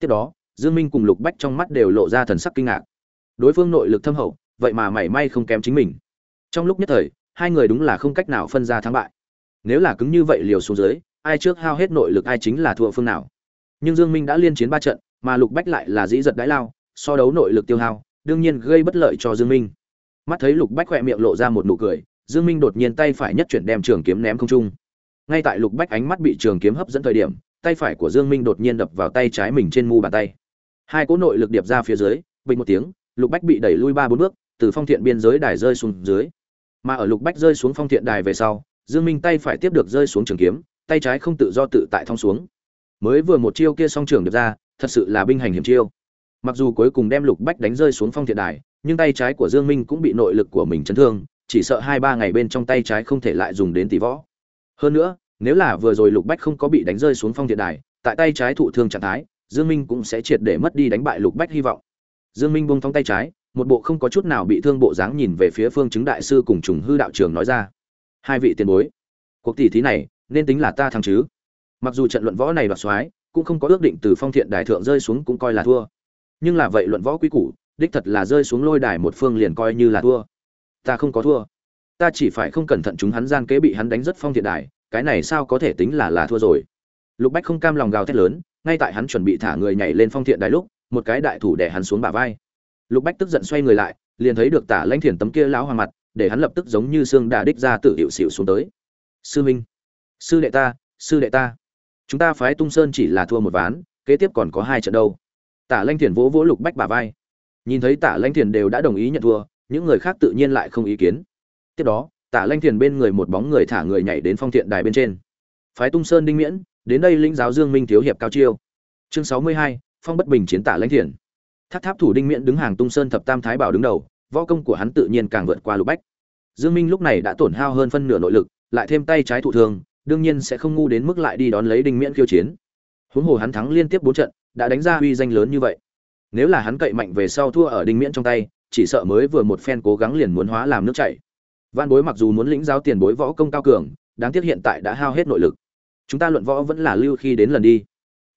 tiếp đó, dương minh cùng lục bách trong mắt đều lộ ra thần sắc kinh ngạc. Đối phương nội lực thâm hậu, vậy mà mảy may không kém chính mình. Trong lúc nhất thời, hai người đúng là không cách nào phân ra thắng bại. Nếu là cứng như vậy liều xuống dưới, ai trước hao hết nội lực ai chính là thua phương nào. Nhưng dương minh đã liên chiến ba trận, mà lục bách lại là dĩ giật đái lao, so đấu nội lực tiêu hao, đương nhiên gây bất lợi cho dương minh. Mắt thấy lục bách khỏe miệng lộ ra một nụ cười, dương minh đột nhiên tay phải nhất chuyển đem trường kiếm ném không trung. Ngay tại lục bách ánh mắt bị trường kiếm hấp dẫn thời điểm tay phải của dương minh đột nhiên đập vào tay trái mình trên mu bàn tay. Hai cỗ nội lực điệp ra phía dưới, bình một tiếng, lục bách bị đẩy lui ba bốn bước, từ phong thiện biên giới đài rơi xuống dưới. Mà ở lục bách rơi xuống phong thiện đài về sau, dương minh tay phải tiếp được rơi xuống trường kiếm, tay trái không tự do tự tại thong xuống. Mới vừa một chiêu kia song trường điệp ra, thật sự là binh hành hiểm chiêu. Mặc dù cuối cùng đem lục bách đánh rơi xuống phong thiện đài, nhưng tay trái của dương minh cũng bị nội lực của mình chấn thương, chỉ sợ hai ba ngày bên trong tay trái không thể lại dùng đến tỷ võ. Hơn nữa nếu là vừa rồi lục bách không có bị đánh rơi xuống phong thiện đài, tại tay trái thụ thương trạng thái, dương minh cũng sẽ triệt để mất đi đánh bại lục bách hy vọng. Dương minh buông thong tay trái, một bộ không có chút nào bị thương bộ dáng nhìn về phía phương chứng đại sư cùng trùng hư đạo trưởng nói ra. Hai vị tiền bối, cuộc tỷ thí này nên tính là ta thắng chứ? Mặc dù trận luận võ này đoạt soái, cũng không có ước định từ phong thiện đài thượng rơi xuống cũng coi là thua. Nhưng là vậy luận võ quý củ, đích thật là rơi xuống lôi đài một phương liền coi như là thua. Ta không có thua. Ta chỉ phải không cẩn thận chúng hắn gian kế bị hắn đánh rất phong thiện đài cái này sao có thể tính là là thua rồi? Lục bách không cam lòng gào thét lớn, ngay tại hắn chuẩn bị thả người nhảy lên phong thiện đài lúc, một cái đại thủ đè hắn xuống bả vai. Lục bách tức giận xoay người lại, liền thấy được tả lãnh thiền tấm kia lão hoàng mặt, để hắn lập tức giống như xương đà đích ra tự hiệu xịu xuống tới. Sư minh, sư đệ ta, sư đệ ta. Chúng ta phái tung sơn chỉ là thua một ván, kế tiếp còn có hai trận đâu. Tả lãnh thiền vỗ vỗ lục bách bả vai. Nhìn thấy tả lãnh thiền đều đã đồng ý nhận thua, những người khác tự nhiên lại không ý kiến. Tiếp đó tả Lanh thiền bên người một bóng người thả người nhảy đến phong thiện đài bên trên. Phái tung sơn đinh miễn, đến đây lĩnh giáo dương minh thiếu hiệp cao chiêu. Chương sáu mươi hai, phong bất bình chiến tả Lanh thiền. Tháp tháp thủ đinh miễn đứng hàng tung sơn thập tam thái bảo đứng đầu, võ công của hắn tự nhiên càng vượt qua lục bách. Dương minh lúc này đã tổn hao hơn phân nửa nội lực, lại thêm tay trái thụ thương, đương nhiên sẽ không ngu đến mức lại đi đón lấy đinh miễn khiêu chiến. Huống hồ hắn thắng liên tiếp bốn trận, đã đánh ra uy danh lớn như vậy. Nếu là hắn cậy mạnh về sau thua ở đinh miễn trong tay, chỉ sợ mới vừa một phen cố gắng liền muốn hóa làm nước chảy. Vạn bối mặc dù muốn lĩnh giáo tiền bối võ công cao cường, đáng tiếc hiện tại đã hao hết nội lực. Chúng ta luận võ vẫn là lưu khi đến lần đi.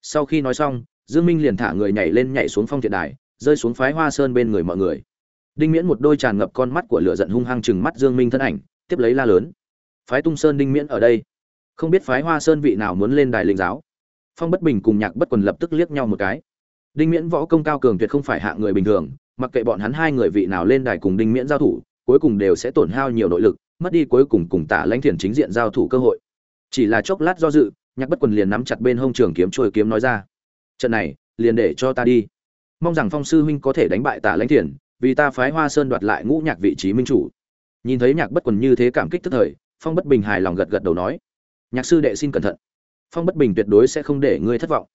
Sau khi nói xong, dương minh liền thả người nhảy lên nhảy xuống phong thiện đài, rơi xuống phái hoa sơn bên người mọi người. Đinh miễn một đôi tràn ngập con mắt của lửa giận hung hăng chừng mắt dương minh thân ảnh, tiếp lấy la lớn. Phái tung sơn đinh miễn ở đây. Không biết phái hoa sơn vị nào muốn lên đài lĩnh giáo. Phong bất bình cùng nhạc bất quần lập tức liếc nhau một cái. Đinh miễn võ công cao cường tuyệt không phải hạ người bình thường, mặc kệ bọn hắn hai người vị nào lên đài cùng đinh miễn giao thủ cuối cùng đều sẽ tổn hao nhiều nội lực, mất đi cuối cùng cùng tả lãnh thiền chính diện giao thủ cơ hội. Chỉ là chốc lát do dự, nhạc bất quần liền nắm chặt bên hông trường kiếm trôi kiếm nói ra, trận này, liền để cho ta đi. Mong rằng phong sư huynh có thể đánh bại tả lãnh thiền, vì ta phái hoa sơn đoạt lại ngũ nhạc vị trí minh chủ. Nhìn thấy nhạc bất quần như thế cảm kích tức thời, phong bất bình hài lòng gật gật đầu nói, nhạc sư đệ xin cẩn thận. Phong bất bình tuyệt đối sẽ không để ngươi thất vọng.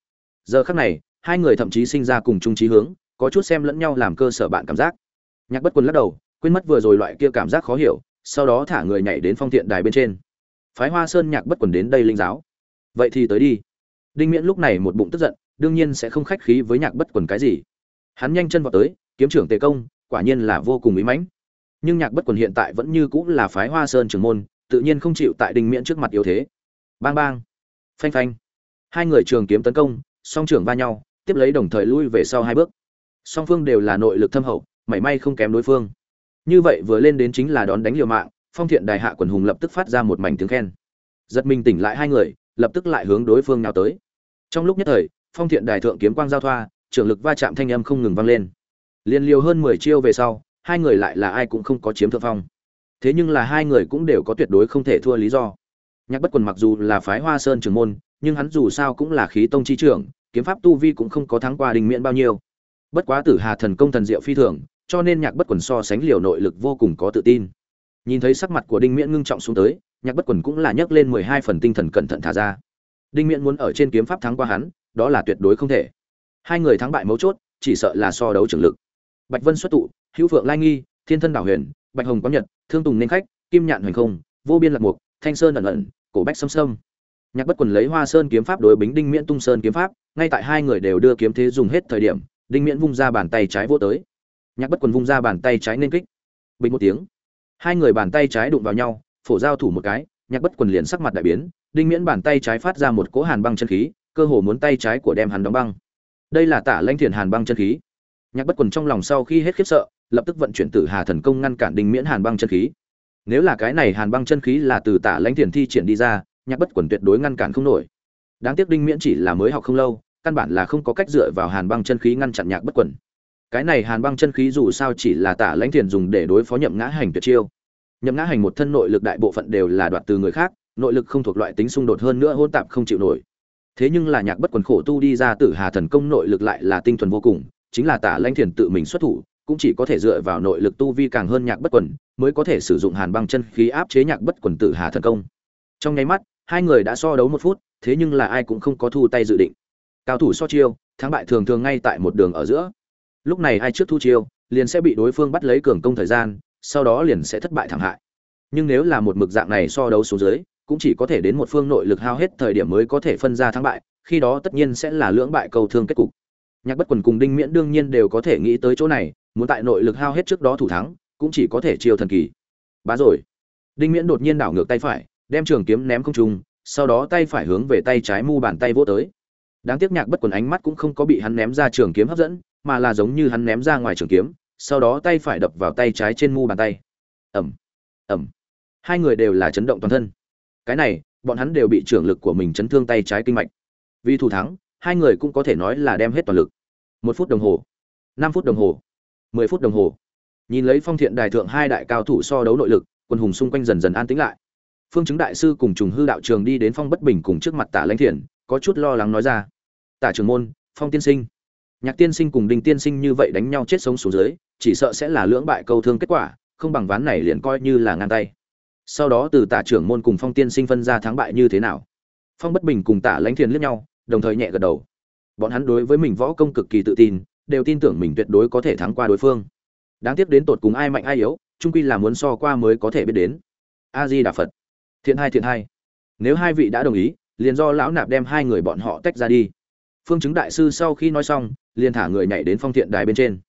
Giờ khắc này, hai người thậm chí sinh ra cùng chung trí hướng, có chút xem lẫn nhau làm cơ sở bạn cảm giác. Nhạc bất quần lắc đầu quên mất vừa rồi loại kia cảm giác khó hiểu, sau đó thả người nhảy đến phong thiện đài bên trên. Phái hoa sơn nhạc bất quần đến đây linh giáo. Vậy thì tới đi. Đinh miễn lúc này một bụng tức giận, đương nhiên sẽ không khách khí với nhạc bất quần cái gì. Hắn nhanh chân vào tới, kiếm trưởng tề công, quả nhiên là vô cùng ý mãnh. Nhưng nhạc bất quần hiện tại vẫn như cũng là phái hoa sơn trưởng môn, tự nhiên không chịu tại đinh miễn trước mặt yếu thế. Bang bang. Phanh phanh. Hai người trường kiếm tấn công, song trưởng va nhau, tiếp lấy đồng thời lui về sau hai bước. Song phương đều là nội lực thâm hậu, mảy may không kém đối phương như vậy vừa lên đến chính là đón đánh liều mạng, phong thiện đài hạ quần hùng lập tức phát ra một mảnh tiếng khen. Giật mình tỉnh lại hai người, lập tức lại hướng đối phương nào tới. Trong lúc nhất thời, phong thiện đài thượng kiếm quang giao thoa, trưởng lực va chạm thanh âm không ngừng vang lên. Liên liều hơn mười chiêu về sau, hai người lại là ai cũng không có chiếm thượng phong. Thế nhưng là hai người cũng đều có tuyệt đối không thể thua lý do. Nhạc bất quần mặc dù là phái hoa sơn trưởng môn, nhưng hắn dù sao cũng là khí tông chi trưởng, kiếm pháp tu vi cũng không có thắng qua đình miễn bao nhiêu. Bất quá tử hà thần công thần diệu phi thường cho nên nhạc bất quần so sánh liều nội lực vô cùng có tự tin. Nhìn thấy sắc mặt của đinh miễn ngưng trọng xuống tới, nhạc bất quần cũng là nhấc lên mười hai phần tinh thần cẩn thận thả ra. Đinh miễn muốn ở trên kiếm pháp thắng qua hắn, đó là tuyệt đối không thể. Hai người thắng bại mấu chốt, chỉ sợ là so đấu trường lực. Bạch vân xuất tụ, hữu phượng lai nghi, thiên thân đảo huyền, bạch hồng quán nhật, thương tùng nên khách, kim nhạn hoành không, vô biên lạc mục, thanh sơn ẩn ẩn, cổ bách xâm xâm nhạc bất quần lấy hoa sơn kiếm pháp đối bính đinh miễn tung sơn kiếm pháp, ngay tại hai người đều đưa kiếm thế dùng hết thời điểm, đinh miễn vung ra bàn tay trái vô tới nhạc bất quần vung ra bàn tay trái nên kích. Bình một tiếng, hai người bàn tay trái đụng vào nhau, phổ giao thủ một cái, nhạc bất quần liền sắc mặt đại biến, đinh miễn bàn tay trái phát ra một cỗ hàn băng chân khí, cơ hồ muốn tay trái của đem hắn đóng băng. Đây là tả lanh thiền hàn băng chân khí. Nhạc bất quần trong lòng sau khi hết khiếp sợ, lập tức vận chuyển tử hà thần công ngăn cản đinh miễn hàn băng chân khí. Nếu là cái này hàn băng chân khí là từ tả lãnh thiền thi triển đi ra, nhạc bất quần tuyệt đối ngăn cản không nổi. Đáng tiếc đinh miễn chỉ là mới học không lâu, căn bản là không có cách dựa vào hàn băng chân khí ngăn chặn nhạc bất quần cái này hàn băng chân khí dù sao chỉ là tả lãnh thiền dùng để đối phó nhậm ngã hành tuyệt chiêu. Nhậm ngã hành một thân nội lực đại bộ phận đều là đoạt từ người khác, nội lực không thuộc loại tính xung đột hơn nữa hôn tạp không chịu nổi. Thế nhưng là nhạc bất quần khổ tu đi ra tử hà thần công nội lực lại là tinh thuần vô cùng, chính là tả lãnh thiền tự mình xuất thủ, cũng chỉ có thể dựa vào nội lực tu vi càng hơn nhạc bất quần, mới có thể sử dụng hàn băng chân khí áp chế nhạc bất quần tử hà thần công. Trong nháy mắt, hai người đã so đấu một phút, thế nhưng là ai cũng không có thu tay dự định. Cao thủ so chiêu, thắng bại thường thường ngay tại một đường ở giữa lúc này ai trước thu chiêu, liền sẽ bị đối phương bắt lấy cường công thời gian, sau đó liền sẽ thất bại thảm hại. Nhưng nếu là một mực dạng này so đấu xuống dưới, cũng chỉ có thể đến một phương nội lực hao hết thời điểm mới có thể phân ra thắng bại, khi đó tất nhiên sẽ là lưỡng bại cầu thương kết cục. Nhạc bất quần cùng đinh miễn đương nhiên đều có thể nghĩ tới chỗ này, muốn tại nội lực hao hết trước đó thủ thắng, cũng chỉ có thể chiêu thần kỳ. Bá rồi. Đinh miễn đột nhiên đảo ngược tay phải, đem trường kiếm ném không trung, sau đó tay phải hướng về tay trái mu bàn tay vỗ tới. Đáng tiếc nhạc bất quần ánh mắt cũng không có bị hắn ném ra trường kiếm hấp dẫn mà là giống như hắn ném ra ngoài trường kiếm, sau đó tay phải đập vào tay trái trên mu bàn tay. Ẩm ẩm hai người đều là chấn động toàn thân. Cái này, bọn hắn đều bị trưởng lực của mình chấn thương tay trái kinh mạch. Vì thủ thắng, hai người cũng có thể nói là đem hết toàn lực. Một phút đồng hồ, năm phút đồng hồ, mười phút đồng hồ. Nhìn lấy phong thiện đài thượng hai đại cao thủ so đấu nội lực, quân hùng xung quanh dần dần an tĩnh lại. Phương chứng đại sư cùng trùng hư đạo trường đi đến phong bất bình cùng trước mặt tả lãnh thiền có chút lo lắng nói ra. Tả trường môn, phong tiên sinh nhạc tiên sinh cùng đinh tiên sinh như vậy đánh nhau chết sống xuống dưới, chỉ sợ sẽ là lưỡng bại câu thương kết quả, không bằng ván này liền coi như là ngang tay. Sau đó từ tả trưởng môn cùng phong tiên sinh phân ra thắng bại như thế nào? Phong bất bình cùng tả lãnh thiền liếc nhau, đồng thời nhẹ gật đầu. Bọn hắn đối với mình võ công cực kỳ tự tin, đều tin tưởng mình tuyệt đối có thể thắng qua đối phương. Đáng tiếc đến tột cùng ai mạnh ai yếu trung quy là muốn so qua mới có thể biết đến. A di đà phật. Thiện hai thiện hai. Nếu hai vị đã đồng ý, liền do lão nạp đem hai người bọn họ tách ra đi. Phương chứng đại sư sau khi nói xong liền thả người nhảy đến phong thiện đài bên trên.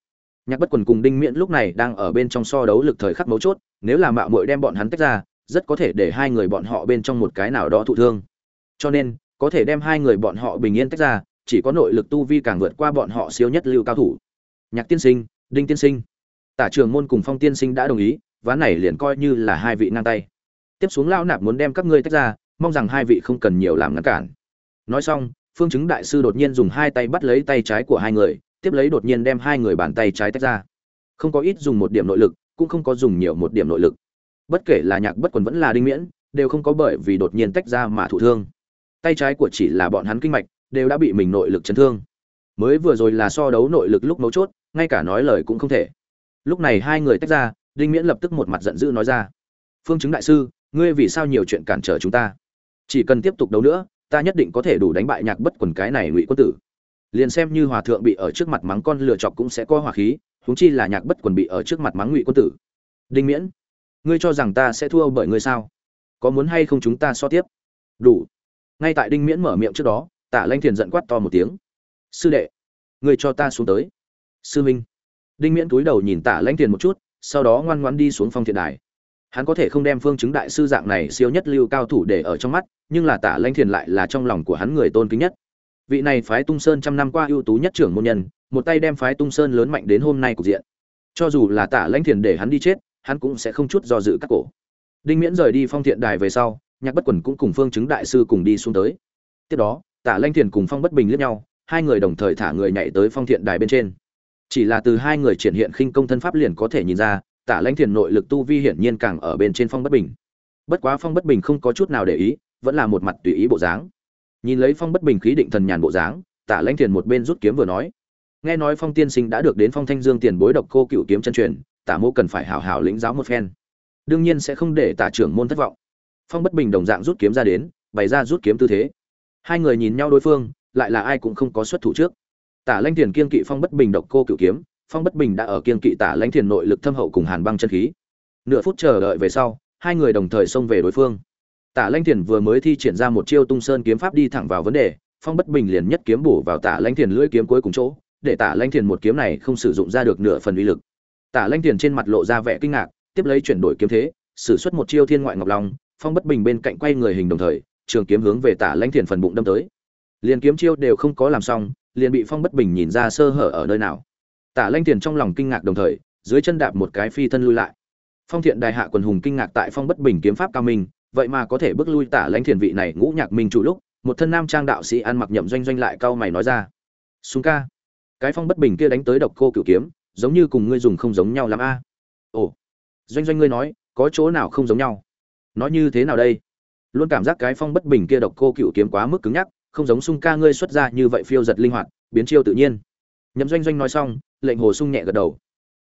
Nhạc bất quần cùng đinh miễn lúc này đang ở bên trong so đấu lực thời khắc mấu chốt, nếu là mạo muội đem bọn hắn tách ra, rất có thể để hai người bọn họ bên trong một cái nào đó thụ thương. Cho nên, có thể đem hai người bọn họ bình yên tách ra, chỉ có nội lực tu vi càng vượt qua bọn họ siêu nhất lưu cao thủ. Nhạc tiên sinh, đinh tiên sinh. Tả trường môn cùng phong tiên sinh đã đồng ý, ván này liền coi như là hai vị ngang tay. Tiếp xuống lão nạp muốn đem các ngươi tách ra, mong rằng hai vị không cần nhiều làm ngăn cản. Nói xong phương chứng đại sư đột nhiên dùng hai tay bắt lấy tay trái của hai người, tiếp lấy đột nhiên đem hai người bàn tay trái tách ra. Không có ít dùng một điểm nội lực, cũng không có dùng nhiều một điểm nội lực. Bất kể là nhạc bất quần vẫn là đinh miễn, đều không có bởi vì đột nhiên tách ra mà thụ thương. Tay trái của chỉ là bọn hắn kinh mạch, đều đã bị mình nội lực chấn thương. Mới vừa rồi là so đấu nội lực lúc mấu chốt, ngay cả nói lời cũng không thể. Lúc này hai người tách ra, đinh miễn lập tức một mặt giận dữ nói ra. Phương chứng đại sư, ngươi vì sao nhiều chuyện cản trở chúng ta? Chỉ cần tiếp tục đấu nữa ta nhất định có thể đủ đánh bại nhạc bất quần cái này ngụy quân tử. Liền xem như hòa thượng bị ở trước mặt mắng con lựa chọc cũng sẽ có hỏa khí, huống chi là nhạc bất quần bị ở trước mặt mắng ngụy quân tử. Đinh miễn, ngươi cho rằng ta sẽ thua bởi ngươi sao? Có muốn hay không chúng ta so tiếp? Đủ. Ngay tại đinh miễn mở miệng trước đó tạ lanh thiền giận quát to một tiếng. Sư đệ, ngươi cho ta xuống tới. Sư minh. Đinh miễn cúi đầu nhìn tạ lanh thiền một chút, sau đó ngoan ngoan đi xuống phong thiện đài hắn có thể không đem phương chứng đại sư dạng này siêu nhất lưu cao thủ để ở trong mắt, nhưng là Tả lanh thiền lại là trong lòng của hắn người tôn kính nhất. Vị này phái tung sơn trăm năm qua ưu tú nhất trưởng môn nhân, một tay đem phái tung sơn lớn mạnh đến hôm nay cục diện. Cho dù là Tả lanh thiền để hắn đi chết, hắn cũng sẽ không chút do dự các cổ. Đinh miễn rời đi phong thiện đài về sau, nhạc bất quần cũng cùng phương chứng đại sư cùng đi xuống tới. Tiếp đó, Tả lanh thiền cùng phong bất bình liếc nhau, hai người đồng thời thả người nhảy tới phong thiện đài bên trên. Chỉ là từ hai người triển hiện khinh công thân pháp liền có thể nhìn ra tạ lãnh thiền nội lực tu vi hiển nhiên càng ở bên trên phong bất bình. Bất quá phong bất bình không có chút nào để ý, vẫn là một mặt tùy ý bộ dáng. Nhìn lấy phong bất bình khí định thần nhàn bộ dáng tạ lãnh thiền một bên rút kiếm vừa nói. Nghe nói phong tiên sinh đã được đến phong thanh dương tiền bối độc cô cựu kiếm chân truyền, tả mô cần phải hảo hảo lĩnh giáo một phen. Đương nhiên sẽ không để tả trưởng môn thất vọng. Phong bất bình đồng dạng rút kiếm ra đến, bày ra rút kiếm tư thế. Hai người nhìn nhau đối phương, lại là ai cũng không có xuất thủ trước. Tả lanh thiền kiên kỵ phong bất bình độc cô cựu kiếm phong bất bình đã ở kiên kỵ tả lãnh thiền nội lực thâm hậu cùng hàn băng chân khí. Nửa phút chờ đợi về sau, hai người đồng thời xông về đối phương. Tả lãnh thiền vừa mới thi triển ra một chiêu tung sơn kiếm pháp đi thẳng vào vấn đề, phong bất bình liền nhất kiếm bổ vào tả lãnh thiền lưỡi kiếm cuối cùng chỗ, để tả lãnh thiền một kiếm này không sử dụng ra được nửa phần uy lực. Tả lãnh thiền trên mặt lộ ra vẻ kinh ngạc, tiếp lấy chuyển đổi kiếm thế, sử xuất một chiêu thiên ngoại ngọc long, phong bất bình bên cạnh quay người hình đồng thời, trường kiếm hướng về tả lãnh thiền phần bụng đâm tới. Liền kiếm chiêu đều không có làm xong, liền bị phong bất bình nhìn ra sơ hở ở nơi nào tả lanh tiền trong lòng kinh ngạc đồng thời, dưới chân đạp một cái phi thân lui lại. Phong thiện đại hạ quần hùng kinh ngạc tại phong bất bình kiếm pháp cao minh, vậy mà có thể bước lui tả Lanh Tiền vị này ngũ nhạc minh chủ lúc, một thân nam trang đạo sĩ ăn mặc nhậm doanh doanh lại cao mày nói ra. "Sung ca, cái phong bất bình kia đánh tới độc cô cửu kiếm, giống như cùng ngươi dùng không giống nhau lắm a. Ồ, doanh doanh ngươi nói, có chỗ nào không giống nhau? Nói như thế nào đây? Luôn cảm giác cái phong bất bình kia độc cô cửu kiếm quá mức cứng nhắc, không giống sung ca ngươi xuất ra như vậy phiêu giật linh hoạt, biến chiêu tự nhiên. Nhậm doanh doanh nói xong lệnh hồ sung nhẹ gật đầu.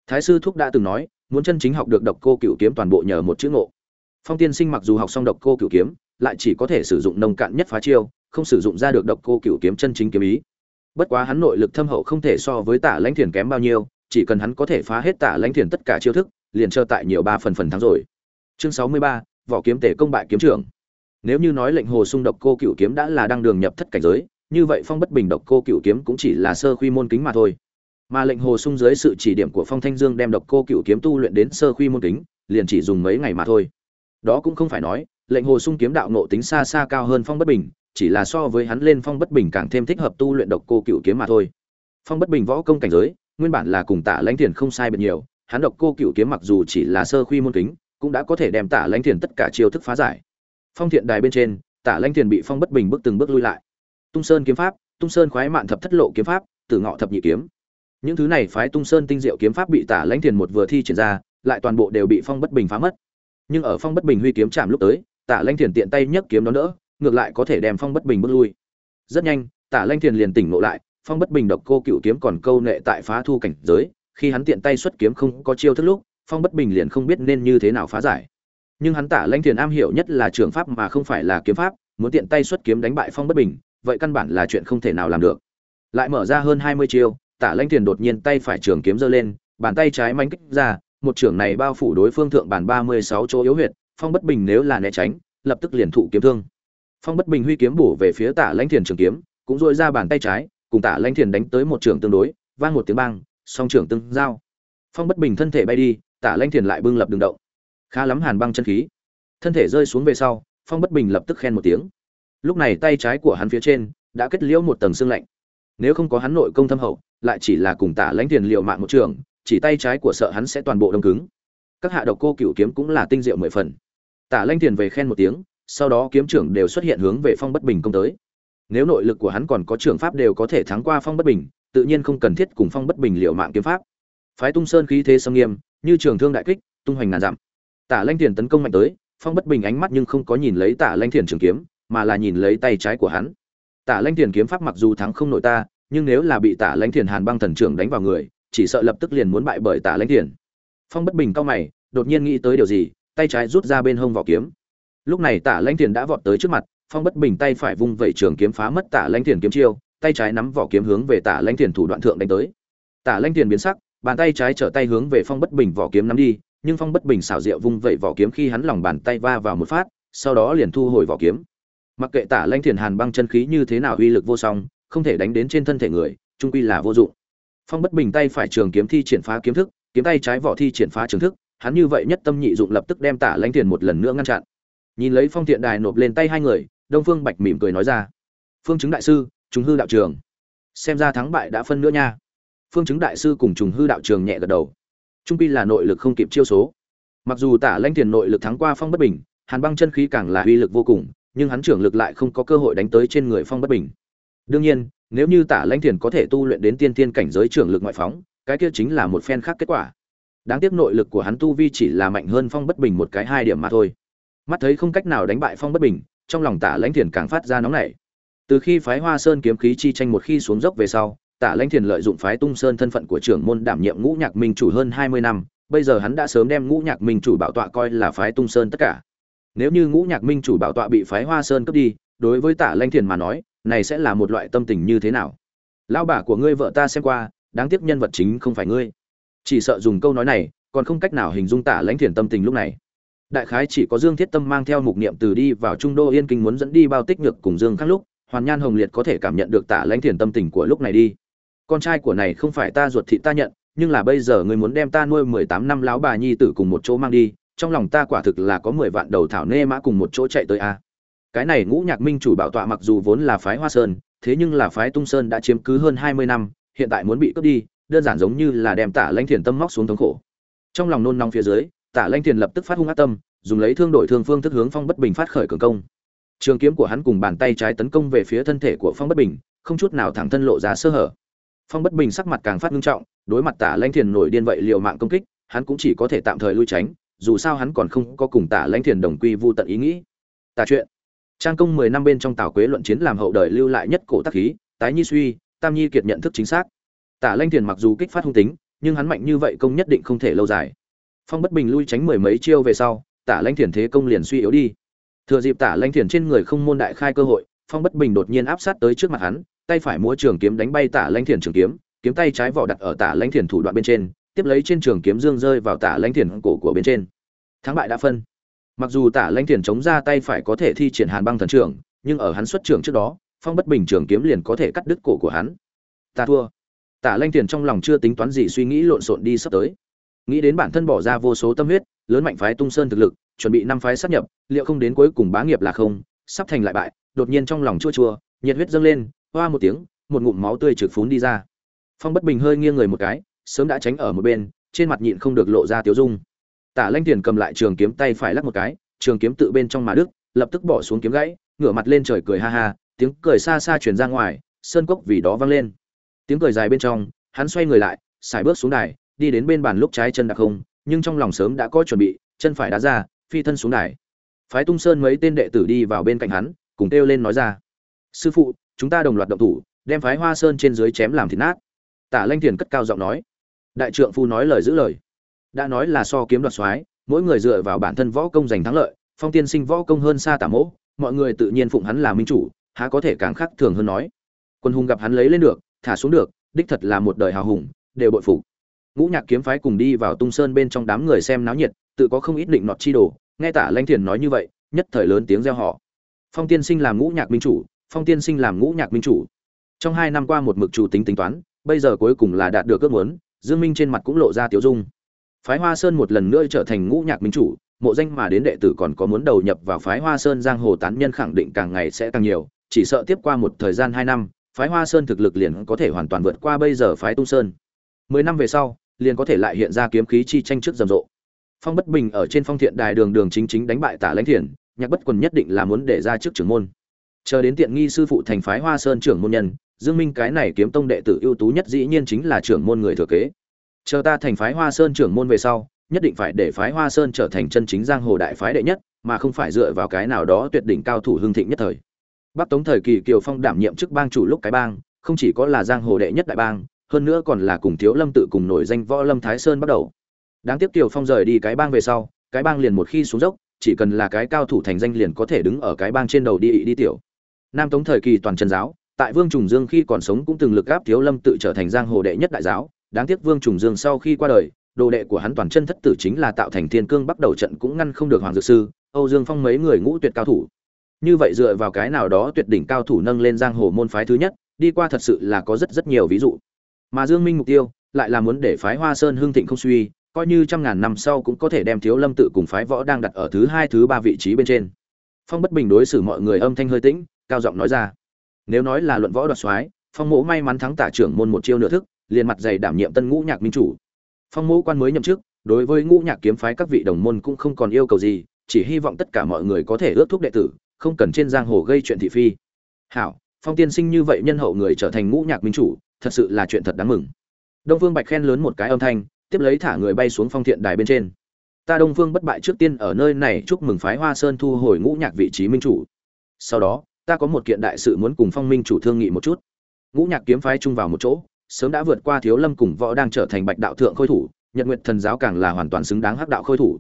Thái sư thúc đã từng nói, muốn chân chính học được độc cô cửu kiếm toàn bộ nhờ một chữ ngộ. Phong tiên sinh mặc dù học xong độc cô cửu kiếm, lại chỉ có thể sử dụng nông cạn nhất phá chiêu, không sử dụng ra được độc cô cửu kiếm chân chính kiếm ý. Bất quá hắn nội lực thâm hậu không thể so với tả lãnh thiền kém bao nhiêu, chỉ cần hắn có thể phá hết tả lãnh thiền tất cả chiêu thức, liền trơ tại nhiều ba phần phần thắng rồi. Chương sáu mươi ba võ kiếm tể công bại kiếm trưởng. Nếu như nói lệnh hồ sung độc cô cửu kiếm đã là đang đường nhập thất cảnh giới, như vậy phong bất bình độc cô cửu kiếm cũng chỉ là sơ khuy môn kính mà thôi mà lệnh hồ sung dưới sự chỉ điểm của phong thanh dương đem độc cô cửu kiếm tu luyện đến sơ khuy môn kính, liền chỉ dùng mấy ngày mà thôi. Đó cũng không phải nói, lệnh hồ sung kiếm đạo nộ tính xa xa cao hơn phong bất bình, chỉ là so với hắn lên phong bất bình càng thêm thích hợp tu luyện độc cô cửu kiếm mà thôi. Phong bất bình võ công cảnh giới, nguyên bản là cùng tạ lãnh thiền không sai biệt nhiều, hắn độc cô cửu kiếm mặc dù chỉ là sơ khuy môn kính, cũng đã có thể đem tạ lãnh thiền tất cả chiêu thức phá giải. Phong thiện đài bên trên tạ lãnh thiền bị phong bất bình bước từng bước lui lại. Tung sơn kiếm pháp, tung sơn khoái mạn thập thất lộ kiếm pháp, tử ngọ thập nhị kiếm những thứ này phái tung sơn tinh diệu kiếm pháp bị tạ lãnh thiền một vừa thi triển ra, lại toàn bộ đều bị phong bất bình phá mất. Nhưng ở phong bất bình huy kiếm chạm lúc tới tạ lãnh thiền tiện tay nhấc kiếm đó đỡ, ngược lại có thể đem phong bất bình bước lui. Rất nhanh tạ lãnh thiền liền tỉnh ngộ lại, phong bất bình độc cô cựu kiếm còn câu nệ tại phá thu cảnh giới, khi hắn tiện tay xuất kiếm không có chiêu thức lúc, phong bất bình liền không biết nên như thế nào phá giải. Nhưng hắn tạ lãnh thiền am hiểu nhất là trường pháp mà không phải là kiếm pháp, muốn tiện tay xuất kiếm đánh bại phong bất bình, vậy căn bản là chuyện không thể nào làm được. Lại mở ra hơn hai mươi chiêu tạ lãnh thiền đột nhiên tay phải trường kiếm giơ lên bàn tay trái manh kích ra một trưởng này bao phủ đối phương thượng bản ba mươi sáu chỗ yếu huyệt phong bất bình nếu là né tránh lập tức liền thụ kiếm thương. Phong bất bình huy kiếm bổ về phía tạ lãnh thiền trường kiếm cũng dội ra bàn tay trái cùng tạ lãnh thiền đánh tới một trường tương đối vang một tiếng bang, song trưởng tương giao. Phong bất bình thân thể bay đi tạ lãnh thiền lại bưng lập đường động. Khá lắm hàn băng chân khí. Thân thể rơi xuống về sau phong bất bình lập tức khen một tiếng. Lúc này tay trái của hắn phía trên đã kết liễu một tầng xương lạnh nếu không có hắn nội công thâm hậu, lại chỉ là cùng Tả lãnh thiền liệu mạng một trường, chỉ tay trái của sợ hắn sẽ toàn bộ đông cứng. Các hạ độc cô cửu kiếm cũng là tinh diệu mười phần. Tả lãnh thiền về khen một tiếng, sau đó kiếm trưởng đều xuất hiện hướng về phong bất bình công tới. Nếu nội lực của hắn còn có trường pháp đều có thể thắng qua phong bất bình, tự nhiên không cần thiết cùng phong bất bình liệu mạng kiếm pháp. Phái tung sơn khí thế sâm nghiêm, như trường thương đại kích, tung hoành ngàn dặm. Tả lanh thiền tấn công mạnh tới, phong bất bình ánh mắt nhưng không có nhìn lấy tả lanh thiền trường kiếm, mà là nhìn lấy tay trái của hắn tả lanh thiền kiếm pháp mặc dù thắng không nổi ta, nhưng nếu là bị tả lanh thiền hàn băng thần trưởng đánh vào người, chỉ sợ lập tức liền muốn bại bởi tả lanh thiền. Phong bất bình cao mày, đột nhiên nghĩ tới điều gì, tay trái rút ra bên hông vỏ kiếm. Lúc này tả lanh thiền đã vọt tới trước mặt, phong bất bình tay phải vung vẩy trường kiếm phá mất tả lanh thiền kiếm chiêu, tay trái nắm vỏ kiếm hướng về tả lanh thiền thủ đoạn thượng đánh tới. Tả lanh thiền biến sắc, bàn tay trái trở tay hướng về phong bất bình vỏ kiếm nắm đi, nhưng phong bất bình xảo diệu vung vẩy vỏ kiếm khi hắn lòng bàn tay va vào một phát, sau đó liền thu hồi vỏ kiếm mặc kệ tả lanh thiền hàn băng chân khí như thế nào uy lực vô song, không thể đánh đến trên thân thể người, trung quy là vô dụng. Phong bất bình tay phải trường kiếm thi triển phá kiếm thức, kiếm tay trái vỏ thi triển phá trường thức, hắn như vậy nhất tâm nhị dụng lập tức đem tả lanh thiền một lần nữa ngăn chặn. Nhìn lấy phong thiện đài nộp lên tay hai người, đông phương bạch mỉm cười nói ra, phương chứng đại sư chúng hư đạo trường. Xem ra thắng bại đã phân nữa nha. Phương chứng đại sư cùng trùng hư đạo trường nhẹ gật đầu. Trung pi là nội lực không kịp chiêu số. Mặc dù tả lanh thiền nội lực thắng qua phong bất bình, hàn băng chân khí càng là uy lực vô cùng nhưng hắn trưởng lực lại không có cơ hội đánh tới trên người phong bất bình. Đương nhiên, nếu như tả lanh thiền có thể tu luyện đến tiên tiên cảnh giới trưởng lực ngoại phóng, cái kia chính là một phen khác kết quả. Đáng tiếc nội lực của hắn tu vi chỉ là mạnh hơn phong bất bình một cái hai điểm mà thôi. Mắt thấy không cách nào đánh bại phong bất bình, trong lòng tả lãnh thiền càng phát ra nóng nảy. Từ khi phái hoa sơn kiếm khí chi tranh một khi xuống dốc về sau, tả lãnh thiền lợi dụng phái tung sơn thân phận của trưởng môn đảm nhiệm ngũ nhạc minh chủ hơn hai mươi năm, bây giờ hắn đã sớm đem ngũ nhạc minh chủ bảo tọa coi là phái tung sơn tất cả nếu như ngũ nhạc minh chủ bảo tọa bị phái hoa sơn cướp đi, đối với tả lanh thiền mà nói, này sẽ là một loại tâm tình như thế nào? Lão bà của ngươi vợ ta xem qua, đáng tiếc nhân vật chính không phải ngươi. Chỉ sợ dùng câu nói này, còn không cách nào hình dung tả lãnh thiền tâm tình lúc này. Đại khái chỉ có dương thiết tâm mang theo mục niệm từ đi vào trung đô yên kinh muốn dẫn đi bao tích nhược cùng dương khác lúc, hoàn nhan hồng liệt có thể cảm nhận được tả lãnh thiền tâm tình của lúc này đi. Con trai của này không phải ta ruột thị ta nhận, nhưng là bây giờ người muốn đem ta nuôi mười tám năm lão bà nhi tử cùng một chỗ mang đi trong lòng ta quả thực là có mười vạn đầu thảo nê mã cùng một chỗ chạy tới a. Cái này ngũ nhạc minh chủ bảo tọa mặc dù vốn là phái hoa sơn, thế nhưng là phái tung sơn đã chiếm cứ hơn hai mươi năm, hiện tại muốn bị cướp đi, đơn giản giống như là đem tả lãnh thiền tâm móc xuống thống khổ. Trong lòng nôn nóng phía dưới, tả lãnh thiền lập tức phát hung ác tâm, dùng lấy thương đổi thương phương thức hướng phong bất bình phát khởi cường công. Trường kiếm của hắn cùng bàn tay trái tấn công về phía thân thể của phong bất bình, không chút nào thẳng thân lộ ra sơ hở. Phong bất bình sắc mặt càng phát nghiêm trọng, đối mặt tả lãnh thiền nổi điên vậy liều mạng công kích, hắn cũng chỉ có thể tạm thời lui tránh dù sao hắn còn không có cùng tả lãnh thiền đồng quy vô tận ý nghĩ. Tả chuyện. Trang công mười năm bên trong tào quế luận chiến làm hậu đời lưu lại nhất cổ tác khí, tái nhi suy, tam nhi kiệt nhận thức chính xác. Tả lãnh thiền mặc dù kích phát hung tính, nhưng hắn mạnh như vậy công nhất định không thể lâu dài. Phong bất bình lui tránh mười mấy chiêu về sau, tả lãnh thiền thế công liền suy yếu đi. Thừa dịp tả lãnh thiền trên người không môn đại khai cơ hội, phong bất bình đột nhiên áp sát tới trước mặt hắn, tay phải múa trường kiếm đánh bay tả lãnh thiền trường kiếm kiếm tay trái vỏ đặt ở tả lãnh thiền thủ đoạn bên trên tiếp lấy trên trường kiếm dương rơi vào tả lãnh thiền cổ của bên trên. Thắng bại đã phân. Mặc dù tả lãnh thiền chống ra tay phải có thể thi triển hàn băng thần trưởng nhưng ở hắn xuất trường trước đó, phong bất bình trường kiếm liền có thể cắt đứt cổ của hắn. Ta thua. Tả lanh thiền trong lòng chưa tính toán gì suy nghĩ lộn xộn đi sắp tới. Nghĩ đến bản thân bỏ ra vô số tâm huyết, lớn mạnh phái tung sơn thực lực, chuẩn bị năm phái sát nhập, liệu không đến cuối cùng bá nghiệp là không, sắp thành lại bại, đột nhiên trong lòng chua chua, nhiệt huyết dâng lên, hoa một tiếng, một ngụm máu tươi trực phún đi ra. Phong bất bình hơi nghiêng người một cái sớm đã tránh ở một bên, trên mặt nhịn không được lộ ra tiếu dung. Tả lanh tiền cầm lại trường kiếm tay phải lắc một cái, trường kiếm tự bên trong mà đức lập tức bỏ xuống kiếm gãy, ngửa mặt lên trời cười ha ha, tiếng cười xa xa truyền ra ngoài, sơn cốc vì đó vang lên. Tiếng cười dài bên trong, hắn xoay người lại, xài bước xuống đài, đi đến bên bàn lúc trái chân đặc không, nhưng trong lòng sớm đã có chuẩn bị, chân phải đá ra, phi thân xuống đài. Phái tung sơn mấy tên đệ tử đi vào bên cạnh hắn, cùng kêu lên nói ra, sư phụ, chúng ta đồng loạt động thủ, đem phái hoa sơn trên dưới chém làm thịt nát. Tả lanh thiền cất cao giọng nói đại trượng phu nói lời giữ lời. Đã nói là so kiếm đoạt soái, mỗi người dựa vào bản thân võ công giành thắng lợi, phong tiên sinh võ công hơn xa tả mỗ, mọi người tự nhiên phụng hắn là minh chủ, há có thể càng khác thường hơn nói. Quân hùng gặp hắn lấy lên được, thả xuống được, đích thật là một đời hào hùng, đều bội phục. Ngũ nhạc kiếm phái cùng đi vào tung sơn bên trong đám người xem náo nhiệt, tự có không ít định nọt chi đồ, nghe tả lanh thiền nói như vậy, nhất thời lớn tiếng reo họ phong tiên sinh làm ngũ nhạc minh chủ, phong tiên sinh làm ngũ nhạc minh chủ. Trong hai năm qua một mực chủ tính tính toán, bây giờ cuối cùng là đạt được ước muốn dương minh trên mặt cũng lộ ra tiểu dung. Phái hoa sơn một lần nữa trở thành ngũ nhạc minh chủ, mộ danh mà đến đệ tử còn có muốn đầu nhập vào phái hoa sơn giang hồ tán nhân khẳng định càng ngày sẽ càng nhiều, chỉ sợ tiếp qua một thời gian hai năm, phái hoa sơn thực lực liền có thể hoàn toàn vượt qua bây giờ phái tung sơn. Mười năm về sau, liền có thể lại hiện ra kiếm khí chi tranh trước rầm rộ. Phong bất bình ở trên phong thiện đài đường đường chính chính đánh bại tả lãnh thiền, nhạc bất quần nhất định là muốn để ra trước trưởng môn. Chờ đến tiện nghi sư phụ thành phái hoa sơn trưởng môn nhân dương minh cái này kiếm tông đệ tử ưu tú nhất dĩ nhiên chính là trưởng môn người thừa kế. Chờ ta thành phái hoa sơn trưởng môn về sau, nhất định phải để phái hoa sơn trở thành chân chính giang hồ đại phái đệ nhất, mà không phải dựa vào cái nào đó tuyệt đỉnh cao thủ hưng thịnh nhất thời. Bắc tống thời kỳ kiều phong đảm nhiệm chức bang chủ lúc cái bang, không chỉ có là giang hồ đệ nhất đại bang, hơn nữa còn là cùng thiếu lâm tự cùng nổi danh võ lâm thái sơn bắt đầu. Đáng tiếc kiều phong rời đi cái bang về sau, cái bang liền một khi xuống dốc, chỉ cần là cái cao thủ thành danh liền có thể đứng ở cái bang trên đầu đi đi tiểu. Nam tống thời kỳ toàn chân giáo tại vương trùng dương khi còn sống cũng từng lực gáp thiếu lâm tự trở thành giang hồ đệ nhất đại giáo. Đáng tiếc vương trùng dương sau khi qua đời, đồ đệ của hắn toàn chân thất tử chính là tạo thành thiên cương bắt đầu trận cũng ngăn không được hoàng dược sư, âu dương phong mấy người ngũ tuyệt cao thủ. Như vậy dựa vào cái nào đó tuyệt đỉnh cao thủ nâng lên giang hồ môn phái thứ nhất, đi qua thật sự là có rất rất nhiều ví dụ. Mà dương minh mục tiêu lại là muốn để phái hoa sơn hưng thịnh không suy, coi như trăm ngàn năm sau cũng có thể đem thiếu lâm tự cùng phái võ đang đặt ở thứ hai, thứ ba vị trí bên trên. Phong bất bình đối xử mọi người âm thanh hơi tĩnh, cao giọng nói ra nếu nói là luận võ đoạt soái, phong mỗ may mắn thắng tả trưởng môn một chiêu nửa thức, liền mặt dày đảm nhiệm tân ngũ nhạc minh chủ. Phong mỗ quan mới nhậm chức, đối với ngũ nhạc kiếm phái các vị đồng môn cũng không còn yêu cầu gì, chỉ hy vọng tất cả mọi người có thể ước thúc đệ tử, không cần trên giang hồ gây chuyện thị phi. Hảo, phong tiên sinh như vậy nhân hậu người trở thành ngũ nhạc minh chủ, thật sự là chuyện thật đáng mừng. Đông phương bạch khen lớn một cái âm thanh, tiếp lấy thả người bay xuống phong thiện đài bên trên. Ta đông phương bất bại trước tiên ở nơi này chúc mừng phái hoa sơn thu hồi ngũ nhạc vị trí minh chủ. Sau đó ta có một kiện đại sự muốn cùng phong minh chủ thương nghị một chút. Ngũ nhạc kiếm phái chung vào một chỗ, sớm đã vượt qua thiếu lâm cùng võ đang trở thành bạch đạo thượng khôi thủ, nhật nguyệt thần giáo càng là hoàn toàn xứng đáng hắc đạo khôi thủ.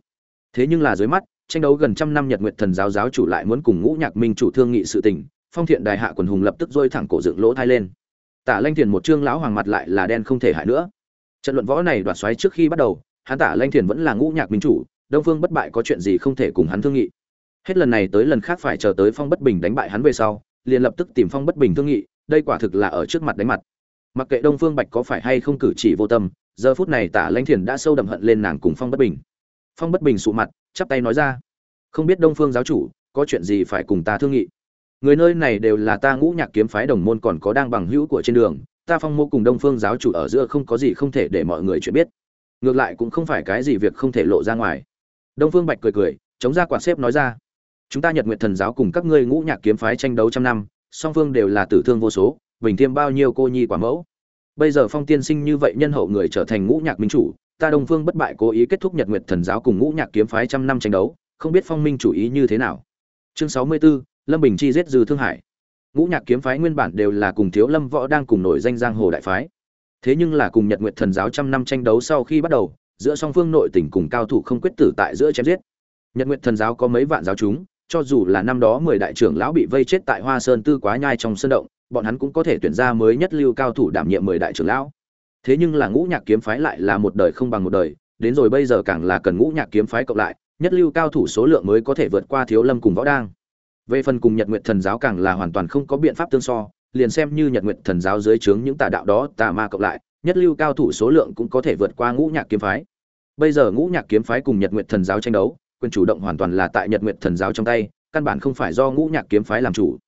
Thế nhưng là dưới mắt, tranh đấu gần trăm năm nhật nguyệt thần giáo giáo chủ lại muốn cùng ngũ nhạc minh chủ thương nghị sự tình, phong thiện đại hạ quần hùng lập tức dôi thẳng cổ dựng lỗ thai lên. Tả lanh thiền một trương lão hoàng mặt lại là đen không thể hại nữa. Trận luận võ này đoạt xoáy trước khi bắt đầu, hắn tả lanh thiền vẫn là ngũ nhạc minh chủ, đông phương bất bại có chuyện gì không thể cùng hắn thương nghị hết lần này tới lần khác phải chờ tới phong bất bình đánh bại hắn về sau, liền lập tức tìm phong bất bình thương nghị, đây quả thực là ở trước mặt đánh mặt. Mặc kệ đông phương bạch có phải hay không cử chỉ vô tâm, giờ phút này tả lanh thiền đã sâu đậm hận lên nàng cùng phong bất bình. Phong bất bình sụ mặt, chắp tay nói ra, không biết đông phương giáo chủ, có chuyện gì phải cùng ta thương nghị? Người nơi này đều là ta ngũ nhạc kiếm phái đồng môn còn có đang bằng hữu của trên đường, ta phong mô cùng đông phương giáo chủ ở giữa không có gì không thể để mọi người chuyện biết. Ngược lại cũng không phải cái gì việc không thể lộ ra ngoài. Đông phương bạch cười cười, chống ra quạt xếp nói ra chúng ta nhật nguyện thần giáo cùng các ngươi ngũ nhạc kiếm phái tranh đấu trăm năm song phương đều là tử thương vô số bình thiêm bao nhiêu cô nhi quả mẫu. Bây giờ phong tiên sinh như vậy nhân hậu người trở thành ngũ nhạc minh chủ ta đông phương bất bại cố ý kết thúc nhật nguyệt thần giáo cùng ngũ nhạc kiếm phái trăm năm tranh đấu không biết phong minh chủ ý như thế nào. Chương sáu mươi 64, lâm bình chi giết dư thương hải. Ngũ nhạc kiếm phái nguyên bản đều là cùng thiếu lâm võ đang cùng nổi danh giang hồ đại phái. Thế nhưng là cùng nhật nguyệt thần giáo trăm năm tranh đấu sau khi bắt đầu giữa song phương nội tỉnh cùng cao thủ không quyết tử tại giữa chém giết. Nhật nguyệt thần giáo có mấy vạn giáo chúng cho dù là năm đó mười đại trưởng lão bị vây chết tại hoa sơn tư quá nhai trong sơn động, bọn hắn cũng có thể tuyển ra mới nhất lưu cao thủ đảm nhiệm mười đại trưởng lão. Thế nhưng là ngũ nhạc kiếm phái lại là một đời không bằng một đời, đến rồi bây giờ càng là cần ngũ nhạc kiếm phái cộng lại, nhất lưu cao thủ số lượng mới có thể vượt qua thiếu lâm cùng võ đang. Về phần cùng nhật Nguyệt thần giáo càng là hoàn toàn không có biện pháp tương so, liền xem như nhật Nguyệt thần giáo dưới trướng những tà đạo đó, tà ma cộng lại, nhất lưu cao thủ số lượng cũng có thể vượt qua ngũ nhạc kiếm phái. Bây giờ ngũ nhạc kiếm phái cùng nhật Nguyệt thần giáo tranh đấu quyền chủ động hoàn toàn là tại nhật Nguyệt thần giáo trong tay, căn bản không phải do ngũ nhạc kiếm phái làm chủ.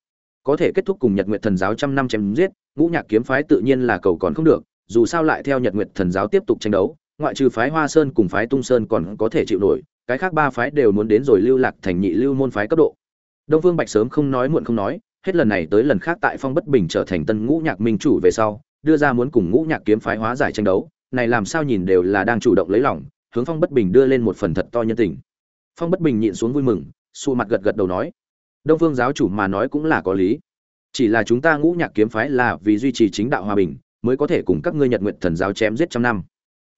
Có thể kết thúc cùng nhật Nguyệt thần giáo trăm năm chém giết, ngũ nhạc kiếm phái tự nhiên là cầu còn không được, dù sao lại theo nhật Nguyệt thần giáo tiếp tục tranh đấu, ngoại trừ phái hoa sơn cùng phái tung sơn còn có thể chịu nổi, cái khác ba phái đều muốn đến rồi lưu lạc thành nhị lưu môn phái cấp độ. Đông phương bạch sớm không nói muộn không nói, hết lần này tới lần khác tại phong bất bình trở thành tân ngũ nhạc minh chủ về sau, đưa ra muốn cùng ngũ nhạc kiếm phái hóa giải tranh đấu, này làm sao nhìn đều là đang chủ động lấy lòng, hướng phong bất bình đưa lên một phần thật to nhân tình phong bất bình nhịn xuống vui mừng xù mặt gật gật đầu nói, đông phương giáo chủ mà nói cũng là có lý. Chỉ là chúng ta ngũ nhạc kiếm phái là vì duy trì chính đạo hòa bình, mới có thể cùng các ngươi nhật nguyện thần giáo chém giết trăm năm.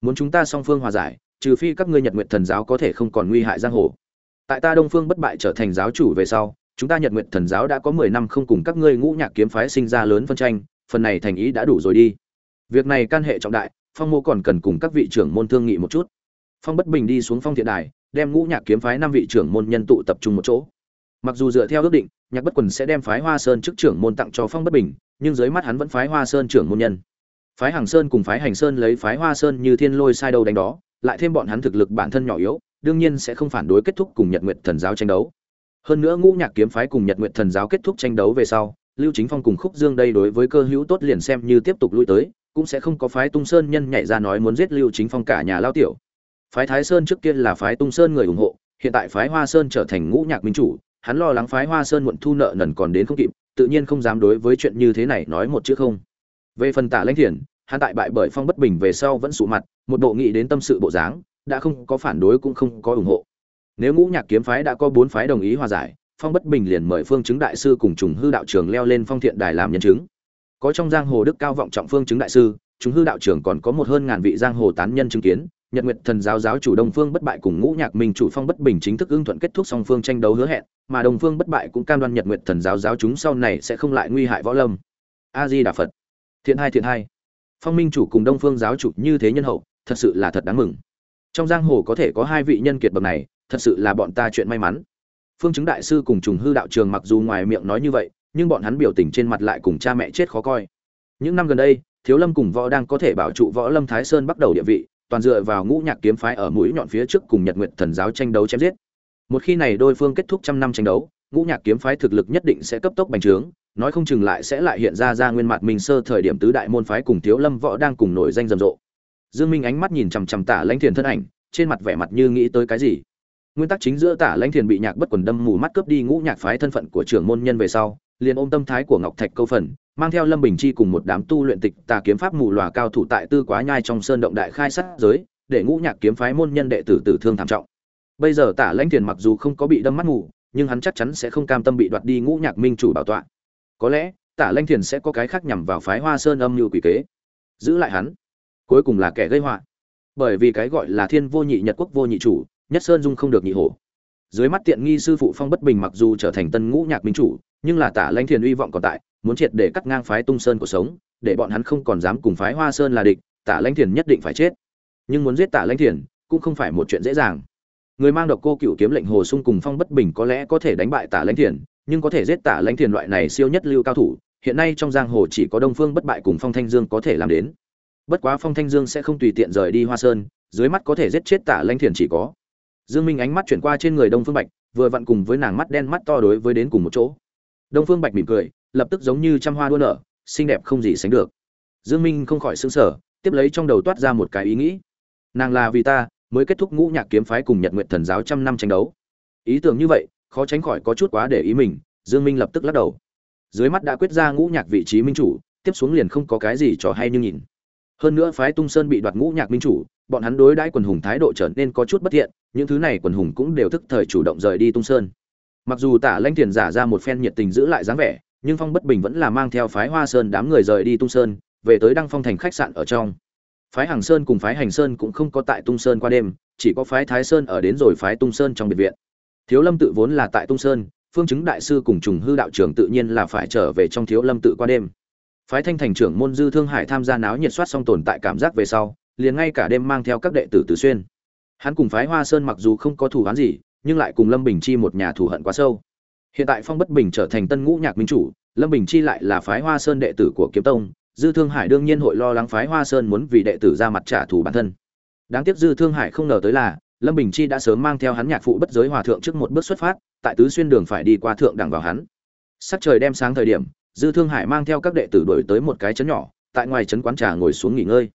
Muốn chúng ta song phương hòa giải, trừ phi các ngươi nhật nguyện thần giáo có thể không còn nguy hại giang hồ. Tại ta đông phương bất bại trở thành giáo chủ về sau, chúng ta nhật nguyện thần giáo đã có mười năm không cùng các ngươi ngũ nhạc kiếm phái sinh ra lớn phân tranh, phần này thành ý đã đủ rồi đi. Việc này can hệ trọng đại, phong mô còn cần cùng các vị trưởng môn thương nghị một chút. Phong bất bình đi xuống phong thiện đài đem ngũ nhạc kiếm phái năm vị trưởng môn nhân tụ tập trung một chỗ. Mặc dù dựa theo ước định, nhạc bất quần sẽ đem phái hoa sơn chức trưởng môn tặng cho phong bất bình, nhưng dưới mắt hắn vẫn phái hoa sơn trưởng môn nhân. Phái hàng sơn cùng phái hành sơn lấy phái hoa sơn như thiên lôi sai đầu đánh đó, lại thêm bọn hắn thực lực bản thân nhỏ yếu, đương nhiên sẽ không phản đối kết thúc cùng nhật nguyệt thần giáo tranh đấu. Hơn nữa ngũ nhạc kiếm phái cùng nhật nguyệt thần giáo kết thúc tranh đấu về sau, lưu chính phong cùng khúc dương đây đối với cơ hữu tốt liền xem như tiếp tục lui tới, cũng sẽ không có phái tung sơn nhân nhảy ra nói muốn giết lưu chính phong cả nhà lao tiểu phái thái sơn trước kia là phái tung sơn người ủng hộ, hiện tại phái hoa sơn trở thành ngũ nhạc minh chủ, hắn lo lắng phái hoa sơn muộn thu nợ nần còn đến không kịp, tự nhiên không dám đối với chuyện như thế này nói một chữ không. Về phần tả lãnh thiền hắn tại bại bởi phong bất bình về sau vẫn sụ mặt, một bộ nghị đến tâm sự bộ dáng, đã không có phản đối cũng không có ủng hộ. Nếu ngũ nhạc kiếm phái đã có bốn phái đồng ý hòa giải, phong bất bình liền mời phương chứng đại sư cùng trùng hư đạo trường leo lên phong thiện đài làm nhân chứng. Có trong giang hồ đức cao vọng trọng phương chứng đại sư chúng hư đạo trưởng còn có một hơn ngàn vị giang hồ tán nhân chứng kiến nhật nguyệt thần giáo giáo chủ đông phương bất bại cùng ngũ nhạc minh chủ phong bất bình chính thức ưng thuận kết thúc song phương tranh đấu hứa hẹn, mà đông phương bất bại cũng cam đoan nhật nguyệt thần giáo giáo chúng sau này sẽ không lại nguy hại võ lâm. A di đà phật. Thiện hai thiện hai. Phong minh chủ cùng đông phương giáo chủ như thế nhân hậu, thật sự là thật đáng mừng. Trong giang hồ có thể có hai vị nhân kiệt bậc này, thật sự là bọn ta chuyện may mắn. Phương chứng đại sư cùng trùng hư đạo trường mặc dù ngoài miệng nói như vậy, nhưng bọn hắn biểu tình trên mặt lại cùng cha mẹ chết khó coi. Những năm gần đây, thiếu lâm cùng võ đang có thể bảo trụ võ lâm thái sơn bắt đầu địa vị toàn dựa vào ngũ nhạc kiếm phái ở mũi nhọn phía trước cùng nhật nguyện thần giáo tranh đấu chém giết. Một khi này đôi phương kết thúc trăm năm tranh đấu, ngũ nhạc kiếm phái thực lực nhất định sẽ cấp tốc bành trướng, nói không chừng lại sẽ lại hiện ra ra nguyên mặt minh sơ thời điểm tứ đại môn phái cùng thiếu lâm võ đang cùng nổi danh rầm rộ. Dương minh ánh mắt nhìn chằm chằm tả lãnh thiền thân ảnh, trên mặt vẻ mặt như nghĩ tới cái gì. Nguyên tắc chính giữa tả lãnh thiền bị nhạc bất quần đâm mù mắt cướp đi ngũ nhạc phái thân phận của trưởng môn nhân về sau, liền ôm tâm thái của ngọc thạch câu phần mang theo lâm bình chi cùng một đám tu luyện tịch tà kiếm pháp mù lòa cao thủ tại tư quá nhai trong sơn động đại khai sát giới, để ngũ nhạc kiếm phái môn nhân đệ tử tử thương thảm trọng. Bây giờ tả lãnh thiền mặc dù không có bị đâm mắt ngủ nhưng hắn chắc chắn sẽ không cam tâm bị đoạt đi ngũ nhạc minh chủ bảo tọa. Có lẽ, tả lãnh thiền sẽ có cái khác nhằm vào phái hoa sơn âm như quỷ kế. Giữ lại hắn. Cuối cùng là kẻ gây họa. Bởi vì cái gọi là thiên vô nhị nhật quốc vô nhị chủ, nhất sơn dung không được nhị hổ dưới mắt tiện nghi sư phụ phong bất bình mặc dù trở thành tân ngũ nhạc minh chủ, nhưng là tả lãnh thiền uy vọng còn tại, muốn triệt để cắt ngang phái tung sơn của sống, để bọn hắn không còn dám cùng phái hoa sơn là địch, tả lãnh thiền nhất định phải chết. Nhưng muốn giết tả lãnh thiền, cũng không phải một chuyện dễ dàng. Người mang độc cô cựu kiếm lệnh hồ sung cùng phong bất bình có lẽ có thể đánh bại tả lãnh thiền, nhưng có thể giết tả lãnh thiền loại này siêu nhất lưu cao thủ, hiện nay trong giang hồ chỉ có đông phương bất bại cùng phong thanh dương có thể làm đến. Bất quá phong thanh dương sẽ không tùy tiện rời đi hoa sơn, dưới mắt có thể giết chết tả lãnh thiền chỉ có dương minh ánh mắt chuyển qua trên người đông phương bạch, vừa vặn cùng với nàng mắt đen mắt to đối với đến cùng một chỗ. Đông phương bạch mỉm cười, lập tức giống như trăm hoa đua nở, xinh đẹp không gì sánh được. Dương minh không khỏi sững sờ, tiếp lấy trong đầu toát ra một cái ý nghĩ. Nàng là vì ta, mới kết thúc ngũ nhạc kiếm phái cùng nhật nguyện thần giáo trăm năm tranh đấu. Ý tưởng như vậy, khó tránh khỏi có chút quá để ý mình, dương minh lập tức lắc đầu. Dưới mắt đã quyết ra ngũ nhạc vị trí minh chủ, tiếp xuống liền không có cái gì trò hay như nhìn. Hơn nữa phái tung sơn bị đoạt ngũ nhạc minh chủ, bọn hắn đối đãi quần hùng thái độ trở nên có chút bất thiện những thứ này quần hùng cũng đều thức thời chủ động rời đi tung sơn. Mặc dù tả lanh tiền giả ra một phen nhiệt tình giữ lại dáng vẻ, nhưng phong bất bình vẫn là mang theo phái hoa sơn đám người rời đi tung sơn, về tới đăng phong thành khách sạn ở trong. Phái hàng sơn cùng phái hành sơn cũng không có tại tung sơn qua đêm, chỉ có phái thái sơn ở đến rồi phái tung sơn trong biệt viện. Thiếu lâm tự vốn là tại tung sơn, phương chứng đại sư cùng trùng hư đạo trưởng tự nhiên là phải trở về trong thiếu lâm tự qua đêm. Phái thanh thành trưởng môn dư thương hải tham gia náo nhiệt soát xong tồn tại cảm giác về sau, liền ngay cả đêm mang theo các đệ tử tử xuyên hắn cùng phái hoa sơn mặc dù không có thủ hắn gì, nhưng lại cùng lâm bình chi một nhà thù hận quá sâu. Hiện tại phong bất bình trở thành tân ngũ nhạc minh chủ, lâm bình chi lại là phái hoa sơn đệ tử của kiếm tông, dư thương hải đương nhiên hội lo lắng phái hoa sơn muốn vì đệ tử ra mặt trả thù bản thân. Đáng tiếc dư thương hải không ngờ tới là, lâm bình chi đã sớm mang theo hắn nhạc phụ bất giới hòa thượng trước một bước xuất phát, tại tứ xuyên đường phải đi qua thượng đẳng vào hắn. Sắc trời đem sáng thời điểm, dư thương hải mang theo các đệ tử đổi tới một cái chấn nhỏ, tại ngoài trấn quán trà ngồi xuống nghỉ ngơi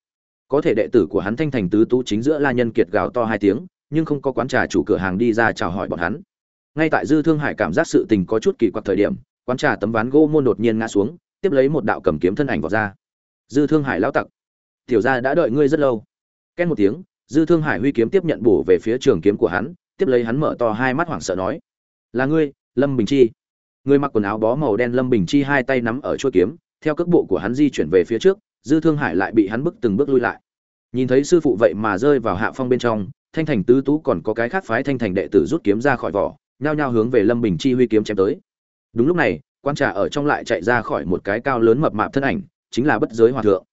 có thể đệ tử của hắn thanh thành tứ tú chính giữa la nhân kiệt gào to hai tiếng, nhưng không có quán trà chủ cửa hàng đi ra chào hỏi bọn hắn. Ngay tại dư thương hải cảm giác sự tình có chút kỳ quặc thời điểm, quán trà tấm ván gỗ môn đột nhiên ngã xuống, tiếp lấy một đạo cầm kiếm thân ảnh vào ra. Dư thương hải lão tặc, tiểu gia đã đợi ngươi rất lâu. Ken một tiếng, dư thương hải huy kiếm tiếp nhận bổ về phía trường kiếm của hắn, tiếp lấy hắn mở to hai mắt hoảng sợ nói, là ngươi, lâm bình chi. Người mặc quần áo bó màu đen lâm bình chi hai tay nắm ở chuôi kiếm, theo cước bộ của hắn di chuyển về phía trước dư thương hải lại bị hắn bức từng bước lui lại. Nhìn thấy sư phụ vậy mà rơi vào hạ phong bên trong, thanh thành tứ tú còn có cái khác phái thanh thành đệ tử rút kiếm ra khỏi vỏ, nhao nhao hướng về lâm bình chi huy kiếm chém tới. Đúng lúc này, quan trà ở trong lại chạy ra khỏi một cái cao lớn mập mạp thân ảnh, chính là bất giới hòa thượng.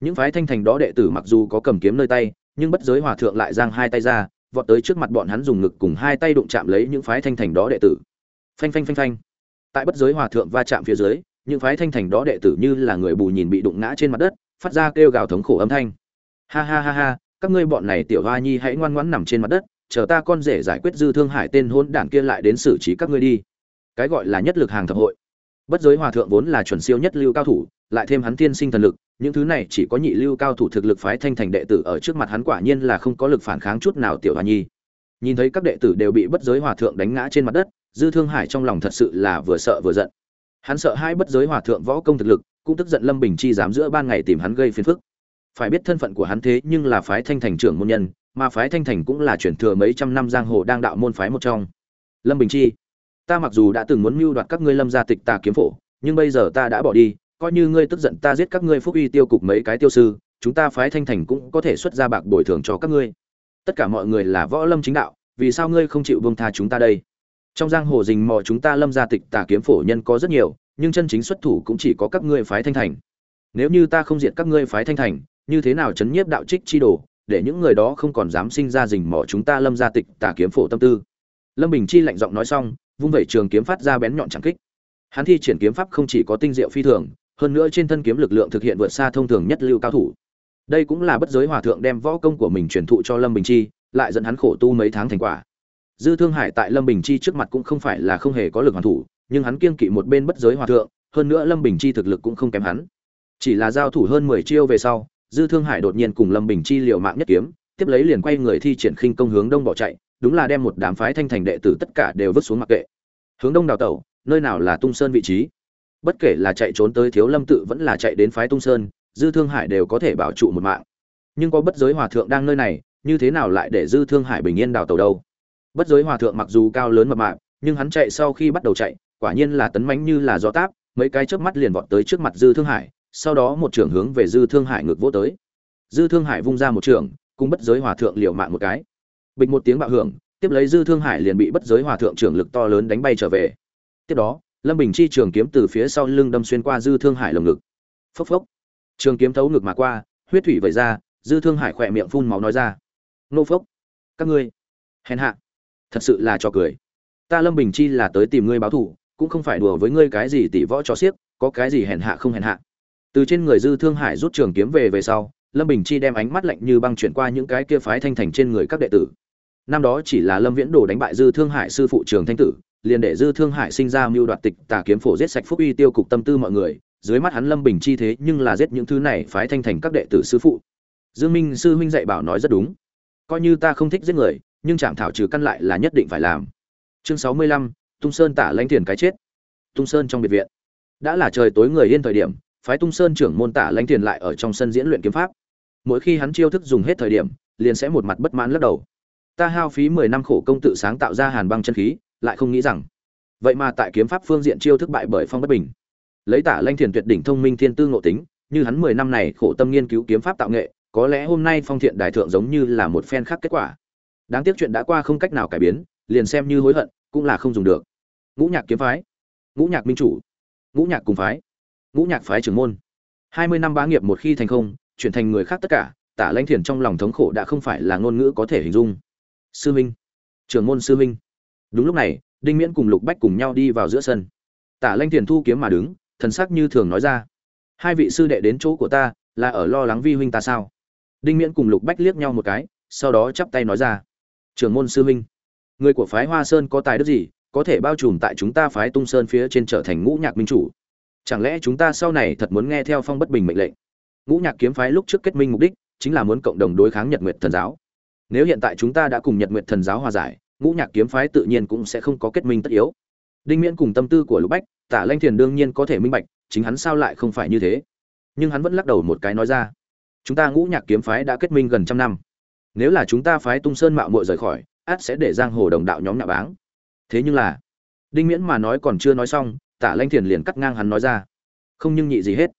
Những phái thanh thành đó đệ tử mặc dù có cầm kiếm nơi tay, nhưng bất giới hòa thượng lại giang hai tay ra, vọt tới trước mặt bọn hắn dùng ngực cùng hai tay đụng chạm lấy những phái thanh thành đó đệ tử. Phanh phanh phanh phanh. Tại bất giới hòa thượng va chạm phía dưới những phái thanh thành đó đệ tử như là người bù nhìn bị đụng ngã trên mặt đất, phát ra kêu gào thống khổ âm thanh. Ha ha ha ha, các ngươi bọn này tiểu hoa nhi hãy ngoan ngoãn nằm trên mặt đất, chờ ta con rể giải quyết dư thương hải tên hôn đản kia lại đến xử trí các ngươi đi. Cái gọi là nhất lực hàng thập hội. Bất giới hòa thượng vốn là chuẩn siêu nhất lưu cao thủ, lại thêm hắn tiên sinh thần lực, những thứ này chỉ có nhị lưu cao thủ thực lực phái thanh thành đệ tử ở trước mặt hắn quả nhiên là không có lực phản kháng chút nào tiểu hoa nhi. Nhìn thấy các đệ tử đều bị bất giới hòa thượng đánh ngã trên mặt đất, dư thương hải trong lòng thật sự là vừa sợ vừa giận hắn sợ hai bất giới hòa thượng võ công thực lực, cũng tức giận lâm bình chi dám giữa ban ngày tìm hắn gây phiền phức. Phải biết thân phận của hắn thế nhưng là phái thanh thành trưởng môn nhân, mà phái thanh thành cũng là chuyển thừa mấy trăm năm giang hồ đang đạo môn phái một trong. Lâm bình chi, ta mặc dù đã từng muốn mưu đoạt các ngươi lâm gia tịch tà kiếm phổ, nhưng bây giờ ta đã bỏ đi, coi như ngươi tức giận ta giết các ngươi phúc uy tiêu cục mấy cái tiêu sư, chúng ta phái thanh thành cũng có thể xuất ra bạc bồi thường cho các ngươi. Tất cả mọi người là võ lâm chính đạo, vì sao ngươi không chịu bông tha chúng ta đây? Trong giang hồ rình mò chúng ta lâm gia tịch tà kiếm phổ nhân có rất nhiều, nhưng chân chính xuất thủ cũng chỉ có các ngươi phái thanh thành. Nếu như ta không diệt các ngươi phái thanh thành, như thế nào chấn nhiếp đạo trích chi đồ, để những người đó không còn dám sinh ra rình mò chúng ta lâm gia tịch tà kiếm phổ tâm tư. Lâm bình chi lạnh giọng nói xong, vung vẩy trường kiếm phát ra bén nhọn chẳng kích. Hắn thi triển kiếm pháp không chỉ có tinh diệu phi thường, hơn nữa trên thân kiếm lực lượng thực hiện vượt xa thông thường nhất lưu cao thủ. Đây cũng là bất giới hòa thượng đem võ công của mình truyền thụ cho lâm bình chi, lại dẫn hắn khổ tu mấy tháng thành quả dư thương hải tại lâm bình chi trước mặt cũng không phải là không hề có lực hoàn thủ, nhưng hắn kiên kỵ một bên bất giới hòa thượng, hơn nữa lâm bình chi thực lực cũng không kém hắn. Chỉ là giao thủ hơn mười chiêu về sau, dư thương hải đột nhiên cùng lâm bình chi liều mạng nhất kiếm, tiếp lấy liền quay người thi triển khinh công hướng đông bỏ chạy, đúng là đem một đám phái thanh thành đệ tử tất cả đều vứt xuống mặc kệ. Hướng đông đào tẩu, nơi nào là tung sơn vị trí? Bất kể là chạy trốn tới thiếu lâm tự vẫn là chạy đến phái tung sơn, dư thương hải đều có thể bảo trụ một mạng. Nhưng có bất giới hòa thượng đang nơi này, như thế nào lại để dư thương hải bình yên đào tàu đâu? Bất giới hòa thượng mặc dù cao lớn mập mạp, nhưng hắn chạy sau khi bắt đầu chạy, quả nhiên là tấn mánh như là gió táp, mấy cái chớp mắt liền vọt tới trước mặt dư thương hải, sau đó một trường hướng về dư thương hải ngược vỗ tới. Dư thương hải vung ra một trường cùng bất giới hòa thượng liều mạng một cái. Bịch một tiếng bạo hưởng, tiếp lấy dư thương hải liền bị bất giới hòa thượng trưởng lực to lớn đánh bay trở về. Tiếp đó, lâm bình chi trường kiếm từ phía sau lưng đâm xuyên qua dư thương hải lồng ngực. Phốc phốc. Trường kiếm thấu ngực mà qua, huyết thủy vẩy ra, dư thương hải khỏe miệng phun máu nói ra. Nô phốc, các ngươi, hèn hạ thật sự là cho cười. Ta lâm bình chi là tới tìm ngươi báo thù, cũng không phải đùa với ngươi cái gì tỷ võ cho xiếc, có cái gì hèn hạ không hèn hạ. Từ trên người dư thương hải rút trường kiếm về về sau, lâm bình chi đem ánh mắt lạnh như băng chuyển qua những cái kia phái thanh thành trên người các đệ tử. Năm đó chỉ là lâm viễn đồ đánh bại dư thương hải sư phụ trường thanh tử, liền để dư thương hải sinh ra mưu đoạt tịch tà kiếm phổ giết sạch phúc uy tiêu cục tâm tư mọi người, dưới mắt hắn lâm bình chi thế nhưng là giết những thứ này phái thanh thành các đệ tử sư phụ. Dương minh sư huynh dạy bảo nói rất đúng. Coi như ta không thích giết người nhưng chạm thảo trừ căn lại là nhất định phải làm. Chương sáu mươi lăm, tung sơn tả lãnh thiền cái chết. Tung sơn trong biệt viện. Đã là trời tối người yên thời điểm phái tung sơn trưởng môn tả lãnh thiền lại ở trong sân diễn luyện kiếm pháp. Mỗi khi hắn chiêu thức dùng hết thời điểm liền sẽ một mặt bất mãn lắc đầu. Ta hao phí mười năm khổ công tự sáng tạo ra hàn băng chân khí lại không nghĩ rằng. Vậy mà tại kiếm pháp phương diện chiêu thức bại bởi phong bất bình. Lấy tả lanh thiền tuyệt đỉnh thông minh thiên tư ngộ tính như hắn mười năm này khổ tâm nghiên cứu kiếm pháp tạo nghệ có lẽ hôm nay phong thiện đại thượng giống như là một phen khác kết quả đáng tiếc chuyện đã qua không cách nào cải biến, liền xem như hối hận, cũng là không dùng được. Ngũ nhạc kiếm phái. Ngũ nhạc minh chủ. Ngũ nhạc cùng phái. Ngũ nhạc phái trưởng môn. Hai mươi năm bá nghiệp một khi thành không, chuyển thành người khác tất cả, tả lanh thiền trong lòng thống khổ đã không phải là ngôn ngữ có thể hình dung. Sư minh. Trưởng môn sư minh. Đúng lúc này, đinh miễn cùng lục bách cùng nhau đi vào giữa sân. Tả lanh thiền thu kiếm mà đứng, thần sắc như thường nói ra. Hai vị sư đệ đến chỗ của ta, là ở lo lắng vi huynh ta sao? Đinh miễn cùng lục bách liếc nhau một cái, sau đó chắp tay nói ra trưởng môn sư huynh. Người của phái hoa sơn có tài đức gì, có thể bao trùm tại chúng ta phái tung sơn phía trên trở thành ngũ nhạc minh chủ? Chẳng lẽ chúng ta sau này thật muốn nghe theo phong bất bình mệnh lệnh? Ngũ nhạc kiếm phái lúc trước kết minh mục đích chính là muốn cộng đồng đối kháng nhật nguyệt thần giáo. Nếu hiện tại chúng ta đã cùng nhật nguyệt thần giáo hòa giải, ngũ nhạc kiếm phái tự nhiên cũng sẽ không có kết minh tất yếu. Đinh miễn cùng tâm tư của lục bách, tả lanh thiền đương nhiên có thể minh bạch, chính hắn sao lại không phải như thế? Nhưng hắn vẫn lắc đầu một cái nói ra, chúng ta ngũ nhạc kiếm phái đã kết minh gần trăm năm nếu là chúng ta phái tung sơn mạo muội rời khỏi át sẽ để giang hồ đồng đạo nhóm nhạo báng. Thế nhưng là, đinh miễn mà nói còn chưa nói xong, tả lanh thiền liền cắt ngang hắn nói ra. Không nhưng nhị gì hết.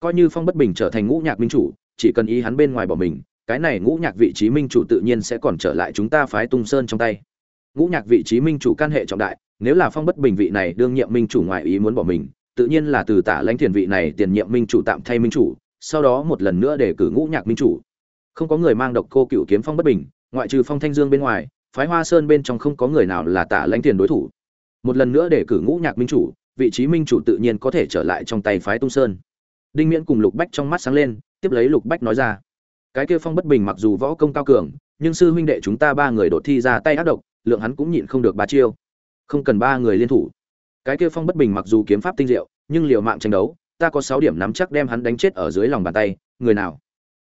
Coi như phong bất bình trở thành ngũ nhạc minh chủ, chỉ cần ý hắn bên ngoài bỏ mình, cái này ngũ nhạc vị trí minh chủ tự nhiên sẽ còn trở lại chúng ta phái tung sơn trong tay. Ngũ nhạc vị trí minh chủ can hệ trọng đại, nếu là phong bất bình vị này đương nhiệm minh chủ ngoại ý muốn bỏ mình, tự nhiên là từ tả lãnh thiền vị này tiền nhiệm minh chủ tạm thay minh chủ, sau đó một lần nữa để cử ngũ nhạc minh chủ không có người mang độc cô cựu kiếm phong bất bình, ngoại trừ phong thanh dương bên ngoài, phái hoa sơn bên trong không có người nào là tả lãnh tiền đối thủ. Một lần nữa để cử ngũ nhạc minh chủ, vị trí minh chủ tự nhiên có thể trở lại trong tay phái tung sơn. Đinh miễn cùng lục bách trong mắt sáng lên, tiếp lấy lục bách nói ra, cái kia phong bất bình mặc dù võ công cao cường, nhưng sư huynh đệ chúng ta ba người đột thi ra tay ác độc, lượng hắn cũng nhịn không được ba chiêu. Không cần ba người liên thủ. Cái kia phong bất bình mặc dù kiếm pháp tinh diệu, nhưng liều mạng tranh đấu, ta có sáu điểm nắm chắc đem hắn đánh chết ở dưới lòng bàn tay, người nào?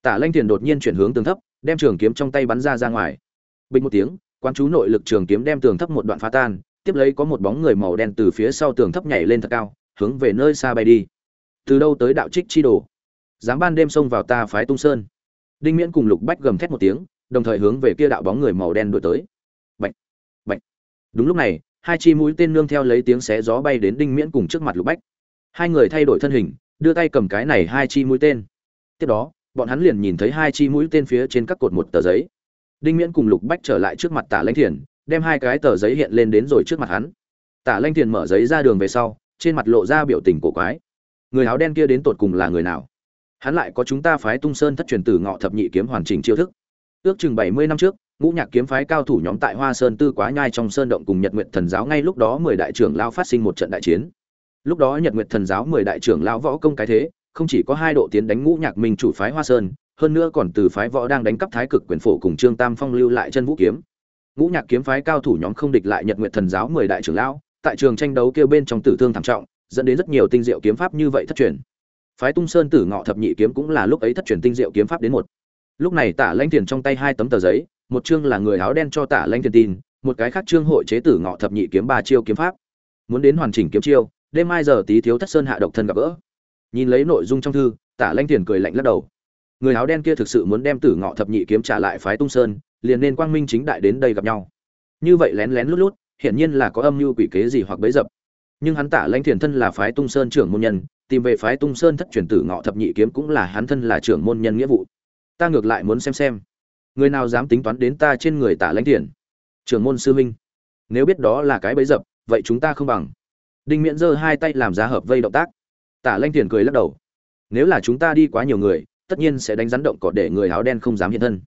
Tả lanh thiền đột nhiên chuyển hướng tường thấp đem trường kiếm trong tay bắn ra ra ngoài. Bình một tiếng quan chú nội lực trường kiếm đem tường thấp một đoạn phá tan tiếp lấy có một bóng người màu đen từ phía sau tường thấp nhảy lên thật cao hướng về nơi xa bay đi. Từ đâu tới đạo trích chi đồ? Dám ban đêm xông vào ta phái tung sơn. Đinh miễn cùng lục bách gầm thét một tiếng đồng thời hướng về kia đạo bóng người màu đen đuổi tới. Bạch, bạch. đúng lúc này hai chi mũi tên nương theo lấy tiếng xé gió bay đến đinh miễn cùng trước mặt lục bách. Hai người thay đổi thân hình đưa tay cầm cái này hai chi mũi tên. Tiếp đó bọn hắn liền nhìn thấy hai chi mũi tên phía trên các cột một tờ giấy. Đinh miễn cùng lục bách trở lại trước mặt tả lãnh thiền, đem hai cái tờ giấy hiện lên đến rồi trước mặt hắn. Tả lãnh thiền mở giấy ra đường về sau, trên mặt lộ ra biểu tình cổ quái. Người áo đen kia đến tột cùng là người nào? Hắn lại có chúng ta phái tung sơn thất truyền tử ngọ thập nhị kiếm hoàn chỉnh chiêu thức. Ước chừng bảy mươi năm trước, ngũ nhạc kiếm phái cao thủ nhóm tại hoa sơn tư quá nhai trong sơn động cùng nhật nguyện thần giáo ngay lúc đó mười đại trưởng lao phát sinh một trận đại chiến. Lúc đó nhật nguyện thần giáo mười đại trưởng lao võ công cái thế không chỉ có hai độ tiến đánh ngũ nhạc minh chủ phái hoa sơn, hơn nữa còn từ phái võ đang đánh cắp thái cực quyền phổ cùng trương tam phong lưu lại chân vũ kiếm. Ngũ nhạc kiếm phái cao thủ nhóm không địch lại nhật nguyện thần giáo mười đại trưởng lão, tại trường tranh đấu kêu bên trong tử thương thảm trọng, dẫn đến rất nhiều tinh diệu kiếm pháp như vậy thất truyền. Phái tung sơn tử ngọ thập nhị kiếm cũng là lúc ấy thất truyền tinh diệu kiếm pháp đến một. Lúc này tả lãnh tiền trong tay hai tấm tờ giấy, một chương là người áo đen cho tả lãnh tiền tin, một cái khác chương hội chế tử ngọ thập nhị kiếm ba chiêu kiếm pháp. Muốn đến hoàn chỉnh kiếm chiêu, đêm mai giờ tí thiếu thất sơn hạ độc thân gặp gỡ nhìn lấy nội dung trong thư, tả lanh thiền cười lạnh lắc đầu. Người áo đen kia thực sự muốn đem tử ngọ thập nhị kiếm trả lại phái tung sơn, liền nên quang minh chính đại đến đây gặp nhau. Như vậy lén lén lút lút, hiển nhiên là có âm mưu quỷ kế gì hoặc bấy dập. Nhưng hắn tả lanh thiền thân là phái tung sơn trưởng môn nhân, tìm về phái tung sơn thất truyền tử ngọ thập nhị kiếm cũng là hắn thân là trưởng môn nhân nghĩa vụ. Ta ngược lại muốn xem xem. Người nào dám tính toán đến ta trên người tả lanh thiền? Trưởng môn sư huynh, nếu biết đó là cái bấy dập, vậy chúng ta không bằng. Đinh miễn giơ hai tay làm giá hợp vây động tác tả Lanh thiền cười lắc đầu. Nếu là chúng ta đi quá nhiều người, tất nhiên sẽ đánh rắn động cỏ để người áo đen không dám hiện thân.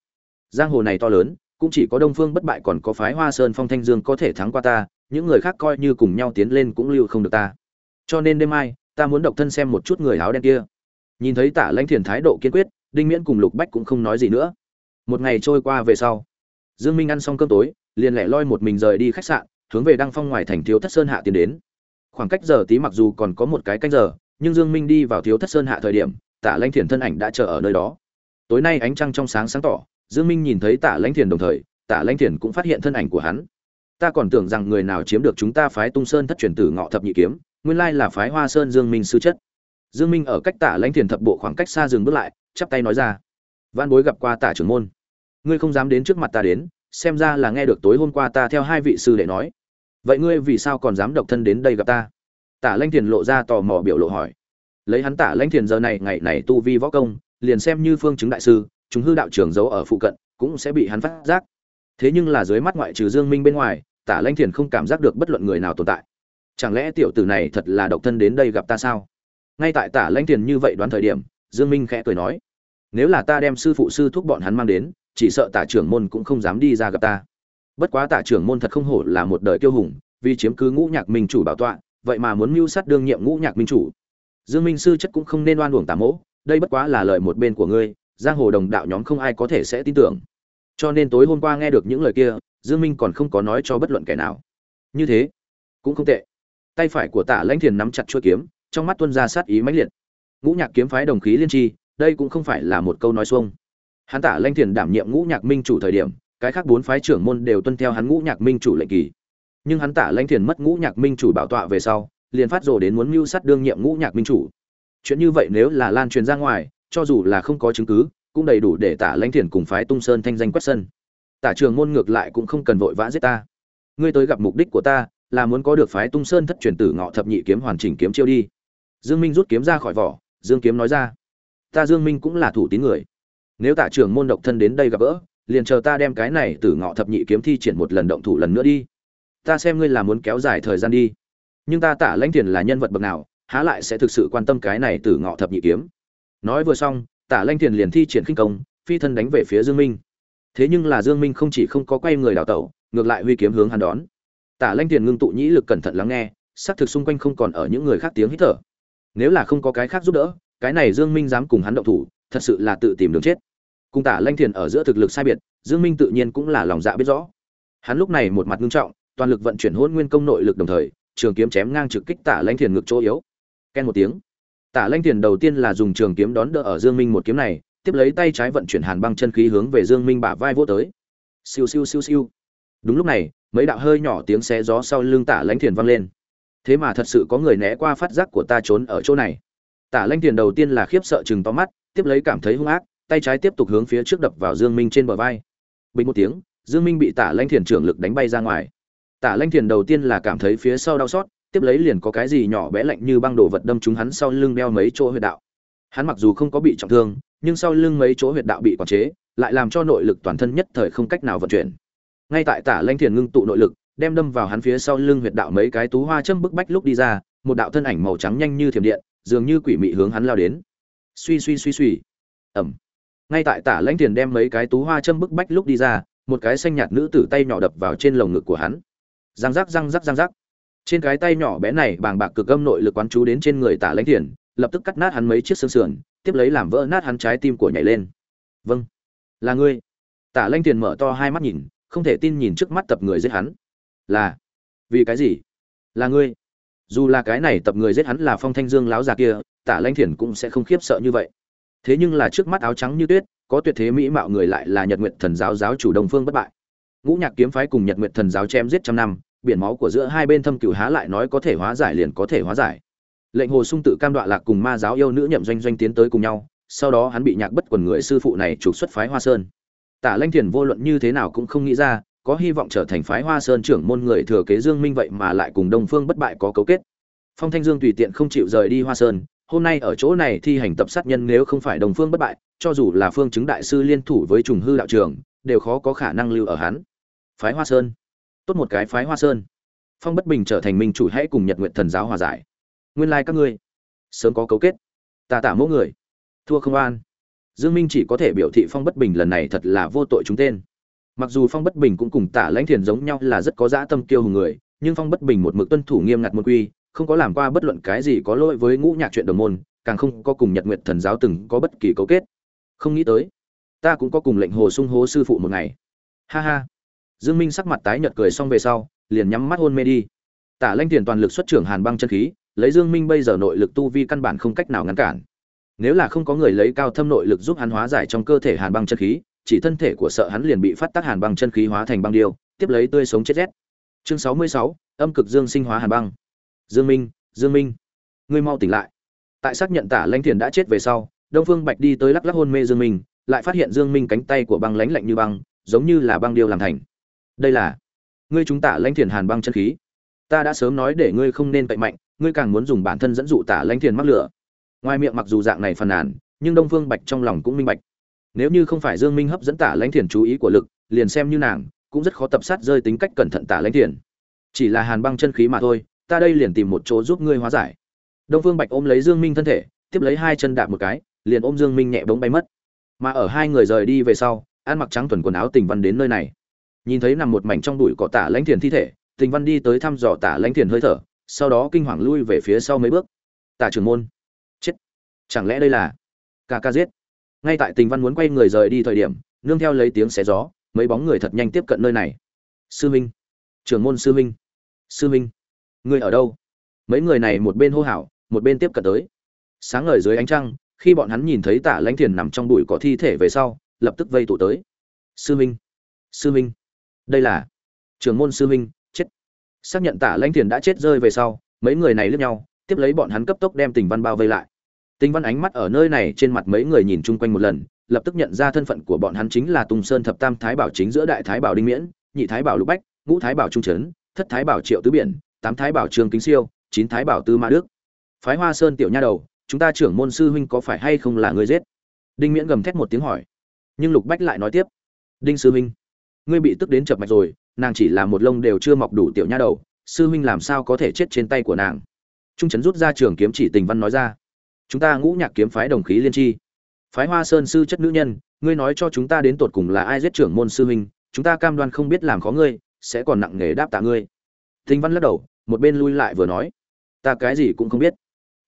Giang hồ này to lớn, cũng chỉ có đông phương bất bại còn có phái hoa sơn phong thanh dương có thể thắng qua ta, những người khác coi như cùng nhau tiến lên cũng lưu không được ta. Cho nên đêm mai, ta muốn độc thân xem một chút người áo đen kia. Nhìn thấy tả lãnh thiền thái độ kiên quyết, đinh miễn cùng lục bách cũng không nói gì nữa. Một ngày trôi qua về sau, dương minh ăn xong cơm tối, liền lẻ loi một mình rời đi khách sạn, hướng về đăng phong ngoài thành thiếu thất sơn hạ tiến đến. Khoảng cách giờ tí mặc dù còn có một cái canh giờ nhưng dương minh đi vào thiếu thất sơn hạ thời điểm, tả lãnh thiền thân ảnh đã chờ ở nơi đó. Tối nay ánh trăng trong sáng sáng tỏ, dương minh nhìn thấy tả lãnh thiền đồng thời, tả lãnh thiền cũng phát hiện thân ảnh của hắn. Ta còn tưởng rằng người nào chiếm được chúng ta phái tung sơn thất truyền tử ngọ thập nhị kiếm, nguyên lai là phái hoa sơn dương minh sư chất. Dương minh ở cách tả lãnh thiền thập bộ khoảng cách xa dừng bước lại, chắp tay nói ra. Văn bối gặp qua tả trưởng môn. Ngươi không dám đến trước mặt ta đến, xem ra là nghe được tối hôm qua ta theo hai vị sư để nói. Vậy ngươi vì sao còn dám độc thân đến đây gặp ta? Tả lãnh thiền lộ ra tò mò biểu lộ hỏi. Lấy hắn tả lãnh thiền giờ này, ngày này tu vi võ công, liền xem như phương chứng đại sư, chúng hư đạo trưởng giấu ở phụ cận, cũng sẽ bị hắn phát giác. Thế nhưng là dưới mắt ngoại trừ dương minh bên ngoài, tả lãnh thiền không cảm giác được bất luận người nào tồn tại. Chẳng lẽ tiểu tử này thật là độc thân đến đây gặp ta sao? Ngay tại tả lãnh thiền như vậy đoán thời điểm, dương minh khẽ cười nói. Nếu là ta đem sư phụ sư thúc bọn hắn mang đến, chỉ sợ tả trưởng môn cũng không dám đi ra gặp ta. Bất quá tả trưởng môn thật không hổ là một đời kiêu hùng, vì chiếm cứ ngũ nhạc minh chủ bảo tọa vậy mà muốn mưu sát đương nhiệm ngũ nhạc minh chủ. Dương minh sư chất cũng không nên oan uổng tà mỗ, đây bất quá là lời một bên của ngươi, giang hồ đồng đạo nhóm không ai có thể sẽ tin tưởng. Cho nên tối hôm qua nghe được những lời kia, dương minh còn không có nói cho bất luận kẻ nào. Như thế, cũng không tệ. Tay phải của tả lãnh thiền nắm chặt chuôi kiếm, trong mắt tuân ra sát ý mãnh liệt. Ngũ nhạc kiếm phái đồng khí liên tri, đây cũng không phải là một câu nói xuông. Hắn tả lãnh thiền đảm nhiệm ngũ nhạc minh chủ thời điểm, cái khác bốn phái trưởng môn đều tuân theo hắn ngũ nhạc minh chủ lệnh kỳ nhưng hắn tả lãnh thiền mất ngũ nhạc minh chủ bảo tọa về sau, liền phát rồ đến muốn mưu sát đương nhiệm ngũ nhạc minh chủ. Chuyện như vậy nếu là lan truyền ra ngoài, cho dù là không có chứng cứ, cũng đầy đủ để tả lãnh thiền cùng phái tung sơn thanh danh quét sân. Tả trường môn ngược lại cũng không cần vội vã giết ta. Ngươi tới gặp mục đích của ta, là muốn có được phái tung sơn thất truyền tử ngọ thập nhị kiếm hoàn chỉnh kiếm chiêu đi. Dương minh rút kiếm ra khỏi vỏ, dương kiếm nói ra, ta dương minh cũng là thủ tín người. Nếu tả trường môn độc thân đến đây gặp gỡ, liền chờ ta đem cái này tử ngọ thập nhị kiếm thi triển một lần động thủ lần nữa đi ta xem ngươi là muốn kéo dài thời gian đi. Nhưng ta tả lãnh thiền là nhân vật bậc nào, há lại sẽ thực sự quan tâm cái này từ ngọ thập nhị kiếm. Nói vừa xong, tả lãnh thiền liền thi triển khinh công, phi thân đánh về phía dương minh. Thế nhưng là dương minh không chỉ không có quay người đào tẩu, ngược lại huy kiếm hướng hắn đón. Tả lãnh thiền ngưng tụ nhĩ lực cẩn thận lắng nghe xác thực xung quanh không còn ở những người khác tiếng hít thở. Nếu là không có cái khác giúp đỡ, cái này dương minh dám cùng hắn động thủ, thật sự là tự tìm đường chết. Cùng tả lãnh thiền ở giữa thực lực sai biệt, dương minh tự nhiên cũng là lòng dạ biết rõ. Hắn lúc này một mặt ngưng trọng toàn lực vận chuyển hôn nguyên công nội lực đồng thời, trường kiếm chém ngang trực kích tả lãnh thiền ngực chỗ yếu. Ken một tiếng. Tả lãnh thiền đầu tiên là dùng trường kiếm đón đỡ ở dương minh một kiếm này, tiếp lấy tay trái vận chuyển hàn băng chân khí hướng về dương minh bả vai vỗ tới. Siêu siêu siêu siêu. Đúng lúc này, mấy đạo hơi nhỏ tiếng xé gió sau lưng tả lãnh thiền vang lên. Thế mà thật sự có người né qua phát giác của ta trốn ở chỗ này. Tả lãnh thiền đầu tiên là khiếp sợ chừng to mắt, tiếp lấy cảm thấy hung ác, tay trái tiếp tục hướng phía trước đập vào dương minh trên bờ vai. Bình một tiếng, dương minh bị tả lãnh thiền trưởng lực đánh bay ra ngoài tả Lanh thiền đầu tiên là cảm thấy phía sau đau xót, tiếp lấy liền có cái gì nhỏ bé lạnh như băng đổ vật đâm trúng hắn sau lưng đeo mấy chỗ huyệt đạo. Hắn mặc dù không có bị trọng thương, nhưng sau lưng mấy chỗ huyệt đạo bị quản chế, lại làm cho nội lực toàn thân nhất thời không cách nào vận chuyển. Ngay tại tả Lanh thiền ngưng tụ nội lực, đem đâm vào hắn phía sau lưng huyệt đạo mấy cái tú hoa châm bức bách lúc đi ra, một đạo thân ảnh màu trắng nhanh như thiểm điện, dường như quỷ mị hướng hắn lao đến. Suy suy suy suy. Ầm! ngay tại tả lãnh thiền đem mấy cái tú hoa châm bức bách lúc đi ra, một cái xanh nhạt nữ tử tay nhỏ đập vào trên lồng ngực của hắn răng rắc răng rắc răng rắc. Trên cái tay nhỏ bé này, bàng bạc cực âm nội lực quán chú đến trên người tả lãnh thiền, lập tức cắt nát hắn mấy chiếc xương sườn, tiếp lấy làm vỡ nát hắn trái tim của nhảy lên. Vâng là ngươi. Tả lãnh thiền mở to hai mắt nhìn, không thể tin nhìn trước mắt tập người giết hắn. Là. Vì cái gì? Là ngươi. Dù là cái này tập người giết hắn là phong thanh dương láo già kia, tả lãnh thiền cũng sẽ không khiếp sợ như vậy. Thế nhưng là trước mắt áo trắng như tuyết, có tuyệt thế mỹ mạo người lại là nhật nguyện thần giáo giáo chủ đồng phương bất bại ngũ nhạc kiếm phái cùng nhật nguyện thần giáo chém giết trăm năm, biển máu của giữa hai bên thâm cửu há lại nói có thể hóa giải liền có thể hóa giải. Lệnh hồ sung tự cam đoạ lạc cùng ma giáo yêu nữ nhậm doanh doanh tiến tới cùng nhau, sau đó hắn bị nhạc bất quần người sư phụ này trục xuất phái hoa sơn. Tả lanh thiền vô luận như thế nào cũng không nghĩ ra, có hy vọng trở thành phái hoa sơn trưởng môn người thừa kế dương minh vậy mà lại cùng đông phương bất bại có cấu kết. Phong thanh dương tùy tiện không chịu rời đi hoa sơn, hôm nay ở chỗ này thi hành tập sát nhân nếu không phải đồng phương bất bại, cho dù là phương chứng đại sư liên thủ với trùng hư đạo trường, đều khó có khả năng lưu ở hắn phái hoa sơn. Tốt một cái phái hoa sơn. Phong bất bình trở thành minh chủ hãy cùng nhật nguyện thần giáo hòa giải. Nguyên lai các ngươi sớm có cấu kết. Ta tả mẫu người. Thua không an dương minh chỉ có thể biểu thị phong bất bình lần này thật là vô tội chúng tên. Mặc dù phong bất bình cũng cùng tả lãnh thiền giống nhau là rất có dã tâm kiêu hùng người, nhưng phong bất bình một mực tuân thủ nghiêm ngặt môn quy, không có làm qua bất luận cái gì có lỗi với ngũ nhạc chuyện đồng môn, càng không có cùng nhật nguyện thần giáo từng có bất kỳ cấu kết. Không nghĩ tới, ta cũng có cùng lệnh hồ sung hố sư phụ một ngày. Ha ha dương minh sắc mặt tái nhợt cười xong về sau liền nhắm mắt hôn mê đi. Tả lanh Tiền toàn lực xuất trưởng hàn băng chân khí lấy dương minh bây giờ nội lực tu vi căn bản không cách nào ngăn cản. Nếu là không có người lấy cao thâm nội lực giúp hắn hóa giải trong cơ thể hàn băng chân khí chỉ thân thể của sợ hắn liền bị phát tác hàn băng chân khí hóa thành băng điêu tiếp lấy tươi sống chết rét. Chương 66, âm cực dương sinh hóa hàn băng. Dương minh dương minh ngươi mau tỉnh lại. Tại xác nhận tả Lanh Tiền đã chết về sau đông phương bạch đi tới lắc lắc hôn mê dương minh lại phát hiện dương minh cánh tay của băng lãnh lạnh như băng giống như là băng điêu làm thành đây là, ngươi chúng tả lãnh thiền hàn băng chân khí. Ta đã sớm nói để ngươi không nên cậy mạnh, ngươi càng muốn dùng bản thân dẫn dụ tả lãnh thiền mắc lửa. Ngoài miệng mặc dù dạng này phàn nàn, nhưng đông phương bạch trong lòng cũng minh bạch. Nếu như không phải dương minh hấp dẫn tả lãnh thiền chú ý của lực, liền xem như nàng, cũng rất khó tập sát rơi tính cách cẩn thận tả lãnh thiền. Chỉ là hàn băng chân khí mà thôi, ta đây liền tìm một chỗ giúp ngươi hóa giải. Đông phương bạch ôm lấy dương minh thân thể, tiếp lấy hai chân đạp một cái, liền ôm dương minh nhẹ bóng bay mất. Mà ở hai người rời đi về sau, ăn mặc trắng thuần quần áo tình văn đến nơi này nhìn thấy nằm một mảnh trong bụi cỏ tả lãnh thiền thi thể, tình văn đi tới thăm dò tả lãnh thiền hơi thở, sau đó kinh hoàng lui về phía sau mấy bước. Tả trưởng môn. Chết. Chẳng lẽ đây là ca ca giết? Ngay tại tình văn muốn quay người rời đi thời điểm, nương theo lấy tiếng xé gió, mấy bóng người thật nhanh tiếp cận nơi này. Sư minh. Trưởng môn sư minh. Sư minh. Ngươi ở đâu? Mấy người này một bên hô hào, một bên tiếp cận tới. Sáng ngời dưới ánh trăng, khi bọn hắn nhìn thấy tả lãnh thiền nằm trong bụi có thi thể về sau, lập tức vây tụ tới. Sư minh. Sư minh đây là trưởng môn sư huynh, chết. Xác nhận tả lãnh thiền đã chết rơi về sau, mấy người này lướt nhau, tiếp lấy bọn hắn cấp tốc đem tình văn bao vây lại. Tình văn ánh mắt ở nơi này trên mặt mấy người nhìn chung quanh một lần, lập tức nhận ra thân phận của bọn hắn chính là tùng sơn thập tam thái bảo chính giữa đại thái bảo đinh miễn, nhị thái bảo lục bách, ngũ thái bảo trung trấn, thất thái bảo triệu tứ biển, tám thái bảo trương kính siêu, chín thái bảo tư mã đức. Phái hoa sơn tiểu nha đầu, chúng ta trưởng môn sư huynh có phải hay không là người giết? Đinh miễn gầm thét một tiếng hỏi. Nhưng lục bách lại nói tiếp. Đinh sư huynh ngươi bị tức đến chập mạch rồi, nàng chỉ là một lông đều chưa mọc đủ tiểu nha đầu, sư huynh làm sao có thể chết trên tay của nàng? Trung trấn rút ra trường kiếm chỉ tình văn nói ra, chúng ta ngũ nhạc kiếm phái đồng khí liên tri. Phái hoa sơn sư chất nữ nhân, ngươi nói cho chúng ta đến tột cùng là ai giết trưởng môn sư huynh, chúng ta cam đoan không biết làm khó ngươi, sẽ còn nặng nề đáp tạ ngươi. Tình văn lắc đầu, một bên lui lại vừa nói, ta cái gì cũng không biết.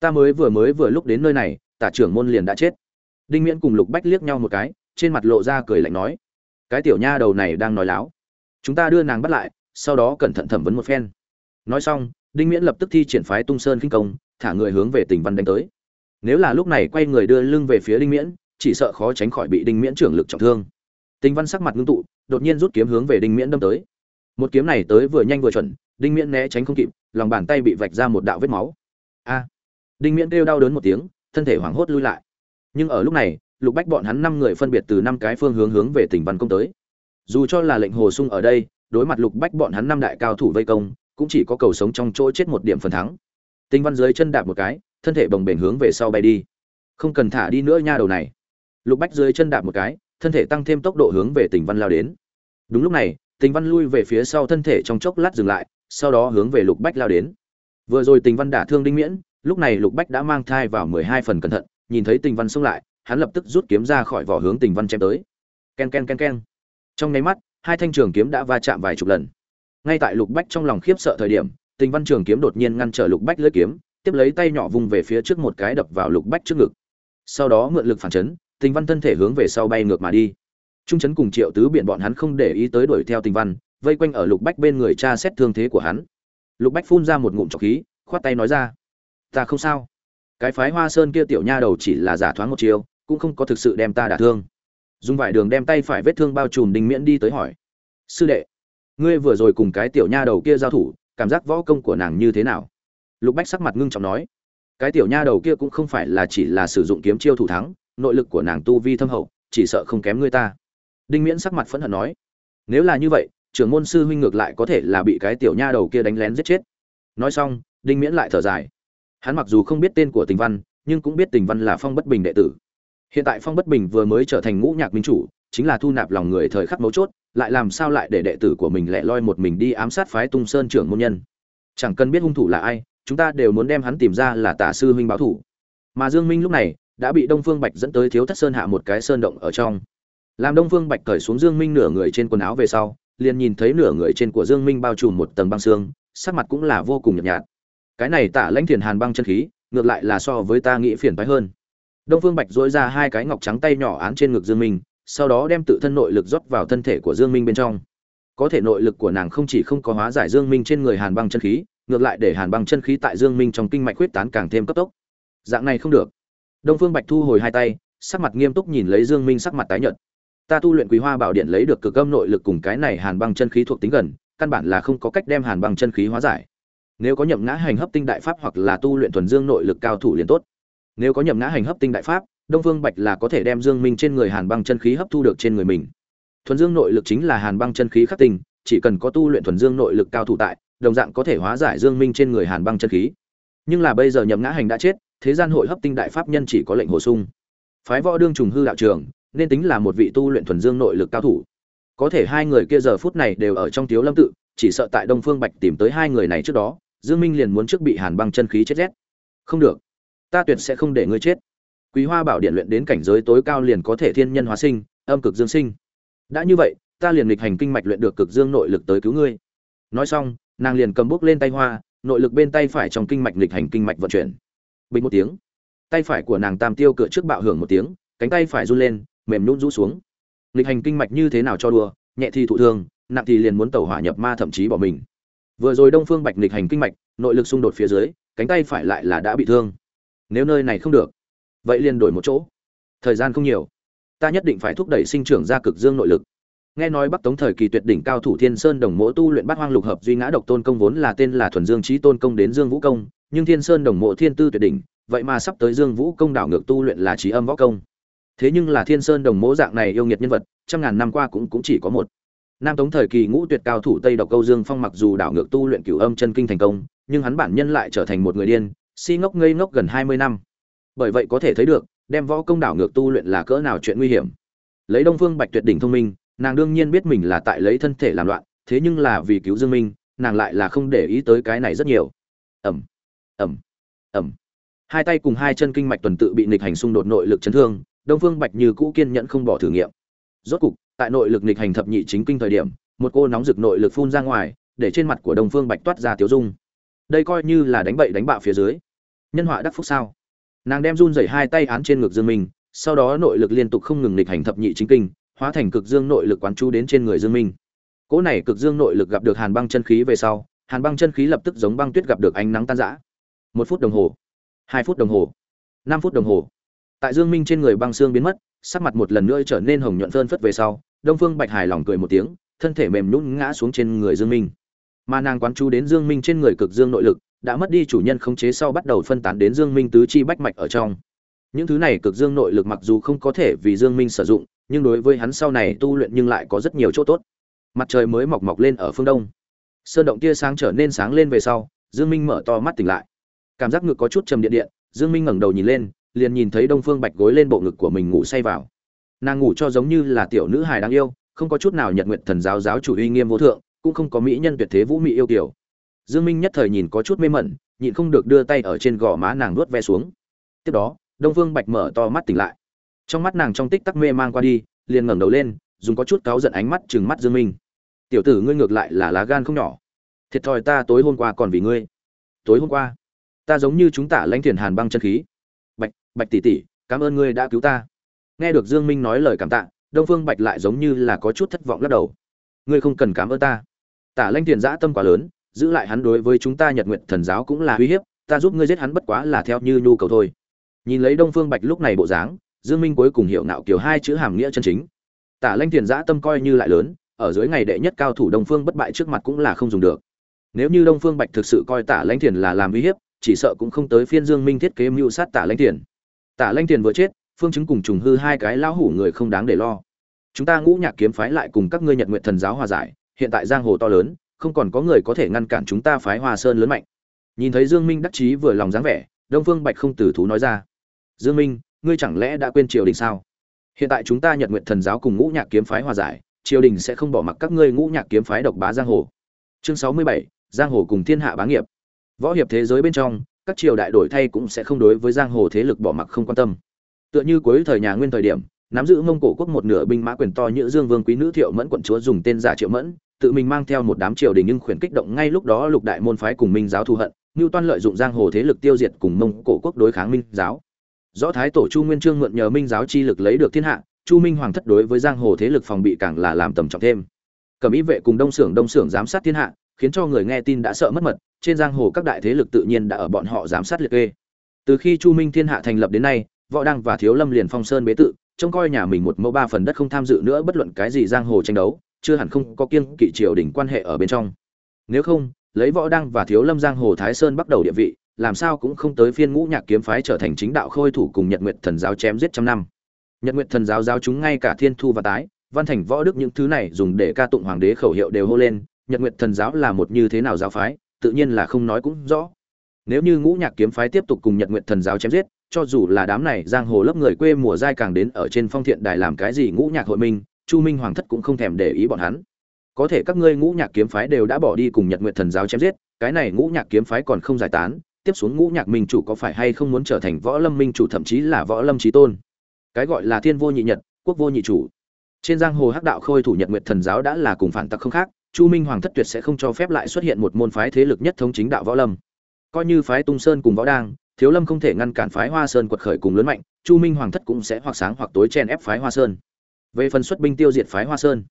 Ta mới vừa mới vừa lúc đến nơi này, tả trưởng môn liền đã chết. Đinh miễn cùng lục bách liếc nhau một cái, trên mặt lộ ra cười lạnh nói cái tiểu nha đầu này đang nói láo. Chúng ta đưa nàng bắt lại, sau đó cẩn thận thẩm vấn một phen. Nói xong, đinh miễn lập tức thi triển phái tung sơn khinh công, thả người hướng về tỉnh văn đánh tới. Nếu là lúc này quay người đưa lưng về phía đinh miễn, chỉ sợ khó tránh khỏi bị đinh miễn trưởng lực trọng thương. Tình văn sắc mặt ngưng tụ, đột nhiên rút kiếm hướng về đinh miễn đâm tới. Một kiếm này tới vừa nhanh vừa chuẩn, đinh miễn né tránh không kịp, lòng bàn tay bị vạch ra một đạo vết máu. A! Đinh miễn kêu đau đớn một tiếng, thân thể hoảng hốt lui lại. Nhưng ở lúc này lục bách bọn hắn năm người phân biệt từ năm cái phương hướng hướng về tỉnh văn công tới. Dù cho là lệnh hồ sung ở đây, đối mặt lục bách bọn hắn năm đại cao thủ vây công, cũng chỉ có cầu sống trong chỗ chết một điểm phần thắng. Tinh văn dưới chân đạp một cái, thân thể bồng bềnh hướng về sau bay đi. Không cần thả đi nữa nha đầu này. Lục bách dưới chân đạp một cái, thân thể tăng thêm tốc độ hướng về tỉnh văn lao đến. Đúng lúc này tình văn lui về phía sau thân thể trong chốc lát dừng lại, sau đó hướng về lục bách lao đến. Vừa rồi tình văn đả thương đinh miễn, lúc này lục bách đã mang thai vào mười hai phần cẩn thận, nhìn thấy tình văn xông lại hắn lập tức rút kiếm ra khỏi vỏ hướng tình văn chém tới. Ken ken ken ken. Trong nháy mắt, hai thanh trường kiếm đã va chạm vài chục lần. Ngay tại lục bách trong lòng khiếp sợ thời điểm, tình văn trường kiếm đột nhiên ngăn trở lục bách lưỡi kiếm, tiếp lấy tay nhỏ vùng về phía trước một cái đập vào lục bách trước ngực. Sau đó mượn lực phản chấn, tình văn thân thể hướng về sau bay ngược mà đi. Trung trấn cùng triệu tứ biện bọn hắn không để ý tới đuổi theo tình văn, vây quanh ở lục bách bên người cha xét thương thế của hắn. Lục bách phun ra một ngụm trọc khí, khoát tay nói ra, ta không sao. Cái phái hoa sơn kia tiểu nha đầu chỉ là giả thoáng một chiều cũng không có thực sự đem ta đả thương. Dùng vải đường đem tay phải vết thương bao trùm đinh miễn đi tới hỏi. Sư đệ, ngươi vừa rồi cùng cái tiểu nha đầu kia giao thủ, cảm giác võ công của nàng như thế nào? Lục bách sắc mặt ngưng trọng nói. Cái tiểu nha đầu kia cũng không phải là chỉ là sử dụng kiếm chiêu thủ thắng, nội lực của nàng tu vi thâm hậu, chỉ sợ không kém ngươi ta. Đinh miễn sắc mặt phẫn hận nói. Nếu là như vậy, trưởng môn sư huynh ngược lại có thể là bị cái tiểu nha đầu kia đánh lén giết chết. Nói xong, đinh miễn lại thở dài. Hắn mặc dù không biết tên của tình văn, nhưng cũng biết tình văn là phong bất bình đệ tử hiện tại phong bất bình vừa mới trở thành ngũ nhạc minh chủ, chính là thu nạp lòng người thời khắc mấu chốt, lại làm sao lại để đệ tử của mình lẻ loi một mình đi ám sát phái tung sơn trưởng môn nhân? Chẳng cần biết hung thủ là ai, chúng ta đều muốn đem hắn tìm ra là tả sư huynh báo thủ. Mà dương minh lúc này, đã bị đông phương bạch dẫn tới thiếu thất sơn hạ một cái sơn động ở trong. Làm đông phương bạch cởi xuống dương minh nửa người trên quần áo về sau, liền nhìn thấy nửa người trên của dương minh bao trùm một tầng băng xương, sắc mặt cũng là vô cùng nhợt nhạt. Cái này tả lãnh thiền hàn băng chân khí, ngược lại là so với ta nghĩ phiền phái hơn đông phương bạch duỗi ra hai cái ngọc trắng tay nhỏ án trên ngực dương minh, sau đó đem tự thân nội lực rót vào thân thể của dương minh bên trong. Có thể nội lực của nàng không chỉ không có hóa giải dương minh trên người hàn băng chân khí, ngược lại để hàn băng chân khí tại dương minh trong kinh mạch huyết tán càng thêm cấp tốc. Dạng này không được. Đông phương bạch thu hồi hai tay, sắc mặt nghiêm túc nhìn lấy dương minh sắc mặt tái nhợt. Ta tu luyện quý hoa bảo điện lấy được cực âm nội lực cùng cái này hàn băng chân khí thuộc tính gần, căn bản là không có cách đem hàn băng chân khí hóa giải. Nếu có nhậm ngã hành hấp tinh đại pháp hoặc là tu luyện thuần dương nội lực cao thủ liền tốt nếu có nhậm ngã hành hấp tinh đại pháp, đông phương bạch là có thể đem dương minh trên người hàn băng chân khí hấp thu được trên người mình. Thuần dương nội lực chính là hàn băng chân khí khắc tinh, chỉ cần có tu luyện thuần dương nội lực cao thủ tại, đồng dạng có thể hóa giải dương minh trên người hàn băng chân khí. Nhưng là bây giờ nhậm ngã hành đã chết, thế gian hội hấp tinh đại pháp nhân chỉ có lệnh bổ sung. Phái võ đương trùng hư đạo trường, nên tính là một vị tu luyện thuần dương nội lực cao thủ. Có thể hai người kia giờ phút này đều ở trong tiếu lâm tự, chỉ sợ tại đông phương bạch tìm tới hai người này trước đó, dương minh liền muốn trước bị hàn băng chân khí chết rét. Không được ta tuyệt sẽ không để ngươi chết. Quý hoa bảo điện luyện đến cảnh giới tối cao liền có thể thiên nhân hóa sinh, âm cực dương sinh. Đã như vậy, ta liền lịch hành kinh mạch luyện được cực dương nội lực tới cứu ngươi. Nói xong, nàng liền cầm bút lên tay hoa, nội lực bên tay phải trong kinh mạch lịch hành kinh mạch vận chuyển. Bình một tiếng, tay phải của nàng tam tiêu cửa trước bạo hưởng một tiếng, cánh tay phải run lên, mềm nhún rũ xuống. Lịch hành kinh mạch như thế nào cho đùa, nhẹ thì thụ thương, nặng thì liền muốn tẩu hỏa nhập ma thậm chí bỏ mình. Vừa rồi đông phương bạch lịch hành kinh mạch, nội lực xung đột phía dưới, cánh tay phải lại là đã bị thương nếu nơi này không được, vậy liền đổi một chỗ. Thời gian không nhiều, ta nhất định phải thúc đẩy sinh trưởng ra cực dương nội lực. Nghe nói bắc tống thời kỳ tuyệt đỉnh cao thủ thiên sơn đồng mộ tu luyện bát hoang lục hợp duy ngã độc tôn công vốn là tên là thuần dương trí tôn công đến dương vũ công, nhưng thiên sơn đồng mộ thiên tư tuyệt đỉnh, vậy mà sắp tới dương vũ công đảo ngược tu luyện là trí âm võ công. Thế nhưng là thiên sơn đồng mộ dạng này yêu nghiệt nhân vật, trăm ngàn năm qua cũng cũng chỉ có một. Nam tống thời kỳ ngũ tuyệt cao thủ tây độc câu dương phong mặc dù đảo ngược tu luyện cửu âm chân kinh thành công, nhưng hắn bản nhân lại trở thành một người điên si ngốc ngây ngốc gần hai mươi năm. Bởi vậy có thể thấy được, đem võ công đảo ngược tu luyện là cỡ nào chuyện nguy hiểm. Lấy đông phương bạch tuyệt đỉnh thông minh, nàng đương nhiên biết mình là tại lấy thân thể làm loạn, thế nhưng là vì cứu dương minh, nàng lại là không để ý tới cái này rất nhiều. Ẩm ẩm ẩm hai tay cùng hai chân kinh mạch tuần tự bị nịch hành xung đột nội lực chấn thương, đông phương bạch như cũ kiên nhẫn không bỏ thử nghiệm. Rốt cục, tại nội lực nịch hành thập nhị chính kinh thời điểm, một cô nóng rực nội lực phun ra ngoài, để trên mặt của đông phương bạch toát ra tiếu dung. Đây coi như là đánh bậy đánh bạo phía dưới nhân họa đắc phúc sao? Nàng đem run rẩy hai tay án trên ngực dương minh, sau đó nội lực liên tục không ngừng nịch hành thập nhị chính kinh, hóa thành cực dương nội lực quán chú đến trên người dương minh. Cỗ này cực dương nội lực gặp được hàn băng chân khí về sau, hàn băng chân khí lập tức giống băng tuyết gặp được ánh nắng tan rã. Một phút đồng hồ, hai phút đồng hồ, năm phút đồng hồ. Tại dương minh trên người băng xương biến mất, sắc mặt một lần nữa trở nên hồng nhuận phơn phất về sau, đông phương bạch hài lòng cười một tiếng, thân thể mềm nhũn ngã xuống trên người dương minh. Mà nàng quán chú đến dương minh trên người cực dương nội lực đã mất đi chủ nhân khống chế sau bắt đầu phân tán đến dương minh tứ chi bách mạch ở trong. Những thứ này cực dương nội lực mặc dù không có thể vì dương minh sử dụng, nhưng đối với hắn sau này tu luyện nhưng lại có rất nhiều chỗ tốt. Mặt trời mới mọc mọc lên ở phương đông. Sơn động tia sáng trở nên sáng lên về sau, dương minh mở to mắt tỉnh lại. Cảm giác ngực có chút trầm điện điện, dương minh ngẩng đầu nhìn lên, liền nhìn thấy đông phương bạch gối lên bộ ngực của mình ngủ say vào. Nàng ngủ cho giống như là tiểu nữ hài đáng yêu, không có chút nào nhật nguyện thần giáo giáo chủ uy nghiêm vô thượng, cũng không có mỹ nhân tuyệt thế vũ mỹ yêu kiều dương minh nhất thời nhìn có chút mê mẩn, nhịn không được đưa tay ở trên gò má nàng nuốt ve xuống. Tiếp đó, đông phương bạch mở to mắt tỉnh lại. Trong mắt nàng trong tích tắc mê mang qua đi, liền ngẩng đầu lên, dùng có chút cáu giận ánh mắt chừng mắt dương minh. Tiểu tử ngươi ngược lại là lá gan không nhỏ. Thiệt thòi ta tối hôm qua còn vì ngươi. Tối hôm qua, ta giống như chúng ta lãnh thiền hàn băng chân khí. Bạch bạch tỷ tỷ, cảm ơn ngươi đã cứu ta. Nghe được dương minh nói lời cảm tạ, đông phương bạch lại giống như là có chút thất vọng lắc đầu. Ngươi không cần cảm ơn ta. Tả lãnh thiền dã tâm quá lớn giữ lại hắn đối với chúng ta nhật nguyện thần giáo cũng là uy hiếp, ta giúp ngươi giết hắn bất quá là theo như nhu cầu thôi. Nhìn lấy đông phương bạch lúc này bộ dáng, dương minh cuối cùng hiểu nạo kiểu hai chữ hàm nghĩa chân chính. Tả lanh Tiền giã tâm coi như lại lớn, ở dưới ngày đệ nhất cao thủ đông phương bất bại trước mặt cũng là không dùng được. Nếu như đông phương bạch thực sự coi tả lanh Tiền là làm uy hiếp, chỉ sợ cũng không tới phiên dương minh thiết kế mưu sát tả lanh Tiền. tả lanh Tiền vừa chết, phương chứng cùng trùng hư hai cái lão hủ người không đáng để lo. Chúng ta ngũ nhạc kiếm phái lại cùng các ngươi nhật nguyện thần giáo hòa giải, hiện tại giang hồ to lớn không còn có người có thể ngăn cản chúng ta phái hoa sơn lớn mạnh. Nhìn thấy dương minh đắc chí vừa lòng dáng vẻ, đông phương bạch không từ thú nói ra. Dương minh, ngươi chẳng lẽ đã quên triều đình sao? Hiện tại chúng ta nhật nguyện thần giáo cùng ngũ nhạc kiếm phái hòa giải, triều đình sẽ không bỏ mặc các ngươi ngũ nhạc kiếm phái độc bá giang hồ. Chương sáu mươi bảy, giang hồ cùng thiên hạ bá nghiệp. Võ hiệp thế giới bên trong, các triều đại đổi thay cũng sẽ không đối với giang hồ thế lực bỏ mặc không quan tâm. Tựa như cuối thời nhà nguyên thời điểm, nắm giữ mông cổ quốc một nửa binh mã quyền to như dương vương quý nữ thiệu mẫn quận chúa dùng tên giả triệu mẫn tự mình mang theo một đám triều đình nhưng khuyển kích động ngay lúc đó lục đại môn phái cùng minh giáo thù hận, ngưu toan lợi dụng giang hồ thế lực tiêu diệt cùng mông cổ quốc đối kháng minh giáo. Rõ thái tổ chu nguyên trương mượn nhờ minh giáo chi lực lấy được thiên hạ, chu minh hoàng thất đối với giang hồ thế lực phòng bị càng là làm tầm trọng thêm. Cẩm ý vệ cùng đông xưởng đông xưởng giám sát thiên hạ, khiến cho người nghe tin đã sợ mất mật, trên giang hồ các đại thế lực tự nhiên đã ở bọn họ giám sát liệt kê. Từ khi chu minh thiên hạ thành lập đến nay, võ đăng và thiếu lâm liền phong sơn bế tự, trông coi nhà mình một mẫu ba phần đất không tham dự nữa bất luận cái gì giang hồ tranh đấu chưa hẳn không có kiêng kỵ triều đình quan hệ ở bên trong. Nếu không, lấy võ đăng và thiếu lâm giang hồ thái sơn bắt đầu địa vị, làm sao cũng không tới phiên ngũ nhạc kiếm phái trở thành chính đạo khôi thủ cùng nhật nguyệt thần giáo chém giết trăm năm. Nhật nguyệt thần giáo giáo chúng ngay cả thiên thu và tái, văn thành võ đức những thứ này dùng để ca tụng hoàng đế khẩu hiệu đều hô lên, nhật nguyệt thần giáo là một như thế nào giáo phái, tự nhiên là không nói cũng rõ. Nếu như ngũ nhạc kiếm phái tiếp tục cùng nhật nguyệt thần giáo chém giết, cho dù là đám này giang hồ lớp người quê mùa dai càng đến ở trên phong thiện đài làm cái gì ngũ nhạc hội minh chu minh hoàng thất cũng không thèm để ý bọn hắn. Có thể các ngươi ngũ nhạc kiếm phái đều đã bỏ đi cùng nhật nguyệt thần giáo chém giết, cái này ngũ nhạc kiếm phái còn không giải tán, tiếp xuống ngũ nhạc minh chủ có phải hay không muốn trở thành võ lâm minh chủ thậm chí là võ lâm trí tôn? Cái gọi là thiên vô nhị nhật, quốc vô nhị chủ. Trên giang hồ hắc đạo khôi thủ nhật nguyệt thần giáo đã là cùng phản tặc không khác, chu minh hoàng thất tuyệt sẽ không cho phép lại xuất hiện một môn phái thế lực nhất thống chính đạo võ lâm. Coi như phái tung sơn cùng võ đang, thiếu lâm không thể ngăn cản phái hoa sơn quật khởi cùng lớn mạnh, chu minh hoàng thất cũng sẽ hoặc sáng hoặc tối chen ép phái hoa sơn về phần xuất binh tiêu diệt phái hoa sơn.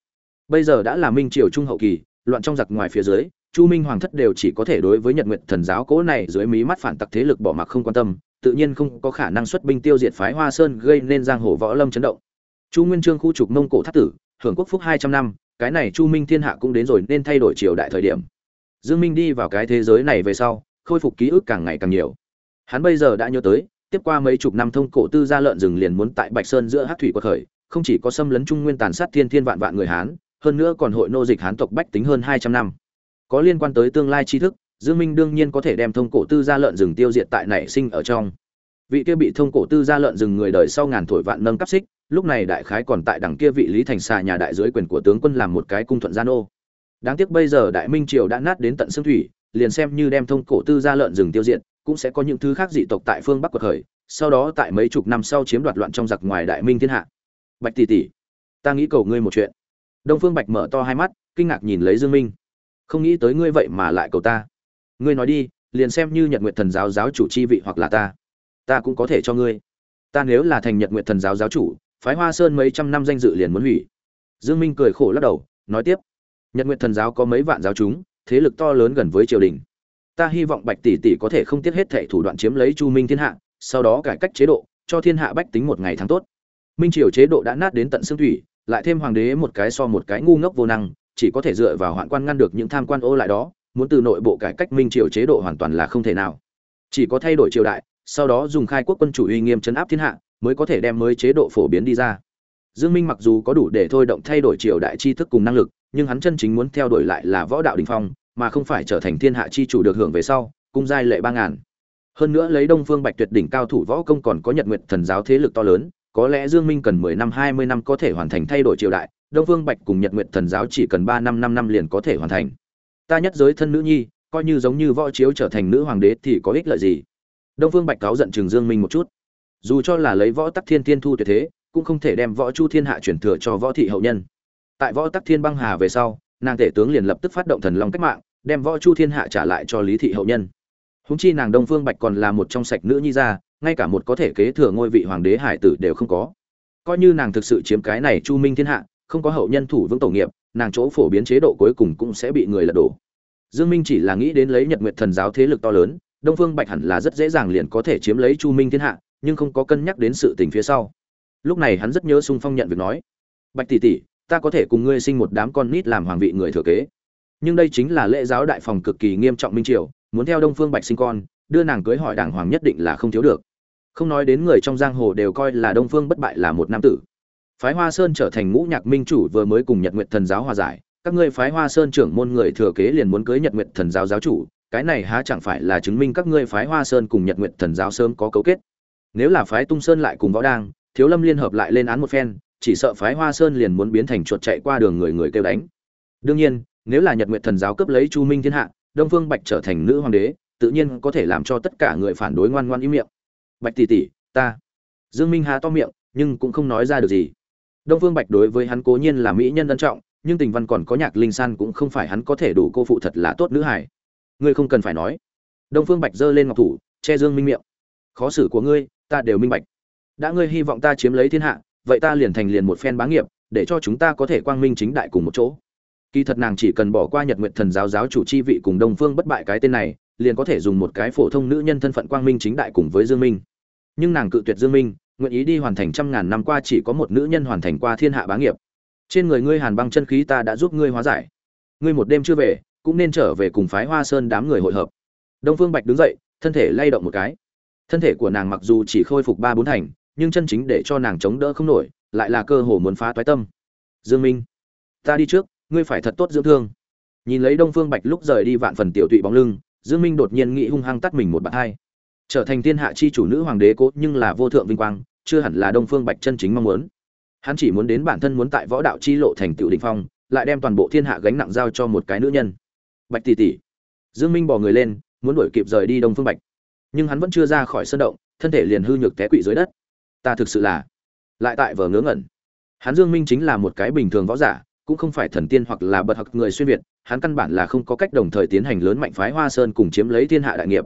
Bây giờ đã là minh triều trung hậu kỳ, loạn trong giặc ngoài phía dưới, chu minh hoàng thất đều chỉ có thể đối với nhật nguyệt thần giáo cố này dưới mí mắt phản tặc thế lực bỏ mặc không quan tâm, tự nhiên không có khả năng xuất binh tiêu diệt phái hoa sơn gây nên giang hồ võ lâm chấn động. Chu nguyên trương khu trục mông cổ thất tử, hưởng quốc phúc hai trăm năm, cái này chu minh thiên hạ cũng đến rồi nên thay đổi triều đại thời điểm. Dương minh đi vào cái thế giới này về sau, khôi phục ký ức càng ngày càng nhiều. Hắn bây giờ đã nhớ tới, tiếp qua mấy chục năm thông cổ tư gia lợn rừng liền muốn tại bạch sơn giữa hát thủy quật khởi không chỉ có xâm lấn trung nguyên tàn sát thiên thiên vạn vạn người hán, hơn nữa còn hội nô dịch hán tộc bách tính hơn hai trăm năm. Có liên quan tới tương lai tri thức, dương minh đương nhiên có thể đem thông cổ tư gia lợn rừng tiêu diệt tại nảy sinh ở trong. Vị kia bị thông cổ tư gia lợn rừng người đời sau ngàn thổi vạn nâng cấp xích, lúc này đại khái còn tại đằng kia vị lý thành xà nhà đại dưới quyền của tướng quân làm một cái cung thuận gian ô đáng tiếc bây giờ đại minh triều đã nát đến tận xương thủy, liền xem như đem thông cổ tư gia lợn rừng tiêu diệt, cũng sẽ có những thứ khác dị tộc tại phương bắc quật khởi, sau đó tại mấy chục năm sau chiếm đoạt loạn trong giặc ngoài đại minh thiên hạ bạch tỷ tỷ, ta nghĩ cầu ngươi một chuyện. Đông phương bạch mở to hai mắt, kinh ngạc nhìn lấy dương minh. Không nghĩ tới ngươi vậy mà lại cầu ta. Ngươi nói đi, liền xem như nhật nguyện thần giáo giáo chủ chi vị hoặc là ta ta cũng có thể cho ngươi. Ta nếu là thành nhật nguyện thần giáo giáo chủ, phái hoa sơn mấy trăm năm danh dự liền muốn hủy. Dương minh cười khổ lắc đầu, nói tiếp. Nhật nguyện thần giáo có mấy vạn giáo chúng, thế lực to lớn gần với triều đình. Ta hy vọng bạch tỷ tỷ có thể không tiếc hết thệ thủ đoạn chiếm lấy chu minh thiên hạ, sau đó cải cách chế độ, cho thiên hạ bách tính một ngày tháng tốt minh triều chế độ đã nát đến tận xương thủy, lại thêm hoàng đế một cái so một cái ngu ngốc vô năng, chỉ có thể dựa vào hoạn quan ngăn được những tham quan ô lại đó, muốn từ nội bộ cải cách minh triều chế độ hoàn toàn là không thể nào. Chỉ có thay đổi triều đại, sau đó dùng khai quốc quân chủ uy nghiêm chấn áp thiên hạ, mới có thể đem mới chế độ phổ biến đi ra. Dương minh mặc dù có đủ để thôi động thay đổi triều đại tri thức cùng năng lực, nhưng hắn chân chính muốn theo đuổi lại là võ đạo đình phong, mà không phải trở thành thiên hạ chi chủ được hưởng về sau, cung giai lệ ba ngàn. Hơn nữa lấy đông phương bạch tuyệt đỉnh cao thủ võ công còn có nhật nguyện thần giáo thế lực to lớn có lẽ dương minh cần 10 năm 20 năm có thể hoàn thành thay đổi triều đại, đông phương bạch cùng nhật nguyệt thần giáo chỉ cần 3 năm 5 năm liền có thể hoàn thành. Ta nhất giới thân nữ nhi, coi như giống như võ chiếu trở thành nữ hoàng đế thì có ích lợi gì? Đông phương bạch cáo giận Trừng dương minh một chút. Dù cho là lấy võ tắc thiên thiên thu tuyệt thế, cũng không thể đem võ chu thiên hạ chuyển thừa cho võ thị hậu nhân. Tại võ tắc thiên băng hà về sau, nàng tể tướng liền lập tức phát động thần long cách mạng, đem võ chu thiên hạ trả lại cho lý thị hậu nhân. Húng chi nàng đông phương bạch còn là một trong sạch nữ nhi ra ngay cả một có thể kế thừa ngôi vị hoàng đế hải tử đều không có. Coi như nàng thực sự chiếm cái này chu minh thiên hạ, không có hậu nhân thủ vững tổ nghiệp, nàng chỗ phổ biến chế độ cuối cùng cũng sẽ bị người lật đổ. Dương minh chỉ là nghĩ đến lấy nhật nguyệt thần giáo thế lực to lớn, đông phương bạch hẳn là rất dễ dàng liền có thể chiếm lấy chu minh thiên hạ, nhưng không có cân nhắc đến sự tình phía sau. Lúc này hắn rất nhớ sung phong nhận việc nói, bạch tỷ tỷ, ta có thể cùng ngươi sinh một đám con nít làm hoàng vị người thừa kế. Nhưng đây chính là lễ giáo đại phòng cực kỳ nghiêm trọng minh triều, muốn theo đông phương bạch sinh con, đưa nàng cưới hỏi đảng hoàng nhất định là không thiếu được không nói đến người trong giang hồ đều coi là đông phương bất bại là một nam tử. Phái hoa sơn trở thành ngũ nhạc minh chủ vừa mới cùng nhật nguyện thần giáo hòa giải, các ngươi phái hoa sơn trưởng môn người thừa kế liền muốn cưới nhật nguyện thần giáo giáo chủ, cái này há chẳng phải là chứng minh các ngươi phái hoa sơn cùng nhật nguyện thần giáo sớm có cấu kết. Nếu là phái tung sơn lại cùng võ đang thiếu lâm liên hợp lại lên án một phen, chỉ sợ phái hoa sơn liền muốn biến thành chuột chạy qua đường người người kêu đánh. Đương nhiên, nếu là nhật nguyện thần giáo cướp lấy chu minh thiên hạ, đông phương bạch trở thành nữ hoàng đế, tự nhiên có thể làm cho tất cả người phản đối ngoan ngoan ý miệng bạch tỷ tỷ, ta. Dương minh há to miệng, nhưng cũng không nói ra được gì. Đông phương bạch đối với hắn cố nhiên là mỹ nhân ân trọng, nhưng tình văn còn có nhạc linh san cũng không phải hắn có thể đủ cô phụ thật là tốt nữ hải ngươi không cần phải nói. Đông phương bạch giơ lên ngọc thủ, che dương minh miệng. Khó xử của ngươi, ta đều minh bạch. Đã ngươi hy vọng ta chiếm lấy thiên hạ, vậy ta liền thành liền một phen bá nghiệp, để cho chúng ta có thể quang minh chính đại cùng một chỗ. Kỳ thật nàng chỉ cần bỏ qua nhật nguyện thần giáo giáo chủ chi vị cùng đông phương bất bại cái tên này, liền có thể dùng một cái phổ thông nữ nhân thân phận quang minh chính đại cùng với dương minh nhưng nàng cự tuyệt dương minh, nguyện ý đi hoàn thành trăm ngàn năm qua chỉ có một nữ nhân hoàn thành qua thiên hạ bá nghiệp. Trên người ngươi hàn băng chân khí ta đã giúp ngươi hóa giải. Ngươi một đêm chưa về, cũng nên trở về cùng phái hoa sơn đám người hội hợp. Đông phương bạch đứng dậy, thân thể lay động một cái. Thân thể của nàng mặc dù chỉ khôi phục ba bốn thành, nhưng chân chính để cho nàng chống đỡ không nổi, lại là cơ hồ muốn phá toái tâm. Dương minh, ta đi trước, ngươi phải thật tốt dưỡng thương. Nhìn lấy đông phương bạch lúc rời đi vạn phần tiểu tụy bóng lưng, dương minh đột nhiên nghĩ hung hăng tắt mình một bạn hai trở thành thiên hạ chi chủ nữ hoàng đế cố nhưng là vô thượng vinh quang, chưa hẳn là đông phương bạch chân chính mong muốn. Hắn chỉ muốn đến bản thân muốn tại võ đạo chi lộ thành tựu đỉnh phong, lại đem toàn bộ thiên hạ gánh nặng giao cho một cái nữ nhân. Bạch tỷ tỷ. Dương minh bò người lên, muốn đuổi kịp rời đi đông phương bạch. Nhưng hắn vẫn chưa ra khỏi sân động, thân thể liền hư nhược té quỵ dưới đất. Ta thực sự là lại tại vở ngớ ngẩn. Hắn dương minh chính là một cái bình thường võ giả, cũng không phải thần tiên hoặc là bậc học người xuyên việt, hắn căn bản là không có cách đồng thời tiến hành lớn mạnh phái hoa sơn cùng chiếm lấy thiên hạ đại nghiệp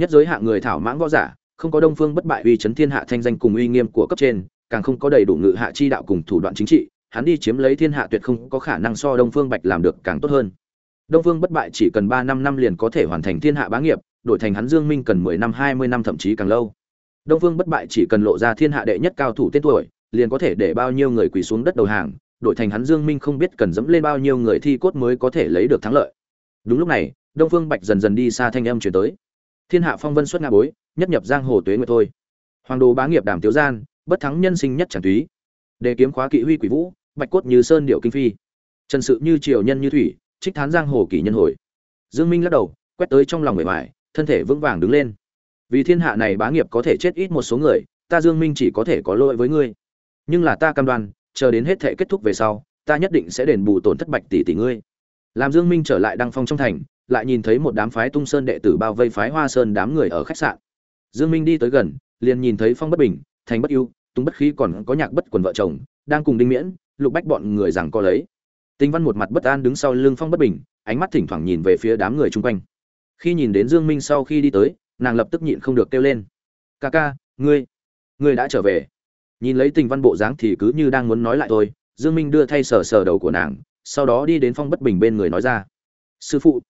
nhất giới hạng người thảo mãng võ giả, không có đông phương bất bại uy chấn thiên hạ thanh danh cùng uy nghiêm của cấp trên, càng không có đầy đủ ngự hạ chi đạo cùng thủ đoạn chính trị, hắn đi chiếm lấy thiên hạ tuyệt không có khả năng so đông phương bạch làm được càng tốt hơn. Đông phương bất bại chỉ cần ba năm năm liền có thể hoàn thành thiên hạ bá nghiệp, đổi thành hắn dương minh cần mười năm, hai mươi năm thậm chí càng lâu. Đông phương bất bại chỉ cần lộ ra thiên hạ đệ nhất cao thủ tên tuổi, liền có thể để bao nhiêu người quỳ xuống đất đầu hàng, đổi thành hắn dương minh không biết cần dẫm lên bao nhiêu người thi cốt mới có thể lấy được thắng lợi. Đúng lúc này, đông phương bạch dần dần đi xa thanh âm truyền tới thiên hạ phong vân xuất nga bối nhất nhập giang hồ tuế nguyệt thôi. Hoàng đồ bá nghiệp đàm tiếu gian bất thắng nhân sinh nhất chẳng túy. Đề kiếm khóa kỵ huy quỷ vũ bạch cốt như sơn điệu kinh phi. Trần sự như triều nhân như thủy trích thán giang hồ kỷ nhân hồi. Dương minh lắc đầu quét tới trong lòng bề mại, thân thể vững vàng đứng lên. Vì thiên hạ này bá nghiệp có thể chết ít một số người ta dương minh chỉ có thể có lỗi với ngươi. Nhưng là ta cam đoan chờ đến hết thể kết thúc về sau ta nhất định sẽ đền bù tổn thất bạch tỷ tỷ ngươi. Làm dương minh trở lại đăng phong trong thành lại nhìn thấy một đám phái tung sơn đệ tử bao vây phái hoa sơn đám người ở khách sạn. Dương minh đi tới gần, liền nhìn thấy phong bất bình, thành bất ưu tung bất khí còn có nhạc bất quần vợ chồng, đang cùng đinh miễn, lục bách bọn người rằng có lấy. Tinh văn một mặt bất an đứng sau lưng phong bất bình, ánh mắt thỉnh thoảng nhìn về phía đám người chung quanh. Khi nhìn đến dương minh sau khi đi tới, nàng lập tức nhịn không được kêu lên. Ca ca, ngươi ngươi đã trở về. Nhìn lấy tình văn bộ dáng thì cứ như đang muốn nói lại thôi, dương minh đưa thay sờ sờ đầu của nàng, sau đó đi đến phong bất bình bên người nói ra. Sư phụ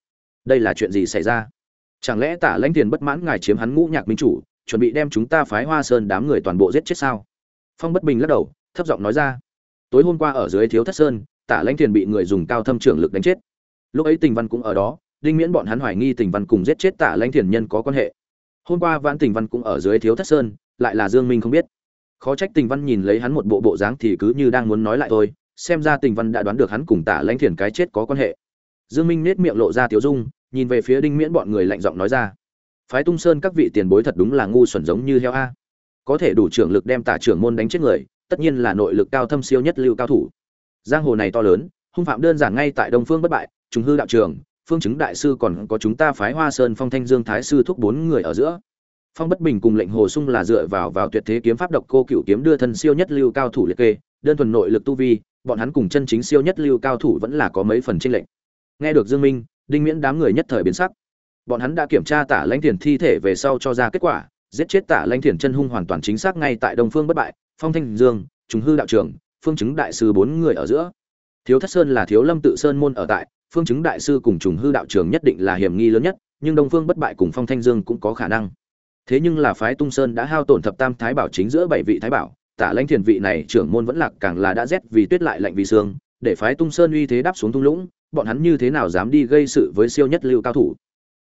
đây là chuyện gì xảy ra? Chẳng lẽ tả lãnh tiền bất mãn ngài chiếm hắn ngũ nhạc minh chủ, chuẩn bị đem chúng ta phái hoa sơn đám người toàn bộ giết chết sao? Phong bất bình lắc đầu, thấp giọng nói ra. Tối hôm qua ở dưới thiếu thất sơn, tả lãnh tiền bị người dùng cao thâm trưởng lực đánh chết. Lúc ấy tình văn cũng ở đó, đinh miễn bọn hắn hoài nghi tình văn cùng giết chết tả lãnh tiền nhân có quan hệ. Hôm qua vãn tình văn cũng ở dưới thiếu thất sơn, lại là dương minh không biết. Khó trách tình văn nhìn lấy hắn một bộ bộ dáng thì cứ như đang muốn nói lại thôi, xem ra tình văn đã đoán được hắn cùng tả lãnh thiền cái chết có quan hệ dương minh nét miệng lộ ra tiếu dung, nhìn về phía đinh miễn bọn người lạnh giọng nói ra. Phái tung sơn các vị tiền bối thật đúng là ngu xuẩn giống như heo a. Có thể đủ trưởng lực đem tả trưởng môn đánh chết người, tất nhiên là nội lực cao thâm siêu nhất lưu cao thủ. Giang hồ này to lớn, hung phạm đơn giản ngay tại đông phương bất bại chúng hư đạo trường, phương chứng đại sư còn có chúng ta phái hoa sơn phong thanh dương thái sư thúc bốn người ở giữa. Phong bất bình cùng lệnh hồ sung là dựa vào vào tuyệt thế kiếm pháp độc cô cửu kiếm đưa thân siêu nhất lưu cao thủ liệt kê, đơn thuần nội lực tu vi, bọn hắn cùng chân chính siêu nhất lưu cao thủ vẫn là có mấy phần chênh lệnh nghe được dương minh, đinh miễn đám người nhất thời biến sắc. Bọn hắn đã kiểm tra tả lãnh thiền thi thể về sau cho ra kết quả, giết chết tả lãnh thiền chân hung hoàn toàn chính xác ngay tại đông phương bất bại, phong thanh dương, trùng hư đạo trưởng, phương chứng đại sư bốn người ở giữa. Thiếu thất sơn là thiếu lâm tự sơn môn ở tại, phương chứng đại sư cùng trùng hư đạo trưởng nhất định là hiểm nghi lớn nhất, nhưng đông phương bất bại cùng phong thanh dương cũng có khả năng. Thế nhưng là phái tung sơn đã hao tổn thập tam thái bảo chính giữa bảy vị thái bảo, tả lãnh thiền vị này trưởng môn vẫn lạc càng là đã rét vì tuyết lại lạnh vì sương, để phái tung sơn uy thế đáp xuống thung lũng bọn hắn như thế nào dám đi gây sự với siêu nhất lưu cao thủ?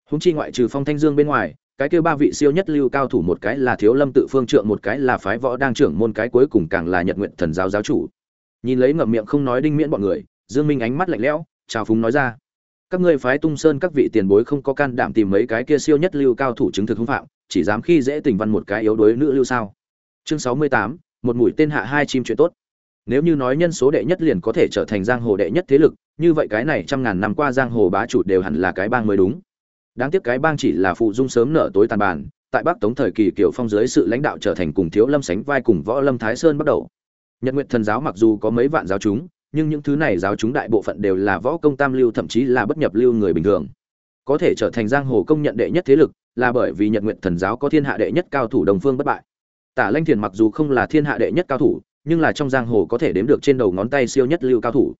Húng chi ngoại trừ phong thanh dương bên ngoài, cái kêu ba vị siêu nhất lưu cao thủ một cái là thiếu lâm tự phương trượng, một cái là phái võ đang trưởng môn cái cuối cùng càng là nhật nguyện thần giáo giáo chủ. Nhìn lấy ngậm miệng không nói đinh miễn bọn người, dương minh ánh mắt lạnh lẽo, chào phúng nói ra. Các ngươi phái tung sơn các vị tiền bối không có can đảm tìm mấy cái kia siêu nhất lưu cao thủ chứng thực hung phạm, chỉ dám khi dễ tình văn một cái yếu đuối nữ lưu sao? Chương sáu mươi tám, một mũi tên hạ hai chim chuyện tốt nếu như nói nhân số đệ nhất liền có thể trở thành giang hồ đệ nhất thế lực, như vậy cái này trăm ngàn năm qua giang hồ bá chủ đều hẳn là cái bang mới đúng. Đáng tiếc cái bang chỉ là phụ dung sớm nở tối tàn bàn tại bắc tống thời kỳ kiểu phong dưới sự lãnh đạo trở thành cùng thiếu lâm sánh vai cùng võ lâm thái sơn bắt đầu. Nhật nguyện thần giáo mặc dù có mấy vạn giáo chúng, nhưng những thứ này giáo chúng đại bộ phận đều là võ công tam lưu, thậm chí là bất nhập lưu người bình thường. Có thể trở thành giang hồ công nhận đệ nhất thế lực là bởi vì nhật nguyện thần giáo có thiên hạ đệ nhất cao thủ đồng phương bất bại. Tả lanh thiền mặc dù không là thiên hạ đệ nhất cao thủ nhưng là trong giang hồ có thể đếm được trên đầu ngón tay siêu nhất lưu cao thủ.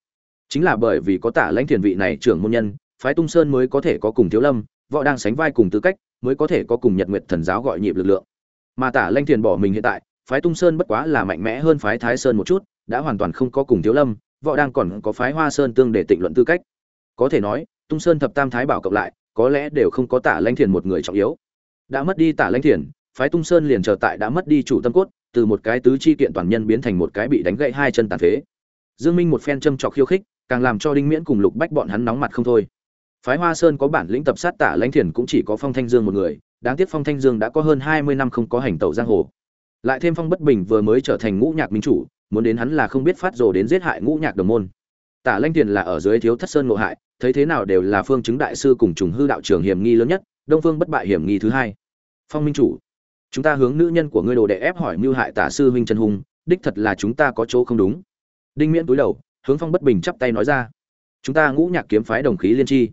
Chính là bởi vì có tả lãnh thiền vị này trưởng môn nhân, phái tung sơn mới có thể có cùng thiếu lâm, võ đang sánh vai cùng tư cách, mới có thể có cùng nhật nguyệt thần giáo gọi nhịp lực lượng. Mà tả lãnh thiền bỏ mình hiện tại, phái tung sơn bất quá là mạnh mẽ hơn phái thái sơn một chút, đã hoàn toàn không có cùng thiếu lâm, võ đang còn có phái hoa sơn tương để tịnh luận tư cách. Có thể nói, tung sơn thập tam thái bảo cộng lại, có lẽ đều không có tả lãnh thiền một người trọng yếu. Đã mất đi tả lãnh thiền, phái tung sơn liền trở tại đã mất đi chủ tâm cốt từ một cái tứ chi kiện toàn nhân biến thành một cái bị đánh gãy hai chân tàn phế. Dương minh một phen châm chọc khiêu khích, càng làm cho đinh miễn cùng lục bách bọn hắn nóng mặt không thôi. Phái hoa sơn có bản lĩnh tập sát tả lãnh thiền cũng chỉ có phong thanh dương một người, đáng tiếc phong thanh dương đã có hơn hai mươi năm không có hành tẩu giang hồ. Lại thêm phong bất bình vừa mới trở thành ngũ nhạc minh chủ, muốn đến hắn là không biết phát rồ đến giết hại ngũ nhạc đồng môn. Tả lãnh thiền là ở dưới thiếu thất sơn ngộ hại, thấy thế nào đều là phương chứng đại sư cùng trùng hư đạo trưởng hiểm nghi lớn nhất, đông phương bất bại hiểm nghi thứ hai. Phong minh chủ chúng ta hướng nữ nhân của ngươi đồ đệ ép hỏi mưu hại tả sư huynh trần hùng, đích thật là chúng ta có chỗ không đúng. Đinh miễn túi đầu, hướng phong bất bình chắp tay nói ra. Chúng ta ngũ nhạc kiếm phái đồng khí liên tri.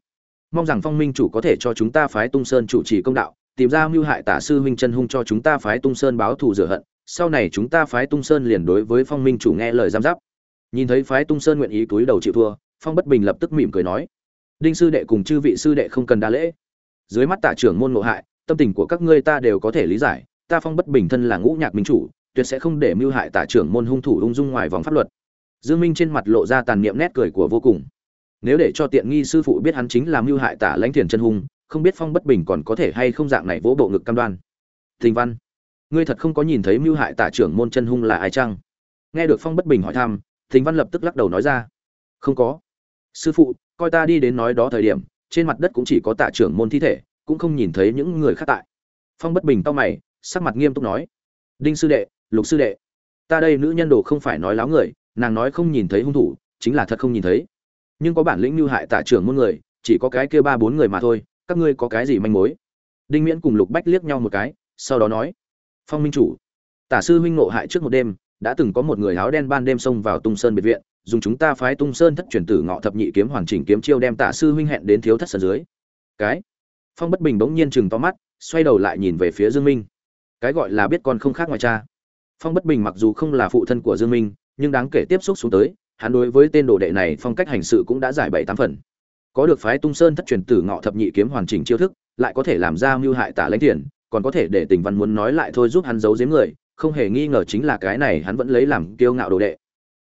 Mong rằng phong minh chủ có thể cho chúng ta phái tung sơn chủ trì công đạo, tìm ra mưu hại tả sư huynh chân hung cho chúng ta phái tung sơn báo thù rửa hận. Sau này chúng ta phái tung sơn liền đối với phong minh chủ nghe lời giam giáp. Nhìn thấy phái tung sơn nguyện ý túi đầu chịu thua, phong bất bình lập tức mỉm cười nói. Đinh sư đệ cùng chư vị sư đệ không cần đa lễ. Dưới mắt tả trưởng môn ngộ hại tâm tình của các ngươi ta đều có thể lý giải, ta phong bất bình thân là ngũ nhạc minh chủ, tuyệt sẽ không để mưu hại tả trưởng môn hung thủ ung dung ngoài vòng pháp luật. Dương minh trên mặt lộ ra tàn niệm nét cười của vô cùng. Nếu để cho tiện nghi sư phụ biết hắn chính là mưu hại tả lãnh thiền chân hung, không biết phong bất bình còn có thể hay không dạng này vỗ bộ ngực cam đoan. Thình văn, ngươi thật không có nhìn thấy mưu hại tả trưởng môn chân hung là ai chăng? Nghe được phong bất bình hỏi thăm, thình văn lập tức lắc đầu nói ra. Không có. Sư phụ, coi ta đi đến nói đó thời điểm, trên mặt đất cũng chỉ có tả trưởng môn thi thể cũng không nhìn thấy những người khác tại. Phong bất bình to mày, sắc mặt nghiêm túc nói, đinh sư đệ, lục sư đệ, ta đây nữ nhân đồ không phải nói láo người, nàng nói không nhìn thấy hung thủ, chính là thật không nhìn thấy. Nhưng có bản lĩnh như hại tả trưởng môn người, chỉ có cái kia ba bốn người mà thôi, các ngươi có cái gì manh mối? Đinh miễn cùng lục bách liếc nhau một cái, sau đó nói, phong minh chủ, tả sư huynh ngộ hại trước một đêm, đã từng có một người áo đen ban đêm xông vào tung sơn biệt viện, dùng chúng ta phái tung sơn thất truyền tử ngọ thập nhị kiếm hoàn chỉnh kiếm chiêu đem tả sư huynh hẹn đến thiếu thất sân dưới. Cái phong bất bình bỗng nhiên chừng to mắt, xoay đầu lại nhìn về phía dương minh. Cái gọi là biết con không khác ngoài cha. Phong bất bình mặc dù không là phụ thân của dương minh, nhưng đáng kể tiếp xúc xuống tới, hắn đối với tên đồ đệ này phong cách hành sự cũng đã giải bảy tám phần. Có được phái tung sơn thất truyền tử ngọ thập nhị kiếm hoàn chỉnh chiêu thức, lại có thể làm ra mưu hại tả lãnh thiền còn có thể để tình văn muốn nói lại thôi giúp hắn giấu giếm người, không hề nghi ngờ chính là cái này hắn vẫn lấy làm kiêu ngạo đồ đệ.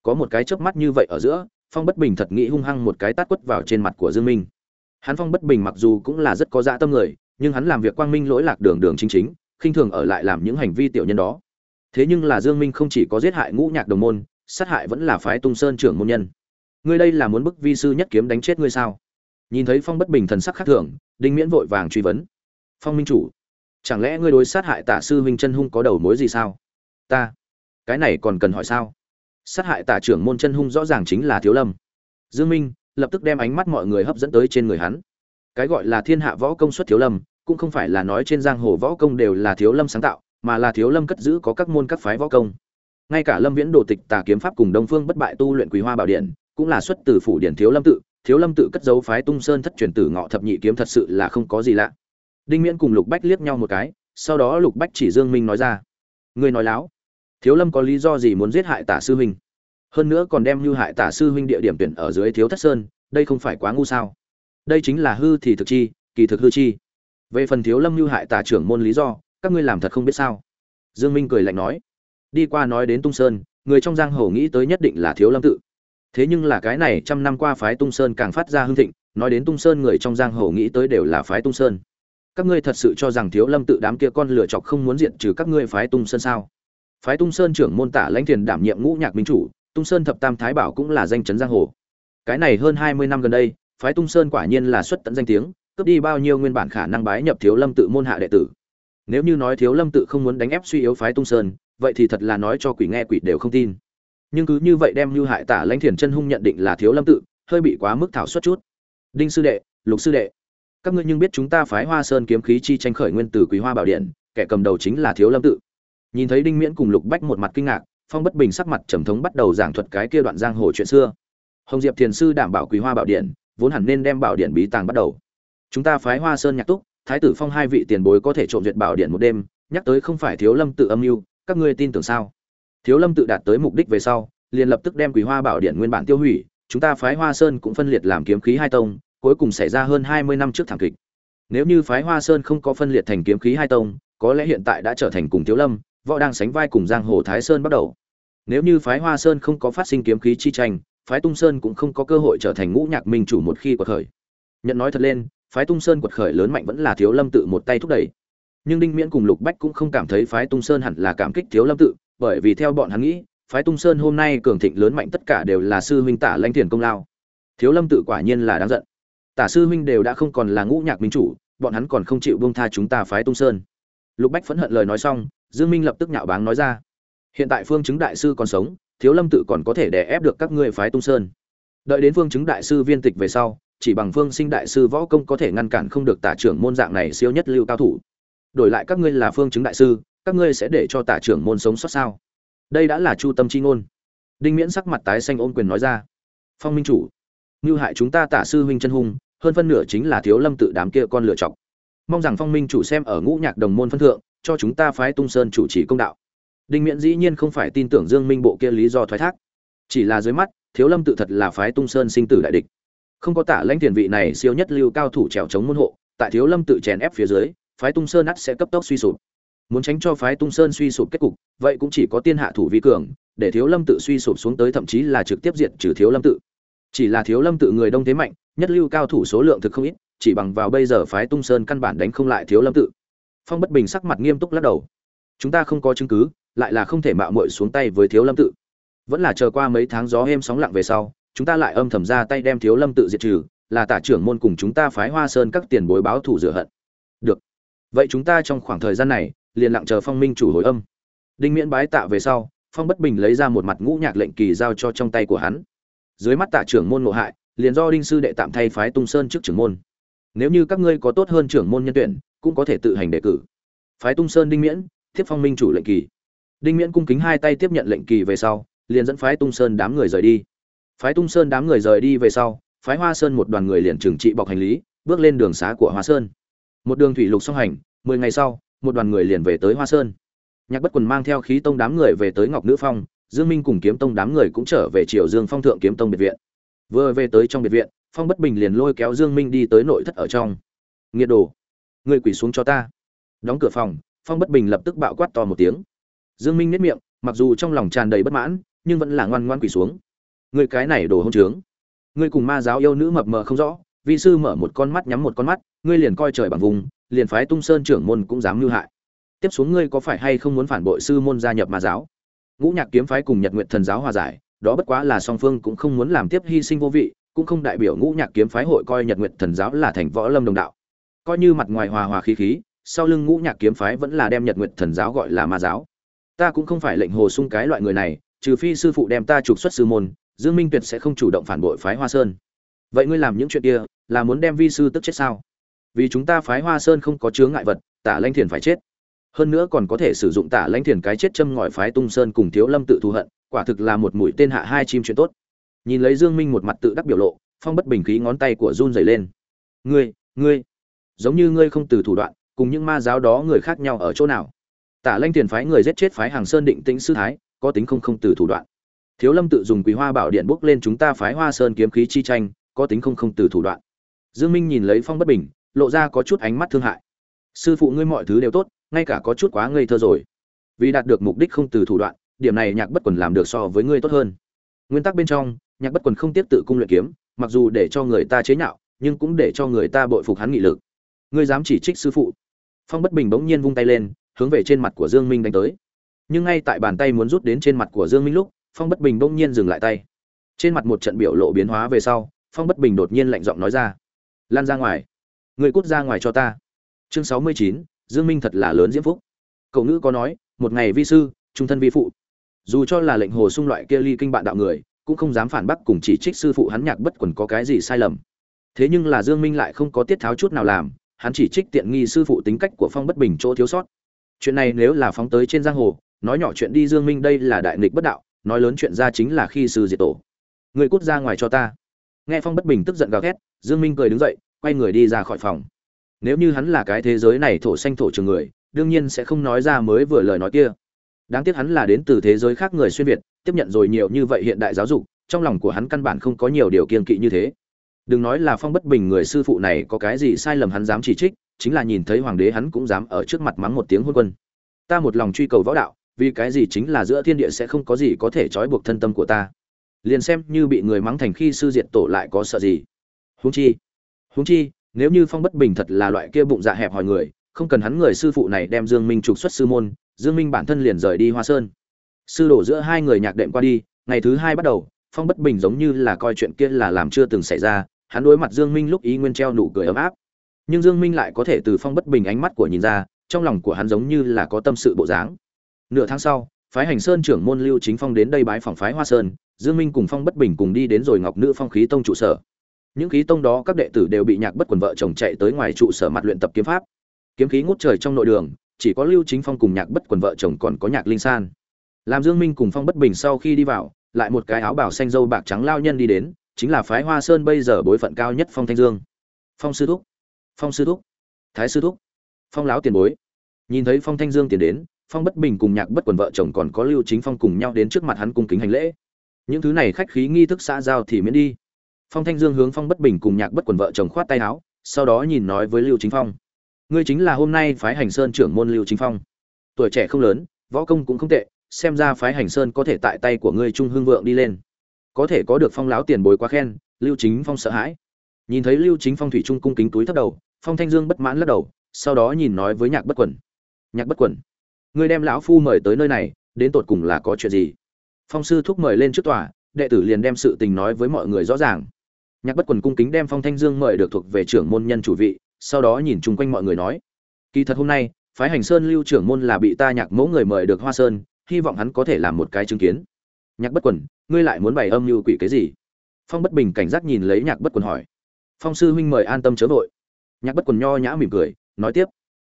Có một cái chớp mắt như vậy ở giữa, phong bất bình thật nghĩ hung hăng một cái tát quất vào trên mặt của dương minh hắn phong bất bình mặc dù cũng là rất có dạ tâm người, nhưng hắn làm việc quang minh lỗi lạc đường đường chính chính, khinh thường ở lại làm những hành vi tiểu nhân đó. Thế nhưng là dương minh không chỉ có giết hại ngũ nhạc đồng môn, sát hại vẫn là phái tung sơn trưởng môn nhân. Ngươi đây là muốn bức vi sư nhất kiếm đánh chết ngươi sao? Nhìn thấy phong bất bình thần sắc khác thường, đinh miễn vội vàng truy vấn. Phong minh chủ, chẳng lẽ ngươi đối sát hại tả sư huynh chân hung có đầu mối gì sao? Ta, cái này còn cần hỏi sao? Sát hại tả trưởng môn chân hung rõ ràng chính là thiếu lâm. Dương minh lập tức đem ánh mắt mọi người hấp dẫn tới trên người hắn. Cái gọi là thiên hạ võ công xuất thiếu lâm, cũng không phải là nói trên giang hồ võ công đều là thiếu lâm sáng tạo, mà là thiếu lâm cất giữ có các môn các phái võ công. Ngay cả lâm viễn đồ tịch tà kiếm pháp cùng đông phương bất bại tu luyện quý hoa bảo điện, cũng là xuất từ phủ điển thiếu lâm tự. Thiếu lâm tự cất dấu phái tung sơn thất truyền tử ngọ thập nhị kiếm thật sự là không có gì lạ. Đinh miễn cùng lục bách liếc nhau một cái, sau đó lục bách chỉ dương minh nói ra, ngươi nói láo. Thiếu lâm có lý do gì muốn giết hại tả sư huynh? Hơn nữa còn đem lưu hại tả sư huynh địa điểm tuyển ở dưới thiếu thất sơn, đây không phải quá ngu sao? Đây chính là hư thì thực chi, kỳ thực hư chi. Về phần thiếu lâm lưu hại tả trưởng môn lý do, các ngươi làm thật không biết sao? Dương minh cười lạnh nói. Đi qua nói đến tung sơn, người trong giang hồ nghĩ tới nhất định là thiếu lâm tự. Thế nhưng là cái này trăm năm qua phái tung sơn càng phát ra hưng thịnh, nói đến tung sơn người trong giang hồ nghĩ tới đều là phái tung sơn. Các ngươi thật sự cho rằng thiếu lâm tự đám kia con lửa chọc không muốn diện trừ các ngươi phái tung sơn sao? Phái tung sơn trưởng môn tả lãnh thiền đảm nhiệm ngũ nhạc minh chủ tung sơn thập tam thái bảo cũng là danh chấn giang hồ. Cái này hơn hai mươi năm gần đây, phái tung sơn quả nhiên là xuất tận danh tiếng, cướp đi bao nhiêu nguyên bản khả năng bái nhập thiếu lâm tự môn hạ đệ tử. Nếu như nói thiếu lâm tự không muốn đánh ép suy yếu phái tung sơn, vậy thì thật là nói cho quỷ nghe quỷ đều không tin. Nhưng cứ như vậy đem như hại tả lãnh thiền chân hung nhận định là thiếu lâm tự, hơi bị quá mức thảo suất chút. Đinh sư đệ, lục sư đệ, các ngươi nhưng biết chúng ta phái hoa sơn kiếm khí chi tranh khởi nguyên từ quý hoa bảo điện, kẻ cầm đầu chính là thiếu lâm tự. Nhìn thấy đinh miễn cùng lục bách một mặt kinh ngạc phong bất bình sắc mặt trầm thống bắt đầu giảng thuật cái kia đoạn giang hồ chuyện xưa hồng diệp thiền sư đảm bảo quý hoa bảo điện vốn hẳn nên đem bảo điện bí tàng bắt đầu chúng ta phái hoa sơn nhạc túc thái tử phong hai vị tiền bối có thể trộm duyệt bảo điện một đêm nhắc tới không phải thiếu lâm tự âm mưu các ngươi tin tưởng sao thiếu lâm tự đạt tới mục đích về sau liền lập tức đem quý hoa bảo điện nguyên bản tiêu hủy chúng ta phái Hoa Sơn cũng phân liệt làm kiếm khí hai tông, cuối cùng xảy ra hơn 20 năm trước thảm kịch. Nếu như phái Hoa Sơn không có phân liệt thành kiếm khí hai tông, có lẽ hiện tại đã trở thành cùng Thiếu Lâm, võ đang sánh vai cùng Giang Hồ Thái Sơn bắt đầu. Nếu như phái Hoa Sơn không có phát sinh kiếm khí chi tranh, phái Tung Sơn cũng không có cơ hội trở thành ngũ nhạc minh chủ một khi quật khởi. Nhận nói thật lên, phái Tung Sơn quật khởi lớn mạnh vẫn là Thiếu Lâm tự một tay thúc đẩy. Nhưng Đinh Miễn cùng Lục Bách cũng không cảm thấy phái Tung Sơn hẳn là cảm kích Thiếu Lâm tự, bởi vì theo bọn hắn nghĩ, phái Tung Sơn hôm nay cường thịnh lớn mạnh tất cả đều là sư huynh Tả Lãnh thiền công lao. Thiếu Lâm tự quả nhiên là đáng giận. Tả sư huynh đều đã không còn là ngũ nhạc minh chủ, bọn hắn còn không chịu buông tha chúng ta phái Tung Sơn. Lục Bách phẫn hận lời nói xong, Dương Minh lập tức nhạo báng nói ra: "Hiện tại Phương chứng đại sư còn sống, Thiếu Lâm tự còn có thể đè ép được các ngươi phái Tung Sơn. Đợi đến Phương chứng đại sư viên tịch về sau, chỉ bằng Phương Sinh đại sư võ công có thể ngăn cản không được tả trưởng môn dạng này siêu nhất lưu cao thủ. Đổi lại các ngươi là Phương chứng đại sư, các ngươi sẽ để cho tả trưởng môn sống sót sao?" Đây đã là chu tâm chi ngôn. Đinh Miễn sắc mặt tái xanh ôm quyền nói ra: "Phong minh chủ, như hại chúng ta tả sư huynh chân hung, hơn phân nửa chính là Thiếu Lâm tự đám kia con lựa chọc. Mong rằng Phong minh chủ xem ở ngũ nhạc đồng môn phân thượng, cho chúng ta phái Tung Sơn chủ trì công đạo." Đinh Miễn dĩ nhiên không phải tin tưởng Dương Minh bộ kia lý do thoái thác, chỉ là dưới mắt, Thiếu Lâm tự thật là phái Tung Sơn sinh tử đại địch. Không có Tả Lãnh Tiền vị này siêu nhất lưu cao thủ trèo chống môn hộ, tại Thiếu Lâm tự chèn ép phía dưới, phái Tung Sơn ắt sẽ cấp tốc suy sụp. Muốn tránh cho phái Tung Sơn suy sụp kết cục, vậy cũng chỉ có tiên hạ thủ vi cường, để Thiếu Lâm tự suy sụp xuống tới thậm chí là trực tiếp diện trừ Thiếu Lâm tự. Chỉ là Thiếu Lâm tự người đông thế mạnh, nhất lưu cao thủ số lượng thực không ít, chỉ bằng vào bây giờ phái Tung Sơn căn bản đánh không lại Thiếu Lâm tự. Phong Bất Bình sắc mặt nghiêm túc lắc đầu. Chúng ta không có chứng cứ, lại là không thể mạo muội xuống tay với Thiếu Lâm tự. Vẫn là chờ qua mấy tháng gió êm sóng lặng về sau, chúng ta lại âm thầm ra tay đem Thiếu Lâm tự diệt trừ, là tả trưởng môn cùng chúng ta phái Hoa Sơn các tiền bối báo thù rửa hận. Được. Vậy chúng ta trong khoảng thời gian này, liền lặng chờ Phong Minh chủ hồi âm. Đinh Miễn bái tạ về sau, Phong Bất Bình lấy ra một mặt ngũ nhạc lệnh kỳ giao cho trong tay của hắn. Dưới mắt tả trưởng môn ngộ hại, liền do đinh sư đệ tạm thay phái Tung Sơn trước trưởng môn. Nếu như các ngươi có tốt hơn trưởng môn nhân tuyển, cũng có thể tự hành đề cử. Phái Tung Sơn Đinh Miễn, thiếp Phong Minh chủ lệnh kỳ. Đinh Miễn cung kính hai tay tiếp nhận lệnh kỳ về sau, liền dẫn phái Tung Sơn đám người rời đi. Phái Tung Sơn đám người rời đi về sau, phái Hoa Sơn một đoàn người liền trừng trị bọc hành lý, bước lên đường xá của Hoa Sơn. Một đường thủy lục song hành, mười ngày sau, một đoàn người liền về tới Hoa Sơn. Nhạc Bất Quần mang theo khí tông đám người về tới Ngọc Nữ Phong, Dương Minh cùng Kiếm Tông đám người cũng trở về Triều Dương Phong thượng Kiếm Tông biệt viện. Vừa về tới trong biệt viện, Phong Bất Bình liền lôi kéo Dương Minh đi tới nội thất ở trong. Nghiệt đồ, ngươi quỳ xuống cho ta. Đóng cửa phòng, Phong Bất Bình lập tức bạo quát to một tiếng. Dương Minh nhếch miệng, mặc dù trong lòng tràn đầy bất mãn, nhưng vẫn là ngoan ngoãn quỳ xuống. Ngươi cái này đồ hỗn trướng, ngươi cùng ma giáo yêu nữ mập mờ không rõ, vi sư mở một con mắt nhắm một con mắt, ngươi liền coi trời bằng vùng, liền phái Tung Sơn trưởng môn cũng dám mưu hại. Tiếp xuống ngươi có phải hay không muốn phản bội sư môn gia nhập ma giáo? Ngũ Nhạc kiếm phái cùng Nhật Nguyệt thần giáo hòa giải, đó bất quá là song phương cũng không muốn làm tiếp hy sinh vô vị, cũng không đại biểu Ngũ Nhạc kiếm phái hội coi Nhật Nguyệt thần giáo là thành võ lâm đồng đạo. Coi như mặt ngoài hòa hòa khí khí, sau lưng Ngũ Nhạc kiếm phái vẫn là đem Nhật Nguyệt thần giáo gọi là ma giáo. Ta cũng không phải lệnh hồ sung cái loại người này, trừ phi sư phụ đem ta trục xuất sư môn, Dương Minh Tuyệt sẽ không chủ động phản bội phái Hoa Sơn. Vậy ngươi làm những chuyện kia, là muốn đem vi sư tức chết sao? Vì chúng ta phái Hoa Sơn không có chướng ngại vật, Tả lanh Thiền phải chết. Hơn nữa còn có thể sử dụng Tả lanh Thiền cái chết châm ngòi phái Tung Sơn cùng Thiếu Lâm tự thù hận, quả thực là một mũi tên hạ hai chim chuyện tốt. Nhìn lấy Dương Minh một mặt tự đắc biểu lộ, Phong bất bình khí ngón tay của run rẩy lên. Ngươi, ngươi, giống như ngươi không từ thủ đoạn, cùng những ma giáo đó người khác nhau ở chỗ nào? Tả Lanh Tiền phái người giết chết phái Hàng Sơn định tĩnh sư thái, có tính không không từ thủ đoạn. Thiếu lâm tự dùng quý hoa bảo điện bốc lên chúng ta phái hoa sơn kiếm khí chi tranh có tính không không từ thủ đoạn. Dương minh nhìn lấy phong bất bình lộ ra có chút ánh mắt thương hại. Sư phụ ngươi mọi thứ đều tốt ngay cả có chút quá ngây thơ rồi. Vì đạt được mục đích không từ thủ đoạn điểm này nhạc bất quần làm được so với ngươi tốt hơn. Nguyên tắc bên trong nhạc bất quần không tiếp tự cung luyện kiếm mặc dù để cho người ta chế nhạo nhưng cũng để cho người ta bội phục hắn nghị lực. Ngươi dám chỉ trích sư phụ. Phong bất bình bỗng nhiên vung tay lên hướng về trên mặt của dương minh đánh tới. Nhưng ngay tại bàn tay muốn rút đến trên mặt của dương minh lúc, phong bất bình bỗng nhiên dừng lại tay. Trên mặt một trận biểu lộ biến hóa về sau, phong bất bình đột nhiên lạnh giọng nói ra, lan ra ngoài, người cút ra ngoài cho ta. Chương sáu mươi chín, dương minh thật là lớn diễm phúc. Cậu ngữ có nói, một ngày vi sư, trung thân vi phụ. Dù cho là lệnh hồ sung loại kia ly kinh bạn đạo người, cũng không dám phản bác cùng chỉ trích sư phụ hắn nhạc bất quần có cái gì sai lầm. Thế nhưng là dương minh lại không có tiết tháo chút nào làm, hắn chỉ trích tiện nghi sư phụ tính cách của phong bất bình chỗ thiếu sót chuyện này nếu là phóng tới trên giang hồ, nói nhỏ chuyện đi dương minh đây là đại nghịch bất đạo, nói lớn chuyện ra chính là khi sư diệt tổ. Người cút ra ngoài cho ta. Nghe phong bất bình tức giận gào thét, dương minh cười đứng dậy, quay người đi ra khỏi phòng. Nếu như hắn là cái thế giới này thổ xanh thổ trường người, đương nhiên sẽ không nói ra mới vừa lời nói kia. Đáng tiếc hắn là đến từ thế giới khác người xuyên việt, tiếp nhận rồi nhiều như vậy hiện đại giáo dục, trong lòng của hắn căn bản không có nhiều điều kiên kỵ như thế. Đừng nói là phong bất bình người sư phụ này có cái gì sai lầm hắn dám chỉ trích chính là nhìn thấy hoàng đế hắn cũng dám ở trước mặt mắng một tiếng hôn quân. Ta một lòng truy cầu võ đạo, vì cái gì chính là giữa thiên địa sẽ không có gì có thể trói buộc thân tâm của ta? Liền xem như bị người mắng thành khi sư diệt tổ lại có sợ gì? Huống chi huống chi, nếu như phong bất bình thật là loại kia bụng dạ hẹp hòi người, không cần hắn người sư phụ này đem dương minh trục xuất sư môn, dương minh bản thân liền rời đi hoa sơn. Sư đổ giữa hai người nhạc đệm qua đi, ngày thứ hai bắt đầu, phong bất bình giống như là coi chuyện kia là làm chưa từng xảy ra, hắn đối mặt dương minh lúc ý nguyên treo nụ cười ấm áp nhưng dương minh lại có thể từ phong bất bình ánh mắt của nhìn ra, trong lòng của hắn giống như là có tâm sự bộ dáng. Nửa tháng sau, phái hành sơn trưởng môn lưu chính phong đến đây bái phòng phái hoa sơn, dương minh cùng phong bất bình cùng đi đến rồi ngọc nữ phong khí tông trụ sở. Những khí tông đó các đệ tử đều bị nhạc bất quần vợ chồng chạy tới ngoài trụ sở mặt luyện tập kiếm pháp. Kiếm khí ngút trời trong nội đường, chỉ có lưu chính phong cùng nhạc bất quần vợ chồng còn có nhạc linh san. Làm dương minh cùng phong bất bình sau khi đi vào, lại một cái áo bảo xanh dâu bạc trắng lao nhân đi đến, chính là phái hoa sơn bây giờ bối phận cao nhất phong thanh dương. Phong sư thúc phong sư thúc. Thái sư thúc. Phong lão tiền bối. Nhìn thấy phong thanh dương tiến đến, phong bất bình cùng nhạc bất quần vợ chồng còn có lưu chính phong cùng nhau đến trước mặt hắn cung kính hành lễ. Những thứ này khách khí nghi thức xã giao thì miễn đi. Phong thanh dương hướng phong bất bình cùng nhạc bất quần vợ chồng khoát tay áo, sau đó nhìn nói với lưu chính phong. Ngươi chính là hôm nay phái hành sơn trưởng môn lưu chính phong. Tuổi trẻ không lớn, võ công cũng không tệ, xem ra phái hành sơn có thể tại tay của ngươi trung hương vượng đi lên. Có thể có được phong láo tiền bối quá khen, lưu chính phong sợ hãi. Nhìn thấy lưu chính phong thủy trung cung kính túi thấp đầu phong thanh dương bất mãn lắc đầu, sau đó nhìn nói với nhạc bất quần. Nhạc bất quần, ngươi đem lão phu mời tới nơi này, đến tột cùng là có chuyện gì? Phong sư thúc mời lên trước tòa, đệ tử liền đem sự tình nói với mọi người rõ ràng. Nhạc bất quần cung kính đem phong thanh dương mời được thuộc về trưởng môn nhân chủ vị, sau đó nhìn chung quanh mọi người nói, kỳ thật hôm nay, phái hành sơn lưu trưởng môn là bị ta nhạc mẫu người mời được hoa sơn, hy vọng hắn có thể làm một cái chứng kiến. Nhạc bất quần, ngươi lại muốn bày âm mưu quỷ cái gì? Phong bất bình cảnh giác nhìn lấy nhạc bất quần hỏi. Phong sư huynh mời an tâm chớ vội nhạc bất quần nho nhã mỉm cười, nói tiếp.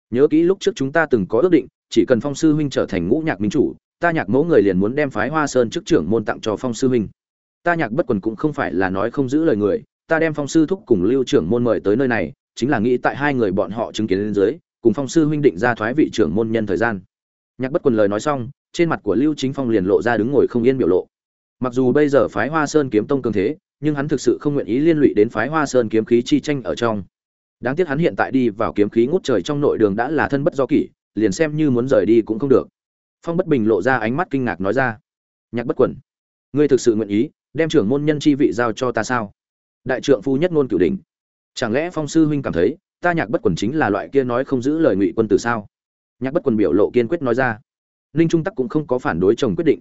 Nhớ kỹ lúc trước chúng ta từng có ước định, chỉ cần phong sư huynh trở thành ngũ nhạc minh chủ, ta nhạc mẫu người liền muốn đem phái hoa sơn chức trưởng môn tặng cho phong sư huynh. Ta nhạc bất quần cũng không phải là nói không giữ lời người, ta đem phong sư thúc cùng lưu trưởng môn mời tới nơi này, chính là nghĩ tại hai người bọn họ chứng kiến lên dưới, cùng phong sư huynh định ra thoái vị trưởng môn nhân thời gian. Nhạc bất quần lời nói xong, trên mặt của lưu chính phong liền lộ ra đứng ngồi không yên biểu lộ. Mặc dù bây giờ phái hoa sơn kiếm tông cường thế, nhưng hắn thực sự không nguyện ý liên lụy đến phái hoa sơn kiếm khí chi tranh ở trong đáng tiếc hắn hiện tại đi vào kiếm khí ngút trời trong nội đường đã là thân bất do kỷ, liền xem như muốn rời đi cũng không được. Phong bất bình lộ ra ánh mắt kinh ngạc nói ra, nhạc bất quẩn ngươi thực sự nguyện ý đem trưởng môn nhân chi vị giao cho ta sao? Đại trượng phu nhất ngôn cửu đỉnh. Chẳng lẽ phong sư huynh cảm thấy ta nhạc bất quần chính là loại kia nói không giữ lời ngụy quân tử sao? Nhạc bất quần biểu lộ kiên quyết nói ra, ninh trung tắc cũng không có phản đối chồng quyết định.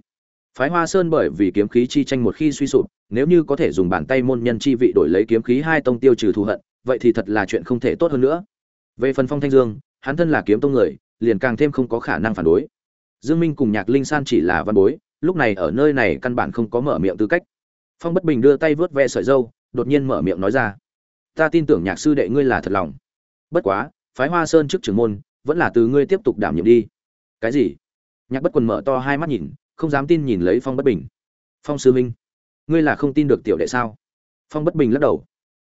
Phái hoa sơn bởi vì kiếm khí chi tranh một khi suy sụp, nếu như có thể dùng bàn tay môn nhân chi vị đổi lấy kiếm khí hai tông tiêu trừ thù hận vậy thì thật là chuyện không thể tốt hơn nữa. Về phần phong thanh dương, hắn thân là kiếm tông người, liền càng thêm không có khả năng phản đối. Dương minh cùng nhạc linh san chỉ là văn bối, lúc này ở nơi này căn bản không có mở miệng tư cách. Phong bất bình đưa tay vớt ve sợi dâu, đột nhiên mở miệng nói ra, ta tin tưởng nhạc sư đệ ngươi là thật lòng. Bất quá, phái hoa sơn trước trưởng môn, vẫn là từ ngươi tiếp tục đảm nhiệm đi. Cái gì? Nhạc bất quần mở to hai mắt nhìn, không dám tin nhìn lấy phong bất bình. Phong sư minh, ngươi là không tin được tiểu đệ sao? Phong bất bình lắc đầu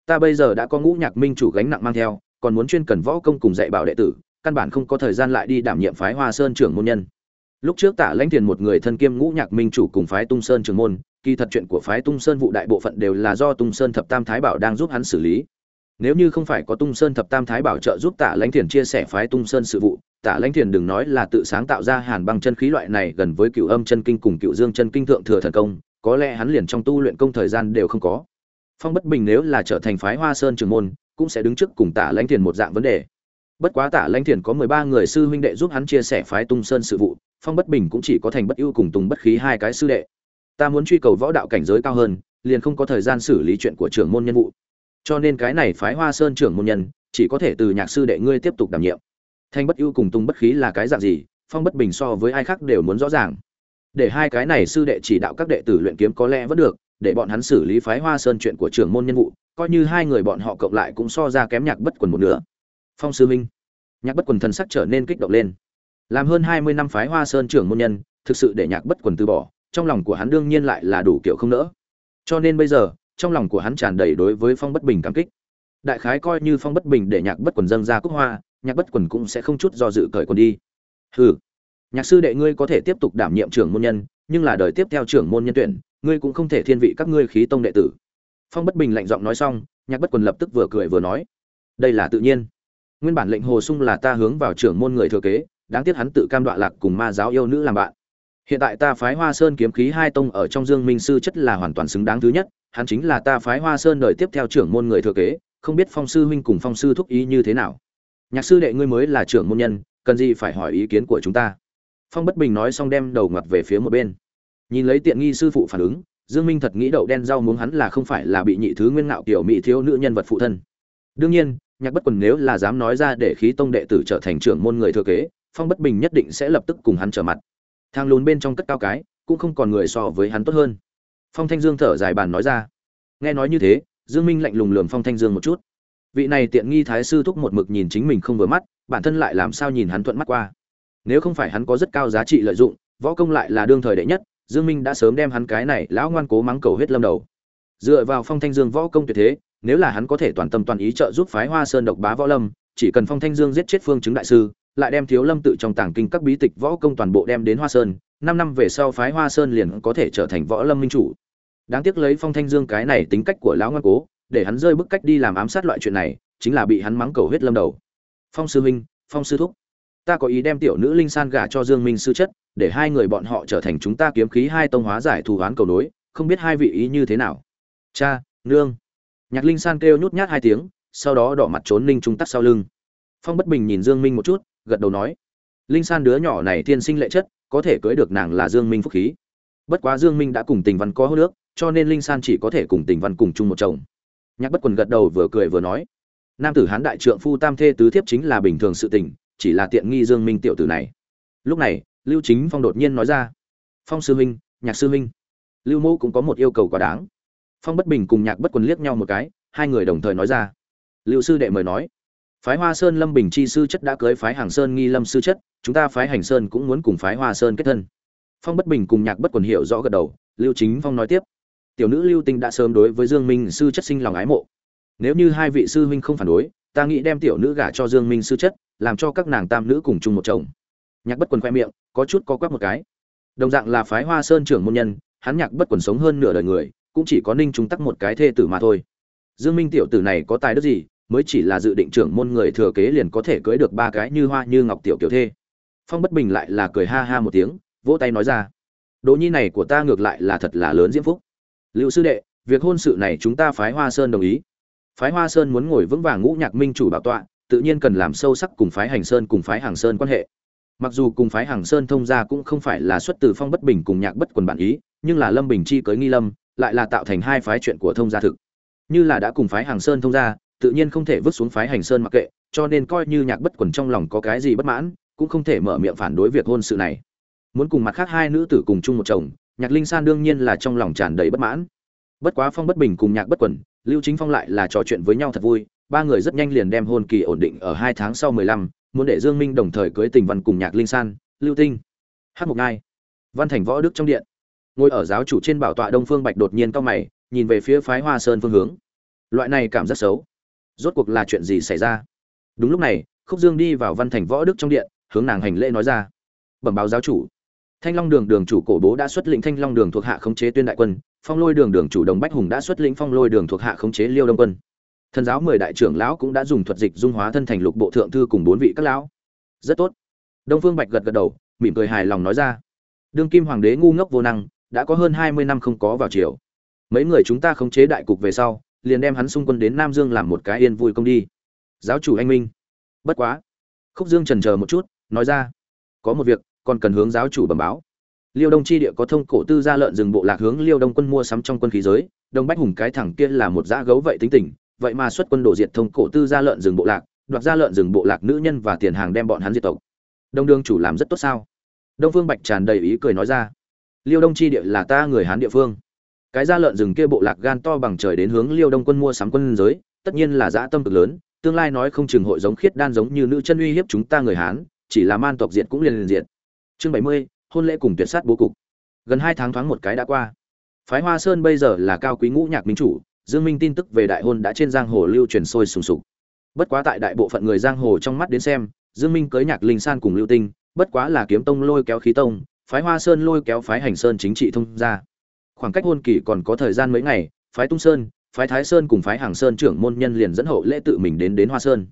ta bây giờ đã có ngũ nhạc minh chủ gánh nặng mang theo, còn muốn chuyên cần võ công cùng dạy bảo đệ tử, căn bản không có thời gian lại đi đảm nhiệm phái hoa sơn trưởng môn nhân. Lúc trước tạ lãnh thiền một người thân kiêm ngũ nhạc minh chủ cùng phái tung sơn trưởng môn, kỳ thật chuyện của phái tung sơn vụ đại bộ phận đều là do tung sơn thập tam thái bảo đang giúp hắn xử lý. Nếu như không phải có tung sơn thập tam thái bảo trợ giúp tạ lãnh thiền chia sẻ phái tung sơn sự vụ, tạ lãnh thiền đừng nói là tự sáng tạo ra hàn băng chân khí loại này gần với cựu âm chân kinh cùng cựu dương chân kinh thượng thừa thần công, có lẽ hắn liền trong tu luyện công thời gian đều không có phong bất bình nếu là trở thành phái hoa sơn trường môn, cũng sẽ đứng trước cùng Tả lãnh thiền một dạng vấn đề. Bất quá Tả lãnh thiền có mười ba người sư huynh đệ giúp hắn chia sẻ phái tung sơn sự vụ, phong bất bình cũng chỉ có thành bất ưu cùng tùng bất khí hai cái sư đệ. Ta muốn truy cầu võ đạo cảnh giới cao hơn, liền không có thời gian xử lý chuyện của trưởng môn nhân vụ. Cho nên cái này phái hoa sơn trưởng môn nhân, chỉ có thể từ nhạc sư đệ ngươi tiếp tục đảm nhiệm. Thanh bất ưu cùng tùng bất khí là cái dạng gì, phong bất bình so với ai khác đều muốn rõ ràng. Để hai cái này sư đệ chỉ đạo các đệ tử luyện kiếm có lẽ vẫn được để bọn hắn xử lý phái hoa sơn chuyện của trưởng môn nhân vụ, coi như hai người bọn họ cộng lại cũng so ra kém nhạc bất quần một nửa. Phong sư minh, nhạc bất quần thần sắc trở nên kích động lên. Làm hơn hai mươi năm phái hoa sơn trưởng môn nhân, thực sự để nhạc bất quần từ bỏ, trong lòng của hắn đương nhiên lại là đủ kiểu không nỡ. Cho nên bây giờ, trong lòng của hắn tràn đầy đối với phong bất bình cảm kích. Đại khái coi như phong bất bình để nhạc bất quần dâng ra cúc hoa, nhạc bất quần cũng sẽ không chút do dự cởi quần đi. Hừ, nhạc sư đệ ngươi có thể tiếp tục đảm nhiệm trưởng môn nhân, nhưng là đời tiếp theo trưởng môn nhân tuyển ngươi cũng không thể thiên vị các ngươi khí tông đệ tử. Phong bất bình lạnh giọng nói xong, nhạc bất quần lập tức vừa cười vừa nói, đây là tự nhiên. Nguyên bản lệnh hồ sung là ta hướng vào trưởng môn người thừa kế, đáng tiếc hắn tự cam đoạ lạc cùng ma giáo yêu nữ làm bạn. Hiện tại ta phái hoa sơn kiếm khí hai tông ở trong dương minh sư chất là hoàn toàn xứng đáng thứ nhất, hắn chính là ta phái hoa sơn đời tiếp theo trưởng môn người thừa kế, không biết phong sư huynh cùng phong sư thúc ý như thế nào. Nhạc sư đệ ngươi mới là trưởng môn nhân, cần gì phải hỏi ý kiến của chúng ta? Phong bất bình nói xong đem đầu ngặt về phía một bên nhìn lấy tiện nghi sư phụ phản ứng, dương minh thật nghĩ đậu đen rau muốn hắn là không phải là bị nhị thứ nguyên ngạo tiểu mỹ thiếu nữ nhân vật phụ thân. Đương nhiên, nhạc bất quần nếu là dám nói ra để khí tông đệ tử trở thành trưởng môn người thừa kế, phong bất bình nhất định sẽ lập tức cùng hắn trở mặt. Thang lùn bên trong cất cao cái, cũng không còn người so với hắn tốt hơn. Phong thanh dương thở dài bàn nói ra. Nghe nói như thế, dương minh lạnh lùng lườm phong thanh dương một chút. Vị này tiện nghi thái sư thúc một mực nhìn chính mình không vừa mắt, bản thân lại làm sao nhìn hắn thuận mắt qua. Nếu không phải hắn có rất cao giá trị lợi dụng, võ công lại là đương thời đệ nhất dương minh đã sớm đem hắn cái này lão ngoan cố mắng cầu huyết lâm đầu. Dựa vào phong thanh dương võ công tuyệt thế nếu là hắn có thể toàn tâm toàn ý trợ giúp phái hoa sơn độc bá võ lâm chỉ cần phong thanh dương giết chết phương chứng đại sư lại đem thiếu lâm tự trong tàng kinh các bí tịch võ công toàn bộ đem đến hoa sơn năm năm về sau phái hoa sơn liền có thể trở thành võ lâm minh chủ. Đáng tiếc lấy phong thanh dương cái này tính cách của lão ngoan cố để hắn rơi bức cách đi làm ám sát loại chuyện này chính là bị hắn mắng cầu huyết lâm đầu. Phong sư huynh, phong sư thúc ta có ý đem tiểu nữ linh san gả cho dương minh sư chất, để hai người bọn họ trở thành chúng ta kiếm khí hai tông hóa giải thù oán cầu nối, không biết hai vị ý như thế nào. Cha, nương. Nhạc linh san kêu nhút nhát hai tiếng, sau đó đỏ mặt trốn ninh trung tắc sau lưng. Phong bất bình nhìn dương minh một chút, gật đầu nói, linh san đứa nhỏ này tiên sinh lệ chất, có thể cưới được nàng là dương minh phúc khí. Bất quá dương minh đã cùng tình văn có hô nước cho nên linh san chỉ có thể cùng tình văn cùng chung một chồng. Nhạc bất quần gật đầu vừa cười vừa nói, nam tử hán đại trượng phu tam thê tứ thiếp chính là bình thường sự tình chỉ là tiện nghi dương minh tiểu tử này. Lúc này, lưu chính phong đột nhiên nói ra, phong sư huynh, nhạc sư huynh. Lưu mẫu cũng có một yêu cầu quá đáng. Phong bất bình cùng nhạc bất quần liếc nhau một cái, hai người đồng thời nói ra. Lưu sư đệ mời nói, phái hoa sơn lâm bình chi sư chất đã cưới phái hàng sơn nghi lâm sư chất, chúng ta phái hành sơn cũng muốn cùng phái hoa sơn kết thân. Phong bất bình cùng nhạc bất quần hiểu rõ gật đầu, lưu chính phong nói tiếp, tiểu nữ lưu tinh đã sớm đối với dương minh sư chất sinh lòng ái mộ. Nếu như hai vị sư huynh không phản đối, ta nghĩ đem tiểu nữ gả cho dương minh sư chất làm cho các nàng tam nữ cùng chung một chồng. Nhạc bất quần khoe miệng, có chút có quắc một cái. Đồng dạng là phái hoa sơn trưởng môn nhân, hắn nhạc bất quần sống hơn nửa đời người, cũng chỉ có ninh chúng tắc một cái thê tử mà thôi. Dương minh tiểu tử này có tài đức gì, mới chỉ là dự định trưởng môn người thừa kế liền có thể cưới được ba cái như hoa như ngọc tiểu kiểu thê. Phong bất bình lại là cười ha ha một tiếng, vỗ tay nói ra, đỗ nhi này của ta ngược lại là thật là lớn diễm phúc. Lưu sư đệ, việc hôn sự này chúng ta phái hoa sơn đồng ý. Phái hoa sơn muốn ngồi vững vàng ngũ nhạc minh chủ bảo tọa tự nhiên cần làm sâu sắc cùng phái hành sơn cùng phái hàng sơn quan hệ. Mặc dù cùng phái hàng sơn thông gia cũng không phải là xuất từ phong bất bình cùng nhạc bất quần bản ý, nhưng là lâm bình chi cưới nghi lâm, lại là tạo thành hai phái chuyện của thông gia thực. Như là đã cùng phái hàng sơn thông gia, tự nhiên không thể vứt xuống phái hành sơn mặc kệ, cho nên coi như nhạc bất quần trong lòng có cái gì bất mãn, cũng không thể mở miệng phản đối việc hôn sự này. Muốn cùng mặt khác hai nữ tử cùng chung một chồng, nhạc linh san đương nhiên là trong lòng tràn đầy bất mãn. Bất quá phong bất bình cùng nhạc bất quần, lưu chính phong lại là trò chuyện với nhau thật vui ba người rất nhanh liền đem hôn kỳ ổn định ở hai tháng sau mười lăm, muốn để dương minh đồng thời cưới tình văn cùng nhạc linh san, lưu tinh hát Mục ngai văn thành võ đức trong điện. Ngồi ở giáo chủ trên bảo tọa đông phương bạch đột nhiên cao mày, nhìn về phía phái hoa sơn phương hướng. Loại này cảm giác xấu, rốt cuộc là chuyện gì xảy ra? Đúng lúc này, khúc dương đi vào văn thành võ đức trong điện, hướng nàng hành lễ nói ra. Bẩm báo giáo chủ. Thanh long đường đường chủ cổ bố đã xuất lĩnh thanh long đường thuộc hạ khống chế tuyên đại quân, phong lôi đường đường chủ đồng bách hùng đã xuất lĩnh phong lôi đường thuộc hạ khống chế liêu đông quân thần giáo mười đại trưởng lão cũng đã dùng thuật dịch dung hóa thân thành lục bộ thượng thư cùng bốn vị các lão. Rất tốt. Đông phương bạch gật gật đầu, mỉm cười hài lòng nói ra. Đương kim hoàng đế ngu ngốc vô năng, đã có hơn hai mươi năm không có vào triều. Mấy người chúng ta khống chế đại cục về sau, liền đem hắn xung quân đến nam dương làm một cái yên vui công đi. Giáo chủ anh minh. Bất quá. Khúc dương trần chờ một chút, nói ra. Có một việc, còn cần hướng giáo chủ bẩm báo. Liêu đông chi địa có thông cổ tư gia lợn rừng bộ lạc hướng liêu đông quân mua sắm trong quân khí giới. Đông bách hùng cái thẳng kia là một dã gấu vậy tính tình vậy mà xuất quân đổ diệt thông cổ tư gia lợn rừng bộ lạc, đoạt gia lợn rừng bộ lạc nữ nhân và tiền hàng đem bọn hắn diệt tộc. Đông đương chủ làm rất tốt sao? Đông phương bạch tràn đầy ý cười nói ra. Liêu đông chi địa là ta người hán địa phương. Cái gia lợn rừng kia bộ lạc gan to bằng trời đến hướng liêu đông quân mua sắm quân giới, tất nhiên là dã tâm cực lớn, tương lai nói không chừng hội giống khiết đan giống như nữ chân uy hiếp chúng ta người hán, chỉ là man tộc diệt cũng liền liền diệt. Chương bảy mươi, hôn lễ cùng tuyệt sát bố cục. Gần hai tháng thoáng một cái đã qua. Phái hoa sơn bây giờ là cao quý ngũ nhạc minh chủ dương minh tin tức về đại hôn đã trên giang hồ lưu truyền sôi sùng sục. Bất quá tại đại bộ phận người giang hồ trong mắt đến xem, dương minh cưới nhạc linh san cùng lưu tinh, bất quá là kiếm tông lôi kéo khí tông, phái hoa sơn lôi kéo phái hành sơn chính trị thông ra khoảng cách hôn kỳ còn có thời gian mấy ngày, phái tung sơn, phái thái sơn cùng phái hàng sơn trưởng môn nhân liền dẫn hậu lễ tự mình đến đến hoa sơn.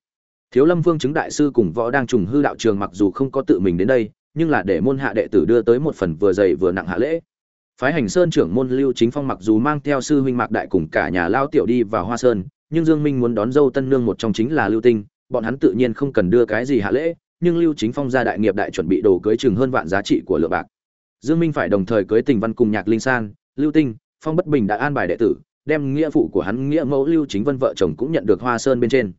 Thiếu lâm vương chứng đại sư cùng võ đang trùng hư đạo trường mặc dù không có tự mình đến đây, nhưng là để môn hạ đệ tử đưa tới một phần vừa dày vừa nặng hạ lễ phái hành sơn trưởng môn lưu chính phong mặc dù mang theo sư huynh mạc đại cùng cả nhà lao tiểu đi vào hoa sơn, nhưng dương minh muốn đón dâu tân nương một trong chính là lưu tinh, bọn hắn tự nhiên không cần đưa cái gì hạ lễ, nhưng lưu chính phong ra đại nghiệp đại chuẩn bị đồ cưới chừng hơn vạn giá trị của lựa bạc. Dương minh phải đồng thời cưới tình văn cùng nhạc linh san, lưu tinh, phong bất bình đã an bài đệ tử, đem nghĩa phụ của hắn nghĩa mẫu lưu chính vân vợ chồng cũng nhận được hoa sơn bên trên.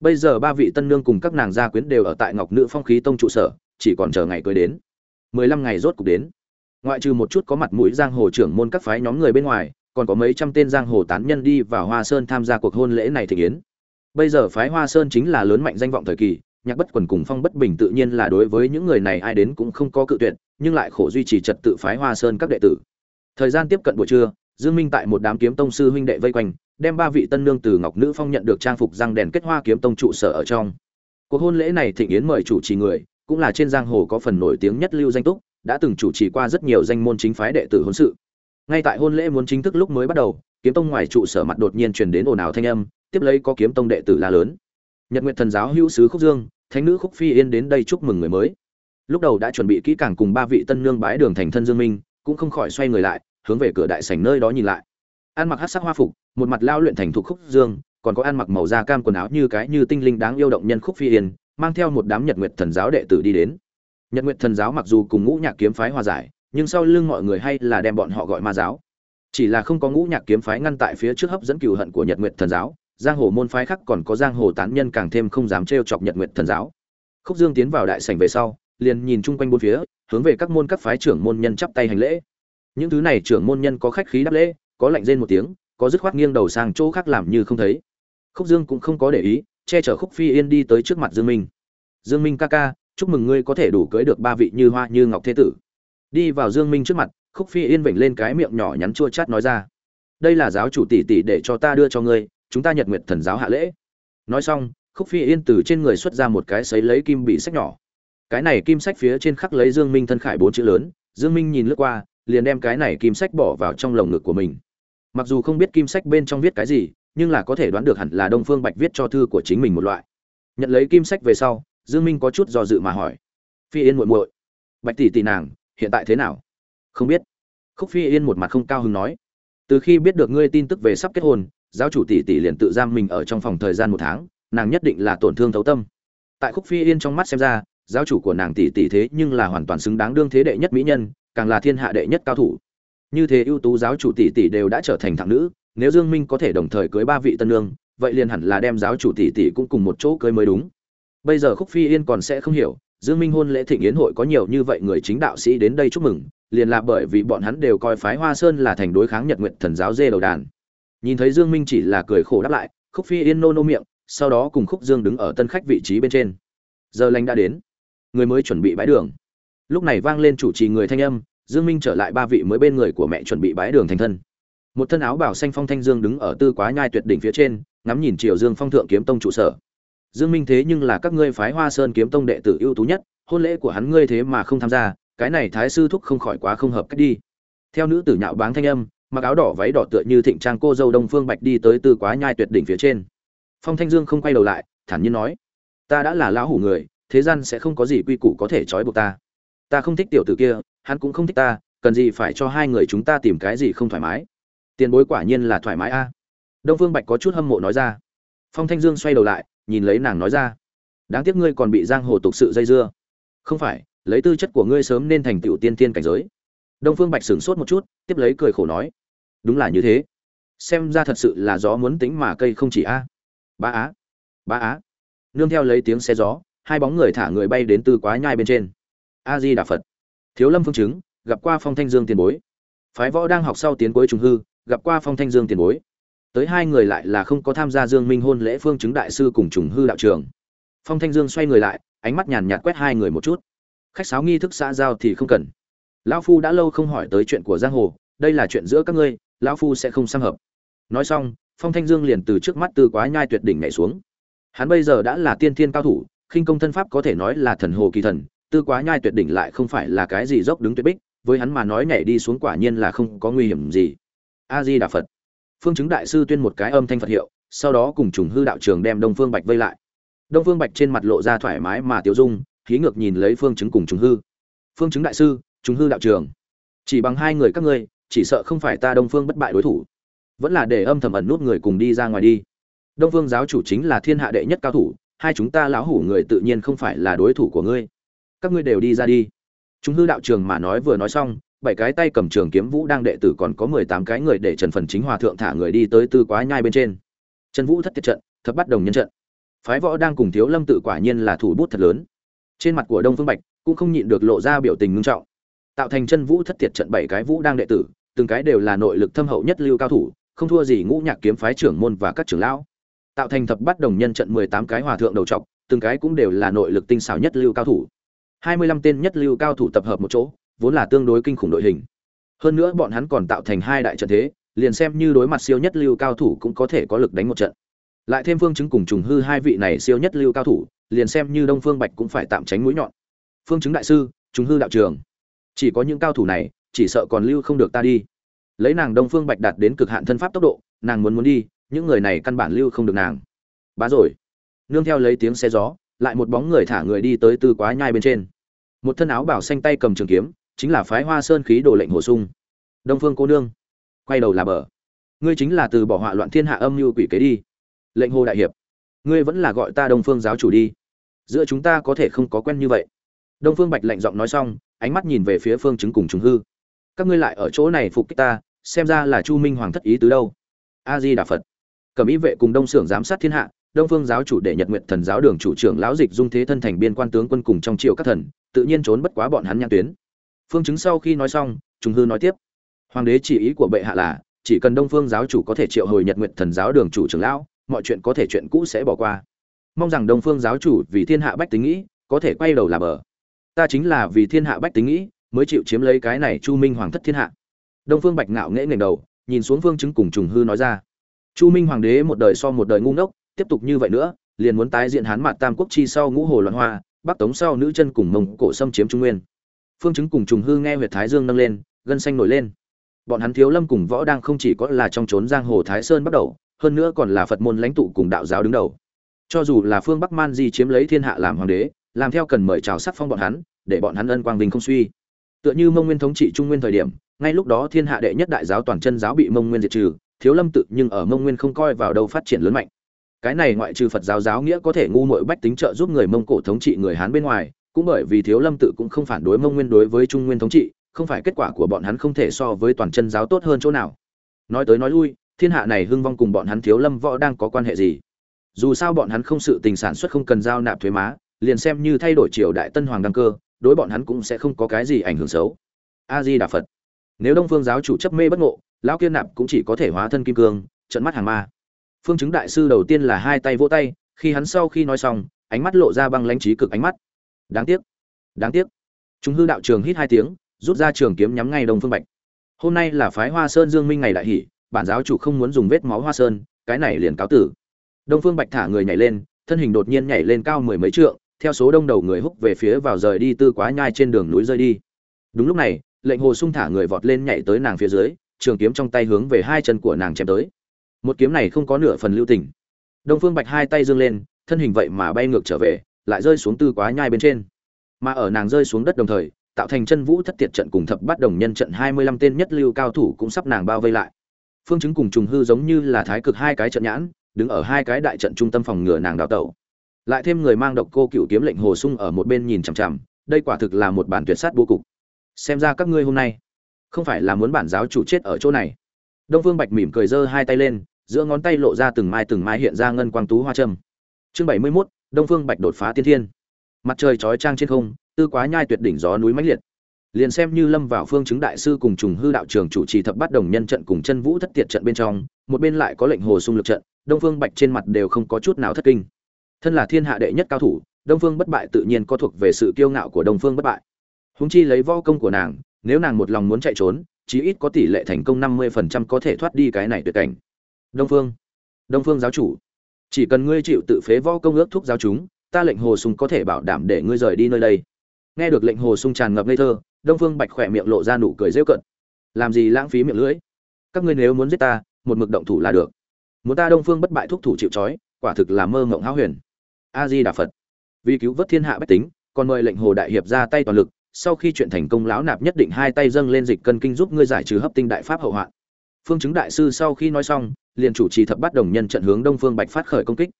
Bây giờ ba vị tân nương cùng các nàng gia quyến đều ở tại ngọc nữ phong khí tông trụ sở, chỉ còn chờ ngày cưới đến. Mười lăm ngày rốt cục đến ngoại trừ một chút có mặt mũi giang hồ trưởng môn các phái nhóm người bên ngoài, còn có mấy trăm tên giang hồ tán nhân đi vào hoa sơn tham gia cuộc hôn lễ này thị yến. Bây giờ phái hoa sơn chính là lớn mạnh danh vọng thời kỳ, nhạc bất quần cùng phong bất bình tự nhiên là đối với những người này ai đến cũng không có cự tuyệt, nhưng lại khổ duy trì trật tự phái hoa sơn các đệ tử. Thời gian tiếp cận buổi trưa, dương minh tại một đám kiếm tông sư huynh đệ vây quanh, đem ba vị tân nương từ ngọc nữ phong nhận được trang phục răng đèn kết hoa kiếm tông trụ sở ở trong. Cuộc hôn lễ này thịnh yến mời chủ trì người, cũng là trên giang hồ có phần nổi tiếng nhất lưu danh túc đã từng chủ trì qua rất nhiều danh môn chính phái đệ tử hôn sự. Ngay tại hôn lễ muốn chính thức lúc mới bắt đầu, kiếm tông ngoài trụ sở mặt đột nhiên truyền đến ồn ào thanh âm, tiếp lấy có kiếm tông đệ tử la lớn. Nhật nguyện thần giáo hữu sứ khúc dương, thánh nữ khúc phi yên đến đây chúc mừng người mới. Lúc đầu đã chuẩn bị kỹ càng cùng ba vị tân nương bái đường thành thân dương minh, cũng không khỏi xoay người lại, hướng về cửa đại sảnh nơi đó nhìn lại. Ăn mặc hát sắc hoa phục, một mặt lao luyện thành thục khúc dương, còn có ăn mặc màu da cam quần áo như cái như tinh linh đáng yêu động nhân khúc phi yên, mang theo một đám nhật nguyệt thần giáo đệ tử đi đến nhật nguyệt thần giáo mặc dù cùng ngũ nhạc kiếm phái hòa giải, nhưng sau lưng mọi người hay là đem bọn họ gọi ma giáo. Chỉ là không có ngũ nhạc kiếm phái ngăn tại phía trước hấp dẫn cừu hận của nhật nguyệt thần giáo, giang hồ môn phái khác còn có giang hồ tán nhân càng thêm không dám trêu chọc nhật nguyệt thần giáo. Khúc dương tiến vào đại sảnh về sau, liền nhìn chung quanh bốn phía, hướng về các môn các phái trưởng môn nhân chắp tay hành lễ. Những thứ này trưởng môn nhân có khách khí đáp lễ, có lạnh rên một tiếng, có dứt khoát nghiêng đầu sang chỗ khác làm như không thấy. Khúc dương cũng không có để ý, che chở khúc phi yên đi tới trước mặt dương minh. Dương minh ca ca chúc mừng ngươi có thể đủ cưới được ba vị như hoa như ngọc thế tử. Đi vào dương minh trước mặt, khúc phi yên vểnh lên cái miệng nhỏ nhắn chua chát nói ra. Đây là giáo chủ tỷ tỷ để cho ta đưa cho ngươi, chúng ta nhật nguyệt thần giáo hạ lễ. Nói xong, khúc phi yên từ trên người xuất ra một cái sấy lấy kim bị sách nhỏ. Cái này kim sách phía trên khắc lấy dương minh thân khải bốn chữ lớn, dương minh nhìn lướt qua, liền đem cái này kim sách bỏ vào trong lồng ngực của mình. Mặc dù không biết kim sách bên trong viết cái gì, nhưng là có thể đoán được hẳn là đông phương bạch viết cho thư của chính mình một loại. Nhận lấy kim sách về sau dương minh có chút do dự mà hỏi. Phi yên muội muội, bạch tỷ tỷ nàng, hiện tại thế nào? Không biết. Khúc phi yên một mặt không cao hứng nói. Từ khi biết được ngươi tin tức về sắp kết hôn, giáo chủ tỷ tỷ liền tự giam mình ở trong phòng thời gian một tháng, nàng nhất định là tổn thương thấu tâm. Tại khúc phi yên trong mắt xem ra, giáo chủ của nàng tỷ tỷ thế nhưng là hoàn toàn xứng đáng đương thế đệ nhất mỹ nhân, càng là thiên hạ đệ nhất cao thủ. Như thế ưu tú giáo chủ tỷ tỷ đều đã trở thành thẳng nữ, nếu dương minh có thể đồng thời cưới ba vị tân nương, vậy liền hẳn là đem giáo chủ tỷ tỷ cũng cùng một chỗ cưới mới đúng bây giờ khúc phi yên còn sẽ không hiểu, dương minh hôn lễ thịnh yến hội có nhiều như vậy người chính đạo sĩ đến đây chúc mừng, liền là bởi vì bọn hắn đều coi phái hoa sơn là thành đối kháng nhật nguyện thần giáo dê đầu đàn. Nhìn thấy dương minh chỉ là cười khổ đáp lại, khúc phi yên nô nô miệng, sau đó cùng khúc dương đứng ở tân khách vị trí bên trên. Giờ lành đã đến, người mới chuẩn bị bãi đường. Lúc này vang lên chủ trì người thanh âm, dương minh trở lại ba vị mới bên người của mẹ chuẩn bị bãi đường thành thân. Một thân áo bảo xanh phong thanh dương đứng ở tư quá nhai tuyệt đỉnh phía trên, ngắm nhìn triều dương phong thượng kiếm tông trụ sở dương minh thế nhưng là các ngươi phái hoa sơn kiếm tông đệ tử ưu tú nhất, hôn lễ của hắn ngươi thế mà không tham gia, cái này thái sư thúc không khỏi quá không hợp cách đi. Theo nữ tử nhạo báng thanh âm, mặc áo đỏ váy đỏ tựa như thịnh trang cô dâu đông phương bạch đi tới tư quá nhai tuyệt đỉnh phía trên. Phong thanh dương không quay đầu lại, thản nhiên nói, ta đã là lão hủ người, thế gian sẽ không có gì quy củ có thể trói buộc ta. Ta không thích tiểu tử kia, hắn cũng không thích ta, cần gì phải cho hai người chúng ta tìm cái gì không thoải mái? Tiền bối quả nhiên là thoải mái a. Đông phương bạch có chút hâm mộ nói ra. Phong thanh dương xoay đầu lại nhìn lấy nàng nói ra. Đáng tiếc ngươi còn bị giang hồ tục sự dây dưa. Không phải, lấy tư chất của ngươi sớm nên thành tựu tiên tiên cảnh giới. Đông phương bạch sửng sốt một chút, tiếp lấy cười khổ nói. Đúng là như thế. Xem ra thật sự là gió muốn tính mà cây không chỉ a. À. ba á ba á. Nương theo lấy tiếng xe gió, hai bóng người thả người bay đến từ quá nhai bên trên. A di đà phật. Thiếu lâm phương chứng, gặp qua phong thanh dương tiền bối. Phái võ đang học sau tiến cuối trùng hư, gặp qua phong thanh dương tiền bối tới hai người lại là không có tham gia dương minh hôn lễ phương chứng đại sư cùng trùng hư đạo trường. Phong thanh dương xoay người lại, ánh mắt nhàn nhạt quét hai người một chút. Khách sáo nghi thức xã giao thì không cần. Lão phu đã lâu không hỏi tới chuyện của giang hồ, đây là chuyện giữa các ngươi, lão phu sẽ không sang hợp. Nói xong, phong thanh dương liền từ trước mắt tư quá nhai tuyệt đỉnh nhảy xuống. Hắn bây giờ đã là tiên thiên cao thủ, khinh công thân pháp có thể nói là thần hồ kỳ thần, tư quá nhai tuyệt đỉnh lại không phải là cái gì dốc đứng tuyệt bích, với hắn mà nói nhảy đi xuống quả nhiên là không có nguy hiểm gì. A di đà phật phương chứng đại sư tuyên một cái âm thanh phật hiệu, sau đó cùng trùng hư đạo trường đem đông phương bạch vây lại. Đông phương bạch trên mặt lộ ra thoải mái mà tiêu dung, khí ngược nhìn lấy phương chứng cùng trùng hư. Phương chứng đại sư, trùng hư đạo trường. Chỉ bằng hai người các ngươi, chỉ sợ không phải ta đông phương bất bại đối thủ. Vẫn là để âm thầm ẩn nút người cùng đi ra ngoài đi. Đông phương giáo chủ chính là thiên hạ đệ nhất cao thủ, hai chúng ta lão hủ người tự nhiên không phải là đối thủ của ngươi. Các ngươi đều đi ra đi. Chúng hư đạo trường mà nói vừa nói xong bảy cái tay cầm trường kiếm vũ đang đệ tử còn có mười tám cái người để trần phần chính hòa thượng thả người đi tới tư quá nhai bên trên. Trần vũ thất tiệt trận, thập bắt đồng nhân trận. Phái võ đang cùng thiếu lâm tự quả nhiên là thủ bút thật lớn. Trên mặt của đông phương bạch cũng không nhịn được lộ ra biểu tình ngưng trọng. Tạo thành chân vũ thất tiệt trận bảy cái vũ đang đệ tử, từng cái đều là nội lực thâm hậu nhất lưu cao thủ, không thua gì ngũ nhạc kiếm phái trưởng môn và các trưởng lão. Tạo thành thập bắt đồng nhân trận mười tám cái hòa thượng đầu trọc, từng cái cũng đều là nội lực tinh xảo nhất lưu cao thủ. Hai mươi lăm tên nhất lưu cao thủ tập hợp một chỗ vốn là tương đối kinh khủng đội hình. Hơn nữa bọn hắn còn tạo thành hai đại trận thế, liền xem như đối mặt siêu nhất lưu cao thủ cũng có thể có lực đánh một trận. Lại thêm phương chứng cùng trùng hư hai vị này siêu nhất lưu cao thủ, liền xem như đông phương bạch cũng phải tạm tránh mũi nhọn. Phương chứng đại sư, trùng hư đạo trường chỉ có những cao thủ này, chỉ sợ còn lưu không được ta đi. Lấy nàng đông phương bạch đạt đến cực hạn thân pháp tốc độ, nàng muốn muốn đi, những người này căn bản lưu không được nàng. Bá rồi. Nương theo lấy tiếng xe gió, lại một bóng người thả người đi tới tư quá nhai bên trên. Một thân áo bảo xanh tay cầm trường kiếm chính là phái hoa sơn khí đồ lệnh hồ sung. Đông phương cô nương, quay đầu là bờ. Ngươi chính là từ bỏ họa loạn thiên hạ âm mưu quỷ kế đi. Lệnh hồ đại hiệp, ngươi vẫn là gọi ta đông phương giáo chủ đi. Giữa chúng ta có thể không có quen như vậy. Đông phương bạch lạnh giọng nói xong, ánh mắt nhìn về phía phương chứng cùng Trùng hư. Các ngươi lại ở chỗ này phục kích ta, xem ra là chu minh hoàng thất ý tứ đâu. A di đà phật cẩm ý vệ cùng đông sưởng giám sát thiên hạ, đông phương giáo chủ để nhật nguyệt thần giáo đường chủ trưởng lão dịch dung thế thân thành biên quan tướng quân cùng trong triều các thần, tự nhiên trốn bất quá bọn hắn nhãn tuyến phương chứng sau khi nói xong, trùng hư nói tiếp. Hoàng đế chỉ ý của bệ hạ là, chỉ cần đông phương giáo chủ có thể triệu hồi nhật nguyện thần giáo đường chủ trưởng lão, mọi chuyện có thể chuyện cũ sẽ bỏ qua. Mong rằng đông phương giáo chủ vì thiên hạ bách tính nghĩ, có thể quay đầu là bờ. Ta chính là vì thiên hạ bách tính nghĩ, mới chịu chiếm lấy cái này chu minh hoàng thất thiên hạ. Đông phương bạch ngạo nghễ ngẩng đầu, nhìn xuống phương chứng cùng trùng hư nói ra. Chu minh hoàng đế một đời so một đời ngu ngốc, tiếp tục như vậy nữa, liền muốn tái diện hán mạt tam quốc chi sau ngũ hồ loạn hoa, bắc tống sau nữ chân cùng mông cổ xâm chiếm trung nguyên phương chứng cùng trùng hư nghe huyệt thái dương nâng lên, gân xanh nổi lên. Bọn hắn thiếu lâm cùng võ đang không chỉ có là trong trốn giang hồ thái sơn bắt đầu, hơn nữa còn là phật môn lãnh tụ cùng đạo giáo đứng đầu. Cho dù là phương bắc man di chiếm lấy thiên hạ làm hoàng đế, làm theo cần mời chào sắc phong bọn hắn, để bọn hắn ân quang vinh không suy. Tựa như mông nguyên thống trị trung nguyên thời điểm, ngay lúc đó thiên hạ đệ nhất đại giáo toàn chân giáo bị mông nguyên diệt trừ, thiếu lâm tự nhưng ở mông nguyên không coi vào đâu phát triển lớn mạnh. Cái này ngoại trừ phật giáo giáo nghĩa có thể ngu muội bách tính trợ giúp người mông cổ thống trị người hán bên ngoài cũng bởi vì thiếu lâm tự cũng không phản đối mông nguyên đối với trung nguyên thống trị, không phải kết quả của bọn hắn không thể so với toàn chân giáo tốt hơn chỗ nào. Nói tới nói lui, thiên hạ này hưng vong cùng bọn hắn thiếu lâm võ đang có quan hệ gì? Dù sao bọn hắn không sự tình sản xuất không cần giao nạp thuế má, liền xem như thay đổi triều đại tân hoàng đăng cơ, đối bọn hắn cũng sẽ không có cái gì ảnh hưởng xấu. A di đà phật. Nếu đông phương giáo chủ chấp mê bất ngộ, lão kiên nạp cũng chỉ có thể hóa thân kim cương trận mắt hàng ma. Phương chứng đại sư đầu tiên là hai tay vỗ tay, khi hắn sau khi nói xong, ánh mắt lộ ra băng lãnh trí cực ánh mắt đáng tiếc. Đáng tiếc. Chúng hư đạo trường hít hai tiếng, rút ra trường kiếm nhắm ngay đông phương bạch. Hôm nay là phái hoa sơn dương minh ngày đại hỷ, bản giáo chủ không muốn dùng vết máu hoa sơn, cái này liền cáo tử. Đông phương bạch thả người nhảy lên, thân hình đột nhiên nhảy lên cao mười mấy trượng, theo số đông đầu người húc về phía vào rời đi tư quá nhai trên đường núi rơi đi. Đúng lúc này, lệnh hồ sung thả người vọt lên nhảy tới nàng phía dưới, trường kiếm trong tay hướng về hai chân của nàng chém tới. Một kiếm này không có nửa phần lưu tình. Đông phương bạch hai tay dương lên, thân hình vậy mà bay ngược trở về lại rơi xuống tư quá nhai bên trên. Mà ở nàng rơi xuống đất đồng thời tạo thành chân vũ thất tiệt trận cùng thập bát đồng nhân trận hai mươi lăm tên nhất lưu cao thủ cũng sắp nàng bao vây lại. Phương chứng cùng trùng hư giống như là thái cực hai cái trận nhãn đứng ở hai cái đại trận trung tâm phòng ngừa nàng đào tẩu. Lại thêm người mang độc cô cựu kiếm lệnh hồ sung ở một bên nhìn chằm chằm đây quả thực là một bản tuyệt sát bố cục. Xem ra các ngươi hôm nay không phải là muốn bản giáo chủ chết ở chỗ này. Đông vương bạch mỉm cười giơ hai tay lên giữa ngón tay lộ ra từng mai từng mai hiện ra ngân quang tú hoa trâm. Chương bảy mươi 71, đông phương bạch đột phá tiên thiên. Mặt trời chói trang trên không, tư quá nhai tuyệt đỉnh gió núi mãnh liệt. Liền xem như lâm vào phương chứng đại sư cùng trùng hư đạo trường chủ trì thập bát đồng nhân trận cùng chân vũ thất tiệt trận bên trong, một bên lại có lệnh hồ sung lực trận, đông phương bạch trên mặt đều không có chút nào thất kinh. Thân là thiên hạ đệ nhất cao thủ, đông phương bất bại tự nhiên có thuộc về sự kiêu ngạo của đông phương bất bại. Húng chi lấy vo công của nàng, nếu nàng một lòng muốn chạy trốn, chí ít có tỷ lệ thành công năm mươi phần trăm có thể thoát đi cái này tuyệt cảnh. Đông phương. Đông phương giáo chủ chỉ cần ngươi chịu tự phế võ công ước thúc giáo chúng, ta lệnh hồ sung có thể bảo đảm để ngươi rời đi nơi đây. Nghe được lệnh hồ sung tràn ngập ngây thơ, đông phương bạch khỏe miệng lộ ra nụ cười rêu cận làm gì lãng phí miệng lưỡi? Các ngươi nếu muốn giết ta, một mực động thủ là được. Muốn ta đông phương bất bại thúc thủ chịu trói, quả thực là mơ mộng háo huyền. A di đà phật. Vì cứu vớt thiên hạ bách tính, còn mời lệnh hồ đại hiệp ra tay toàn lực, sau khi chuyện thành công lão nạp nhất định hai tay dâng lên dịch cân kinh giúp ngươi giải trừ hấp tinh đại pháp hậu hoạn. Phương chứng đại sư sau khi nói xong liền chủ trì thập bát đồng nhân trận hướng đông phương bạch phát khởi công kích.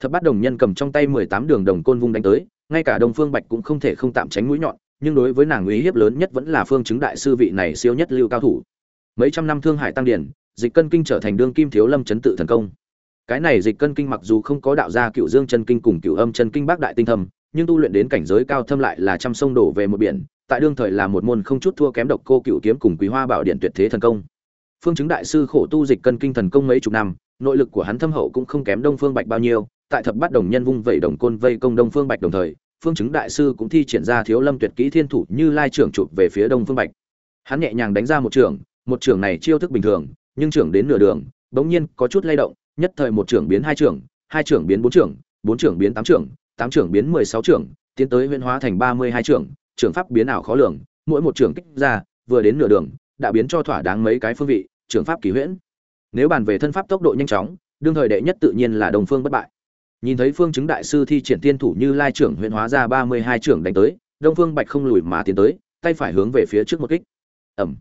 Thập bát đồng nhân cầm trong tay mười tám đường đồng côn vung đánh tới, ngay cả đông phương bạch cũng không thể không tạm tránh mũi nhọn, nhưng đối với nàng uy hiếp lớn nhất vẫn là phương chứng đại sư vị này siêu nhất lưu cao thủ. Mấy trăm năm thương hải tăng điển, dịch cân kinh trở thành đương kim thiếu lâm chấn tự thần công. Cái này dịch cân kinh mặc dù không có đạo gia cựu dương chân kinh cùng cựu âm chân kinh bác đại tinh thâm, nhưng tu luyện đến cảnh giới cao thâm lại là trăm sông đổ về một biển, tại đương thời là một môn không chút thua kém độc cô cựu kiếm cùng quý hoa bảo điện tuyệt thế thần công phương chứng đại sư khổ tu dịch cân kinh thần công mấy chục năm, nội lực của hắn thâm hậu cũng không kém đông phương bạch bao nhiêu, tại thập bát đồng nhân vung vẩy đồng côn vây công đông phương bạch đồng thời, phương chứng đại sư cũng thi triển ra thiếu lâm tuyệt kỹ thiên thủ như lai trưởng chụp về phía đông phương bạch. Hắn nhẹ nhàng đánh ra một trưởng một trưởng này chiêu thức bình thường, nhưng trưởng đến nửa đường, bỗng nhiên có chút lay động, nhất thời một trưởng biến hai trưởng hai trưởng biến bốn trưởng bốn trưởng biến tám trưởng tám trưởng biến mười sáu trưởng, tiến tới huyễn hóa thành ba mươi hai trưởng trưởng pháp biến ảo khó lường, mỗi một trưởng kích ra, vừa đến nửa đường, đã biến cho thỏa đáng mấy cái phương vị trưởng pháp kỳ huyễn. Nếu bàn về thân pháp tốc độ nhanh chóng, đương thời đệ nhất tự nhiên là đồng phương bất bại. Nhìn thấy phương chứng đại sư thi triển tiên thủ như lai trưởng huyễn hóa ra ba mươi hai trưởng đánh tới đông phương bạch không lùi mà tiến tới, tay phải hướng về phía trước một kích. Ẩm.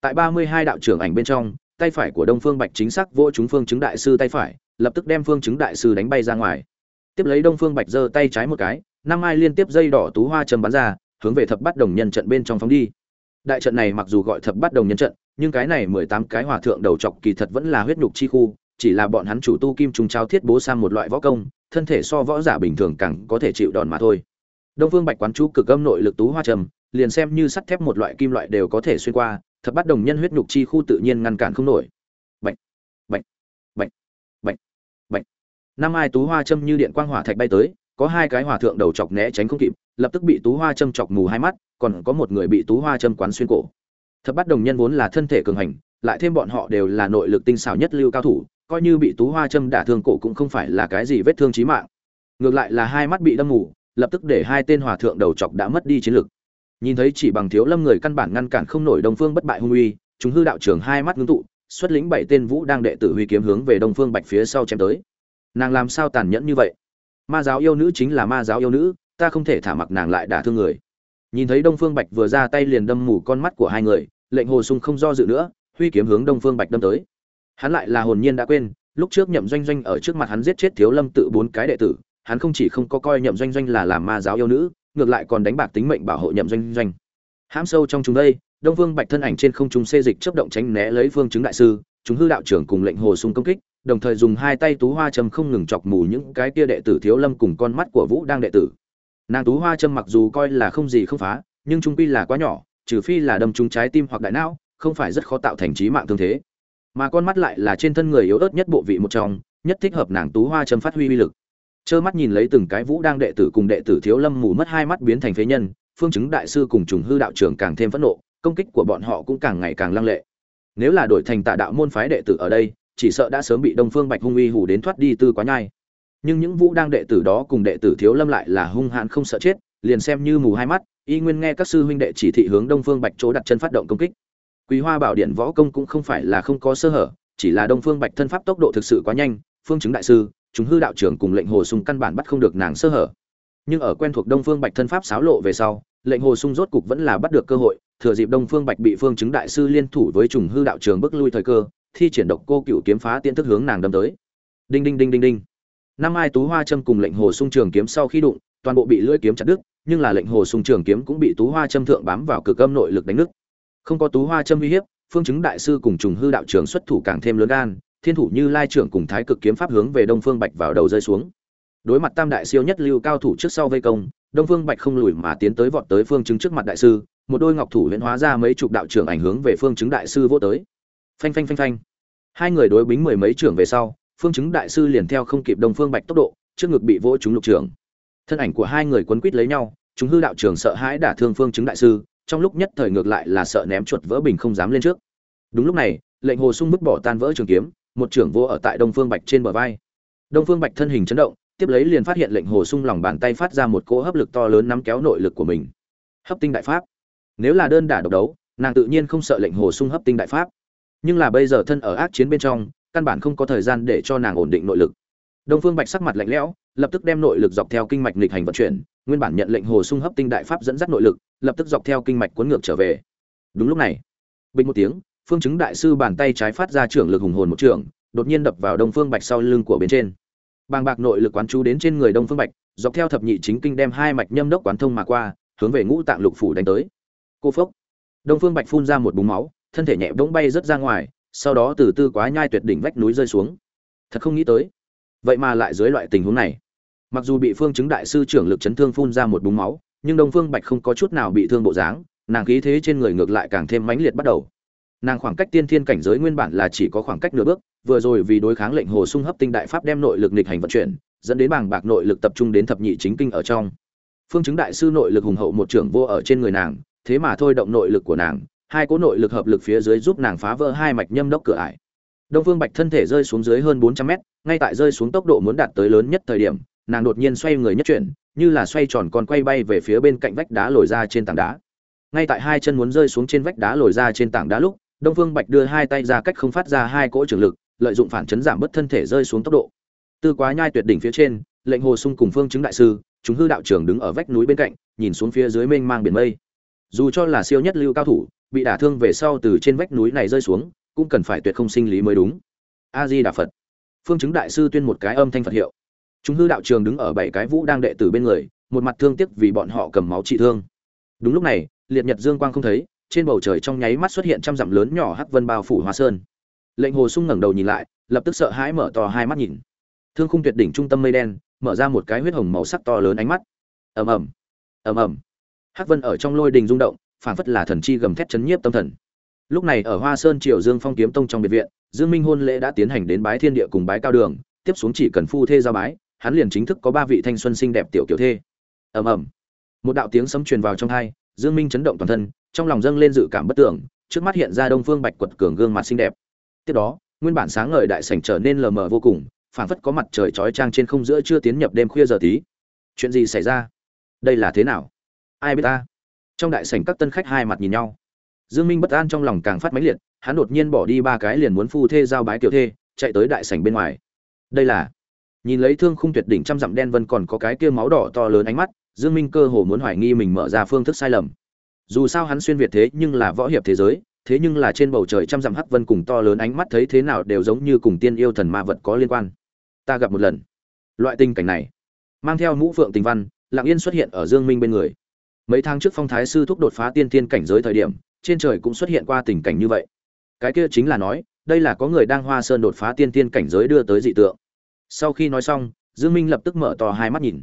Tại ba mươi hai đạo trưởng ảnh bên trong, tay phải của đông phương bạch chính xác vỗ chúng phương chứng đại sư tay phải, lập tức đem phương chứng đại sư đánh bay ra ngoài. Tiếp lấy đông phương bạch giơ tay trái một cái, năm ai liên tiếp dây đỏ tú hoa châm bắn ra, hướng về thập bát đồng nhân trận bên trong phóng đi. Đại trận này mặc dù gọi thập bát đồng nhân trận nhưng cái này mười tám cái hòa thượng đầu chọc kỳ thật vẫn là huyết nhục chi khu, chỉ là bọn hắn chủ tu kim trùng trao thiết bố sang một loại võ công, thân thể so võ giả bình thường càng có thể chịu đòn mà thôi. Đông phương bạch quán chú cực âm nội lực tú hoa trầm, liền xem như sắt thép một loại kim loại đều có thể xuyên qua, thập bát đồng nhân huyết nhục chi khu tự nhiên ngăn cản không nổi. Bệnh bệnh bệnh bệnh bệnh năm ai tú hoa châm như điện quang hỏa thạch bay tới, có hai cái hòa thượng đầu chọc né tránh không kịp, lập tức bị tú hoa châm chọc mù hai mắt, còn có một người bị tú hoa châm quán xuyên cổ thập bát đồng nhân vốn là thân thể cường hành, lại thêm bọn họ đều là nội lực tinh xảo nhất lưu cao thủ, coi như bị tú hoa châm đả thương cổ cũng không phải là cái gì vết thương chí mạng. Ngược lại là hai mắt bị đâm mù, lập tức để hai tên hòa thượng đầu chọc đã mất đi chiến lực. Nhìn thấy chỉ bằng thiếu lâm người căn bản ngăn cản không nổi đông phương bất bại hung uy, chúng hư đạo trưởng hai mắt ngưng tụ, xuất lĩnh bảy tên vũ đang đệ tử huy kiếm hướng về đông phương bạch phía sau chém tới. Nàng làm sao tàn nhẫn như vậy? Ma giáo yêu nữ chính là ma giáo yêu nữ, ta không thể thả mặc nàng lại đả thương người nhìn thấy đông phương bạch vừa ra tay liền đâm mù con mắt của hai người, lệnh hồ sung không do dự nữa, huy kiếm hướng đông phương bạch đâm tới. Hắn lại là hồn nhiên đã quên, lúc trước nhậm doanh doanh ở trước mặt hắn giết chết thiếu lâm tự bốn cái đệ tử, hắn không chỉ không có coi nhậm doanh doanh là làm ma giáo yêu nữ, ngược lại còn đánh bạc tính mệnh bảo hộ nhậm doanh doanh. Hãm sâu trong chúng đây, đông phương bạch thân ảnh trên không trung xê dịch chấp động tránh né lấy phương chứng đại sư, chúng hư đạo trưởng cùng lệnh hồ sung công kích, đồng thời dùng hai tay tú hoa châm không ngừng chọc mù những cái kia đệ tử thiếu lâm cùng con mắt của vũ đang đệ tử nàng tú hoa châm mặc dù coi là không gì không phá, nhưng trung quy là quá nhỏ, trừ phi là đâm trúng trái tim hoặc đại não, không phải rất khó tạo thành trí mạng thương thế. Mà con mắt lại là trên thân người yếu ớt nhất bộ vị một trong, nhất thích hợp nàng tú hoa châm phát huy uy lực. Trơ mắt nhìn lấy từng cái vũ đang đệ tử cùng đệ tử thiếu lâm mù mất hai mắt biến thành phế nhân, phương chứng đại sư cùng trùng hư đạo trưởng càng thêm phẫn nộ, công kích của bọn họ cũng càng ngày càng lăng lệ. Nếu là đổi thành tạ đạo môn phái đệ tử ở đây, chỉ sợ đã sớm bị đông phương bạch hung uy hủ đến thoát đi tư quá nhai nhưng những vũ đang đệ tử đó cùng đệ tử thiếu lâm lại là hung hãn không sợ chết, liền xem như mù hai mắt, y nguyên nghe các sư huynh đệ chỉ thị hướng đông phương bạch chỗ đặt chân phát động công kích. Quý hoa bảo điện võ công cũng không phải là không có sơ hở, chỉ là đông phương bạch thân pháp tốc độ thực sự quá nhanh, phương chứng đại sư, chúng hư đạo trưởng cùng lệnh hồ sung căn bản bắt không được nàng sơ hở. Nhưng ở quen thuộc đông phương bạch thân pháp xáo lộ về sau, lệnh hồ sung rốt cục vẫn là bắt được cơ hội, thừa dịp đông phương bạch bị phương chứng đại sư liên thủ với trùng hư đạo trường bước lui thời cơ, thi triển độc cô cựu kiếm phá tiên thức hướng nàng đâm tới. Đinh đinh đinh đinh đinh năm ai tú hoa châm cùng lệnh hồ sung trường kiếm sau khi đụng, toàn bộ bị lưỡi kiếm chặt đứt, nhưng là lệnh hồ sung trường kiếm cũng bị tú hoa châm thượng bám vào cửa cơm nội lực đánh nứt. Không có tú hoa châm uy hiếp, phương chứng đại sư cùng trùng hư đạo trường xuất thủ càng thêm lớn gan, thiên thủ như lai trưởng cùng thái cực kiếm pháp hướng về đông phương bạch vào đầu rơi xuống. Đối mặt tam đại siêu nhất lưu cao thủ trước sau vây công, đông phương bạch không lùi mà tiến tới vọt tới phương chứng trước mặt đại sư, một đôi ngọc thủ huyễn hóa ra mấy chục đạo trưởng ảnh hướng về phương chứng đại sư vô tới. Phanh phanh phanh phanh. Hai người đối bính mười mấy trưởng về sau phương chứng đại sư liền theo không kịp đông phương bạch tốc độ, trước ngực bị vỗ trúng lục trưởng thân ảnh của hai người quấn quít lấy nhau, chúng hư đạo trưởng sợ hãi đả thương phương chứng đại sư, trong lúc nhất thời ngược lại là sợ ném chuột vỡ bình không dám lên trước. Đúng lúc này, lệnh hồ sung bức bỏ tan vỡ trường kiếm, một trưởng vô ở tại đông phương bạch trên bờ vai. Đông phương bạch thân hình chấn động, tiếp lấy liền phát hiện lệnh hồ sung lòng bàn tay phát ra một cỗ hấp lực to lớn nắm kéo nội lực của mình. Hấp tinh đại pháp. Nếu là đơn đả độc đấu, nàng tự nhiên không sợ lệnh hồ sung hấp tinh đại pháp. Nhưng là bây giờ thân ở ác chiến bên trong căn bản không có thời gian để cho nàng ổn định nội lực. Đông phương bạch sắc mặt lạnh lẽo lập tức đem nội lực dọc theo kinh mạch nghịch hành vận chuyển nguyên bản nhận lệnh hồ sung hấp tinh đại pháp dẫn dắt nội lực lập tức dọc theo kinh mạch cuốn ngược trở về. Đúng lúc này bình một tiếng phương chứng đại sư bàn tay trái phát ra trưởng lực hùng hồn một trường, đột nhiên đập vào đông phương bạch sau lưng của bên trên. Bàng bạc nội lực quán chú đến trên người đông phương bạch dọc theo thập nhị chính kinh đem hai mạch nhâm đốc quán thông mà qua hướng về ngũ tạng lục phủ đánh tới. Cô phốc. Đông phương bạch phun ra một búng máu thân thể nhẹ bỗng bay rớt ra ngoài sau đó từ tư quá nhai tuyệt đỉnh vách núi rơi xuống. Thật không nghĩ tới. Vậy mà lại dưới loại tình huống này. Mặc dù bị phương chứng đại sư trưởng lực chấn thương phun ra một búng máu, nhưng đông phương bạch không có chút nào bị thương bộ dáng, nàng khí thế trên người ngược lại càng thêm mãnh liệt bắt đầu. Nàng khoảng cách tiên thiên cảnh giới nguyên bản là chỉ có khoảng cách nửa bước, vừa rồi vì đối kháng lệnh hồ sung hấp tinh đại pháp đem nội lực nghịch hành vận chuyển, dẫn đến bảng bạc nội lực tập trung đến thập nhị chính kinh ở trong. Phương chứng đại sư nội lực hùng hậu một trưởng vô ở trên người nàng, thế mà thôi động nội lực của nàng hai cỗ nội lực hợp lực phía dưới giúp nàng phá vỡ hai mạch nhâm đốc cửa ải. Đông phương bạch thân thể rơi xuống dưới hơn bốn trăm mét, ngay tại rơi xuống tốc độ muốn đạt tới lớn nhất thời điểm, nàng đột nhiên xoay người nhất chuyển, như là xoay tròn còn quay bay về phía bên cạnh vách đá lồi ra trên tảng đá. Ngay tại hai chân muốn rơi xuống trên vách đá lồi ra trên tảng đá lúc, đông phương bạch đưa hai tay ra cách không phát ra hai cỗ trường lực, lợi dụng phản chấn giảm bớt thân thể rơi xuống tốc độ. Tư quá nhai tuyệt đỉnh phía trên, lệnh hồ sung cùng phương chứng đại sư, chúng hư đạo trưởng đứng ở vách núi bên cạnh, nhìn xuống phía dưới mênh mang biển mây. Dù cho là siêu nhất lưu cao thủ bị đả thương về sau từ trên vách núi này rơi xuống, cũng cần phải tuyệt không sinh lý mới đúng. A di đà phật. Phương chứng đại sư tuyên một cái âm thanh phật hiệu. Chúng hư đạo trường đứng ở bảy cái vũ đang đệ tử bên người, một mặt thương tiếc vì bọn họ cầm máu trị thương. Đúng lúc này, liệt nhật dương quang không thấy, trên bầu trời trong nháy mắt xuất hiện trăm dặm lớn nhỏ hắc vân bao phủ hoa sơn. Lệnh hồ sung ngẩng đầu nhìn lại, lập tức sợ hãi mở to hai mắt nhìn. Thương khung tuyệt đỉnh trung tâm mây đen, mở ra một cái huyết hồng màu sắc to lớn ánh mắt. Ầm ầm. Ầm ầm. Hắc vân ở trong lôi đình rung động phảng phất là thần chi gầm thét chấn nhiếp tâm thần. Lúc này ở hoa sơn triều dương phong kiếm tông trong biệt viện, dương minh hôn lễ đã tiến hành đến bái thiên địa cùng bái cao đường, tiếp xuống chỉ cần phu thê giao bái, hắn liền chính thức có ba vị thanh xuân xinh đẹp tiểu kiểu thê. Ầm ầm. Một đạo tiếng sấm truyền vào trong tai dương minh chấn động toàn thân, trong lòng dâng lên dự cảm bất tưởng, trước mắt hiện ra đông phương bạch quật cường gương mặt xinh đẹp. Tiếp đó, nguyên bản sáng ngời đại sảnh trở nên lờ mờ vô cùng, phảng phất có mặt trời chói chang trên không giữa chưa tiến nhập đêm khuya giờ tí. Chuyện gì xảy ra? Đây là thế nào? Ai biết ta? Trong đại sảnh các tân khách hai mặt nhìn nhau. Dương minh bất an trong lòng càng phát mãnh liệt, hắn đột nhiên bỏ đi ba cái liền muốn phu thê giao bái tiểu thê, chạy tới đại sảnh bên ngoài. Đây là, nhìn lấy thương khung tuyệt đỉnh trăm dặm đen vân còn có cái kia máu đỏ to lớn ánh mắt, dương minh cơ hồ muốn hoài nghi mình mở ra phương thức sai lầm. Dù sao hắn xuyên việt thế nhưng là võ hiệp thế giới, thế nhưng là trên bầu trời trăm dặm hắc vân cùng to lớn ánh mắt thấy thế nào đều giống như cùng tiên yêu thần ma vật có liên quan. Ta gặp một lần. Loại tình cảnh này, mang theo mũ phượng tình văn, lặng yên xuất hiện ở dương minh bên người mấy tháng trước phong thái sư thúc đột phá tiên thiên cảnh giới thời điểm, trên trời cũng xuất hiện qua tình cảnh như vậy. Cái kia chính là nói, đây là có người đang hoa sơn đột phá tiên thiên cảnh giới đưa tới dị tượng. Sau khi nói xong, dương minh lập tức mở to hai mắt nhìn.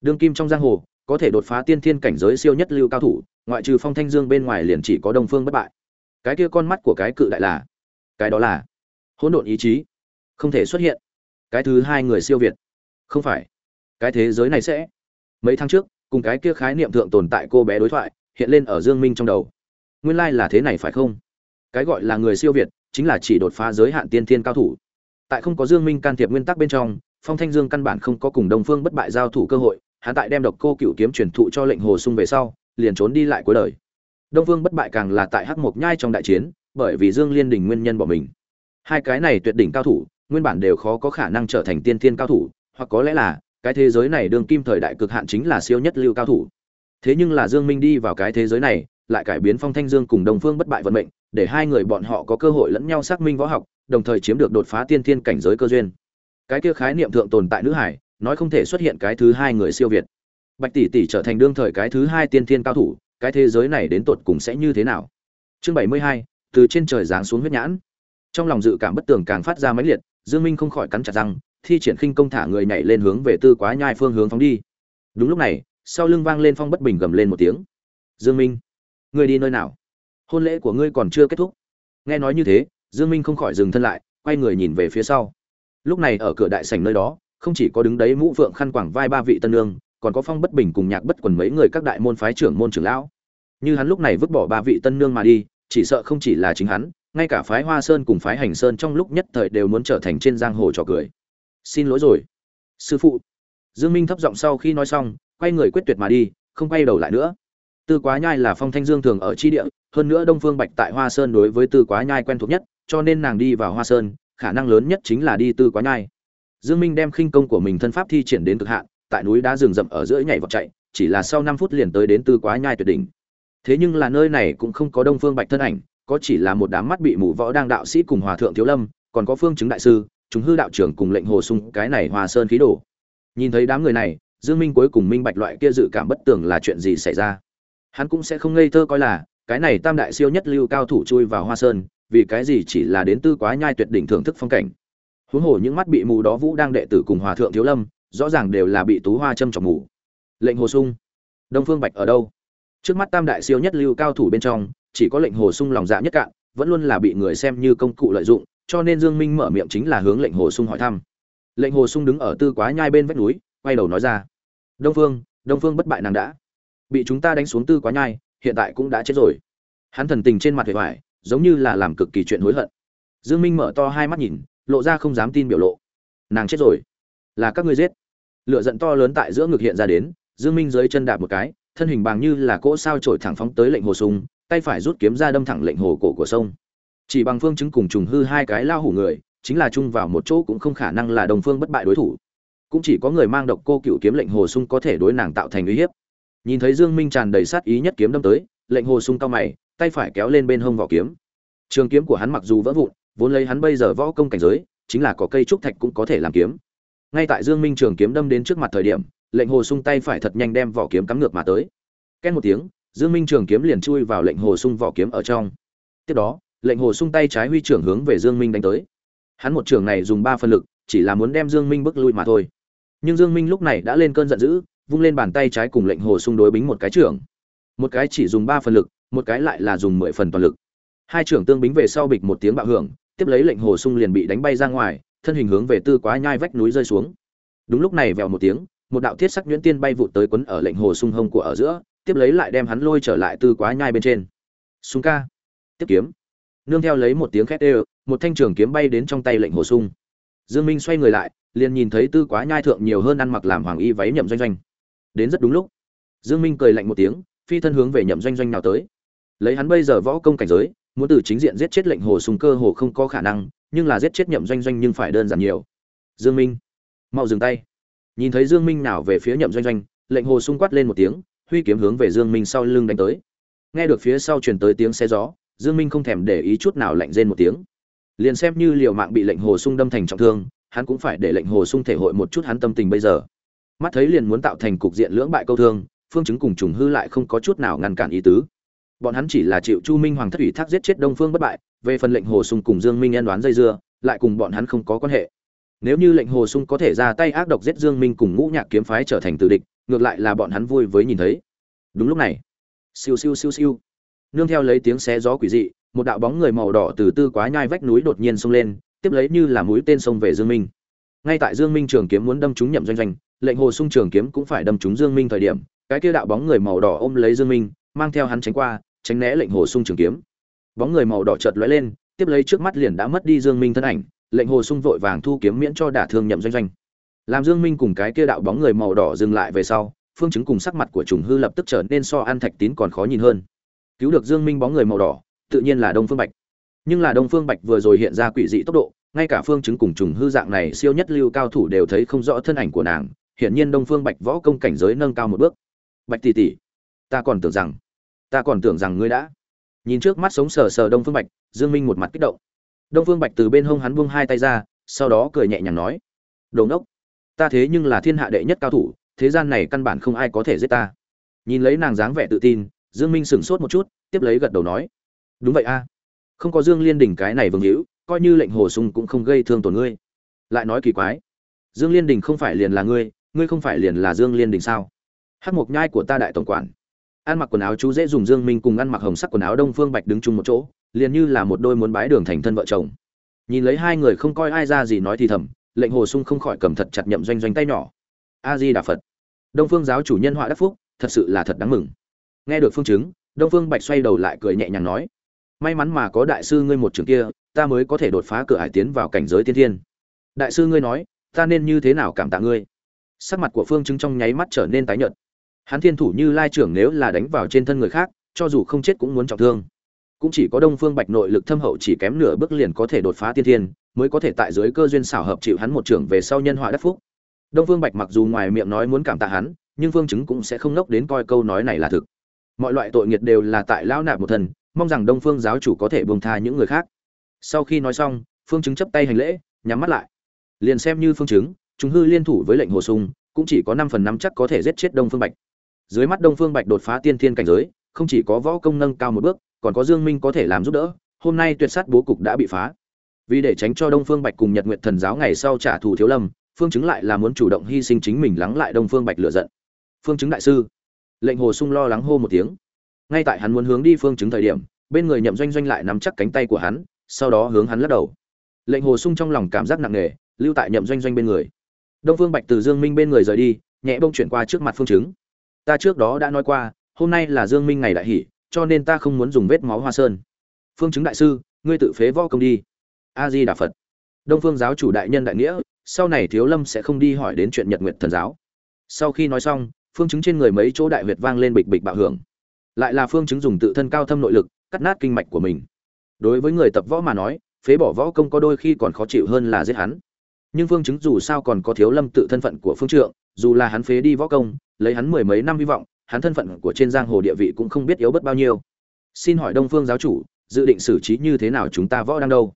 Đương kim trong giang hồ, có thể đột phá tiên thiên cảnh giới siêu nhất lưu cao thủ, ngoại trừ phong thanh dương bên ngoài liền chỉ có đông phương bất bại. Cái kia con mắt của cái cự đại là, cái đó là, hỗn độn ý chí, không thể xuất hiện. Cái thứ hai người siêu việt, không phải, cái thế giới này sẽ, mấy tháng trước cùng cái kia khái niệm thượng tồn tại cô bé đối thoại hiện lên ở dương minh trong đầu. Nguyên lai là thế này phải không? Cái gọi là người siêu việt chính là chỉ đột phá giới hạn tiên thiên cao thủ. Tại không có dương minh can thiệp nguyên tắc bên trong, phong thanh dương căn bản không có cùng đông phương bất bại giao thủ cơ hội, hắn tại đem độc cô cựu kiếm truyền thụ cho lệnh hồ sung về sau, liền trốn đi lại cuối đời. Đông phương bất bại càng là tại hắc mộc nhai trong đại chiến, bởi vì dương liên đình nguyên nhân bỏ mình. Hai cái này tuyệt đỉnh cao thủ, nguyên bản đều khó có khả năng trở thành tiên thiên cao thủ, hoặc có lẽ là cái thế giới này đường kim thời đại cực hạn chính là siêu nhất lưu cao thủ. Thế nhưng là dương minh đi vào cái thế giới này, lại cải biến phong thanh dương cùng đồng phương bất bại vận mệnh, để hai người bọn họ có cơ hội lẫn nhau xác minh võ học, đồng thời chiếm được đột phá tiên thiên cảnh giới cơ duyên. Cái kia khái niệm thượng tồn tại nữ hải, nói không thể xuất hiện cái thứ hai người siêu việt. Bạch tỷ tỷ trở thành đương thời cái thứ hai tiên thiên cao thủ, cái thế giới này đến tột cùng sẽ như thế nào? Chương bảy mươi hai, từ trên trời giáng xuống huyết nhãn. Trong lòng dự cảm bất tường càng phát ra mãnh liệt, dương minh không khỏi cắn chặt răng thi triển khinh công thả người nhảy lên hướng về tư quá nhai phương hướng phóng đi. Đúng lúc này, sau lưng vang lên phong bất bình gầm lên một tiếng. Dương minh, ngươi đi nơi nào? Hôn lễ của ngươi còn chưa kết thúc. Nghe nói như thế, dương minh không khỏi dừng thân lại, quay người nhìn về phía sau. Lúc này ở cửa đại sảnh nơi đó, không chỉ có đứng đấy mũ phượng khăn quảng vai ba vị tân lương còn có phong bất bình cùng nhạc bất quần mấy người các đại môn phái trưởng môn trưởng lão. Như hắn lúc này vứt bỏ ba vị tân nương mà đi, chỉ sợ không chỉ là chính hắn, ngay cả phái hoa sơn cùng phái hành sơn trong lúc nhất thời đều muốn trở thành trên giang hồ trò cười xin lỗi rồi. Sư phụ. Dương minh thấp giọng sau khi nói xong, quay người quyết tuyệt mà đi, không quay đầu lại nữa. Tư quá nhai là phong thanh dương thường ở chi địa, hơn nữa đông phương bạch tại hoa sơn đối với tư quá nhai quen thuộc nhất, cho nên nàng đi vào hoa sơn, khả năng lớn nhất chính là đi tư quá nhai. Dương minh đem khinh công của mình thân pháp thi triển đến cực hạn, tại núi đá rừng rậm ở giữa nhảy vọt chạy, chỉ là sau 5 phút liền tới đến tư quá nhai tuyệt đỉnh. Thế nhưng là nơi này cũng không có đông phương bạch thân ảnh, có chỉ là một đám mắt bị mù võ đang đạo sĩ cùng hòa thượng thiếu lâm, còn có phương chứng đại sư chúng hư đạo trưởng cùng lệnh hồ sung cái này hòa sơn khí đồ. Nhìn thấy đám người này, dương minh cuối cùng minh bạch loại kia dự cảm bất tường là chuyện gì xảy ra. Hắn cũng sẽ không ngây thơ coi là, cái này tam đại siêu nhất lưu cao thủ chui vào hoa sơn, vì cái gì chỉ là đến tư quá nhai tuyệt đỉnh thưởng thức phong cảnh. Huống hồ những mắt bị mù đó vũ đang đệ tử cùng hòa thượng thiếu lâm, rõ ràng đều là bị tú hoa châm trọng mù. Lệnh hồ sung, đông phương bạch ở đâu? Trước mắt tam đại siêu nhất lưu cao thủ bên trong, chỉ có lệnh hồ sung lòng dạ nhất cạn, vẫn luôn là bị người xem như công cụ lợi dụng cho nên dương minh mở miệng chính là hướng lệnh hồ sung hỏi thăm. Lệnh hồ sung đứng ở tư quá nhai bên vách núi, quay đầu nói ra, đông phương đông phương bất bại nàng đã. Bị chúng ta đánh xuống tư quá nhai, hiện tại cũng đã chết rồi. Hắn thần tình trên mặt vẻ vải giống như là làm cực kỳ chuyện hối hận. Dương minh mở to hai mắt nhìn, lộ ra không dám tin biểu lộ. Nàng chết rồi? Là các ngươi giết? Lửa giận to lớn tại giữa ngực hiện ra đến, dương minh dưới chân đạp một cái, thân hình bằng như là cỗ sao trổi thẳng phóng tới lệnh hồ sung, tay phải rút kiếm ra đâm thẳng lệnh hồ cổ của sông chỉ bằng phương chứng cùng trùng hư hai cái lao hủ người, chính là chung vào một chỗ cũng không khả năng là đồng phương bất bại đối thủ. Cũng chỉ có người mang độc cô cựu kiếm lệnh hồ sung có thể đối nàng tạo thành uy hiếp. Nhìn thấy dương minh tràn đầy sát ý nhất kiếm đâm tới, lệnh hồ sung cao mày, tay phải kéo lên bên hông vỏ kiếm. Trường kiếm của hắn mặc dù vỡ vụn, vốn lấy hắn bây giờ võ công cảnh giới, chính là có cây trúc thạch cũng có thể làm kiếm. Ngay tại dương minh trường kiếm đâm đến trước mặt thời điểm, lệnh hồ sung tay phải thật nhanh đem vỏ kiếm cắm ngược mà tới. Két một tiếng, dương minh trường kiếm liền chui vào lệnh hồ sung vỏ kiếm ở trong. Tiếp đó lệnh hồ sung tay trái huy trưởng hướng về dương minh đánh tới. Hắn một trường này dùng ba phân lực, chỉ là muốn đem dương minh bước lui mà thôi. Nhưng dương minh lúc này đã lên cơn giận dữ, vung lên bàn tay trái cùng lệnh hồ sung đối bính một cái trưởng. Một cái chỉ dùng ba phần lực, một cái lại là dùng mười phần toàn lực. Hai trưởng tương bính về sau bịch một tiếng bạo hưởng, tiếp lấy lệnh hồ sung liền bị đánh bay ra ngoài, thân hình hướng về tư quá nhai vách núi rơi xuống. Đúng lúc này vèo một tiếng, một đạo thiết sắc nhuyễn tiên bay vụt tới quấn ở lệnh hồ sung hông của ở giữa, tiếp lấy lại đem hắn lôi trở lại tư quá nhai bên trên. Sung ca, tiếp kiếm nương theo lấy một tiếng khét ê, một thanh trường kiếm bay đến trong tay lệnh hồ sung. Dương minh xoay người lại, liền nhìn thấy tư quá nhai thượng nhiều hơn ăn mặc làm hoàng y váy nhậm doanh doanh. Đến rất đúng lúc. Dương minh cười lạnh một tiếng, phi thân hướng về nhậm doanh doanh nào tới. Lấy hắn bây giờ võ công cảnh giới, muốn từ chính diện giết chết lệnh hồ sung cơ hồ không có khả năng, nhưng là giết chết nhậm doanh doanh nhưng phải đơn giản nhiều. Dương minh, mau dừng tay. Nhìn thấy dương minh nào về phía nhậm doanh doanh, lệnh hồ sung quát lên một tiếng, huy kiếm hướng về dương minh sau lưng đánh tới. Nghe được phía sau truyền tới tiếng xe gió dương minh không thèm để ý chút nào lạnh rên một tiếng. Liền xem như liều mạng bị lệnh hồ sung đâm thành trọng thương, hắn cũng phải để lệnh hồ sung thể hội một chút hắn tâm tình bây giờ. Mắt thấy liền muốn tạo thành cục diện lưỡng bại câu thương, phương chứng cùng trùng hư lại không có chút nào ngăn cản ý tứ. Bọn hắn chỉ là chịu chu minh hoàng thất ủy thác giết chết đông phương bất bại, về phần lệnh hồ sung cùng dương minh nhân đoán dây dưa, lại cùng bọn hắn không có quan hệ. Nếu như lệnh hồ sung có thể ra tay ác độc giết dương minh cùng ngũ nhạc kiếm phái trở thành tử địch, ngược lại là bọn hắn vui với nhìn thấy. Đúng lúc này, siêu siêu siêu siêu nương theo lấy tiếng xé gió quỷ dị, một đạo bóng người màu đỏ từ tư quá nhai vách núi đột nhiên xông lên, tiếp lấy như là mũi tên xông về dương minh. Ngay tại dương minh trường kiếm muốn đâm trúng nhậm doanh doanh, lệnh hồ sung trường kiếm cũng phải đâm trúng dương minh thời điểm, cái kia đạo bóng người màu đỏ ôm lấy dương minh, mang theo hắn tránh qua, tránh né lệnh hồ sung trường kiếm. Bóng người màu đỏ chợt lóe lên, tiếp lấy trước mắt liền đã mất đi dương minh thân ảnh, lệnh hồ sung vội vàng thu kiếm miễn cho đả thương nhậm doanh doanh. Làm dương minh cùng cái kia đạo bóng người màu đỏ dừng lại về sau, phương chứng cùng sắc mặt của trùng hư lập tức trở nên so an thạch tín còn khó nhìn hơn cứu được dương minh bóng người màu đỏ, tự nhiên là đông phương bạch. Nhưng là đông phương bạch vừa rồi hiện ra quỷ dị tốc độ, ngay cả phương chứng cùng trùng hư dạng này siêu nhất lưu cao thủ đều thấy không rõ thân ảnh của nàng, hiển nhiên đông phương bạch võ công cảnh giới nâng cao một bước. Bạch tỷ tỷ, ta còn tưởng rằng, ta còn tưởng rằng ngươi đã. Nhìn trước mắt sống sờ sờ đông phương bạch, dương minh một mặt kích động. Đông phương bạch từ bên hông hắn buông hai tay ra, sau đó cười nhẹ nhàng nói, đồ ngốc, ta thế nhưng là thiên hạ đệ nhất cao thủ, thế gian này căn bản không ai có thể giết ta. Nhìn lấy nàng dáng vẻ tự tin dương minh sửng sốt một chút, tiếp lấy gật đầu nói, đúng vậy a. Không có dương liên đình cái này vương hữu, coi như lệnh hồ sung cũng không gây thương tổn ngươi. Lại nói kỳ quái, dương liên đình không phải liền là ngươi ngươi không phải liền là dương liên đình sao? Hát mộc nhai của ta đại tổng quản. Ăn mặc quần áo chú dễ dùng dương minh cùng ăn mặc hồng sắc quần áo đông phương bạch đứng chung một chỗ, liền như là một đôi muốn bái đường thành thân vợ chồng. Nhìn lấy hai người không coi ai ra gì nói thì thầm, lệnh hồ sung không khỏi cầm thật chặt nhậm doanh doanh tay nhỏ. A di đà phật. Đông phương giáo chủ nhân họa đắc phúc, thật sự là thật đáng mừng nghe được phương chứng, đông phương bạch xoay đầu lại cười nhẹ nhàng nói, may mắn mà có đại sư ngươi một trường kia, ta mới có thể đột phá cửa hải tiến vào cảnh giới tiên thiên. Đại sư ngươi nói, ta nên như thế nào cảm tạ ngươi? Sắc mặt của phương chứng trong nháy mắt trở nên tái nhợt. Hắn thiên thủ như lai trưởng nếu là đánh vào trên thân người khác, cho dù không chết cũng muốn trọng thương. Cũng chỉ có đông phương bạch nội lực thâm hậu chỉ kém nửa bước liền có thể đột phá tiên thiên, mới có thể tại dưới cơ duyên xảo hợp chịu hắn một trưởng về sau nhân họa đắc phúc. Đông phương bạch mặc dù ngoài miệng nói muốn cảm tạ hắn, nhưng phương chứng cũng sẽ không nốc đến coi câu nói này là thực mọi loại tội nghiệt đều là tại lão nạp một thần, mong rằng đông phương giáo chủ có thể buông tha những người khác. Sau khi nói xong, phương chứng chấp tay hành lễ, nhắm mắt lại. Liền xem như phương chứng chúng hư liên thủ với lệnh hồ sung, cũng chỉ có năm phần năm chắc có thể giết chết đông phương bạch. Dưới mắt đông phương bạch đột phá tiên thiên cảnh giới, không chỉ có võ công nâng cao một bước, còn có dương minh có thể làm giúp đỡ, hôm nay tuyệt sát bố cục đã bị phá. Vì để tránh cho đông phương bạch cùng nhật nguyệt thần giáo ngày sau trả thù thiếu lâm, phương chứng lại là muốn chủ động hy sinh chính mình lắng lại đông phương bạch lựa giận. Phương chứng đại sư lệnh hồ sung lo lắng hô một tiếng. Ngay tại hắn muốn hướng đi phương chứng thời điểm, bên người nhậm doanh doanh lại nắm chắc cánh tay của hắn, sau đó hướng hắn lắc đầu. Lệnh hồ sung trong lòng cảm giác nặng nề, lưu tại nhậm doanh doanh bên người. Đông phương bạch từ dương minh bên người rời đi, nhẹ bông chuyển qua trước mặt phương chứng. Ta trước đó đã nói qua, hôm nay là dương minh ngày đại hỷ, cho nên ta không muốn dùng vết máu hoa sơn. Phương chứng đại sư, ngươi tự phế võ công đi. A di đà phật. Đông phương giáo chủ đại nhân đại nghĩa, sau này thiếu lâm sẽ không đi hỏi đến chuyện nhật nguyện thần giáo. Sau khi nói xong phương chứng trên người mấy chỗ đại huyệt vang lên bịch bịch bạo hưởng. Lại là phương chứng dùng tự thân cao thâm nội lực, cắt nát kinh mạch của mình. Đối với người tập võ mà nói, phế bỏ võ công có đôi khi còn khó chịu hơn là giết hắn. Nhưng phương chứng dù sao còn có thiếu lâm tự thân phận của phương trượng, dù là hắn phế đi võ công, lấy hắn mười mấy năm hy vọng, hắn thân phận của trên giang hồ địa vị cũng không biết yếu bất bao nhiêu. Xin hỏi đông phương giáo chủ, dự định xử trí như thế nào chúng ta võ đang đâu?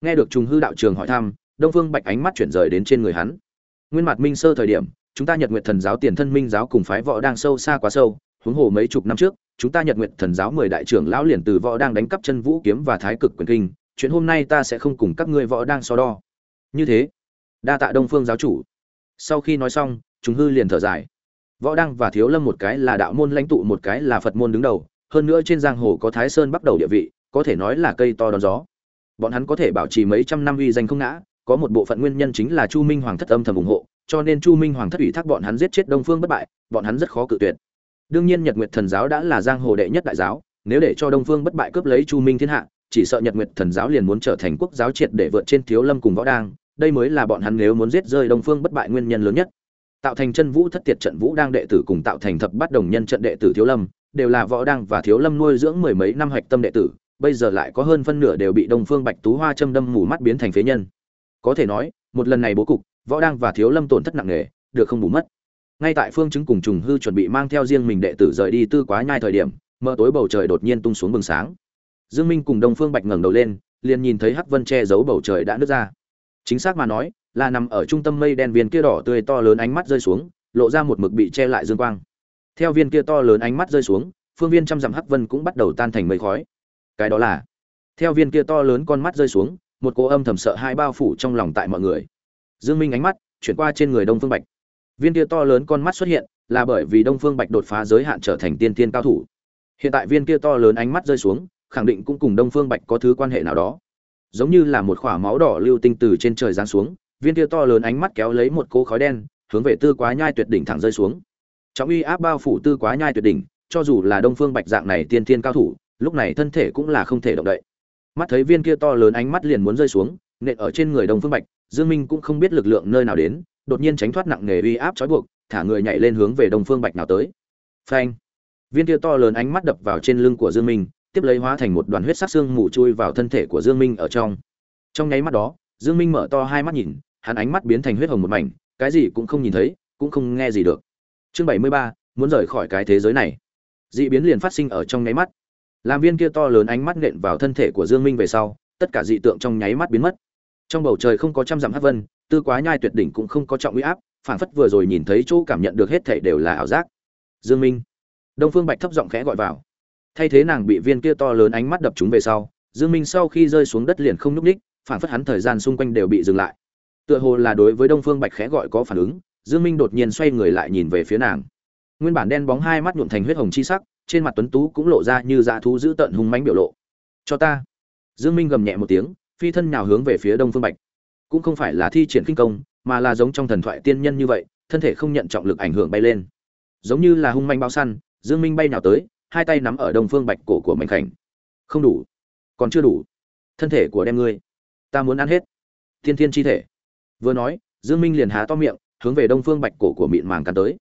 Nghe được trùng hư đạo trường hỏi thăm, đông phương bạch ánh mắt chuyển rời đến trên người hắn. Nguyên mặt minh sơ thời điểm chúng ta nhật nguyệt thần giáo tiền thân minh giáo cùng phái võ đang sâu xa quá sâu, huống hồ mấy chục năm trước, chúng ta nhật nguyệt thần giáo mười đại trưởng lão liền từ võ đang đánh cắp chân vũ kiếm và thái cực quyền kinh, chuyện hôm nay ta sẽ không cùng các ngươi võ đang so đo. Như thế, đa tạ đông phương giáo chủ. Sau khi nói xong chúng hư liền thở dài. Võ đăng và thiếu lâm một cái là đạo môn lãnh tụ, một cái là phật môn đứng đầu, hơn nữa trên giang hồ có thái sơn bắt đầu địa vị, có thể nói là cây to đón gió. Bọn hắn có thể bảo trì mấy trăm năm uy danh không ngã, có một bộ phận nguyên nhân chính là chu minh hoàng thất âm thầm ủng hộ cho nên chu minh hoàng thất ủy thác bọn hắn giết chết đông phương bất bại, bọn hắn rất khó cự tuyệt. Đương nhiên nhật nguyệt thần giáo đã là giang hồ đệ nhất đại giáo, nếu để cho đông phương bất bại cướp lấy chu minh thiên hạ, chỉ sợ nhật nguyệt thần giáo liền muốn trở thành quốc giáo triệt để vượt trên thiếu lâm cùng võ đang đây mới là bọn hắn nếu muốn giết rơi đông phương bất bại nguyên nhân lớn nhất. Tạo thành chân vũ thất tiệt trận vũ đang đệ tử cùng tạo thành thập bát đồng nhân trận đệ tử thiếu lâm, đều là võ đang và thiếu lâm nuôi dưỡng mười mấy năm hạch tâm đệ tử, bây giờ lại có hơn phân nửa đều bị đông phương bạch tú hoa châm đâm mù mắt biến thành phế nhân. Có thể nói, một lần này bố cục võ đang và thiếu lâm tổn thất nặng nề, được không bù mất. Ngay tại phương chứng cùng trùng hư chuẩn bị mang theo riêng mình đệ tử rời đi tư quá nhai thời điểm, mờ tối bầu trời đột nhiên tung xuống bừng sáng. Dương minh cùng đông phương bạch ngẩng đầu lên, liền nhìn thấy hắc vân che giấu bầu trời đã nứt ra. Chính xác mà nói, là nằm ở trung tâm mây đen viên kia đỏ tươi to lớn ánh mắt rơi xuống, lộ ra một mực bị che lại dương quang. Theo viên kia to lớn ánh mắt rơi xuống, phương viên trăm dặm hắc vân cũng bắt đầu tan thành mây khói. Cái đó là, theo viên kia to lớn con mắt rơi xuống, một cô âm thầm sợ hai bao phủ trong lòng tại mọi người dương minh ánh mắt chuyển qua trên người đông phương bạch. Viên kia to lớn con mắt xuất hiện, là bởi vì đông phương bạch đột phá giới hạn trở thành tiên tiên cao thủ. Hiện tại viên kia to lớn ánh mắt rơi xuống, khẳng định cũng cùng đông phương bạch có thứ quan hệ nào đó. Giống như là một khỏa máu đỏ lưu tinh từ trên trời giáng xuống, viên kia to lớn ánh mắt kéo lấy một cỗ khói đen, hướng về tư quá nhai tuyệt đỉnh thẳng rơi xuống. Trọng uy áp bao phủ tư quá nhai tuyệt đỉnh, cho dù là đông phương bạch dạng này tiên tiên cao thủ, lúc này thân thể cũng là không thể động đậy. Mắt thấy viên kia to lớn ánh mắt liền muốn rơi xuống, nện ở trên người đông phương bạch dương minh cũng không biết lực lượng nơi nào đến đột nhiên tránh thoát nặng nề uy áp trói buộc thả người nhảy lên hướng về đông phương bạch nào tới. Phanh! Viên kia to lớn ánh mắt đập vào trên lưng của dương minh tiếp lấy hóa thành một đoàn huyết sắc xương mù chui vào thân thể của dương minh ở trong. Trong nháy mắt đó dương minh mở to hai mắt nhìn hắn ánh mắt biến thành huyết hồng một mảnh cái gì cũng không nhìn thấy cũng không nghe gì được. Chương 73, muốn rời khỏi cái thế giới này. Dị biến liền phát sinh ở trong nháy mắt. Làm viên kia to lớn ánh mắt nện vào thân thể của dương minh về sau tất cả dị tượng trong nháy mắt biến mất trong bầu trời không có trăm dặm hát vân, tư quá nhai tuyệt đỉnh cũng không có trọng uy áp phản phất vừa rồi nhìn thấy chỗ cảm nhận được hết thảy đều là ảo giác. Dương minh, đông phương bạch thấp giọng khẽ gọi vào. Thay thế nàng bị viên kia to lớn ánh mắt đập chúng về sau, dương minh sau khi rơi xuống đất liền không nhúc ních phản phất hắn thời gian xung quanh đều bị dừng lại. Tựa hồ là đối với đông phương bạch khẽ gọi có phản ứng, dương minh đột nhiên xoay người lại nhìn về phía nàng. Nguyên bản đen bóng hai mắt nhuộm thành huyết hồng chi sắc, trên mặt tuấn tú cũng lộ ra như dạ thú dữ tợn hung mãnh biểu lộ. Cho ta. Dương minh gầm nhẹ một tiếng phi thân nào hướng về phía đông phương bạch. Cũng không phải là thi triển kinh công, mà là giống trong thần thoại tiên nhân như vậy, thân thể không nhận trọng lực ảnh hưởng bay lên. Giống như là hung manh bao săn, dương minh bay nào tới, hai tay nắm ở đông phương bạch cổ của mạnh khảnh. Không đủ. Còn chưa đủ. Thân thể của đem ngươi. Ta muốn ăn hết. Thiên thiên chi thể. Vừa nói, dương minh liền há to miệng, hướng về đông phương bạch cổ của mịn màng cắn tới.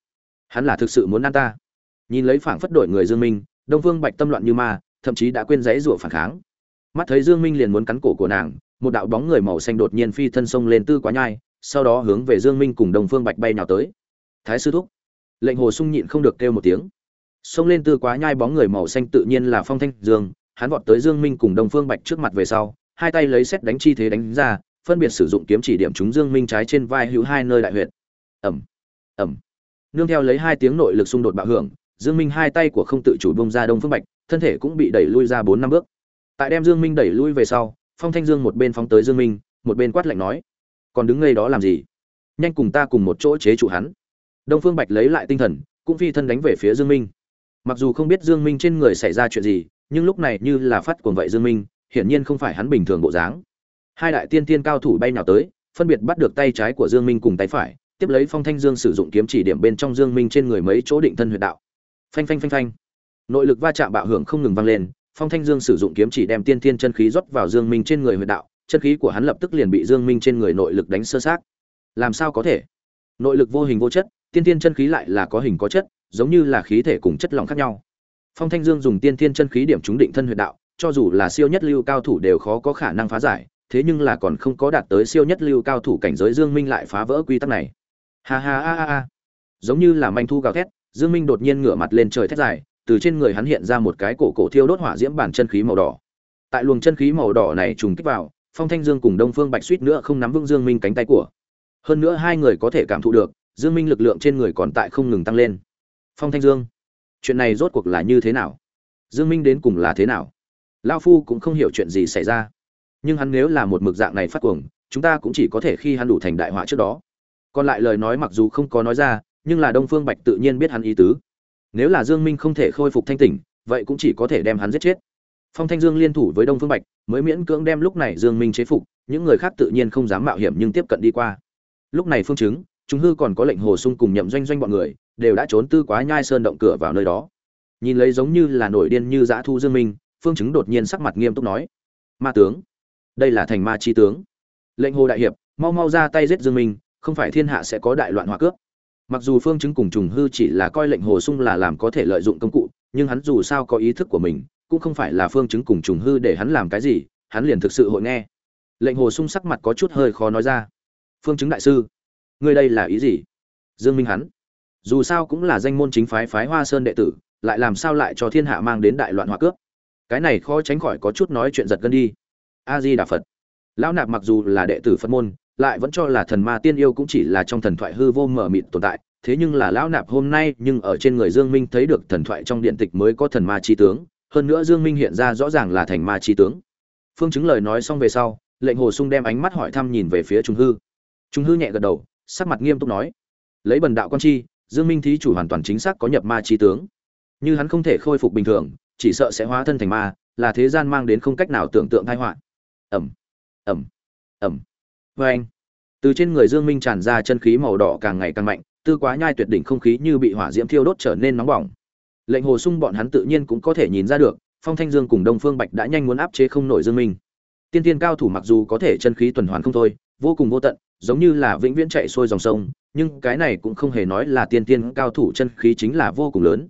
Hắn là thực sự muốn ăn ta. Nhìn lấy phảng phất đổi người dương minh, đông phương bạch tâm loạn như ma, thậm chí đã quên giấy rủa phản kháng mắt thấy dương minh liền muốn cắn cổ của nàng, một đạo bóng người màu xanh đột nhiên phi thân sông lên tư quá nhai, sau đó hướng về dương minh cùng đông phương bạch bay nào tới. Thái sư thúc. Lệnh hồ sung nhịn không được kêu một tiếng. Xông lên tư quá nhai bóng người màu xanh tự nhiên là phong thanh dương, hắn vọt tới dương minh cùng đông phương bạch trước mặt về sau, hai tay lấy xét đánh chi thế đánh ra, phân biệt sử dụng kiếm chỉ điểm chúng dương minh trái trên vai hữu hai nơi đại huyệt. Ẩm ẩm nương theo lấy hai tiếng nội lực xung đột bạo hưởng, dương minh hai tay của không tự chủ bông ra đông phương bạch, thân thể cũng bị đẩy lui ra bốn năm bước tại đem dương minh đẩy lui về sau, phong thanh dương một bên phóng tới dương minh, một bên quát lạnh nói, còn đứng ngây đó làm gì? Nhanh cùng ta cùng một chỗ chế trụ hắn. Đông phương bạch lấy lại tinh thần, cũng phi thân đánh về phía dương minh. Mặc dù không biết dương minh trên người xảy ra chuyện gì, nhưng lúc này như là phát cuồng vậy dương minh, hiển nhiên không phải hắn bình thường bộ dáng. Hai đại tiên tiên cao thủ bay nào tới, phân biệt bắt được tay trái của dương minh cùng tay phải, tiếp lấy phong thanh dương sử dụng kiếm chỉ điểm bên trong dương minh trên người mấy chỗ định thân huyệt đạo. Phanh phanh phanh phanh. Nội lực va chạm bạo hưởng không ngừng vang lên phong thanh dương sử dụng kiếm chỉ đem tiên tiên chân khí rót vào dương minh trên người huyệt đạo, chân khí của hắn lập tức liền bị dương minh trên người nội lực đánh sơ sát làm sao có thể? Nội lực vô hình vô chất, tiên tiên chân khí lại là có hình có chất, giống như là khí thể cùng chất lỏng khác nhau. Phong thanh dương dùng tiên tiên chân khí điểm trúng định thân huyệt đạo, cho dù là siêu nhất lưu cao thủ đều khó có khả năng phá giải, thế nhưng là còn không có đạt tới siêu nhất lưu cao thủ cảnh giới dương minh lại phá vỡ quy tắc này. Ha ha ha ha giống như là manh thu gào thét, dương minh đột nhiên ngửa mặt lên trời thét dài từ trên người hắn hiện ra một cái cổ cổ thiêu đốt hỏa diễm bản chân khí màu đỏ. Tại luồng chân khí màu đỏ này trùng kích vào, phong thanh dương cùng đông phương bạch suýt nữa không nắm vững dương minh cánh tay của. Hơn nữa hai người có thể cảm thụ được, dương minh lực lượng trên người còn tại không ngừng tăng lên. Phong thanh dương, chuyện này rốt cuộc là như thế nào? Dương minh đến cùng là thế nào? Lão phu cũng không hiểu chuyện gì xảy ra. Nhưng hắn nếu là một mực dạng này phát cuồng, chúng ta cũng chỉ có thể khi hắn đủ thành đại họa trước đó. Còn lại lời nói mặc dù không có nói ra, nhưng là đông phương bạch tự nhiên biết hắn ý tứ nếu là dương minh không thể khôi phục thanh tỉnh, vậy cũng chỉ có thể đem hắn giết chết. Phong thanh dương liên thủ với đông phương bạch, mới miễn cưỡng đem lúc này dương minh chế phục, những người khác tự nhiên không dám mạo hiểm nhưng tiếp cận đi qua. Lúc này phương chứng chúng hư còn có lệnh hồ sung cùng nhậm doanh doanh bọn người, đều đã trốn tư quá nhai sơn động cửa vào nơi đó. Nhìn lấy giống như là nổi điên như dã thu dương minh, phương chứng đột nhiên sắc mặt nghiêm túc nói, ma tướng, đây là thành ma chi tướng. Lệnh hồ đại hiệp, mau mau ra tay giết dương minh, không phải thiên hạ sẽ có đại loạn hòa cướp mặc dù phương chứng cùng trùng hư chỉ là coi lệnh hồ sung là làm có thể lợi dụng công cụ, nhưng hắn dù sao có ý thức của mình, cũng không phải là phương chứng cùng trùng hư để hắn làm cái gì, hắn liền thực sự hội nghe. Lệnh hồ sung sắc mặt có chút hơi khó nói ra. Phương chứng đại sư, ngươi đây là ý gì? Dương minh hắn, dù sao cũng là danh môn chính phái phái hoa sơn đệ tử, lại làm sao lại cho thiên hạ mang đến đại loạn hỏa cướp? Cái này khó tránh khỏi có chút nói chuyện giật gân đi. A di đà phật, lão nạp mặc dù là đệ tử phật môn lại vẫn cho là thần ma tiên yêu cũng chỉ là trong thần thoại hư vô mờ mịt tồn tại, thế nhưng là lão nạp hôm nay nhưng ở trên người dương minh thấy được thần thoại trong điện tịch mới có thần ma chi tướng, hơn nữa dương minh hiện ra rõ ràng là thành ma chi tướng. Phương chứng lời nói xong về sau, lệnh hồ sung đem ánh mắt hỏi thăm nhìn về phía trung hư. Trung hư nhẹ gật đầu, sắc mặt nghiêm túc nói, lấy bần đạo quan chi, dương minh thí chủ hoàn toàn chính xác có nhập ma chi tướng. Như hắn không thể khôi phục bình thường, chỉ sợ sẽ hóa thân thành ma, là thế gian mang đến không cách nào tưởng tượng tai họa. Ẩm ẩm ẩm và anh, từ trên người dương minh tràn ra chân khí màu đỏ càng ngày càng mạnh, tư quá nhai tuyệt đỉnh không khí như bị hỏa diễm thiêu đốt trở nên nóng bỏng. Lệnh hồ sung bọn hắn tự nhiên cũng có thể nhìn ra được, phong thanh dương cùng đông phương bạch đã nhanh muốn áp chế không nổi dương minh. Tiên tiên cao thủ mặc dù có thể chân khí tuần hoàn không thôi, vô cùng vô tận, giống như là vĩnh viễn chạy xuôi dòng sông, nhưng cái này cũng không hề nói là tiên tiên cao thủ chân khí chính là vô cùng lớn.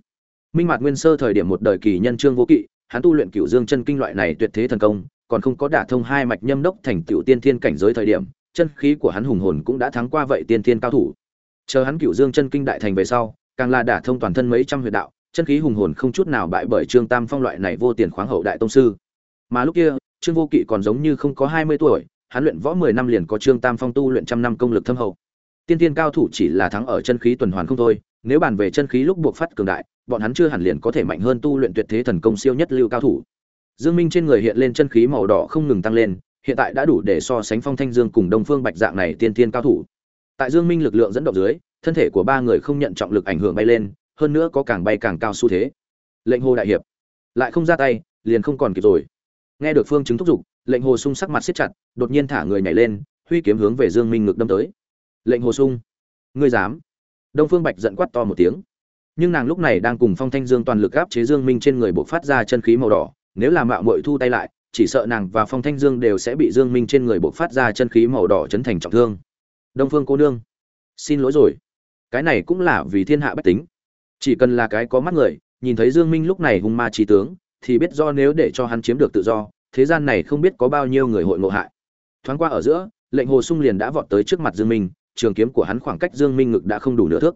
Minh Mạt nguyên sơ thời điểm một đời kỳ nhân trương vô kỵ, hắn tu luyện cửu dương chân kinh loại này tuyệt thế thần công, còn không có đả thông hai mạch nhâm đốc thành tiểu tiên thiên cảnh giới thời điểm chân khí của hắn hùng hồn cũng đã thắng qua vậy tiên thiên cao thủ. Chờ hắn cựu dương chân kinh đại thành về sau, càng là đả thông toàn thân mấy trăm huyệt đạo, chân khí hùng hồn không chút nào bại bởi trương tam phong loại này vô tiền khoáng hậu đại tông sư. Mà lúc kia, trương vô kỵ còn giống như không có hai mươi tuổi, hắn luyện võ mười năm liền có trương tam phong tu luyện trăm năm công lực thâm hậu. Tiên tiên cao thủ chỉ là thắng ở chân khí tuần hoàn không thôi, nếu bàn về chân khí lúc buộc phát cường đại, bọn hắn chưa hẳn liền có thể mạnh hơn tu luyện tuyệt thế thần công siêu nhất lưu cao thủ. Dương minh trên người hiện lên chân khí màu đỏ không ngừng tăng lên hiện tại đã đủ để so sánh phong thanh dương cùng đông phương bạch dạng này tiên tiên cao thủ. Tại dương minh lực lượng dẫn động dưới, thân thể của ba người không nhận trọng lực ảnh hưởng bay lên, hơn nữa có càng bay càng cao xu thế. Lệnh hồ đại hiệp, lại không ra tay, liền không còn kịp rồi. Nghe được phương chứng thúc giục, lệnh hồ sung sắc mặt siết chặt, đột nhiên thả người nhảy lên, huy kiếm hướng về dương minh ngực đâm tới. Lệnh hồ sung, ngươi dám? Đông phương bạch giận quát to một tiếng. Nhưng nàng lúc này đang cùng phong thanh dương toàn lực áp chế dương minh trên người bộc phát ra chân khí màu đỏ, nếu làm mạo muội thu tay lại chỉ sợ nàng và phong thanh dương đều sẽ bị dương minh trên người bộc phát ra chân khí màu đỏ chấn thành trọng thương. Đông phương cô nương, xin lỗi rồi. Cái này cũng là vì thiên hạ bách tính. Chỉ cần là cái có mắt người, nhìn thấy dương minh lúc này hung ma trí tướng, thì biết do nếu để cho hắn chiếm được tự do, thế gian này không biết có bao nhiêu người hội ngộ hại. Thoáng qua ở giữa, lệnh hồ sung liền đã vọt tới trước mặt dương minh, trường kiếm của hắn khoảng cách dương minh ngực đã không đủ nửa thước.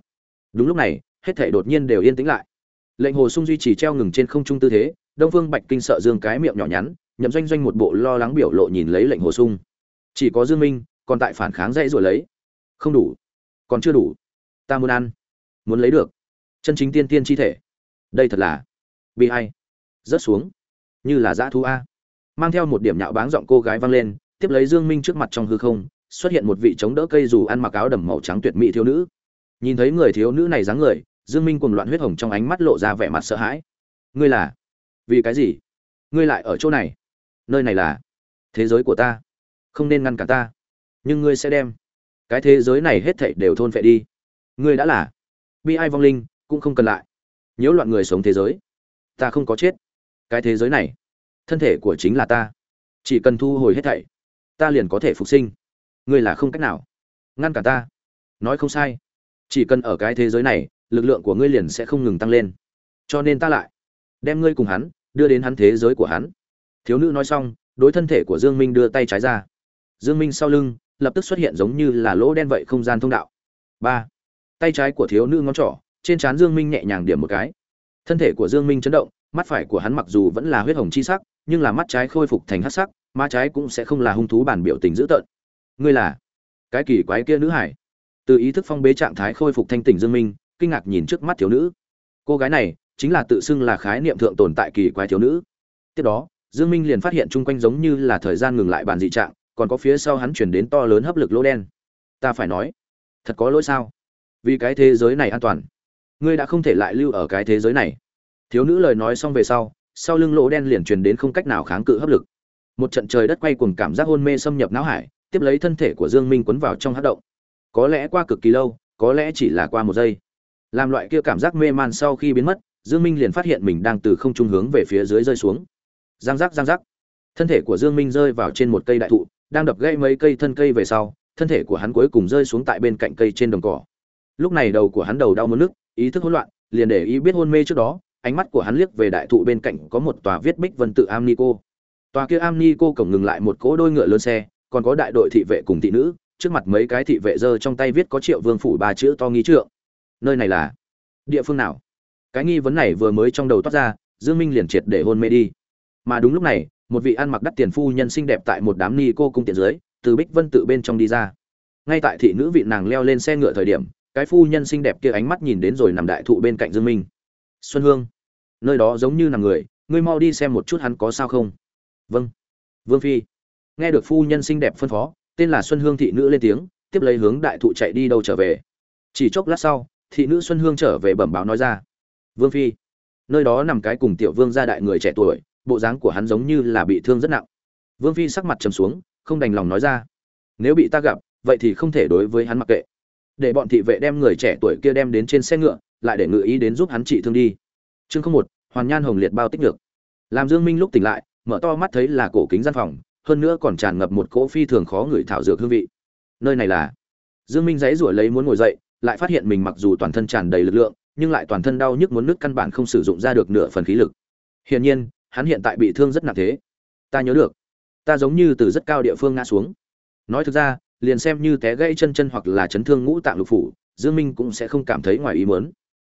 Đúng lúc này, hết thảy đột nhiên đều yên tĩnh lại. Lệnh hồ sung duy trì treo ngừng trên không trung tư thế, đông phương bạch kinh sợ dương cái miệng nhỏ nhắn nhậm doanh doanh một bộ lo lắng biểu lộ nhìn lấy lệnh hồ sung. Chỉ có dương minh, còn tại phản kháng dãy rồi lấy. Không đủ. Còn chưa đủ. Ta muốn ăn. Muốn lấy được. Chân chính tiên tiên chi thể. Đây thật là bị hay rớt xuống. Như là dã thú a. Mang theo một điểm nhạo báng giọng cô gái vang lên, tiếp lấy dương minh trước mặt trong hư không, xuất hiện một vị chống đỡ cây dù ăn mặc áo đầm màu trắng tuyệt mỹ thiếu nữ. Nhìn thấy người thiếu nữ này dáng người, dương minh cuồng loạn huyết hồng trong ánh mắt lộ ra vẻ mặt sợ hãi. Ngươi là? Vì cái gì? Ngươi lại ở chỗ này? Nơi này là thế giới của ta, không nên ngăn cản ta, nhưng ngươi sẽ đem cái thế giới này hết thảy đều thôn phệ đi. Ngươi đã là bi ai vong linh, cũng không cần lại. Nhiễu loạn người sống thế giới, ta không có chết. Cái thế giới này, thân thể của chính là ta. Chỉ cần thu hồi hết thảy, ta liền có thể phục sinh. Ngươi là không cách nào ngăn cả ta. Nói không sai. Chỉ cần ở cái thế giới này, lực lượng của ngươi liền sẽ không ngừng tăng lên. Cho nên ta lại đem ngươi cùng hắn, đưa đến hắn thế giới của hắn thiếu nữ nói xong, đối thân thể của dương minh đưa tay trái ra. Dương minh sau lưng, lập tức xuất hiện giống như là lỗ đen vậy không gian thông đạo. Ba. Tay trái của thiếu nữ ngón trỏ, trên trán dương minh nhẹ nhàng điểm một cái. Thân thể của dương minh chấn động, mắt phải của hắn mặc dù vẫn là huyết hồng chi sắc, nhưng là mắt trái khôi phục thành hắc sắc, má trái cũng sẽ không là hung thú bản biểu tình dữ tợn. Ngươi là cái kỳ quái kia nữ hải. Từ ý thức phong bế trạng thái khôi phục thanh tỉnh dương minh, kinh ngạc nhìn trước mắt thiếu nữ. Cô gái này, chính là tự xưng là khái niệm thượng tồn tại kỳ quái thiếu nữ. Tiếp đó dương minh liền phát hiện chung quanh giống như là thời gian ngừng lại bàn dị trạng, còn có phía sau hắn chuyển đến to lớn hấp lực lỗ đen. Ta phải nói, thật có lỗi sao? Vì cái thế giới này an toàn, ngươi đã không thể lại lưu ở cái thế giới này. Thiếu nữ lời nói xong về sau sau lưng lỗ đen liền truyền đến không cách nào kháng cự hấp lực. Một trận trời đất quay cuồng cảm giác hôn mê xâm nhập não hải, tiếp lấy thân thể của dương minh quấn vào trong hắc động. Có lẽ qua cực kỳ lâu, có lẽ chỉ là qua một giây. Làm loại kia cảm giác mê man sau khi biến mất, dương minh liền phát hiện mình đang từ không trung hướng về phía dưới rơi xuống giang giác giang giác thân thể của dương minh rơi vào trên một cây đại thụ, đang đập gãy mấy cây thân cây về sau, thân thể của hắn cuối cùng rơi xuống tại bên cạnh cây trên đồng cỏ. Lúc này đầu của hắn đầu đau muốn nức ý thức hỗn loạn, liền để ý biết hôn mê trước đó, ánh mắt của hắn liếc về đại thụ bên cạnh có một tòa viết bích vân tự amnico cô. Tòa kia amnico cô cổng ngừng lại một cỗ đôi ngựa lớn xe, còn có đại đội thị vệ cùng thị nữ, trước mặt mấy cái thị vệ giơ trong tay viết có triệu vương phủ ba chữ to nghi trượng. Nơi này là địa phương nào? Cái nghi vấn này vừa mới trong đầu toát ra, dương minh liền triệt để hôn mê đi mà đúng lúc này, một vị ăn mặc đắt tiền phu nhân xinh đẹp tại một đám ni cô cung tiện dưới, từ bích vân tự bên trong đi ra. Ngay tại thị nữ vị nàng leo lên xe ngựa thời điểm, cái phu nhân xinh đẹp kia ánh mắt nhìn đến rồi nằm đại thụ bên cạnh dương minh. Xuân hương, nơi đó giống như nằm người, ngươi mau đi xem một chút hắn có sao không? Vâng. Vương phi. Nghe được phu nhân xinh đẹp phân phó, tên là xuân hương thị nữ lên tiếng, tiếp lấy hướng đại thụ chạy đi đâu trở về. Chỉ chốc lát sau, thị nữ xuân hương trở về bẩm báo nói ra. Vương phi, nơi đó nằm cái cùng tiểu vương gia đại người trẻ tuổi bộ dáng của hắn giống như là bị thương rất nặng. Vương phi sắc mặt trầm xuống, không đành lòng nói ra, nếu bị ta gặp, vậy thì không thể đối với hắn mặc kệ. Để bọn thị vệ đem người trẻ tuổi kia đem đến trên xe ngựa, lại để ngự ý đến giúp hắn trị thương đi. Chương không một, hoàn nhan hồng liệt bao tích được làm dương minh lúc tỉnh lại, mở to mắt thấy là cổ kính gian phòng, hơn nữa còn tràn ngập một cỗ phi thường khó ngửi thảo dược hương vị. Nơi này là dương minh dãy rủi lấy muốn ngồi dậy, lại phát hiện mình mặc dù toàn thân tràn đầy lực lượng, nhưng lại toàn thân đau nhức muốn nứt căn bản không sử dụng ra được nửa phần khí lực. Hiển nhiên hắn hiện tại bị thương rất nặng thế. Ta nhớ được. Ta giống như từ rất cao địa phương ngã xuống. Nói thực ra, liền xem như té gãy chân chân hoặc là chấn thương ngũ tạng lục phủ, dương minh cũng sẽ không cảm thấy ngoài ý muốn.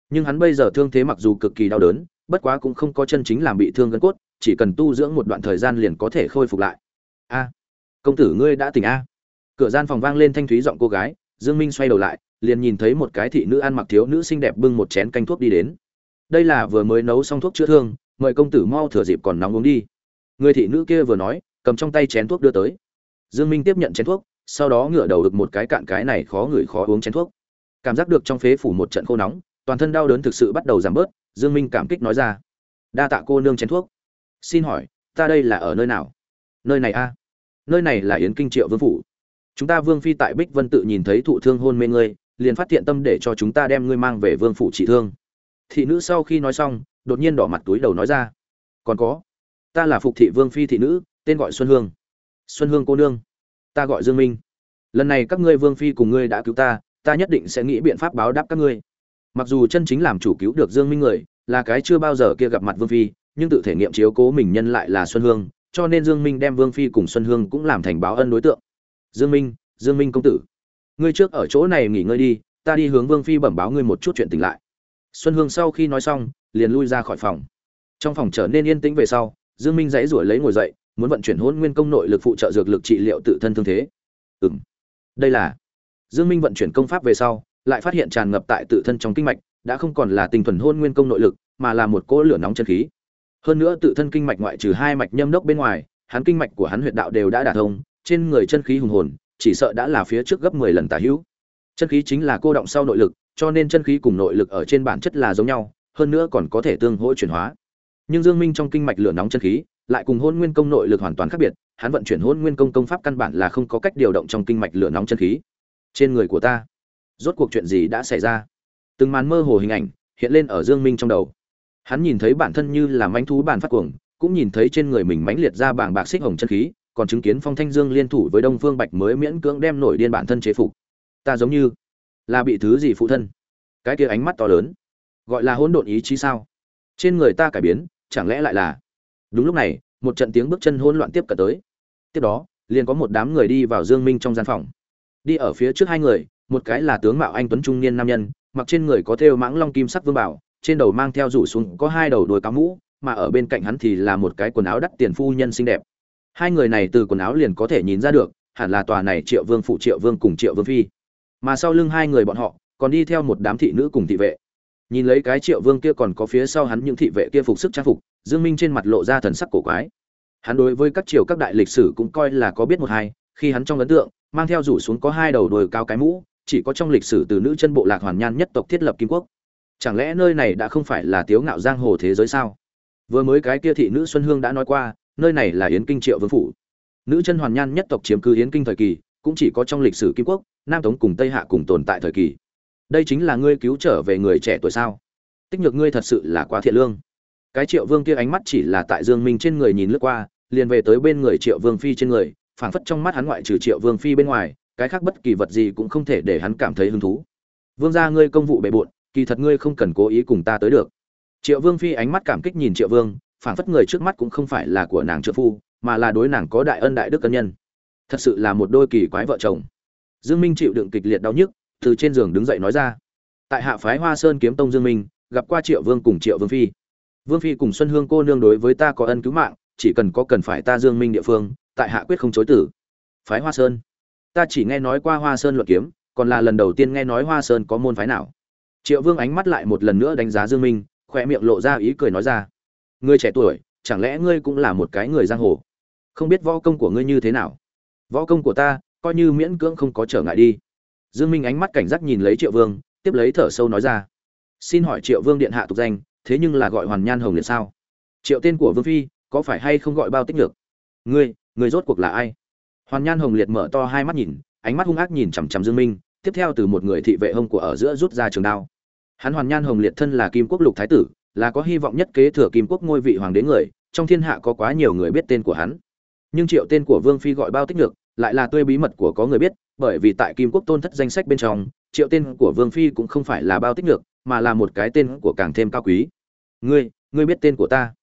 Nhưng hắn bây giờ thương thế mặc dù cực kỳ đau đớn, bất quá cũng không có chân chính làm bị thương gân cốt, chỉ cần tu dưỡng một đoạn thời gian liền có thể khôi phục lại. A, công tử ngươi đã tỉnh a. Cửa gian phòng vang lên thanh thúy giọng cô gái, dương minh xoay đầu lại, liền nhìn thấy một cái thị nữ ăn mặc thiếu nữ xinh đẹp bưng một chén canh thuốc đi đến. Đây là vừa mới nấu xong thuốc chữa thương mời công tử mau thừa dịp còn nóng uống đi. Người thị nữ kia vừa nói, cầm trong tay chén thuốc đưa tới. Dương minh tiếp nhận chén thuốc, sau đó ngửa đầu được một cái cạn cái này khó ngửi khó uống chén thuốc. Cảm giác được trong phế phủ một trận khô nóng, toàn thân đau đớn thực sự bắt đầu giảm bớt, dương minh cảm kích nói ra. Đa tạ cô nương chén thuốc. Xin hỏi, ta đây là ở nơi nào? Nơi này a. Nơi này là yến kinh triệu vương phủ. Chúng ta vương phi tại bích vân tự nhìn thấy thụ thương hôn mê ngươi, liền phát thiện tâm để cho chúng ta đem ngươi mang về vương phủ trị thương. Thị nữ sau khi nói xong đột nhiên đỏ mặt túi đầu nói ra, còn có, ta là phục thị vương phi thị nữ, tên gọi xuân hương. Xuân hương cô nương, ta gọi dương minh. Lần này các ngươi vương phi cùng ngươi đã cứu ta ta nhất định sẽ nghĩ biện pháp báo đáp các ngươi. Mặc dù chân chính làm chủ cứu được dương minh người, là cái chưa bao giờ kia gặp mặt vương phi, nhưng tự thể nghiệm chiếu cố mình nhân lại là xuân hương, cho nên dương minh đem vương phi cùng xuân hương cũng làm thành báo ân đối tượng. Dương minh dương minh công tử, ngươi trước ở chỗ này nghỉ ngơi đi, ta đi hướng vương phi bẩm báo ngươi một chút chuyện tỉnh lại. Xuân hương sau khi nói xong liền lui ra khỏi phòng. Trong phòng trở nên yên tĩnh về sau, dương minh dãy rủi lấy ngồi dậy, muốn vận chuyển hôn nguyên công nội lực phụ trợ dược lực trị liệu tự thân thương thế. Ừm. Đây là dương minh vận chuyển công pháp về sau, lại phát hiện tràn ngập tại tự thân trong kinh mạch, đã không còn là tinh thuần hôn nguyên công nội lực, mà là một cỗ lửa nóng chân khí. Hơn nữa tự thân kinh mạch ngoại trừ hai mạch nhâm đốc bên ngoài, hắn kinh mạch của hắn huyệt đạo đều đã đả thông, trên người chân khí hùng hồn, chỉ sợ đã là phía trước gấp 10 lần tả hữu. Chân khí chính là cô động sau nội lực, cho nên chân khí cùng nội lực ở trên bản chất là giống nhau hơn nữa còn có thể tương hỗ chuyển hóa. Nhưng dương minh trong kinh mạch lửa nóng chân khí, lại cùng Hỗn nguyên công nội lực hoàn toàn khác biệt, hắn vận chuyển Hỗn nguyên công công pháp căn bản là không có cách điều động trong kinh mạch lửa nóng chân khí. Trên người của ta, rốt cuộc chuyện gì đã xảy ra? Từng màn mơ hồ hình ảnh hiện lên ở dương minh trong đầu. Hắn nhìn thấy bản thân như là mánh thú bản phát cuồng, cũng nhìn thấy trên người mình mãnh liệt ra bảng bạc xích hồng chân khí, còn chứng kiến phong thanh dương liên thủ với đông phương bạch mới miễn cưỡng đem nổi điên bản thân chế phục. Ta giống như là bị thứ gì phụ thân. Cái kia ánh mắt to lớn gọi là hỗn độn ý chí sao? Trên người ta cải biến, chẳng lẽ lại là? Đúng lúc này, một trận tiếng bước chân hỗn loạn tiếp cận tới. Tiếp đó, liền có một đám người đi vào dương minh trong gian phòng. Đi ở phía trước hai người, một cái là tướng mạo anh tuấn trung niên nam nhân, mặc trên người có thêu mãng long kim sắc vương bảo, trên đầu mang theo rủ xuống có hai đầu đuôi cá mũ, mà ở bên cạnh hắn thì là một cái quần áo đắt tiền phu nhân xinh đẹp. Hai người này từ quần áo liền có thể nhìn ra được, hẳn là tòa này triệu vương phụ triệu vương cùng triệu vương phi. Mà sau lưng hai người bọn họ, còn đi theo một đám thị nữ cùng thị vệ nhìn lấy cái triệu vương kia còn có phía sau hắn những thị vệ kia phục sức trang phục, dương minh trên mặt lộ ra thần sắc cổ quái. Hắn đối với các triều các đại lịch sử cũng coi là có biết một hai, khi hắn trong ấn tượng, mang theo rủ xuống có hai đầu đồi cao cái mũ, chỉ có trong lịch sử từ nữ chân bộ lạc hoàn nhan nhất tộc thiết lập kim quốc. Chẳng lẽ nơi này đã không phải là tiếu ngạo giang hồ thế giới sao? Vừa mới cái kia thị nữ xuân hương đã nói qua, nơi này là yến kinh triệu vương phủ. Nữ chân hoàn nhan nhất tộc chiếm cứ yến kinh thời kỳ, cũng chỉ có trong lịch sử kim quốc, nam tống cùng tây hạ cùng tồn tại thời kỳ đây chính là ngươi cứu trở về người trẻ tuổi sao? Tích nhược ngươi thật sự là quá thiện lương. Cái triệu vương kia ánh mắt chỉ là tại dương minh trên người nhìn lướt qua, liền về tới bên người triệu vương phi trên người, phảng phất trong mắt hắn ngoại trừ triệu vương phi bên ngoài, cái khác bất kỳ vật gì cũng không thể để hắn cảm thấy hứng thú. Vương gia ngươi công vụ bề bộn, kỳ thật ngươi không cần cố ý cùng ta tới được. Triệu vương phi ánh mắt cảm kích nhìn triệu vương, phảng phất người trước mắt cũng không phải là của nàng trợ phu, mà là đối nàng có đại ân đại đức cân nhân. Thật sự là một đôi kỳ quái vợ chồng. Dương minh chịu đựng kịch liệt đau nhức từ trên giường đứng dậy nói ra. Tại hạ phái hoa sơn kiếm tông dương minh, gặp qua triệu vương cùng triệu vương phi. Vương phi cùng xuân hương cô nương đối với ta có ân cứu mạng, chỉ cần có cần phải ta dương minh địa phương, tại hạ quyết không chối tử. Phái hoa sơn. Ta chỉ nghe nói qua hoa sơn luận kiếm, còn là lần đầu tiên nghe nói hoa sơn có môn phái nào. Triệu vương ánh mắt lại một lần nữa đánh giá dương minh, khỏe miệng lộ ra ý cười nói ra. Ngươi trẻ tuổi, chẳng lẽ ngươi cũng là một cái người giang hồ? Không biết võ công của ngươi như thế nào? Võ công của ta, coi như miễn cưỡng không có trở ngại đi dương minh ánh mắt cảnh giác nhìn lấy triệu vương, tiếp lấy thở sâu nói ra. Xin hỏi triệu vương điện hạ tục danh, thế nhưng là gọi hoàn nhan hồng liệt sao? Triệu tên của vương phi, có phải hay không gọi bao tích được ngươi ngươi rốt cuộc là ai? Hoàn nhan hồng liệt mở to hai mắt nhìn, ánh mắt hung ác nhìn chằm chằm dương minh, tiếp theo từ một người thị vệ hông của ở giữa rút ra trường đao. Hắn hoàn nhan hồng liệt thân là kim quốc lục thái tử, là có hy vọng nhất kế thừa kim quốc ngôi vị hoàng đế người, trong thiên hạ có quá nhiều người biết tên của hắn. Nhưng triệu tên của vương phi gọi bao tích được lại là tươi bí mật của có người biết bởi vì tại kim quốc tôn thất danh sách bên trong, triệu tên của vương phi cũng không phải là bao tích được mà là một cái tên của càng thêm cao quý. Ngươi ngươi biết tên của ta.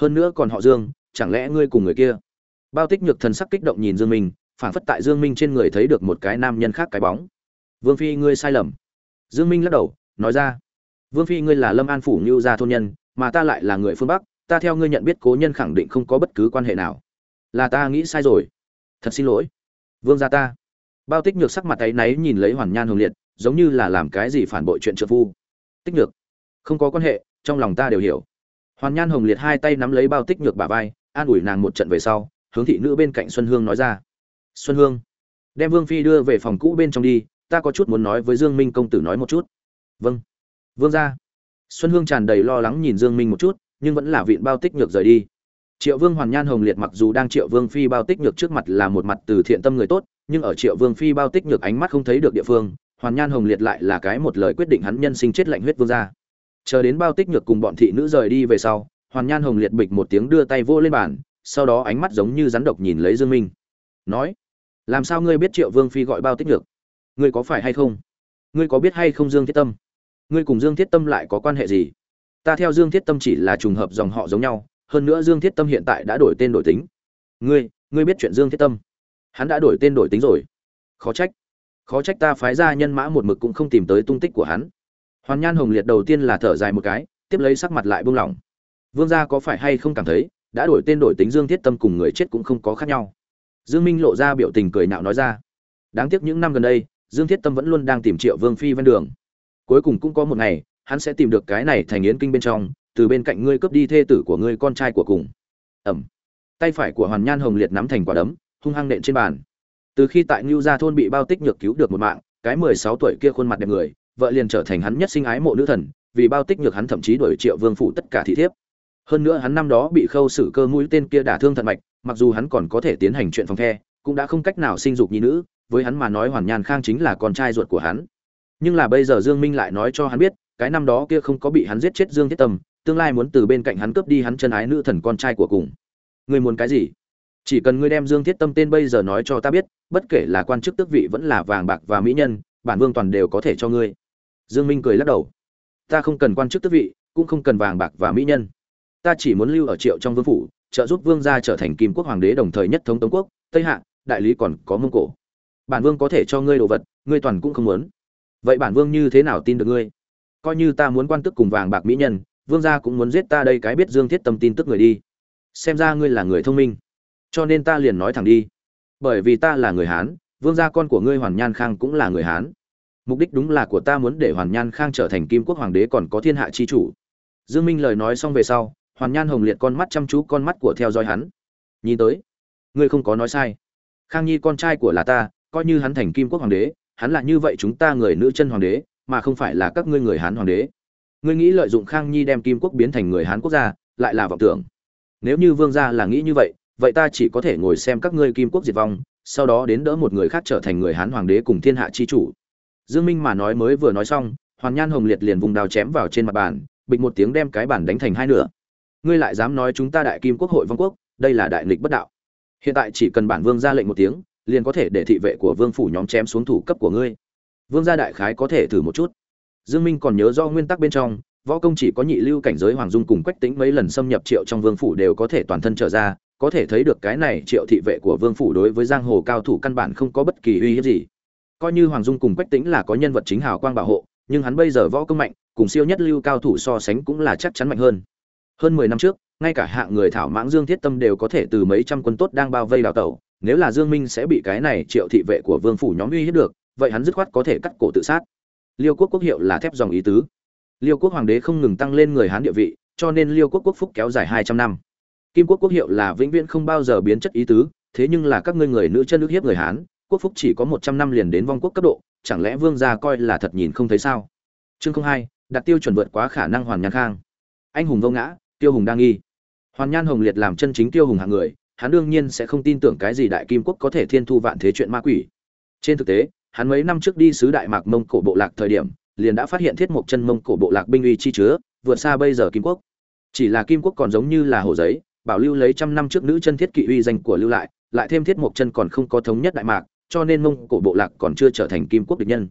Hơn nữa còn họ dương, chẳng lẽ ngươi cùng người kia? Bao tích nhược thần sắc kích động nhìn dương minh phản phất tại dương minh trên người thấy được một cái nam nhân khác cái bóng. Vương phi, ngươi sai lầm. Dương minh lắc đầu, nói ra. Vương phi, ngươi là lâm an phủ như gia thôn nhân, mà ta lại là người phương bắc, ta theo ngươi nhận biết cố nhân khẳng định không có bất cứ quan hệ nào. Là ta nghĩ sai rồi. Thật xin lỗi. Vương gia ta bao tích nhược sắc mặt ấy náy nhìn lấy hoàn nhan hồng liệt, giống như là làm cái gì phản bội chuyện trợ phu. Tích nhược, không có quan hệ, trong lòng ta đều hiểu. Hoàn nhan hồng liệt hai tay nắm lấy bao tích nhược bà vai, an ủi nàng một trận về sau, hướng thị nữ bên cạnh xuân hương nói ra. Xuân hương, đem vương phi đưa về phòng cũ bên trong đi, ta có chút muốn nói với dương minh công tử nói một chút. Vâng. Vương gia. Xuân hương tràn đầy lo lắng nhìn dương minh một chút, nhưng vẫn là vịn bao tích nhược rời đi. Triệu vương hoàn nhan hồng liệt mặc dù đang triệu vương phi bao tích nhược trước mặt là một mặt từ thiện tâm người tốt nhưng ở triệu vương phi bao tích nhược ánh mắt không thấy được địa phương, hoàn nhan hồng liệt lại là cái một lời quyết định hắn nhân sinh chết lạnh huyết vương gia. Chờ đến bao tích nhược cùng bọn thị nữ rời đi về sau, hoàn nhan hồng liệt bịch một tiếng đưa tay vô lên bàn, sau đó ánh mắt giống như rắn độc nhìn lấy dương minh. Nói, làm sao ngươi biết triệu vương phi gọi bao tích nhược? Ngươi có phải hay không? Ngươi có biết hay không dương thiết tâm? Ngươi cùng dương thiết tâm lại có quan hệ gì? Ta theo dương thiết tâm chỉ là trùng hợp dòng họ giống nhau, hơn nữa dương thiết tâm hiện tại đã đổi tên đổi tính. Ngươi ngươi biết chuyện dương thiết tâm? Hắn đã đổi tên đổi tính rồi. Khó trách. Khó trách ta phái ra nhân mã một mực cũng không tìm tới tung tích của hắn. Hoàn nhan hồng liệt đầu tiên là thở dài một cái, tiếp lấy sắc mặt lại buông lỏng. Vương gia có phải hay không cảm thấy, đã đổi tên đổi tính dương thiết tâm cùng người chết cũng không có khác nhau. Dương minh lộ ra biểu tình cười nạo nói ra. Đáng tiếc những năm gần đây, dương thiết tâm vẫn luôn đang tìm triệu vương phi ven đường. Cuối cùng cũng có một ngày, hắn sẽ tìm được cái này thành yến kinh bên trong, từ bên cạnh ngươi cướp đi thê tử của ngươi con trai của cùng. Ẩm. Tay phải của hoàn nhan hồng liệt nắm thành quả đấm hung hăng nện trên bàn. Từ khi tại ngưu gia thôn bị bao tích nhược cứu được một mạng, cái mười sáu tuổi kia khuôn mặt đẹp người, vợ liền trở thành hắn nhất sinh ái mộ nữ thần, vì bao tích nhược hắn thậm chí đuổi triệu vương phủ tất cả thị thiếp. Hơn nữa hắn năm đó bị khâu xử cơ mũi tên kia đả thương thận mạch, mặc dù hắn còn có thể tiến hành chuyện phòng the, cũng đã không cách nào sinh dục nhi nữ, với hắn mà nói hoàn nhan khang chính là con trai ruột của hắn. Nhưng là bây giờ dương minh lại nói cho hắn biết, cái năm đó kia không có bị hắn giết chết dương thiết tâm, tương lai muốn từ bên cạnh hắn cướp đi hắn chân ái nữ thần con trai của cùng. Ngươi muốn cái gì? Chỉ cần ngươi đem dương thiết tâm tên bây giờ nói cho ta biết, bất kể là quan chức tước vị vẫn là vàng bạc và mỹ nhân, bản vương toàn đều có thể cho ngươi. Dương minh cười lắc đầu. Ta không cần quan chức tước vị, cũng không cần vàng bạc và mỹ nhân. Ta chỉ muốn lưu ở triệu trong vương phủ, trợ giúp vương gia trở thành kim quốc hoàng đế đồng thời nhất thống tống quốc, tây hạ, đại lý còn có mông cổ. Bản vương có thể cho ngươi đồ vật, ngươi toàn cũng không muốn. Vậy bản vương như thế nào tin được ngươi? Coi như ta muốn quan tức cùng vàng bạc mỹ nhân, vương gia cũng muốn giết ta đây cái biết dương thiết tâm tin tức người đi. Xem ra ngươi là người thông minh cho nên ta liền nói thẳng đi. Bởi vì ta là người hán, vương gia con của ngươi hoàn nhan khang cũng là người hán. Mục đích đúng là của ta muốn để hoàn nhan khang trở thành kim quốc hoàng đế còn có thiên hạ chi chủ. Dương minh lời nói xong về sau, hoàn nhan hồng liệt con mắt chăm chú con mắt của theo dõi hắn. Nhìn tới, ngươi không có nói sai. Khang nhi con trai của là ta, coi như hắn thành kim quốc hoàng đế, hắn là như vậy chúng ta người nữ chân hoàng đế, mà không phải là các ngươi người hán hoàng đế. Ngươi nghĩ lợi dụng khang nhi đem kim quốc biến thành người hán quốc gia, lại là vọng tưởng. Nếu như vương gia là nghĩ như vậy vậy ta chỉ có thể ngồi xem các ngươi kim quốc diệt vong, sau đó đến đỡ một người khác trở thành người hán hoàng đế cùng thiên hạ chi chủ. Dương minh mà nói mới vừa nói xong hoàn nhan hồng liệt liền vùng đào chém vào trên mặt bàn, bịch một tiếng đem cái bàn đánh thành hai nửa. Ngươi lại dám nói chúng ta đại kim quốc hội vong quốc, đây là đại nghịch bất đạo. Hiện tại chỉ cần bản vương ra lệnh một tiếng, liền có thể để thị vệ của vương phủ nhóm chém xuống thủ cấp của ngươi. Vương gia đại khái có thể thử một chút. Dương minh còn nhớ do nguyên tắc bên trong, võ công chỉ có nhị lưu cảnh giới hoàng dung cùng quách tính mấy lần xâm nhập triệu trong vương phủ đều có thể toàn thân trở ra có thể thấy được cái này triệu thị vệ của vương phủ đối với giang hồ cao thủ căn bản không có bất kỳ uy hiếp gì. Coi như hoàng dung cùng quách tĩnh là có nhân vật chính hào quang bảo hộ, nhưng hắn bây giờ võ công mạnh, cùng siêu nhất lưu cao thủ so sánh cũng là chắc chắn mạnh hơn. Hơn mười năm trước, ngay cả hạng người thảo mãng dương thiết tâm đều có thể từ mấy trăm quân tốt đang bao vây đào tẩu, nếu là dương minh sẽ bị cái này triệu thị vệ của vương phủ nhóm uy hiếp được, vậy hắn dứt khoát có thể cắt cổ tự sát. Liêu quốc quốc hiệu là thép dòng ý tứ. Liêu quốc hoàng đế không ngừng tăng lên người hán địa vị, cho nên liêu quốc quốc phúc kéo dài hai trăm năm kim quốc quốc hiệu là vĩnh viễn không bao giờ biến chất ý tứ, thế nhưng là các ngươi người nữ chân nước hiếp người hán, quốc phúc chỉ có một trăm năm liền đến vong quốc cấp độ, chẳng lẽ vương gia coi là thật nhìn không thấy sao? Chương không hai, đặt tiêu chuẩn vượt quá khả năng hoàn nhan khang. Anh hùng vô ngã, tiêu hùng đang nghi. Hoàn nhan hồng liệt làm chân chính tiêu hùng hạng người, hắn đương nhiên sẽ không tin tưởng cái gì đại kim quốc có thể thiên thu vạn thế chuyện ma quỷ. Trên thực tế, hắn mấy năm trước đi sứ đại mạc mông cổ bộ lạc thời điểm, liền đã phát hiện thiết mộc chân mông cổ bộ lạc binh uy chi chứa, vượt xa bây giờ kim quốc. Chỉ là kim quốc còn giống như là hồ giấy bảo lưu lấy trăm năm trước nữ chân thiết kỵ uy danh của lưu lại lại thêm thiết mộc chân còn không có thống nhất đại mạc, cho nên mông cổ bộ lạc còn chưa trở thành kim quốc địch nhân.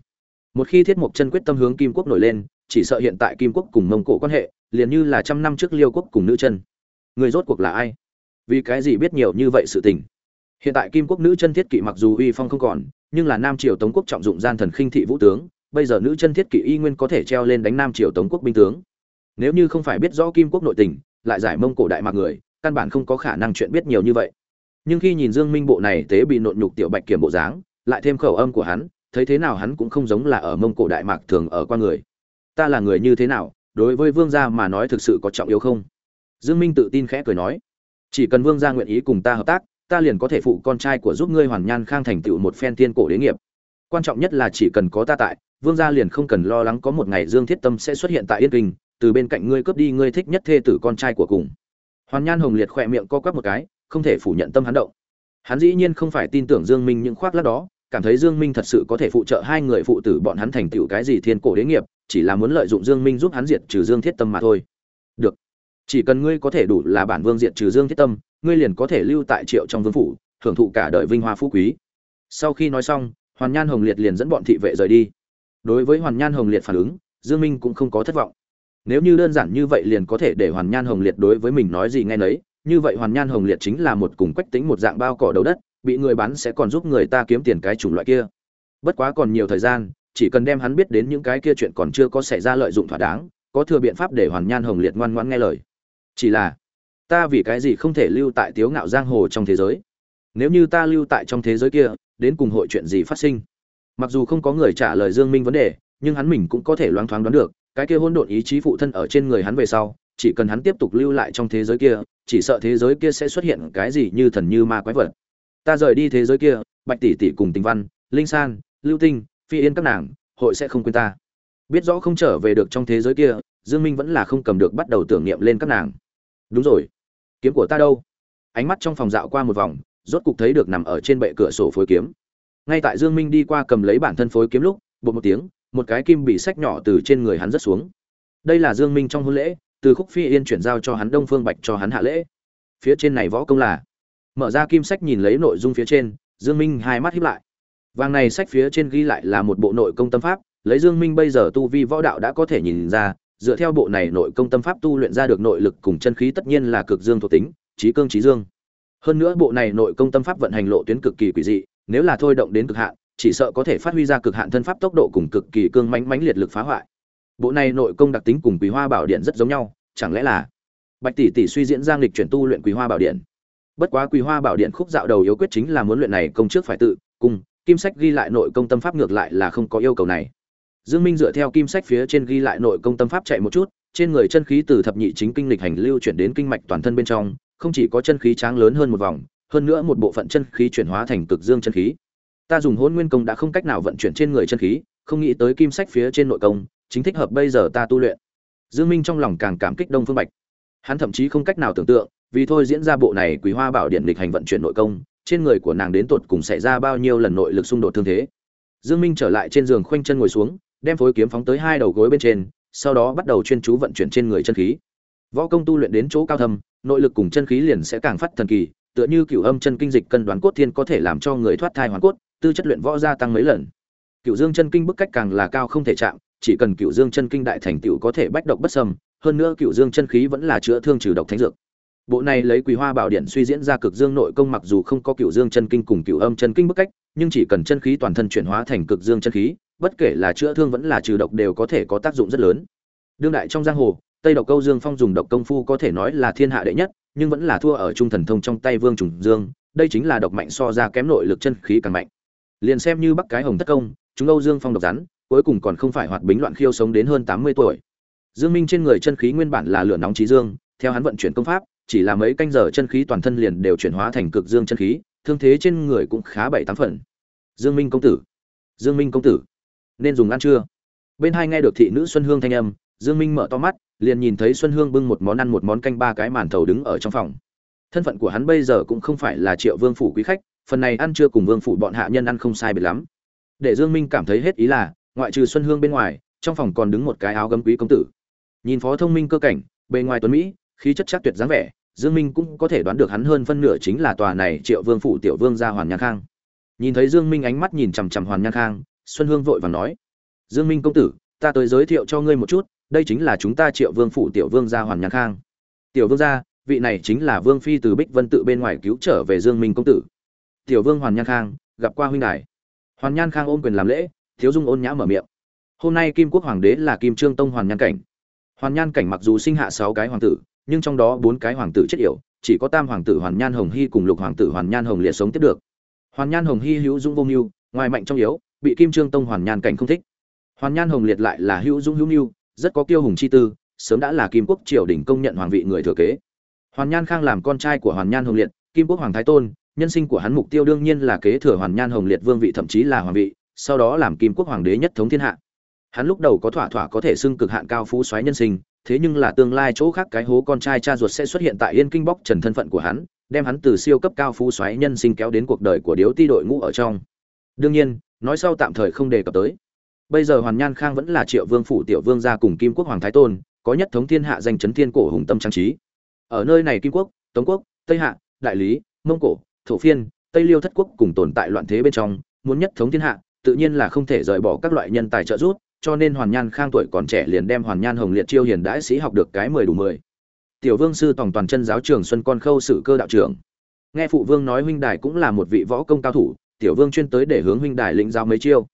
Một khi thiết mộc chân quyết tâm hướng kim quốc nổi lên, chỉ sợ hiện tại kim quốc cùng mông cổ quan hệ, liền như là trăm năm trước liêu quốc cùng nữ chân. Người rốt cuộc là ai? Vì cái gì biết nhiều như vậy sự tình? Hiện tại kim quốc nữ chân thiết kỵ mặc dù uy phong không còn, nhưng là nam triều tống quốc trọng dụng gian thần khinh thị vũ tướng, bây giờ nữ chân thiết kỵ y nguyên có thể treo lên đánh nam triều tống quốc binh tướng. Nếu như không phải biết rõ kim quốc nội tình, lại giải mông cổ đại mạc người căn bản không có khả năng chuyện biết nhiều như vậy. Nhưng khi nhìn dương minh bộ này tế bị nộn nhục tiểu bạch kiểm bộ dáng, lại thêm khẩu âm của hắn, thấy thế nào hắn cũng không giống là ở mông cổ đại mạc thường ở qua người. Ta là người như thế nào, đối với vương gia mà nói thực sự có trọng yếu không? Dương minh tự tin khẽ cười nói, chỉ cần vương gia nguyện ý cùng ta hợp tác, ta liền có thể phụ con trai của giúp ngươi hoàn nhan khang thành tựu một phen thiên cổ đế nghiệp. Quan trọng nhất là chỉ cần có ta tại, vương gia liền không cần lo lắng có một ngày dương thiết tâm sẽ xuất hiện tại yên kinh, từ bên cạnh ngươi cướp đi ngươi thích nhất thê tử con trai của cùng hoàn nhan hồng liệt khỏe miệng co quắp một cái, không thể phủ nhận tâm hắn động. Hắn dĩ nhiên không phải tin tưởng dương minh những khoác lác đó, cảm thấy dương minh thật sự có thể phụ trợ hai người phụ tử bọn hắn thành tựu cái gì thiên cổ đế nghiệp, chỉ là muốn lợi dụng dương minh giúp hắn diệt trừ dương thiết tâm mà thôi. Được. Chỉ cần ngươi có thể đủ là bản vương diệt trừ dương thiết tâm, ngươi liền có thể lưu tại triệu trong vương phủ, hưởng thụ cả đời vinh hoa phú quý. Sau khi nói xong, hoàn nhan hồng liệt liền dẫn bọn thị vệ rời đi. Đối với hoàn nhan hồng liệt phản ứng, dương minh cũng không có thất vọng nếu như đơn giản như vậy liền có thể để hoàn nhan hồng liệt đối với mình nói gì nghe nấy, như vậy hoàn nhan hồng liệt chính là một cùng quách tính một dạng bao cỏ đầu đất, bị người bán sẽ còn giúp người ta kiếm tiền cái chủng loại kia. Bất quá còn nhiều thời gian, chỉ cần đem hắn biết đến những cái kia chuyện còn chưa có xảy ra lợi dụng thỏa đáng, có thừa biện pháp để hoàn nhan hồng liệt ngoan ngoãn nghe lời. Chỉ là, ta vì cái gì không thể lưu tại tiếu ngạo giang hồ trong thế giới? Nếu như ta lưu tại trong thế giới kia, đến cùng hội chuyện gì phát sinh? Mặc dù không có người trả lời dương minh vấn đề, nhưng hắn mình cũng có thể loáng thoáng đoán được cái kia hỗn độn ý chí phụ thân ở trên người hắn về sau, chỉ cần hắn tiếp tục lưu lại trong thế giới kia, chỉ sợ thế giới kia sẽ xuất hiện cái gì như thần như ma quái vật. Ta rời đi thế giới kia, bạch tỷ tỷ cùng tình văn, linh san, lưu tinh, phi yên các nàng, hội sẽ không quên ta. Biết rõ không trở về được trong thế giới kia, dương minh vẫn là không cầm được bắt đầu tưởng niệm lên các nàng. Đúng rồi. Kiếm của ta đâu? Ánh mắt trong phòng dạo qua một vòng, rốt cục thấy được nằm ở trên bệ cửa sổ phối kiếm. Ngay tại dương minh đi qua cầm lấy bản thân phối kiếm lúc bột một tiếng một cái kim bị sách nhỏ từ trên người hắn rớt xuống. Đây là dương minh trong hôn lễ, từ khúc phi yên chuyển giao cho hắn đông phương bạch cho hắn hạ lễ. Phía trên này võ công là, mở ra kim sách nhìn lấy nội dung phía trên, dương minh hai mắt híp lại. Vàng này sách phía trên ghi lại là một bộ nội công tâm pháp, lấy dương minh bây giờ tu vi võ đạo đã có thể nhìn ra, dựa theo bộ này nội công tâm pháp tu luyện ra được nội lực cùng chân khí tất nhiên là cực dương thuộc tính, trí cương trí dương. Hơn nữa bộ này nội công tâm pháp vận hành lộ tuyến cực kỳ quỷ dị, nếu là thôi động đến cực hạn chỉ sợ có thể phát huy ra cực hạn thân pháp tốc độ cùng cực kỳ cương mãnh mãnh liệt lực phá hoại. Bộ này nội công đặc tính cùng quý hoa bảo điện rất giống nhau, chẳng lẽ là bạch tỷ tỷ suy diễn giang lịch chuyển tu luyện quý hoa bảo điện? Bất quá quý hoa bảo điện khúc dạo đầu yếu quyết chính là muốn luyện này công trước phải tự, cùng kim sách ghi lại nội công tâm pháp ngược lại là không có yêu cầu này. Dương minh dựa theo kim sách phía trên ghi lại nội công tâm pháp chạy một chút, trên người chân khí từ thập nhị chính kinh lịch hành lưu chuyển đến kinh mạch toàn thân bên trong, không chỉ có chân khí tráng lớn hơn một vòng, hơn nữa một bộ phận chân khí chuyển hóa thành cực dương chân khí ta dùng hôn nguyên công đã không cách nào vận chuyển trên người chân khí, không nghĩ tới kim sách phía trên nội công, chính thích hợp bây giờ ta tu luyện. Dương minh trong lòng càng cảm kích đông phương bạch. Hắn thậm chí không cách nào tưởng tượng, vì thôi diễn ra bộ này quý hoa bảo điện lịch hành vận chuyển nội công, trên người của nàng đến tột cùng xảy ra bao nhiêu lần nội lực xung đột thương thế. Dương minh trở lại trên giường khoanh chân ngồi xuống, đem phối kiếm phóng tới hai đầu gối bên trên, sau đó bắt đầu chuyên chú vận chuyển trên người chân khí. Võ công tu luyện đến chỗ cao thâm, nội lực cùng chân khí liền sẽ càng phát thần kỳ, tựa như cửu âm chân kinh dịch cân đoán cốt thiên có thể làm cho người thoát thai hoàn cốt tư chất luyện võ gia tăng mấy lần. Cửu dương chân kinh bức cách càng là cao không thể chạm, chỉ cần cửu dương chân kinh đại thành tựu có thể bách độc bất sâm hơn nữa cửu dương chân khí vẫn là chữa thương trừ độc thánh dược. Bộ này lấy quý hoa bảo điện suy diễn ra cực dương nội công mặc dù không có cửu dương chân kinh cùng cửu âm chân kinh bức cách, nhưng chỉ cần chân khí toàn thân chuyển hóa thành cực dương chân khí, bất kể là chữa thương vẫn là trừ độc đều có thể có tác dụng rất lớn. Đương đại trong giang hồ, tây độc câu dương phong dùng độc công phu có thể nói là thiên hạ đệ nhất, nhưng vẫn là thua ở trung thần thông trong tay vương trùng dương, đây chính là độc mạnh so ra kém nội lực chân khí càng mạnh liền xem như bắc cái hồng thất công, chúng âu dương phong độc rắn, cuối cùng còn không phải hoạt bính loạn khiêu sống đến hơn tám mươi tuổi. Dương minh trên người chân khí nguyên bản là lửa nóng trí dương, theo hắn vận chuyển công pháp, chỉ là mấy canh giờ chân khí toàn thân liền đều chuyển hóa thành cực dương chân khí, thương thế trên người cũng khá bảy tám phần. Dương minh công tử, dương minh công tử, nên dùng ăn chưa? Bên hai nghe được thị nữ xuân hương thanh âm, dương minh mở to mắt, liền nhìn thấy xuân hương bưng một món ăn một món canh ba cái màn thầu đứng ở trong phòng. Thân phận của hắn bây giờ cũng không phải là triệu vương phủ quý khách phần này ăn chưa cùng vương phủ bọn hạ nhân ăn không sai biệt lắm. Để dương minh cảm thấy hết ý là, ngoại trừ xuân hương bên ngoài, trong phòng còn đứng một cái áo gấm quý công tử. Nhìn phó thông minh cơ cảnh, bề ngoài tuấn mỹ, khí chất chắc tuyệt dáng vẻ, dương minh cũng có thể đoán được hắn hơn phân nửa chính là tòa này triệu vương phủ tiểu vương gia hoàn nhan khang. Nhìn thấy dương minh ánh mắt nhìn chằm chằm hoàn nhan khang, xuân hương vội vàng nói, dương minh công tử, ta tới giới thiệu cho ngươi một chút, đây chính là chúng ta triệu vương phủ tiểu vương gia hoàn nhan khang. Tiểu vương gia, vị này chính là vương phi từ bích vân tự bên ngoài cứu trở về dương minh công tử tiểu vương hoàn nhan khang gặp qua huynh đài hoàn nhan khang ôm quyền làm lễ thiếu dung ôn nhã mở miệng hôm nay kim quốc hoàng đế là kim trương tông hoàn nhan cảnh hoàn nhan cảnh mặc dù sinh hạ sáu cái hoàng tử nhưng trong đó bốn cái hoàng tử chết yểu chỉ có tam hoàng tử hoàn nhan hồng hy cùng lục hoàng tử hoàn nhan hồng liệt sống tiếp được hoàn nhan hồng hy hữu dung vô mưu ngoài mạnh trong yếu bị kim trương tông hoàn nhan cảnh không thích hoàn nhan hồng liệt lại là hữu dung hữu mưu rất có kiêu hùng chi tư sớm đã là kim quốc triều đình công nhận hoàng vị người thừa kế hoàn nhan khang làm con trai của hoàn nhan hồng liệt kim quốc hoàng thái tôn nhân sinh của hắn mục tiêu đương nhiên là kế thừa hoàn nhan hồng liệt vương vị, thậm chí là hoàng vị, sau đó làm kim quốc hoàng đế nhất thống thiên hạ. Hắn lúc đầu có thỏa thỏa có thể xưng cực hạn cao phú soái nhân sinh, thế nhưng là tương lai chỗ khác cái hố con trai cha ruột sẽ xuất hiện tại yên kinh bóc trần thân phận của hắn, đem hắn từ siêu cấp cao phú soái nhân sinh kéo đến cuộc đời của điếu ti đội ngũ ở trong. Đương nhiên, nói sau tạm thời không đề cập tới. Bây giờ hoàn nhan khang vẫn là triệu vương phủ tiểu vương gia cùng kim quốc hoàng thái tôn, có nhất thống thiên hạ danh chấn thiên cổ hùng tâm trang trí. Ở nơi này kim quốc, tống quốc, tây hạ, đại lý, mông cổ thổ phiên, tây liêu thất quốc cùng tồn tại loạn thế bên trong, muốn nhất thống thiên hạ, tự nhiên là không thể rời bỏ các loại nhân tài trợ giúp, cho nên hoàn nhan khang tuổi còn trẻ liền đem hoàn nhan hồng liệt chiêu hiền đãi sĩ học được cái mười đủ mười. Tiểu vương sư tổng toàn chân giáo trường xuân con khâu sử cơ đạo trưởng. Nghe phụ vương nói huynh đài cũng là một vị võ công cao thủ, tiểu vương chuyên tới để hướng huynh đài lĩnh giáo mấy chiêu.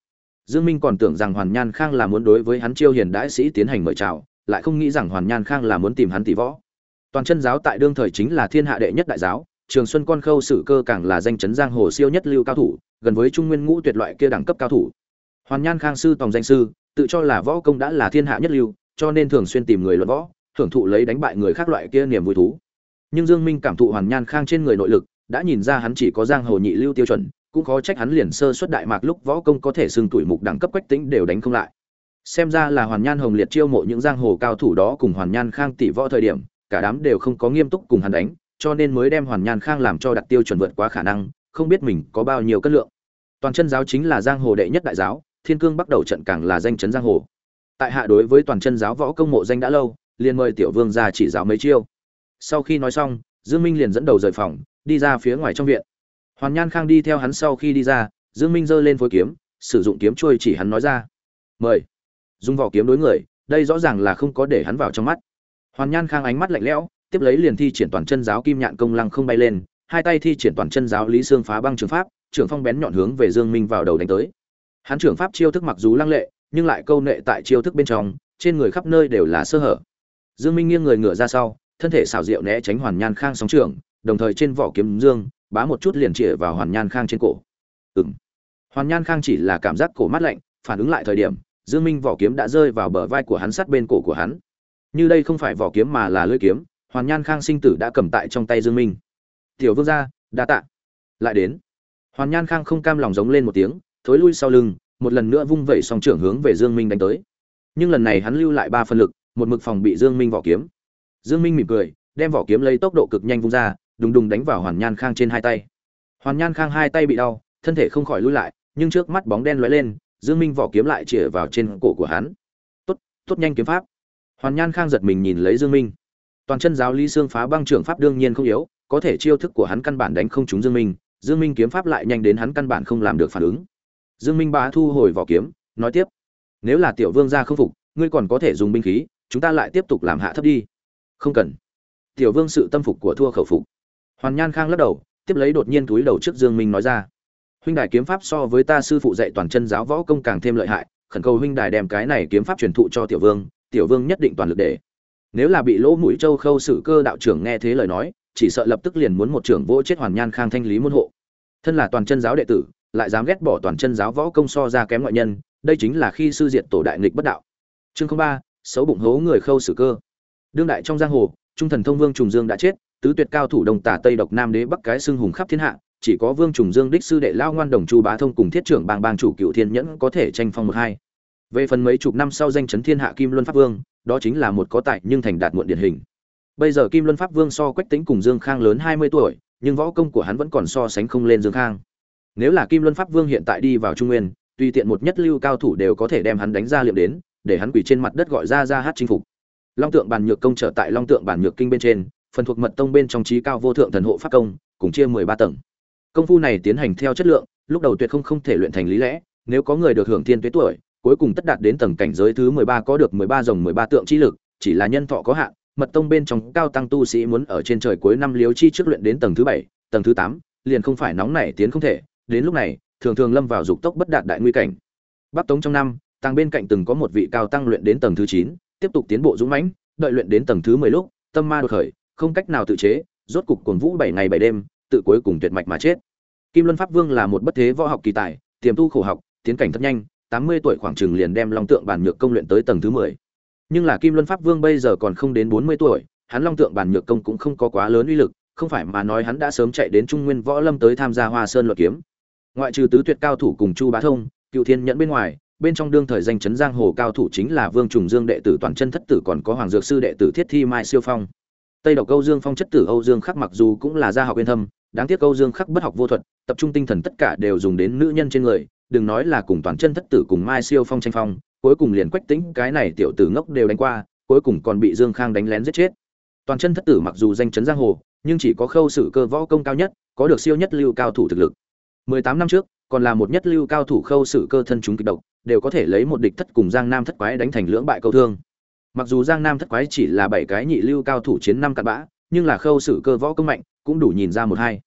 Dương minh còn tưởng rằng hoàn nhan khang là muốn đối với hắn chiêu hiền đãi sĩ tiến hành mời chào, lại không nghĩ rằng hoàn nhan khang là muốn tìm hắn tỷ võ. Toàn chân giáo tại đương thời chính là thiên hạ đệ nhất đại giáo trường xuân con khâu sử cơ càng là danh chấn giang hồ siêu nhất lưu cao thủ, gần với trung nguyên ngũ tuyệt loại kia đẳng cấp cao thủ. Hoàn nhan khang sư tòng danh sư, tự cho là võ công đã là thiên hạ nhất lưu, cho nên thường xuyên tìm người luận võ, thưởng thụ lấy đánh bại người khác loại kia niềm vui thú. Nhưng dương minh cảm thụ hoàn nhan khang trên người nội lực, đã nhìn ra hắn chỉ có giang hồ nhị lưu tiêu chuẩn, cũng khó trách hắn liền sơ xuất đại mạc lúc võ công có thể sừng tuổi mục đẳng cấp quách tính đều đánh không lại. Xem ra là hoàn nhan hồng liệt chiêu mộ những giang hồ cao thủ đó cùng hoàn nhan khang tỷ võ thời điểm, cả đám đều không có nghiêm túc cùng hắn đánh cho nên mới đem hoàn nhan khang làm cho đặt tiêu chuẩn vượt quá khả năng, không biết mình có bao nhiêu cân lượng. Toàn chân giáo chính là giang hồ đệ nhất đại giáo, thiên cương bắt đầu trận càng là danh chấn giang hồ. Tại hạ đối với toàn chân giáo võ công mộ danh đã lâu, liền mời tiểu vương ra chỉ giáo mấy chiêu. Sau khi nói xong, dương minh liền dẫn đầu rời phòng, đi ra phía ngoài trong viện. Hoàn nhan khang đi theo hắn sau khi đi ra, dương minh giơ lên phối kiếm, sử dụng kiếm trôi chỉ hắn nói ra. Mời. Dùng vỏ kiếm đối người, đây rõ ràng là không có để hắn vào trong mắt. Hoàn nhan khang ánh mắt lạnh lẽo tiếp lấy liền thi triển toàn chân giáo kim nhạn công lăng không bay lên, hai tay thi triển toàn chân giáo lý xương phá băng trường pháp, trưởng phong bén nhọn hướng về dương minh vào đầu đánh tới. Hắn trưởng pháp chiêu thức mặc dù lăng lệ, nhưng lại câu nệ tại chiêu thức bên trong, trên người khắp nơi đều là sơ hở. Dương minh nghiêng người ngửa ra sau, thân thể xảo diệu né tránh hoàn nhan khang sóng trưởng, đồng thời trên vỏ kiếm dương, bá một chút liền chĩa vào hoàn nhan khang trên cổ. Ừm. Hoàn nhan khang chỉ là cảm giác cổ mát lạnh, phản ứng lại thời điểm, dương minh vỏ kiếm đã rơi vào bờ vai của hắn sát bên cổ của hắn. Như đây không phải vỏ kiếm mà là lưỡi kiếm hoàn nhan khang sinh tử đã cầm tại trong tay dương minh. Tiểu vương gia, đa tạ. Lại đến. Hoàn nhan khang không cam lòng giống lên một tiếng, thối lui sau lưng, một lần nữa vung vẩy song trưởng hướng về dương minh đánh tới. Nhưng lần này hắn lưu lại ba phân lực, một mực phòng bị dương minh vỏ kiếm. Dương minh mỉm cười, đem vỏ kiếm lấy tốc độ cực nhanh vung ra, đùng đùng đánh vào hoàn nhan khang trên hai tay. Hoàn nhan khang hai tay bị đau, thân thể không khỏi lui lại, nhưng trước mắt bóng đen lóe lên, dương minh vỏ kiếm lại chĩa vào trên cổ của hắn. Tốt tốt nhanh kiếm pháp. Hoàn nhan khang giật mình nhìn lấy dương minh toàn chân giáo lý xương phá băng trưởng pháp đương nhiên không yếu, có thể chiêu thức của hắn căn bản đánh không trúng dương minh dương minh kiếm pháp lại nhanh đến hắn căn bản không làm được phản ứng. Dương minh bá thu hồi vỏ kiếm, nói tiếp, nếu là tiểu vương gia không phục, ngươi còn có thể dùng binh khí, chúng ta lại tiếp tục làm hạ thấp đi. Không cần. Tiểu vương sự tâm phục của thua khẩu phục. Hoàn nhan khang lắc đầu, tiếp lấy đột nhiên túi đầu trước dương minh nói ra, huynh đài kiếm pháp so với ta sư phụ dạy toàn chân giáo võ công càng thêm lợi hại, khẩn cầu huynh đài đem cái này kiếm pháp truyền thụ cho tiểu vương tiểu vương nhất định toàn lực để nếu là bị lỗ mũi châu khâu sử cơ đạo trưởng nghe thế lời nói, chỉ sợ lập tức liền muốn một trưởng vỗ chết hoàn nhan khang thanh lý môn hộ. Thân là toàn chân giáo đệ tử, lại dám ghét bỏ toàn chân giáo võ công so ra kém ngoại nhân, đây chính là khi sư diện tổ đại nghịch bất đạo. Chương ba, xấu bụng hố người khâu sử cơ. Đương đại trong giang hồ, trung thần thông vương trùng dương đã chết, tứ tuyệt cao thủ đồng tả tây độc nam đế bắc cái xưng hùng khắp thiên hạ, chỉ có vương trùng dương đích sư đệ lao ngoan đồng chu bá thông cùng thiết trưởng bang bang chủ cựu thiên nhẫn có thể tranh phong một hai về phần mấy chục năm sau danh chấn thiên hạ kim luân pháp vương, đó chính là một có tài nhưng thành đạt muộn điển hình. Bây giờ kim luân pháp vương so quách tính cùng dương khang lớn hai mươi tuổi, nhưng võ công của hắn vẫn còn so sánh không lên dương khang. Nếu là kim luân pháp vương hiện tại đi vào trung nguyên, tùy tiện một nhất lưu cao thủ đều có thể đem hắn đánh ra liệm đến, để hắn quỳ trên mặt đất gọi ra ra hát chinh phục. Long tượng bàn nhược công trở tại long tượng bản nhược kinh bên trên, phần thuộc mật tông bên trong trí cao vô thượng thần hộ pháp công, cùng chia mười ba tầng. Công phu này tiến hành theo chất lượng, lúc đầu tuyệt không không thể luyện thành lý lẽ, nếu có người được hưởng thiên tuế tuổi cuối cùng tất đạt đến tầng cảnh giới thứ mười ba có được mười ba dòng mười ba tượng chi lực, chỉ là nhân thọ có hạn, mật tông bên trong cao tăng tu sĩ muốn ở trên trời cuối năm liếu chi trước luyện đến tầng thứ bảy, tầng thứ tám, liền không phải nóng nảy tiến không thể, đến lúc này, thường thường lâm vào dục tốc bất đạt đại nguy cảnh. Bắc tống trong năm tăng bên cạnh từng có một vị cao tăng luyện đến tầng thứ chín, tiếp tục tiến bộ dũng mãnh, đợi luyện đến tầng thứ mười lúc, tâm ma đột khởi, không cách nào tự chế, rốt cục cuồng vũ bảy ngày bảy đêm, tự cuối cùng tuyệt mạch mà chết. Kim luân pháp vương là một bất thế võ học kỳ tài, tiềm tu khổ học, tiến cảnh thật nhanh tám mươi tuổi khoảng chừng liền đem long tượng bản nhược công luyện tới tầng thứ mười. Nhưng là kim luân pháp vương bây giờ còn không đến bốn mươi tuổi, hắn long tượng bản nhược công cũng không có quá lớn uy lực, không phải mà nói hắn đã sớm chạy đến trung nguyên võ lâm tới tham gia hoa sơn luật kiếm. Ngoại trừ tứ tuyệt cao thủ cùng chu bá thông, cựu thiên nhẫn bên ngoài, bên trong đương thời danh chấn giang hồ cao thủ chính là vương trùng dương đệ tử, toàn chân thất tử còn có hoàng dược sư đệ tử thiết thi mai siêu phong. Tây độc âu dương phong chất tử âu dương khắc mặc dù cũng là gia học yên thâm, đáng tiếc âu dương khắc bất học vô thuật, tập trung tinh thần tất cả đều dùng đến nữ nhân trên người đừng nói là cùng toàn chân thất tử cùng mai siêu phong tranh phong, cuối cùng liền quách tính cái này tiểu tử ngốc đều đánh qua, cuối cùng còn bị dương khang đánh lén giết chết. Toàn chân thất tử mặc dù danh chấn giang hồ, nhưng chỉ có khâu sự cơ võ công cao nhất, có được siêu nhất lưu cao thủ thực lực. 18 năm trước, còn là một nhất lưu cao thủ khâu sử cơ thân chúng kịch độc, đều có thể lấy một địch thất cùng giang nam thất quái đánh thành lưỡng bại câu thương. Mặc dù giang nam thất quái chỉ là bảy cái nhị lưu cao thủ chiến năm cặn bã, nhưng là khâu sử cơ võ công mạnh, cũng đủ nhìn ra một hai.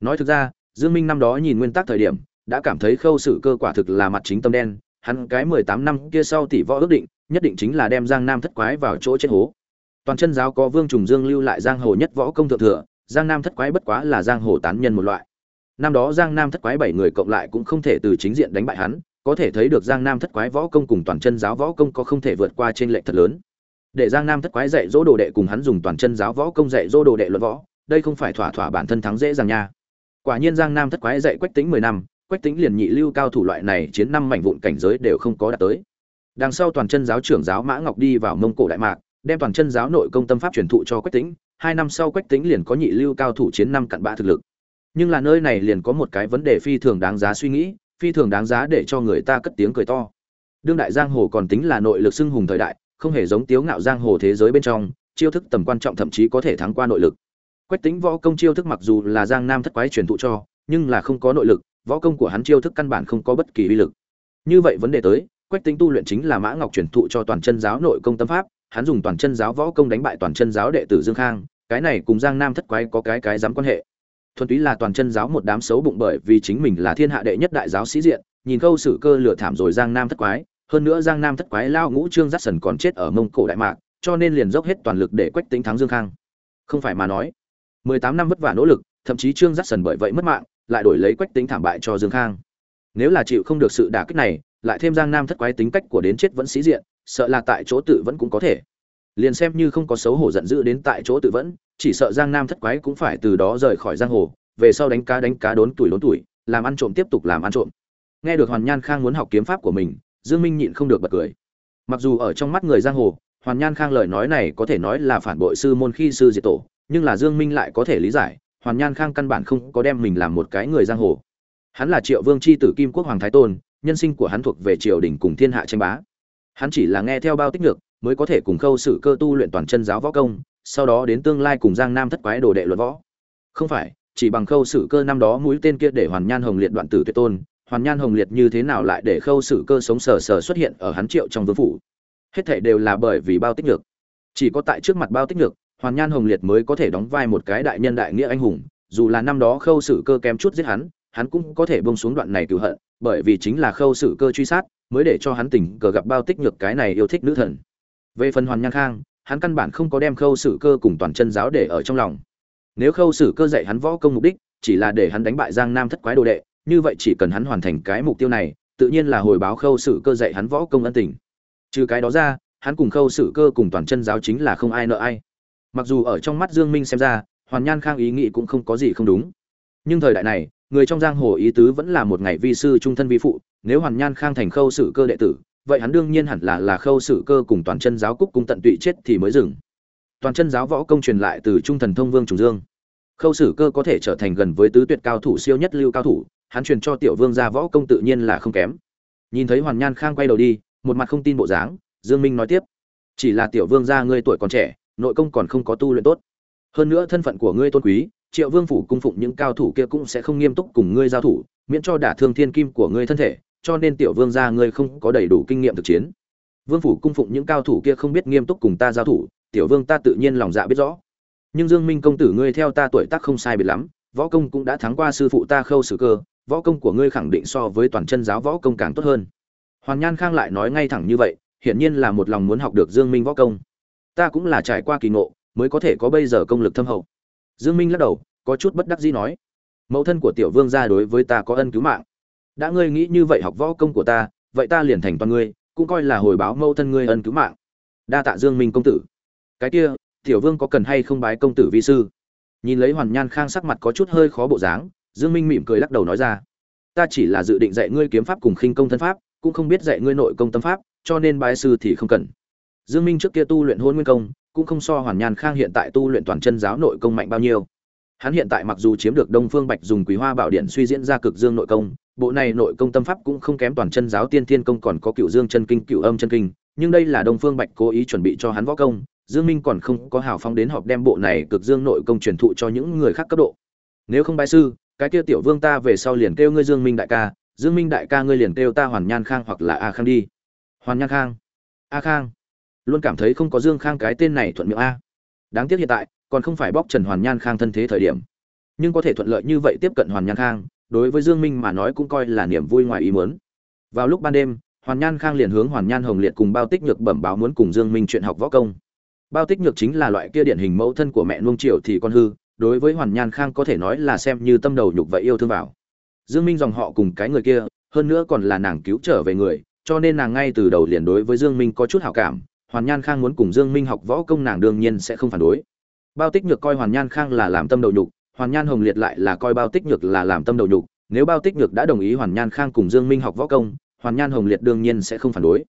Nói thực ra, dương minh năm đó nhìn nguyên tắc thời điểm đã cảm thấy khâu sự cơ quả thực là mặt chính tâm đen, hắn cái mười tám năm kia sau tỷ võ ước định, nhất định chính là đem giang nam thất quái vào chỗ chết hố. Toàn chân giáo có vương trùng dương lưu lại giang hồ nhất võ công thượng thừa, giang nam thất quái bất quá là giang hồ tán nhân một loại. Năm đó giang nam thất quái bảy người cộng lại cũng không thể từ chính diện đánh bại hắn, có thể thấy được giang nam thất quái võ công cùng toàn chân giáo võ công có không thể vượt qua trên lệnh thật lớn. Để giang nam thất quái dạy dỗ đồ đệ cùng hắn dùng toàn chân giáo võ công dạy dỗ đồ đệ luận võ, đây không phải thỏa thỏa bản thân thắng dễ dàng nha. Quả nhiên giang nam thất quái dạy quách tính mười năm quách tính liền nhị lưu cao thủ loại này chiến năm mảnh vụn cảnh giới đều không có đạt tới. Đằng sau toàn chân giáo trưởng giáo mã ngọc đi vào mông cổ đại mạc, đem toàn chân giáo nội công tâm pháp truyền thụ cho quách tính hai năm sau quách tính liền có nhị lưu cao thủ chiến năm cặn bã thực lực. Nhưng là nơi này liền có một cái vấn đề phi thường đáng giá suy nghĩ, phi thường đáng giá để cho người ta cất tiếng cười to. Đương đại giang hồ còn tính là nội lực xưng hùng thời đại, không hề giống tiếu ngạo giang hồ thế giới bên trong, chiêu thức tầm quan trọng thậm chí có thể thắng qua nội lực. Quách tính võ công chiêu thức mặc dù là giang nam thất quái truyền thụ cho, nhưng là không có nội lực võ công của hắn chiêu thức căn bản không có bất kỳ uy lực. Như vậy vấn đề tới, quách tính tu luyện chính là mã ngọc truyền thụ cho toàn chân giáo nội công tâm pháp, hắn dùng toàn chân giáo võ công đánh bại toàn chân giáo đệ tử dương khang, cái này cùng giang nam thất quái có cái cái dám quan hệ. Thuần túy là toàn chân giáo một đám xấu bụng bởi vì chính mình là thiên hạ đệ nhất đại giáo sĩ diện, nhìn câu sử cơ lửa thảm rồi giang nam thất quái, hơn nữa giang nam thất quái lao ngũ trương dắt sần còn chết ở mông cổ đại mạc, cho nên liền dốc hết toàn lực để quách tính thắng dương khang. Không phải mà nói, mười tám năm vất vả nỗ lực, thậm chí trương dắt sần bởi vậy mất mạng lại đổi lấy quách tính thảm bại cho dương khang. Nếu là chịu không được sự đả kích này, lại thêm giang nam thất quái tính cách của đến chết vẫn sĩ diện, sợ là tại chỗ tự vẫn cũng có thể. Liền xem như không có xấu hổ giận dữ đến tại chỗ tự vẫn, chỉ sợ giang nam thất quái cũng phải từ đó rời khỏi giang hồ, về sau đánh cá đánh cá đốn tuổi đốn tuổi, làm ăn trộm tiếp tục làm ăn trộm. Nghe được hoàn nhan khang muốn học kiếm pháp của mình, dương minh nhịn không được bật cười. Mặc dù ở trong mắt người giang hồ, hoàn nhan khang lời nói này có thể nói là phản bội sư môn khi sư diệt tổ, nhưng là dương minh lại có thể lý giải hoàn nhan khang căn bản không có đem mình làm một cái người giang hồ. Hắn là triệu vương chi tử kim quốc hoàng thái tôn, nhân sinh của hắn thuộc về triều đình cùng thiên hạ tranh bá. Hắn chỉ là nghe theo bao tích lược mới có thể cùng khâu sự cơ tu luyện toàn chân giáo võ công, sau đó đến tương lai cùng giang nam thất quái đồ đệ luận võ. Không phải, chỉ bằng khâu sử cơ năm đó mũi tên kia để hoàn nhan hồng liệt đoạn tử tuyệt tôn, hoàn nhan hồng liệt như thế nào lại để khâu sử cơ sống sờ sờ xuất hiện ở hắn triệu trong vương phủ? Hết thảy đều là bởi vì bao tích nhược chỉ có tại trước mặt bao tích nhược hoàn nhan hồng liệt mới có thể đóng vai một cái đại nhân đại nghĩa anh hùng, dù là năm đó khâu sử cơ kém chút giết hắn hắn cũng có thể bông xuống đoạn này cựu hận, bởi vì chính là khâu sử cơ truy sát, mới để cho hắn tình cờ gặp bao tích nhược cái này yêu thích nữ thần. Về phần hoàn nhan khang, hắn căn bản không có đem khâu sử cơ cùng toàn chân giáo để ở trong lòng. Nếu khâu sử cơ dạy hắn võ công mục đích, chỉ là để hắn đánh bại giang nam thất quái đồ đệ, như vậy chỉ cần hắn hoàn thành cái mục tiêu này, tự nhiên là hồi báo khâu sử cơ dạy hắn võ công ân tình. Trừ cái đó ra, hắn cùng khâu sử cơ cùng toàn chân giáo chính là không ai nợ ai mặc dù ở trong mắt dương minh xem ra, hoàn nhan khang ý nghĩ cũng không có gì không đúng. Nhưng thời đại này, người trong giang hồ ý tứ vẫn là một ngày vi sư trung thân vi phụ, nếu hoàn nhan khang thành khâu sử cơ đệ tử, vậy hắn đương nhiên hẳn là là khâu sử cơ cùng toàn chân giáo cúc cung tận tụy chết thì mới dừng. Toàn chân giáo võ công truyền lại từ trung thần thông vương trùng dương. Khâu sử cơ có thể trở thành gần với tứ tuyệt cao thủ siêu nhất lưu cao thủ, hắn truyền cho tiểu vương gia võ công tự nhiên là không kém. Nhìn thấy hoàn nhan khang quay đầu đi, một mặt không tin bộ dáng, dương minh nói tiếp. Chỉ là tiểu vương gia ngươi tuổi còn trẻ nội công còn không có tu luyện tốt. Hơn nữa thân phận của ngươi tôn quý, triệu vương phủ cung phụng những cao thủ kia cũng sẽ không nghiêm túc cùng ngươi giao thủ, miễn cho đả thương thiên kim của ngươi thân thể, cho nên tiểu vương gia ngươi không có đầy đủ kinh nghiệm thực chiến. Vương phủ cung phụng những cao thủ kia không biết nghiêm túc cùng ta giao thủ, tiểu vương ta tự nhiên lòng dạ biết rõ. Nhưng dương minh công tử ngươi theo ta tuổi tác không sai biệt lắm, võ công cũng đã thắng qua sư phụ ta khâu sử cơ, võ công của ngươi khẳng định so với toàn chân giáo võ công càng tốt hơn. Hoàn nhan khang lại nói ngay thẳng như vậy, hiển nhiên là một lòng muốn học được dương minh võ công ta cũng là trải qua kỳ ngộ, mới có thể có bây giờ công lực thâm hậu. Dương minh lắc đầu, có chút bất đắc dĩ nói, mẫu thân của tiểu vương gia đối với ta có ân cứu mạng. Đã ngươi nghĩ như vậy học võ công của ta, vậy ta liền thành toàn ngươi, cũng coi là hồi báo mẫu thân ngươi ân cứu mạng. Đa tạ dương minh công tử. Cái kia, tiểu vương có cần hay không bái công tử vi sư? Nhìn lấy hoàn nhan khang sắc mặt có chút hơi khó bộ dáng, dương minh mỉm cười lắc đầu nói ra, ta chỉ là dự định dạy ngươi kiếm pháp cùng khinh công thân pháp, cũng không biết dạy ngươi nội công tâm pháp, cho nên bái sư thì không cần dương minh trước kia tu luyện hôn nguyên công, cũng không so hoàn nhan khang hiện tại tu luyện toàn chân giáo nội công mạnh bao nhiêu. Hắn hiện tại mặc dù chiếm được đông phương bạch dùng quý hoa bảo điện suy diễn ra cực dương nội công, bộ này nội công tâm pháp cũng không kém toàn chân giáo tiên thiên công còn có cửu dương chân kinh, cửu âm chân kinh, nhưng đây là đông phương bạch cố ý chuẩn bị cho hắn võ công, dương minh còn không có hào phóng đến họp đem bộ này cực dương nội công truyền thụ cho những người khác cấp độ. Nếu không bái sư, cái kia tiểu vương ta về sau liền kêu ngươi dương minh đại ca, dương minh đại ca ngươi liền kêu ta hoàn nhan khang hoặc là a khang đi. Hoàn nhan khang, a khang luôn cảm thấy không có dương khang cái tên này thuận miệng a. Đáng tiếc hiện tại, còn không phải bóc trần hoàn nhan khang thân thế thời điểm. Nhưng có thể thuận lợi như vậy tiếp cận hoàn nhan khang, đối với dương minh mà nói cũng coi là niềm vui ngoài ý muốn. Vào lúc ban đêm, hoàn nhan khang liền hướng hoàn nhan hồng liệt cùng bao tích nhược bẩm báo muốn cùng dương minh chuyện học võ công. Bao tích nhược chính là loại kia điển hình mẫu thân của mẹ nuông triều thì con hư, đối với hoàn nhan khang có thể nói là xem như tâm đầu nhục vậy yêu thương vào. Dương minh dòng họ cùng cái người kia, hơn nữa còn là nàng cứu trở về người, cho nên nàng ngay từ đầu liền đối với dương minh có chút hảo cảm hoàn nhan khang muốn cùng dương minh học võ công nàng đương nhiên sẽ không phản đối. Bao tích nhược coi hoàn nhan khang là làm tâm đầu nhục, hoàn nhan hồng liệt lại là coi bao tích nhược là làm tâm đầu nhục. Nếu bao tích nhược đã đồng ý hoàn nhan khang cùng dương minh học võ công, hoàn nhan hồng liệt đương nhiên sẽ không phản đối.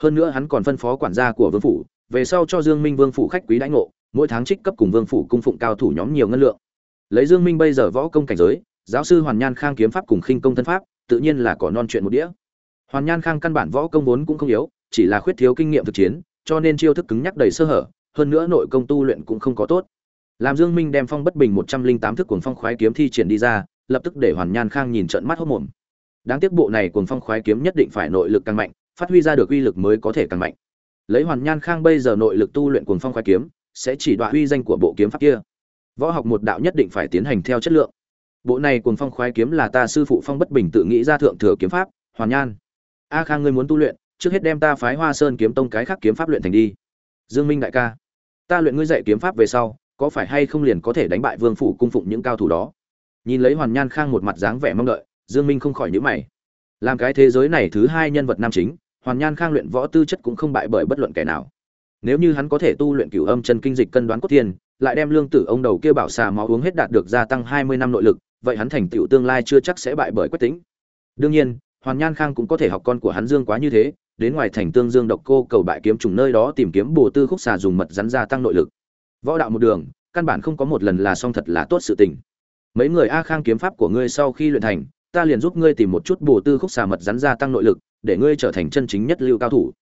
Hơn nữa hắn còn phân phó quản gia của vương phủ, về sau cho dương minh vương phủ khách quý đãi ngộ, mỗi tháng trích cấp cùng vương phủ cung phụng cao thủ nhóm nhiều ngân lượng. Lấy dương minh bây giờ võ công cảnh giới, giáo sư hoàn nhan khang kiếm pháp cùng khinh công thân pháp, tự nhiên là có non chuyện một đĩa. Hoàn nhan khang căn bản võ công vốn cũng không yếu, chỉ là khuyết thiếu kinh nghiệm thực chiến cho nên chiêu thức cứng nhắc đầy sơ hở, hơn nữa nội công tu luyện cũng không có tốt. Làm dương minh đem phong bất bình một trăm linh tám thức cuồng phong khoái kiếm thi triển đi ra, lập tức để hoàn nhan khang nhìn trận mắt hốt mồm. Đáng tiếc bộ này cuồng phong khoái kiếm nhất định phải nội lực càng mạnh, phát huy ra được uy lực mới có thể càng mạnh. Lấy hoàn nhan khang bây giờ nội lực tu luyện cuồng phong khoái kiếm, sẽ chỉ đoạt uy danh của bộ kiếm pháp kia. Võ học một đạo nhất định phải tiến hành theo chất lượng. Bộ này cuồng phong khoái kiếm là ta sư phụ phong bất bình tự nghĩ ra thượng thừa kiếm pháp, hoàn nhan. A khang ngươi muốn tu luyện trước hết đem ta phái hoa sơn kiếm tông cái khác kiếm pháp luyện thành đi. Dương minh đại ca, ta luyện ngươi dạy kiếm pháp về sau, có phải hay không liền có thể đánh bại vương phủ cung phụng những cao thủ đó? Nhìn lấy hoàn nhan khang một mặt dáng vẻ mong đợi, dương minh không khỏi nhíu mày. Làm cái thế giới này thứ hai nhân vật nam chính, hoàn nhan khang luyện võ tư chất cũng không bại bởi bất luận kẻ nào. Nếu như hắn có thể tu luyện cửu âm chân kinh dịch cân đoán cốt thiên lại đem lương tử ông đầu kia bảo xà máu uống hết đạt được gia tăng 20 năm nội lực, vậy hắn thành tựu tương lai chưa chắc sẽ bại bởi quách tính. Đương nhiên, hoàn nhan khang cũng có thể học con của hắn dương quá như thế đến ngoài thành tương dương độc cô cầu bại kiếm trùng nơi đó tìm kiếm bồ tư khúc xà dùng mật rắn gia tăng nội lực. Võ đạo một đường, căn bản không có một lần là song thật là tốt sự tình. Mấy người a khang kiếm pháp của ngươi sau khi luyện thành, ta liền giúp ngươi tìm một chút bồ tư khúc xà mật rắn gia tăng nội lực, để ngươi trở thành chân chính nhất lưu cao thủ.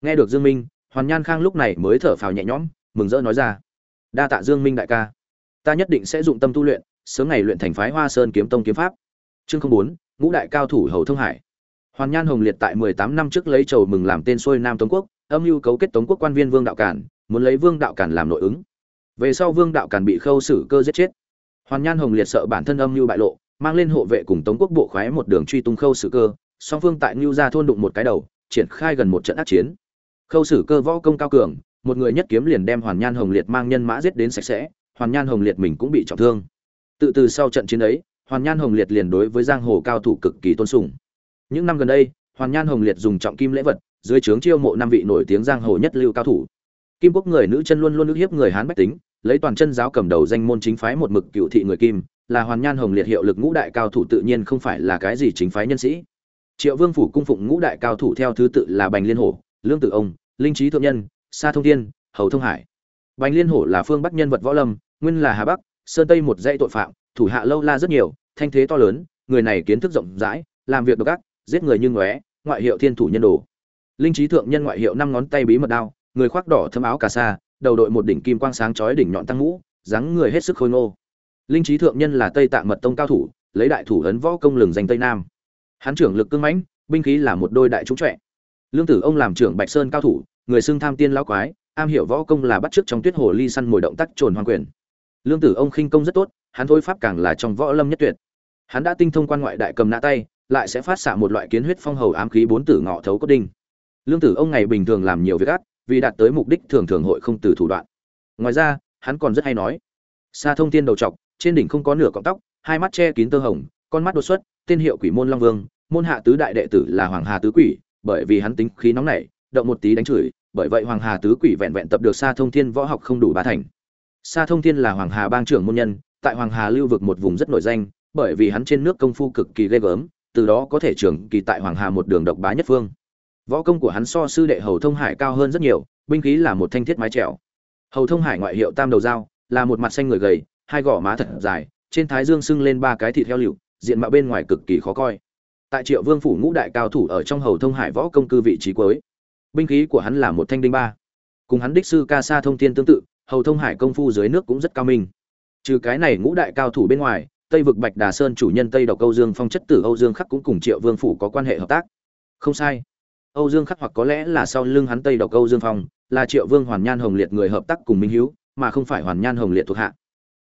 Nghe được dương minh, hoàn nhan khang lúc này mới thở phào nhẹ nhõm, mừng rỡ nói ra, đa tạ dương minh đại ca. Ta nhất định sẽ dụng tâm tu luyện, sớm ngày luyện thành phái hoa sơn kiếm tông kiếm pháp. Chương không bốn, ngũ đại cao thủ hầu thông hải hoàn nhan hồng liệt tại 18 năm trước lấy chầu mừng làm tên xuôi nam tống quốc, âm mưu cấu kết tống quốc quan viên vương đạo cản, muốn lấy vương đạo cản làm nội ứng. Về sau vương đạo cản bị khâu xử cơ giết chết. Hoàn nhan hồng liệt sợ bản thân âm mưu bại lộ, mang lên hộ vệ cùng tống quốc bộ khoái một đường truy tung khâu xử cơ, song phương tại Nưu gia thôn đụng một cái đầu, triển khai gần một trận ác chiến. Khâu xử cơ võ công cao cường, một người nhất kiếm liền đem hoàn nhan hồng liệt mang nhân mã giết đến sạch sẽ, hoàn nhan hồng liệt mình cũng bị trọng thương. Tự từ sau trận chiến ấy, hoàn nhan hồng liệt liền đối với giang hồ cao thủ cực kỳ tôn sùng những năm gần đây, hoàn nhan hồng liệt dùng trọng kim lễ vật, dưới trướng chiêu mộ năm vị nổi tiếng giang hồ nhất lưu cao thủ. Kim quốc người nữ chân luôn luôn ức hiếp người hán bách tính, lấy toàn chân giáo cầm đầu danh môn chính phái một mực cựu thị người kim, là hoàn nhan hồng liệt hiệu lực ngũ đại cao thủ tự nhiên không phải là cái gì chính phái nhân sĩ. Triệu vương phủ cung phụng ngũ đại cao thủ theo thứ tự là bành liên hổ, lương tử ông, linh trí thượng nhân, sa thông thiên, hầu thông hải. Bành liên hổ là phương bắc nhân vật võ lâm, nguyên là hà bắc, sơn tây một dãy tội phạm, thủ hạ lâu la rất nhiều, thanh thế to lớn, người này kiến thức rộng rãi, làm việc độc ác giết người như ngóe, ngoại hiệu thiên thủ nhân đồ. Linh trí thượng nhân ngoại hiệu năm ngón tay bí mật đao, người khoác đỏ thâm áo cà sa, đầu đội một đỉnh kim quang sáng chói đỉnh nhọn tăng mũ dáng người hết sức khôi ngô. Linh trí thượng nhân là tây tạng mật tông cao thủ, lấy đại thủ ấn võ công lừng danh tây nam. Hắn trưởng lực cương mãnh, binh khí là một đôi đại trúng trệ lương tử ông làm trưởng bạch sơn cao thủ, người xưng tham tiên lão quái, am hiểu võ công là bắt chước trong tuyết hồ ly săn mồi động tác trồn hoàn quyền. Lương tử ông khinh công rất tốt, hắn thôi pháp càng là trong võ lâm nhất tuyệt. Hắn đã tinh thông quan ngoại đại cầm nã tay lại sẽ phát xạ một loại kiến huyết phong hầu ám khí bốn tử ngọ thấu cốt đinh. Lương tử ông ngày bình thường làm nhiều việc ác, vì đạt tới mục đích thường thường hội không từ thủ đoạn. Ngoài ra, hắn còn rất hay nói xa thông thiên đầu trọc, trên đỉnh không có nửa cọng tóc, hai mắt che kín tơ hồng, con mắt đột xuất, tên hiệu quỷ môn long vương, môn hạ tứ đại đệ tử là hoàng hà tứ quỷ, bởi vì hắn tính khí nóng nảy, động một tí đánh chửi, bởi vậy hoàng hà tứ quỷ vẹn vẹn tập được xa thông thiên võ học không đủ ba thành. Xa thông thiên là hoàng hà bang trưởng môn nhân, tại hoàng hà lưu vực một vùng rất nổi danh, bởi vì hắn trên nước công phu cực kỳ ghê gớm từ đó có thể trưởng kỳ tại hoàng hà một đường độc bá nhất phương. Võ công của hắn so sư đệ hầu thông hải cao hơn rất nhiều, binh khí là một thanh thiết mái trèo hầu thông hải ngoại hiệu tam đầu dao, là một mặt xanh người gầy, hai gò má thật dài, trên thái dương sưng lên ba cái thịt heo lựu, diện mạo bên ngoài cực kỳ khó coi. Tại triệu vương phủ ngũ đại cao thủ ở trong hầu thông hải võ công cư vị trí cuối, binh khí của hắn là một thanh đinh ba. Cùng hắn đích sư ca sa thông thiên tương tự, hầu thông hải công phu dưới nước cũng rất cao minh. Trừ cái này ngũ đại cao thủ bên ngoài tây vực bạch đà sơn chủ nhân tây độc âu dương phong chất tử âu dương khắc cũng cùng triệu vương phủ có quan hệ hợp tác. Không sai. Âu dương khắc hoặc có lẽ là sau lưng hắn tây độc âu dương phong, là triệu vương hoàn nhan hồng liệt người hợp tác cùng minh hữu mà không phải hoàn nhan hồng liệt thuộc hạ.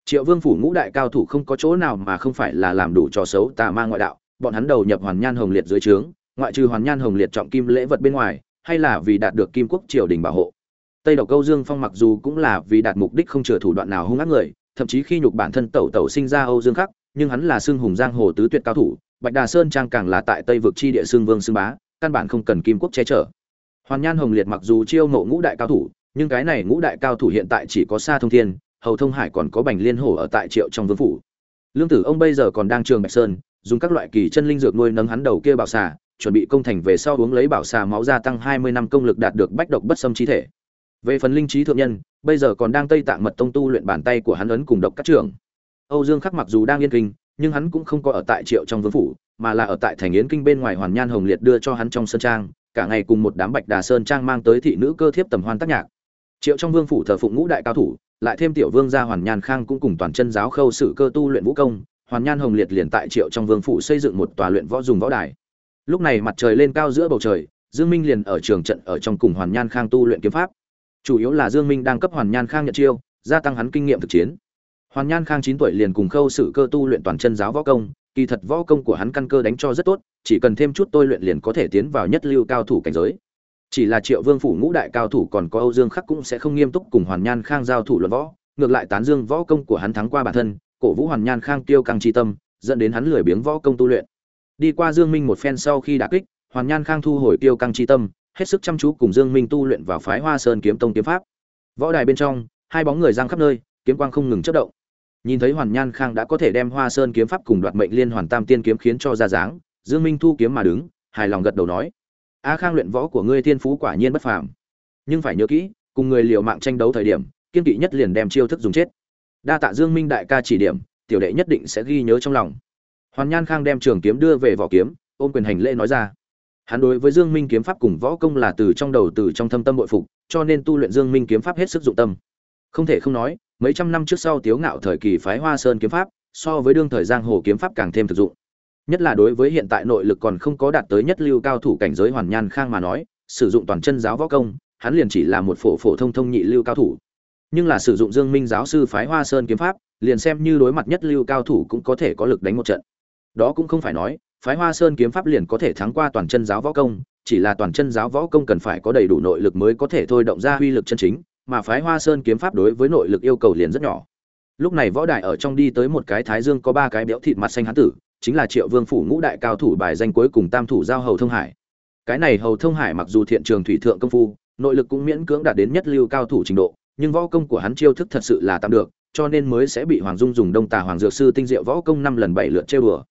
Triệu vương phủ ngũ đại cao thủ không có chỗ nào mà không phải là làm đủ trò xấu tà ma ngoại đạo, bọn hắn đầu nhập hoàn nhan hồng liệt dưới trướng, ngoại trừ hoàn nhan hồng liệt trọng kim lễ vật bên ngoài, hay là vì đạt được kim quốc triều đình bảo hộ. Tây độc câu dương phong mặc dù cũng là vì đạt mục đích không chừa thủ đoạn nào hung ác người thậm chí khi nhục bản thân tẩu tẩu sinh ra âu dương khắc, nhưng hắn là xương hùng giang hồ tứ tuyệt cao thủ, bạch đà sơn trang càng là tại tây vực chi địa xương vương xương bá, căn bản không cần kim quốc che chở. Hoàn nhan hồng liệt mặc dù chiêu mộ ngũ đại cao thủ, nhưng cái này ngũ đại cao thủ hiện tại chỉ có Sa thông thiên, hầu thông hải còn có bành liên hổ ở tại triệu trong vương phủ. Lương tử ông bây giờ còn đang trường bạch sơn, dùng các loại kỳ chân linh dược nuôi nấng hắn đầu kia bảo xà, chuẩn bị công thành về sau uống lấy bảo xà máu gia tăng hai mươi năm công lực đạt được bách độc bất xâm chi thể về phần linh trí thượng nhân, bây giờ còn đang tây tạng mật tông tu luyện bàn tay của hắn ấn cùng độc các trưởng. Âu dương khắc mặc dù đang yên kinh, nhưng hắn cũng không có ở tại triệu trong vương phủ, mà là ở tại thành yến kinh bên ngoài hoàn nhan hồng liệt đưa cho hắn trong sơn trang, cả ngày cùng một đám bạch đà sơn trang mang tới thị nữ cơ thiếp tầm hoan tác nhạc. Triệu trong vương phủ thờ phụng ngũ đại cao thủ, lại thêm tiểu vương gia hoàn nhan khang cũng cùng toàn chân giáo khâu sự cơ tu luyện vũ công, hoàn nhan hồng liệt liền tại triệu trong vương phủ xây dựng một tòa luyện võ dùng võ đài. Lúc này mặt trời lên cao giữa bầu trời, dương minh liền ở trường trận ở trong cùng hoàn nhan khang tu luyện kiếm pháp chủ yếu là dương minh đang cấp hoàn nhan khang nhận chiêu, gia tăng hắn kinh nghiệm thực chiến. Hoàn nhan khang 9 tuổi liền cùng khâu sự cơ tu luyện toàn chân giáo võ công, kỳ thật võ công của hắn căn cơ đánh cho rất tốt, chỉ cần thêm chút tôi luyện liền có thể tiến vào nhất lưu cao thủ cảnh giới. Chỉ là triệu vương phủ ngũ đại cao thủ còn có âu dương khắc cũng sẽ không nghiêm túc cùng hoàn nhan khang giao thủ luận võ, ngược lại tán dương võ công của hắn thắng qua bản thân, cổ vũ hoàn nhan khang tiêu căng chi tâm, dẫn đến hắn lười biếng võ công tu luyện. Đi qua dương minh một phen sau khi đả kích, hoàn nhan khang thu hồi tiêu căng chi tâm hết sức chăm chú cùng dương minh tu luyện vào phái hoa sơn kiếm tông kiếm pháp. Võ đài bên trong, hai bóng người giang khắp nơi, kiếm quang không ngừng chớp động. Nhìn thấy hoàn nhan khang đã có thể đem hoa sơn kiếm pháp cùng đoạt mệnh liên hoàn tam tiên kiếm khiến cho ra dáng, dương minh thu kiếm mà đứng, hài lòng gật đầu nói, a khang luyện võ của ngươi thiên phú quả nhiên bất phàm. Nhưng phải nhớ kỹ, cùng người liều mạng tranh đấu thời điểm, kiên kỵ nhất liền đem chiêu thức dùng chết. Đa tạ dương minh đại ca chỉ điểm, tiểu đệ nhất định sẽ ghi nhớ trong lòng. Hoàn nhan khang đem trường kiếm đưa về vỏ kiếm, ôm quyền hành lễ nói ra hắn đối với dương minh kiếm pháp cùng võ công là từ trong đầu, từ trong thâm tâm bội phục, cho nên tu luyện dương minh kiếm pháp hết sức dụng tâm. Không thể không nói, mấy trăm năm trước sau tiếu ngạo thời kỳ phái hoa sơn kiếm pháp, so với đương thời giang hồ kiếm pháp càng thêm thực dụng. Nhất là đối với hiện tại nội lực còn không có đạt tới nhất lưu cao thủ cảnh giới hoàn nhan khang mà nói, sử dụng toàn chân giáo võ công, hắn liền chỉ là một phổ phổ thông thông nhị lưu cao thủ. Nhưng là sử dụng dương minh giáo sư phái hoa sơn kiếm pháp, liền xem như đối mặt nhất lưu cao thủ cũng có thể có lực đánh một trận. Đó cũng không phải nói phái hoa sơn kiếm pháp liền có thể thắng qua toàn chân giáo võ công, chỉ là toàn chân giáo võ công cần phải có đầy đủ nội lực mới có thể thôi động ra uy lực chân chính, mà phái hoa sơn kiếm pháp đối với nội lực yêu cầu liền rất nhỏ. Lúc này võ đại ở trong đi tới một cái thái dương có ba cái béo thịt mặt xanh hán tử, chính là triệu vương phủ ngũ đại cao thủ bài danh cuối cùng tam thủ giao hầu thông hải. Cái này hầu thông hải mặc dù thiện trường thủy thượng công phu, nội lực cũng miễn cưỡng đạt đến nhất lưu cao thủ trình độ, nhưng võ công của hắn chiêu thức thật sự là tạm được, cho nên mới sẽ bị hoàng dung dùng đông tà hoàng dược sư tinh diệu võ công năm lần bảy lượt trêu đùa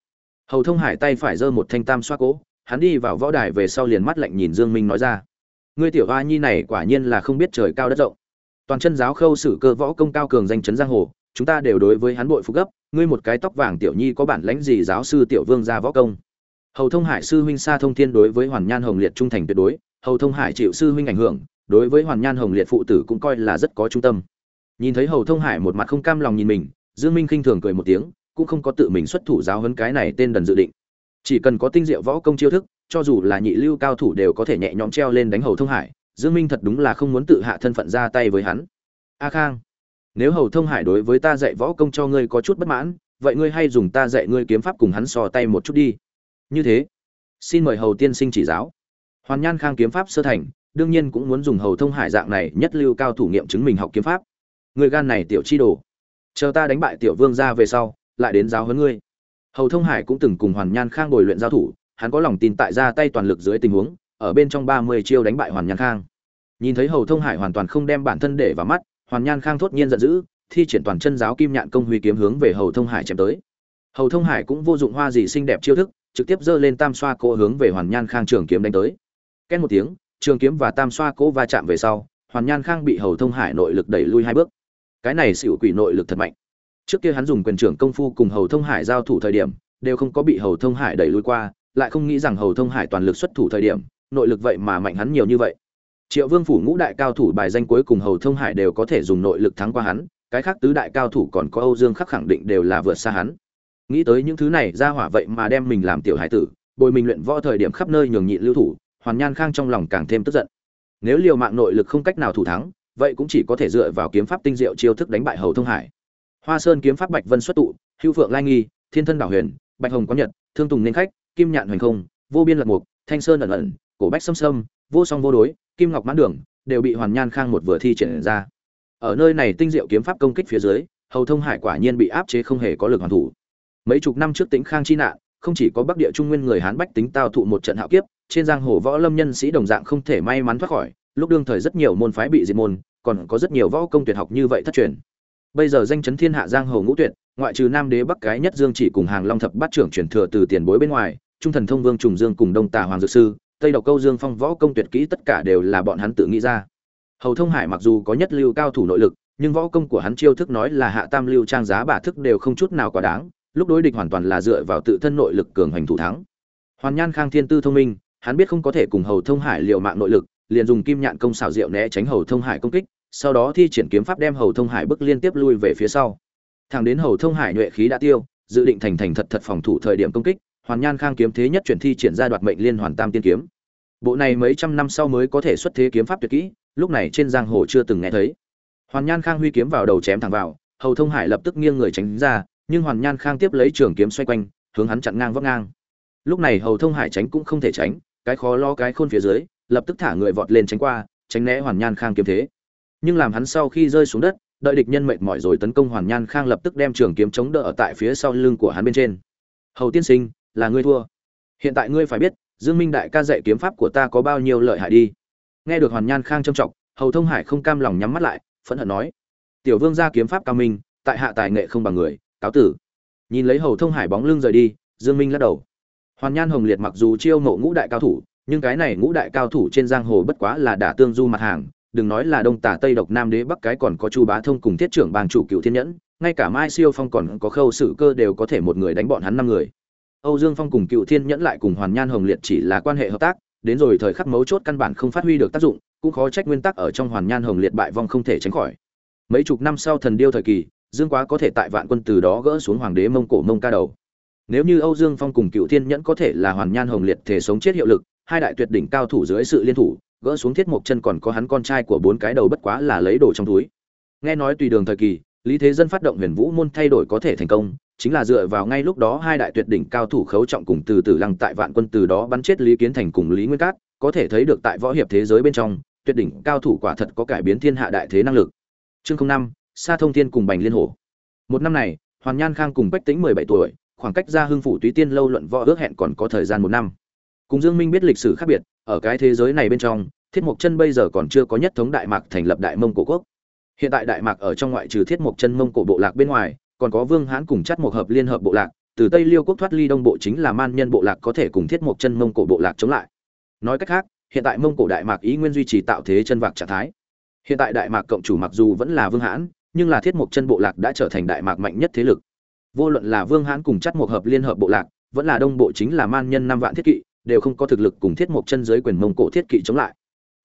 hầu thông hải tay phải giơ một thanh tam xoa cỗ, hắn đi vào võ đài về sau liền mắt lạnh nhìn dương minh nói ra. Ngươi tiểu a nhi này quả nhiên là không biết trời cao đất rộng. Toàn chân giáo khâu sử cơ võ công cao cường danh chấn giang hồ, chúng ta đều đối với hắn bội phục gấp, ngươi một cái tóc vàng tiểu nhi có bản lãnh gì giáo sư tiểu vương gia võ công? Hầu thông hải sư huynh sa thông thiên đối với hoàn nhan hồng liệt trung thành tuyệt đối, hầu thông hải chịu sư huynh ảnh hưởng, đối với hoàn nhan hồng liệt phụ tử cũng coi là rất có trung tâm. Nhìn thấy hầu thông hải một mặt không cam lòng nhìn mình, dương minh khinh thường cười một tiếng cũng không có tự mình xuất thủ giáo huấn cái này tên đần dự định. Chỉ cần có tinh diệu võ công chiêu thức, cho dù là nhị lưu cao thủ đều có thể nhẹ nhõm treo lên đánh hầu thông hải, dương minh thật đúng là không muốn tự hạ thân phận ra tay với hắn. A khang, nếu hầu thông hải đối với ta dạy võ công cho ngươi có chút bất mãn, vậy ngươi hay dùng ta dạy ngươi kiếm pháp cùng hắn sò tay một chút đi. Như thế, xin mời hầu tiên sinh chỉ giáo. Hoàn nhan khang kiếm pháp sơ thành, đương nhiên cũng muốn dùng hầu thông hải dạng này nhất lưu cao thủ nghiệm chứng mình học kiếm pháp. Người gan này tiểu chi đồ. Chờ ta đánh bại tiểu vương gia về sau lại đến giáo huấn ngươi. Hầu thông hải cũng từng cùng hoàn nhan khang bồi luyện giao thủ, hắn có lòng tin tại ra tay toàn lực dưới tình huống, ở bên trong ba mươi chiêu đánh bại hoàn nhan khang. Nhìn thấy hầu thông hải hoàn toàn không đem bản thân để vào mắt, hoàn nhan khang thốt nhiên giận dữ, thi triển toàn chân giáo kim nhạn công huy kiếm hướng về hầu thông hải chém tới. Hầu thông hải cũng vô dụng hoa gì xinh đẹp chiêu thức, trực tiếp giơ lên tam xoa cỗ hướng về hoàn nhan khang trường kiếm đánh tới. Két một tiếng, trường kiếm và tam xoa cỗ va chạm về sau, hoàn nhan khang bị hầu thông hải nội lực đẩy lui hai bước. Cái này xỉu quỷ nội lực thật mạnh trước kia hắn dùng quyền trưởng công phu cùng hầu thông hải giao thủ thời điểm, đều không có bị hầu thông hải đẩy lui qua, lại không nghĩ rằng hầu thông hải toàn lực xuất thủ thời điểm, nội lực vậy mà mạnh hắn nhiều như vậy. Triệu vương phủ ngũ đại cao thủ bài danh cuối cùng hầu thông hải đều có thể dùng nội lực thắng qua hắn, cái khác tứ đại cao thủ còn có âu dương khắc khẳng định đều là vượt xa hắn. Nghĩ tới những thứ này ra hỏa vậy mà đem mình làm tiểu hải tử, bồi mình luyện võ thời điểm khắp nơi nhường nhịn lưu thủ, hoàn nhan khang trong lòng càng thêm tức giận. Nếu liều mạng nội lực không cách nào thủ thắng, vậy cũng chỉ có thể dựa vào kiếm pháp tinh diệu chiêu thức đánh bại hầu thông hải hoa sơn kiếm pháp bạch vân xuất tụ, hữu phượng lai nghi, thiên thân đảo huyền, bạch hồng có nhật, thương tùng nên khách, kim nhạn hoành không, vô biên lật mục, thanh sơn ẩn ẩn, cổ bách xâm xâm, vô song vô đối, kim ngọc mãn đường đều bị hoàn nhan khang một vừa thi triển ra. Ở nơi này tinh diệu kiếm pháp công kích phía dưới, hầu thông hải quả nhiên bị áp chế không hề có lực hoàn thủ. Mấy chục năm trước tĩnh khang chi nạn, không chỉ có bắc địa trung nguyên người hán bách tính tao thụ một trận hạo kiếp, trên giang hồ võ lâm nhân sĩ đồng dạng không thể may mắn thoát khỏi, lúc đương thời rất nhiều môn phái bị diệt môn, còn có rất nhiều võ công tuyệt học như vậy thất truyền bây giờ danh chấn thiên hạ giang hồ ngũ tuyệt, ngoại trừ nam đế bắc cái nhất dương chỉ cùng hàng long thập bát trưởng truyền thừa từ tiền bối bên ngoài, trung thần thông vương trùng dương cùng đông tà hoàng dược sư, tây độc câu dương phong võ công tuyệt kỹ tất cả đều là bọn hắn tự nghĩ ra. Hầu thông hải mặc dù có nhất lưu cao thủ nội lực, nhưng võ công của hắn chiêu thức nói là hạ tam lưu trang giá bả thức đều không chút nào quá đáng, lúc đối địch hoàn toàn là dựa vào tự thân nội lực cường hành thủ thắng. Hoàn nhan khang thiên tư thông minh, hắn biết không có thể cùng hầu thông hải liều mạng nội lực, liền dùng kim nhạn công xảo diệu né tránh hầu thông hải công kích sau đó thi triển kiếm pháp đem hầu thông hải bước liên tiếp lui về phía sau. Thẳng đến hầu thông hải nhuệ khí đã tiêu, dự định thành thành thật thật phòng thủ thời điểm công kích, hoàn nhan khang kiếm thế nhất chuyển thi triển ra đoạt mệnh liên hoàn tam tiên kiếm. Bộ này mấy trăm năm sau mới có thể xuất thế kiếm pháp tuyệt kỹ, lúc này trên giang hồ chưa từng nghe thấy. Hoàn nhan khang huy kiếm vào đầu chém thẳng vào, hầu thông hải lập tức nghiêng người tránh ra, nhưng hoàn nhan khang tiếp lấy trường kiếm xoay quanh, hướng hắn chặn ngang vấp ngang. Lúc này hầu thông hải tránh cũng không thể tránh, cái khó lo cái khôn phía dưới, lập tức thả người vọt lên tránh qua, tránh né hoàn nhan khang kiếm thế nhưng làm hắn sau khi rơi xuống đất, đợi địch nhân mệt mỏi rồi tấn công hoàn nhan khang lập tức đem trường kiếm chống đỡ ở tại phía sau lưng của hắn bên trên. Hầu tiên sinh, là ngươi thua. Hiện tại ngươi phải biết, dương minh đại ca dạy kiếm pháp của ta có bao nhiêu lợi hại đi. Nghe được hoàn nhan khang trâm trọng, hầu thông hải không cam lòng nhắm mắt lại, phẫn hận nói, tiểu vương gia kiếm pháp cao minh, tại hạ tài nghệ không bằng người, cáo tử. Nhìn lấy hầu thông hải bóng lưng rời đi, dương minh lắc đầu. Hoàn nhan hồng liệt mặc dù chiêu ngộ ngũ đại cao thủ, nhưng cái này ngũ đại cao thủ trên giang hồ bất quá là đả tương du mặt hàng đừng nói là đông tả tây độc nam đế bắc cái còn có chu bá thông cùng thiết trưởng bang chủ cựu thiên nhẫn, ngay cả mai siêu phong còn có khâu sự cơ đều có thể một người đánh bọn hắn năm người. Âu dương phong cùng cựu thiên nhẫn lại cùng hoàn nhan hồng liệt chỉ là quan hệ hợp tác, đến rồi thời khắc mấu chốt căn bản không phát huy được tác dụng, cũng khó trách nguyên tắc ở trong hoàn nhan hồng liệt bại vong không thể tránh khỏi. Mấy chục năm sau thần điêu thời kỳ, dương quá có thể tại vạn quân từ đó gỡ xuống hoàng đế mông cổ mông ca đầu. Nếu như âu dương phong cùng cựu thiên nhẫn có thể là hoàn nhan hồng liệt thể sống chết hiệu lực, hai đại tuyệt đỉnh cao thủ dưới sự liên thủ gỡ xuống thiết mộc chân còn có hắn con trai của bốn cái đầu bất quá là lấy đồ trong túi. Nghe nói tùy đường thời kỳ, lý thế dân phát động huyền vũ môn thay đổi có thể thành công, chính là dựa vào ngay lúc đó hai đại tuyệt đỉnh cao thủ khấu trọng cùng từ từ lăng tại vạn quân từ đó bắn chết lý kiến thành cùng lý nguyên cát, có thể thấy được tại võ hiệp thế giới bên trong, tuyệt đỉnh cao thủ quả thật có cải biến thiên hạ đại thế năng lực. Chương năm, sa thông thiên cùng bành liên hổ. Một năm này, hoàn nhan khang cùng bách tính mười bảy tuổi, khoảng cách ra hưng phủ túy tiên lâu luận võ ước hẹn còn có thời gian một năm. Cùng dương minh biết lịch sử khác biệt ở cái thế giới này bên trong, thiết mộc chân bây giờ còn chưa có nhất thống đại mạc thành lập đại mông cổ quốc. Hiện tại đại mạc ở trong ngoại trừ thiết mộc chân mông cổ bộ lạc bên ngoài, còn có vương hãn cùng chắt một hợp liên hợp bộ lạc, từ tây liêu quốc thoát ly đông bộ chính là man nhân bộ lạc có thể cùng thiết mộc chân mông cổ bộ lạc chống lại. Nói cách khác, hiện tại mông cổ đại mạc ý nguyên duy trì tạo thế chân vạc trạng thái. Hiện tại đại mạc cộng chủ mặc dù vẫn là vương hãn nhưng là thiết mộc chân bộ lạc đã trở thành đại mạc mạnh nhất thế lực. Vô luận là vương hãn cùng chắt một hợp liên hợp bộ lạc, vẫn là đông bộ chính là man nhân năm vạn thiết kỵ đều không có thực lực cùng thiết mộc chân dưới quyền mông cổ thiết kỵ chống lại.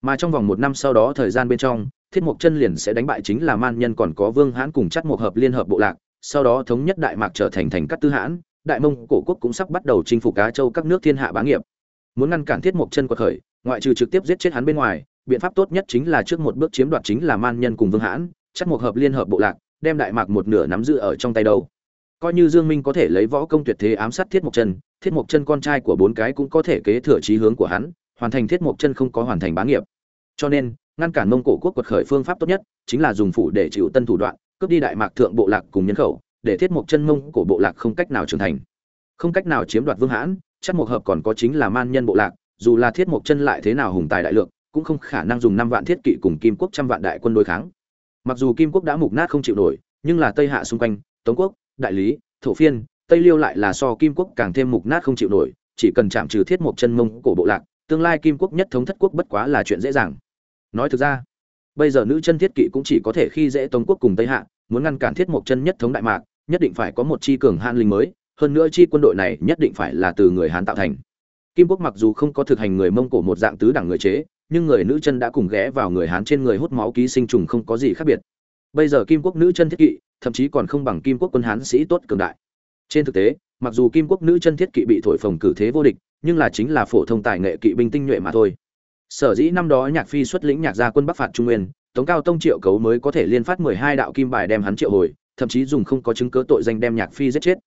Mà trong vòng một năm sau đó thời gian bên trong, thiết mộc chân liền sẽ đánh bại chính là man nhân còn có vương hãn cùng chắt mộc hợp liên hợp bộ lạc, sau đó thống nhất đại mạc trở thành thành các tư hãn, đại mông cổ quốc cũng sắp bắt đầu chinh phục cá châu các nước thiên hạ bá nghiệp. Muốn ngăn cản thiết mộc chân quật khởi, ngoại trừ trực tiếp giết chết hắn bên ngoài, biện pháp tốt nhất chính là trước một bước chiếm đoạt chính là man nhân cùng vương hãn chắt mộc hợp liên hợp bộ lạc, đem đại mạc một nửa nắm giữ ở trong tay đâu coi như dương minh có thể lấy võ công tuyệt thế ám sát thiết mộc chân, thiết mộc chân con trai của bốn cái cũng có thể kế thừa chí hướng của hắn, hoàn thành thiết mộc chân không có hoàn thành bá nghiệp. Cho nên, ngăn cản mông cổ quốc quật khởi phương pháp tốt nhất chính là dùng phủ để chịu tân thủ đoạn, cướp đi đại mạc thượng bộ lạc cùng nhân khẩu, để thiết mộc chân mông cổ bộ lạc không cách nào trưởng thành. Không cách nào chiếm đoạt vương hãn chắc một hợp còn có chính là man nhân bộ lạc, dù là thiết mộc chân lại thế nào hùng tài đại lượng, cũng không khả năng dùng năm vạn thiết kỵ cùng kim quốc trăm vạn đại quân đối kháng. Mặc dù kim quốc đã mục nát không chịu nổi, nhưng là tây hạ xung quanh, tống quốc đại lý, thổ phiên, tây liêu lại là so kim quốc càng thêm mục nát không chịu nổi, chỉ cần chạm trừ thiết mộc chân mông cổ bộ lạc, tương lai kim quốc nhất thống thất quốc bất quá là chuyện dễ dàng. Nói thực ra, bây giờ nữ chân thiết kỵ cũng chỉ có thể khi dễ tống quốc cùng tây hạ, muốn ngăn cản thiết mộc chân nhất thống đại mạc, nhất định phải có một chi cường han linh mới, hơn nữa chi quân đội này nhất định phải là từ người hán tạo thành. Kim quốc mặc dù không có thực hành người mông cổ một dạng tứ đẳng người chế, nhưng người nữ chân đã cùng ghé vào người hán trên người hút máu ký sinh trùng không có gì khác biệt. Bây giờ kim quốc nữ chân thiết kỵ thậm chí còn không bằng kim quốc quân hán sĩ tốt cường đại. Trên thực tế, mặc dù kim quốc nữ chân thiết kỵ bị thổi phồng cử thế vô địch, nhưng là chính là phổ thông tài nghệ kỵ binh tinh nhuệ mà thôi. Sở dĩ năm đó nhạc phi xuất lĩnh nhạc gia quân bắc phạt trung nguyên, tống cao tông triệu cấu mới có thể liên phát mười hai đạo kim bài đem hắn triệu hồi, thậm chí dùng không có chứng cứ tội danh đem nhạc phi giết chết.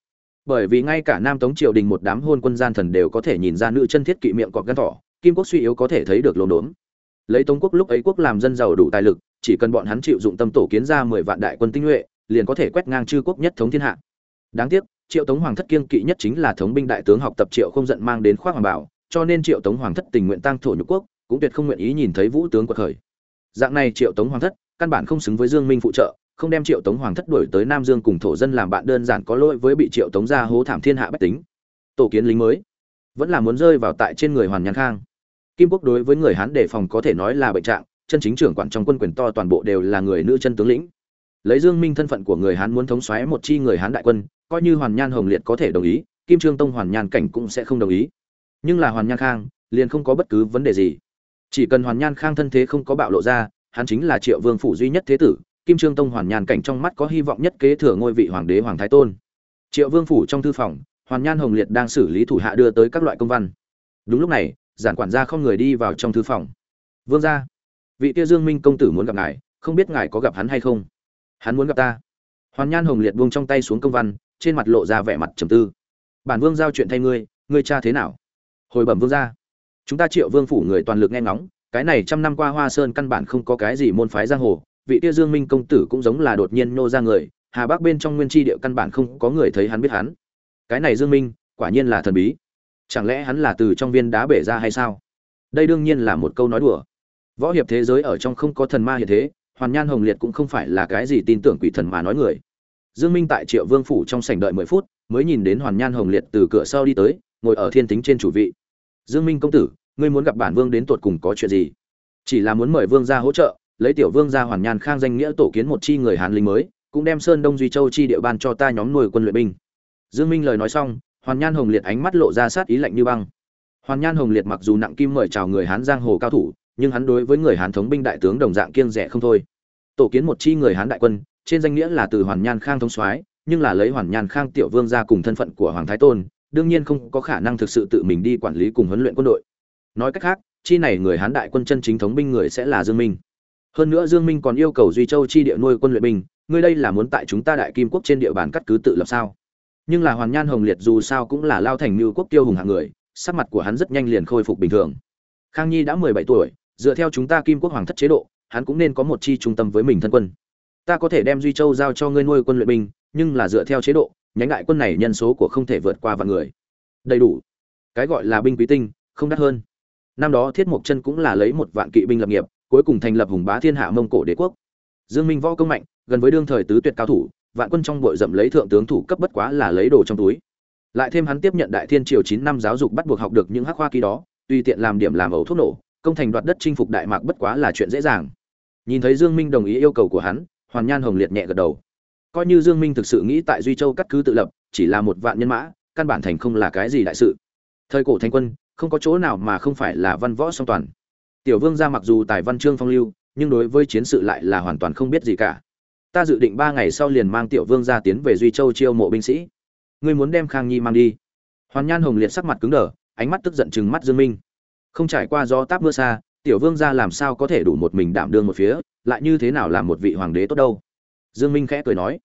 Bởi vì ngay cả nam tống triều đình một đám hôn quân gian thần đều có thể nhìn ra nữ chân thiết kỵ miệng cọp gan thỏ, kim quốc suy yếu có thể thấy được lồn đốn. Lấy tống quốc lúc ấy quốc làm dân giàu đủ tài lực, chỉ cần bọn hắn chịu dụng tâm tổ kiến ra mười vạn đại quân tinh nhuệ liền có thể quét ngang chư quốc nhất thống thiên hạ. Đáng tiếc, triệu tống hoàng thất kiên kỵ nhất chính là thống binh đại tướng học tập triệu không giận mang đến khoác hoàng bảo, cho nên triệu tống hoàng thất tình nguyện tăng thổ nhục quốc, cũng tuyệt không nguyện ý nhìn thấy vũ tướng quật khởi. Dạng này triệu tống hoàng thất, căn bản không xứng với dương minh phụ trợ, không đem triệu tống hoàng thất đuổi tới nam dương cùng thổ dân làm bạn đơn giản có lỗi với bị triệu tống gia hố thảm thiên hạ bách tính. Tổ kiến lính mới, vẫn là muốn rơi vào tại trên người hoàn nhan khang. Kim quốc đối với người hán đề phòng có thể nói là bệnh trạng, chân chính trưởng quản trong quân quyền to toàn bộ đều là người nữ chân tướng lĩnh lấy dương minh thân phận của người hán muốn thống xoáy một chi người hán đại quân, coi như hoàn nhan hồng liệt có thể đồng ý, kim trương tông hoàn nhan cảnh cũng sẽ không đồng ý. Nhưng là hoàn nhan khang, liền không có bất cứ vấn đề gì. Chỉ cần hoàn nhan khang thân thế không có bạo lộ ra, hắn chính là triệu vương phủ duy nhất thế tử, kim trương tông hoàn nhan cảnh trong mắt có hy vọng nhất kế thừa ngôi vị hoàng đế hoàng thái tôn. Triệu vương phủ trong thư phòng, hoàn nhan hồng liệt đang xử lý thủ hạ đưa tới các loại công văn. Đúng lúc này giản quản gia không người đi vào trong thư phòng. Vương gia, vị kia dương minh công tử muốn gặp ngài, không biết ngài có gặp hắn hay không? Hắn muốn gặp ta. Hoàn nhan hồng liệt buông trong tay xuống công văn, trên mặt lộ ra vẻ mặt trầm tư. Bản vương giao chuyện thay ngươi ngươi cha thế nào? Hồi bẩm vương gia. Chúng ta triệu vương phủ người toàn lực nghe ngóng, cái này trăm năm qua hoa sơn căn bản không có cái gì môn phái giang hồ, vị tia dương minh công tử cũng giống là đột nhiên nô ra người, hà bắc bên trong nguyên tri địa căn bản không có người thấy hắn biết hắn. Cái này dương minh, quả nhiên là thần bí. Chẳng lẽ hắn là từ trong viên đá bể ra hay sao? Đây đương nhiên là một câu nói đùa. Võ hiệp thế giới ở trong không có thần ma hiện thế hoàn nhan hồng liệt cũng không phải là cái gì tin tưởng quỷ thần mà nói người. Dương minh tại triệu vương phủ trong sảnh đợi mười phút, mới nhìn đến hoàn nhan hồng liệt từ cửa sau đi tới, ngồi ở thiên tính trên chủ vị. Dương minh công tử, ngươi muốn gặp bản vương đến tột cùng có chuyện gì? Chỉ là muốn mời vương gia hỗ trợ, lấy tiểu vương gia hoàn nhan khang danh nghĩa tổ kiến một chi người hàn lính mới, cũng đem sơn đông duy châu chi địa bàn cho ta nhóm nuôi quân luyện binh. Dương minh lời nói xong, hoàn nhan hồng liệt ánh mắt lộ ra sát ý lạnh như băng. Hoàn nhan hồng liệt mặc dù nặng kim mời chào người hán giang hồ cao thủ nhưng hắn đối với người hán thống binh đại tướng đồng dạng kiêng rẻ không thôi. Tổ kiến một chi người hán đại quân, trên danh nghĩa là từ hoàn nhan khang thống soái, nhưng là lấy hoàn nhan khang tiểu vương ra cùng thân phận của hoàng thái tôn, đương nhiên không có khả năng thực sự tự mình đi quản lý cùng huấn luyện quân đội. Nói cách khác, chi này người hán đại quân chân chính thống binh người sẽ là dương minh. Hơn nữa dương minh còn yêu cầu duy châu chi địa nuôi quân luyện binh, ngươi đây là muốn tại chúng ta đại kim quốc trên địa bàn cắt cứ tự lập sao? Nhưng là hoàn nhan hồng liệt dù sao cũng là lao thành như quốc tiêu hùng hạng người, sắc mặt của hắn rất nhanh liền khôi phục bình thường. Khang nhi đã mười bảy tuổi dựa theo chúng ta kim quốc hoàng thất chế độ, hắn cũng nên có một chi trung tâm với mình thân quân. Ta có thể đem duy châu giao cho ngươi nuôi quân luyện binh, nhưng là dựa theo chế độ, nhánh đại quân này nhân số của không thể vượt qua vạn người. Đầy đủ. Cái gọi là binh quý tinh, không đắt hơn. Năm đó thiết mộc chân cũng là lấy một vạn kỵ binh lập nghiệp, cuối cùng thành lập hùng bá thiên hạ mông cổ đế quốc. Dương minh võ công mạnh, gần với đương thời tứ tuyệt cao thủ, vạn quân trong bội dậm lấy thượng tướng thủ cấp bất quá là lấy đồ trong túi. Lại thêm hắn tiếp nhận đại thiên triều chín năm giáo dục bắt buộc học được những hắc khoa ký đó, tùy tiện làm điểm làm ẩu thuốc nổ công thành đoạt đất chinh phục đại mạc bất quá là chuyện dễ dàng. Nhìn thấy dương minh đồng ý yêu cầu của hắn, hoàn nhan hồng liệt nhẹ gật đầu. Coi như dương minh thực sự nghĩ tại duy châu cắt cứ tự lập, chỉ là một vạn nhân mã, căn bản thành không là cái gì đại sự. Thời cổ thanh quân, không có chỗ nào mà không phải là văn võ song toàn. Tiểu vương gia mặc dù tài văn chương phong lưu, nhưng đối với chiến sự lại là hoàn toàn không biết gì cả. Ta dự định ba ngày sau liền mang tiểu vương gia tiến về duy châu chiêu mộ binh sĩ. Ngươi muốn đem khang nhi mang đi. Hoàn nhan hồng liệt sắc mặt cứng đờ, ánh mắt tức giận chừng mắt dương minh không trải qua gió táp mưa xa, tiểu vương gia làm sao có thể đủ một mình đảm đương một phía, lại như thế nào làm một vị hoàng đế tốt đâu? Dương minh khẽ cười nói.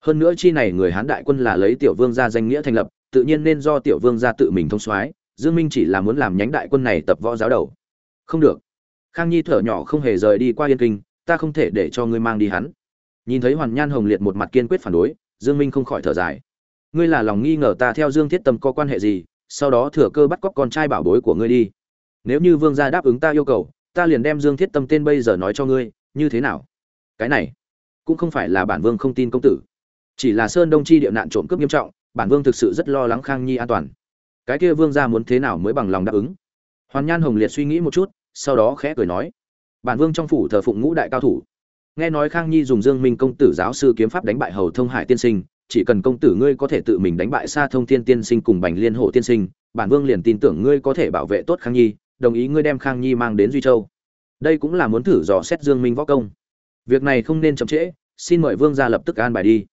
Hơn nữa chi này người hán đại quân là lấy tiểu vương gia danh nghĩa thành lập, tự nhiên nên do tiểu vương gia tự mình thông soái, dương minh chỉ là muốn làm nhánh đại quân này tập võ giáo đầu. Không được. Khang nhi thở nhỏ không hề rời đi qua yên kinh, ta không thể để cho ngươi mang đi hắn. Nhìn thấy hoàn nhan hồng liệt một mặt kiên quyết phản đối, dương minh không khỏi thở dài. Ngươi là lòng nghi ngờ ta theo dương thiết tâm có quan hệ gì, sau đó thừa cơ bắt cóc con trai bảo bối của ngươi đi nếu như vương gia đáp ứng ta yêu cầu, ta liền đem dương thiết tâm tên bây giờ nói cho ngươi, như thế nào? Cái này cũng không phải là bản vương không tin công tử. Chỉ là sơn đông chi địa nạn trộm cướp nghiêm trọng, bản vương thực sự rất lo lắng khang nhi an toàn. Cái kia vương gia muốn thế nào mới bằng lòng đáp ứng? Hoàn nhan hồng liệt suy nghĩ một chút, sau đó khẽ cười nói, bản vương trong phủ thờ phụng ngũ đại cao thủ. Nghe nói khang nhi dùng dương minh công tử giáo sư kiếm pháp đánh bại hầu thông hải tiên sinh, chỉ cần công tử ngươi có thể tự mình đánh bại xa thông thiên tiên sinh cùng bành liên hộ tiên sinh, bản vương liền tin tưởng ngươi có thể bảo vệ tốt khang nhi đồng ý ngươi đem khang nhi mang đến duy châu. Đây cũng là muốn thử dò xét dương minh võ công. Việc này không nên chậm trễ, xin mời vương gia lập tức an bài đi.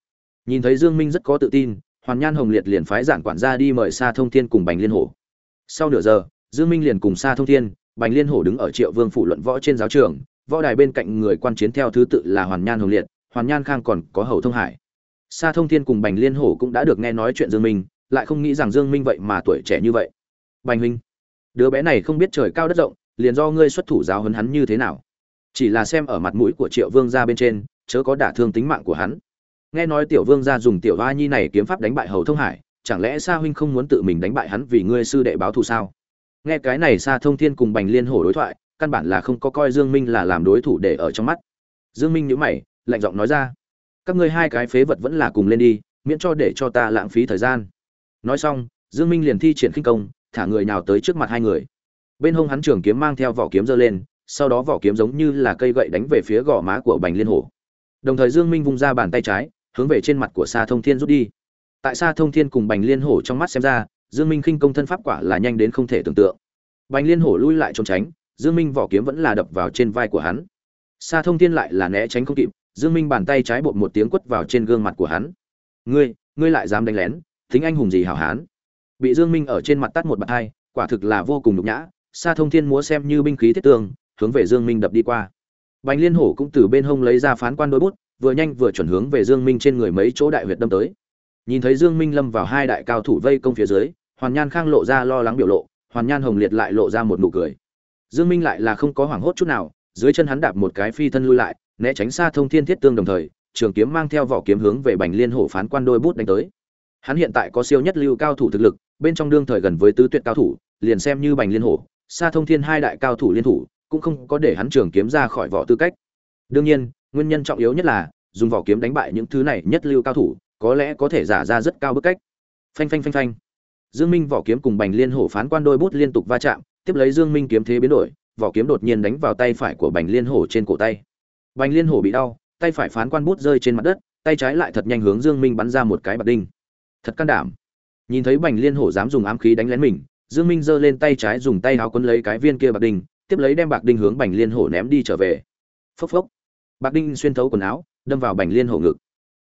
Nhìn thấy dương minh rất có tự tin, hoàn nhan hồng liệt liền phái giản quản gia đi mời sa thông thiên cùng bành liên hổ. Sau nửa giờ, dương minh liền cùng sa thông thiên, bành liên hổ đứng ở triệu vương phủ luận võ trên giáo trường, võ đài bên cạnh người quan chiến theo thứ tự là hoàn nhan hồng liệt, hoàn nhan khang còn có hầu thông hải. Sa thông thiên cùng bành liên hổ cũng đã được nghe nói chuyện dương minh, lại không nghĩ rằng dương minh vậy mà tuổi trẻ như vậy. Bành huynh đứa bé này không biết trời cao đất rộng, liền do ngươi xuất thủ giáo hấn hắn như thế nào. Chỉ là xem ở mặt mũi của triệu vương gia bên trên, chớ có đả thương tính mạng của hắn. Nghe nói tiểu vương gia dùng tiểu hoa nhi này kiếm pháp đánh bại hầu thông hải, chẳng lẽ sa huynh không muốn tự mình đánh bại hắn vì ngươi sư đệ báo thù sao? Nghe cái này sa thông thiên cùng bành liên hổ đối thoại, căn bản là không có coi dương minh là làm đối thủ để ở trong mắt. Dương minh nhíu mày, lạnh giọng nói ra, các ngươi hai cái phế vật vẫn là cùng lên đi, miễn cho để cho ta lãng phí thời gian. Nói xong, dương minh liền thi triển khinh công thả người nào tới trước mặt hai người. Bên hông hắn trường kiếm mang theo vỏ kiếm giơ lên, sau đó vỏ kiếm giống như là cây gậy đánh về phía gò má của bành liên hổ. Đồng thời dương minh vung ra bàn tay trái, hướng về trên mặt của sa thông thiên rút đi. Tại sa thông thiên cùng bành liên hổ trong mắt xem ra, dương minh khinh công thân pháp quả là nhanh đến không thể tưởng tượng. Bành liên hổ lui lại trốn tránh, dương minh vỏ kiếm vẫn là đập vào trên vai của hắn. Sa thông thiên lại là né tránh không kịp, dương minh bàn tay trái bột một tiếng quất vào trên gương mặt của hắn. Ngươi ngươi lại dám đánh lén tính anh hùng gì hảo hán? Bị dương minh ở trên mặt tắt một bạt hai, quả thực là vô cùng nhục nhã, sa thông thiên múa xem như binh khí thiết tường, hướng về dương minh đập đi qua. Bành liên hổ cũng từ bên hông lấy ra phán quan đôi bút, vừa nhanh vừa chuẩn hướng về dương minh trên người mấy chỗ đại huyệt đâm tới. Nhìn thấy dương minh lâm vào hai đại cao thủ vây công phía dưới, hoàn nhan khang lộ ra lo lắng biểu lộ, hoàn nhan hồng liệt lại lộ ra một nụ cười. Dương minh lại là không có hoảng hốt chút nào, dưới chân hắn đạp một cái phi thân lui lại, né tránh xa thông thiên thiết tương đồng thời, trường kiếm mang theo vỏ kiếm hướng về bành liên hổ phán quan đôi bút đánh tới. Hắn hiện tại có siêu nhất lưu cao thủ thực lực bên trong đương thời gần với tứ tuyệt cao thủ, liền xem như bành liên hổ xa thông thiên hai đại cao thủ liên thủ, cũng không có để hắn trường kiếm ra khỏi vỏ tư cách. Đương nhiên, nguyên nhân trọng yếu nhất là, dùng vỏ kiếm đánh bại những thứ này nhất lưu cao thủ, có lẽ có thể giả ra rất cao bức cách. Phanh phanh phanh phanh. Dương minh vỏ kiếm cùng bành liên hổ phán quan đôi bút liên tục va chạm, tiếp lấy dương minh kiếm thế biến đổi, vỏ kiếm đột nhiên đánh vào tay phải của bành liên hổ trên cổ tay. Bành liên hổ bị đau, tay phải phán quan bút rơi trên mặt đất, tay trái lại thật nhanh hướng dương minh bắn ra một cái bạc đinh. Thật can đảm nhìn thấy bành liên hổ dám dùng ám khí đánh lén mình, dương minh giơ lên tay trái dùng tay áo quấn lấy cái viên kia bạc đinh, tiếp lấy đem bạc đinh hướng bành liên hổ ném đi trở về. Phốc phốc. Bạc đinh xuyên thấu quần áo, đâm vào bành liên hổ ngực.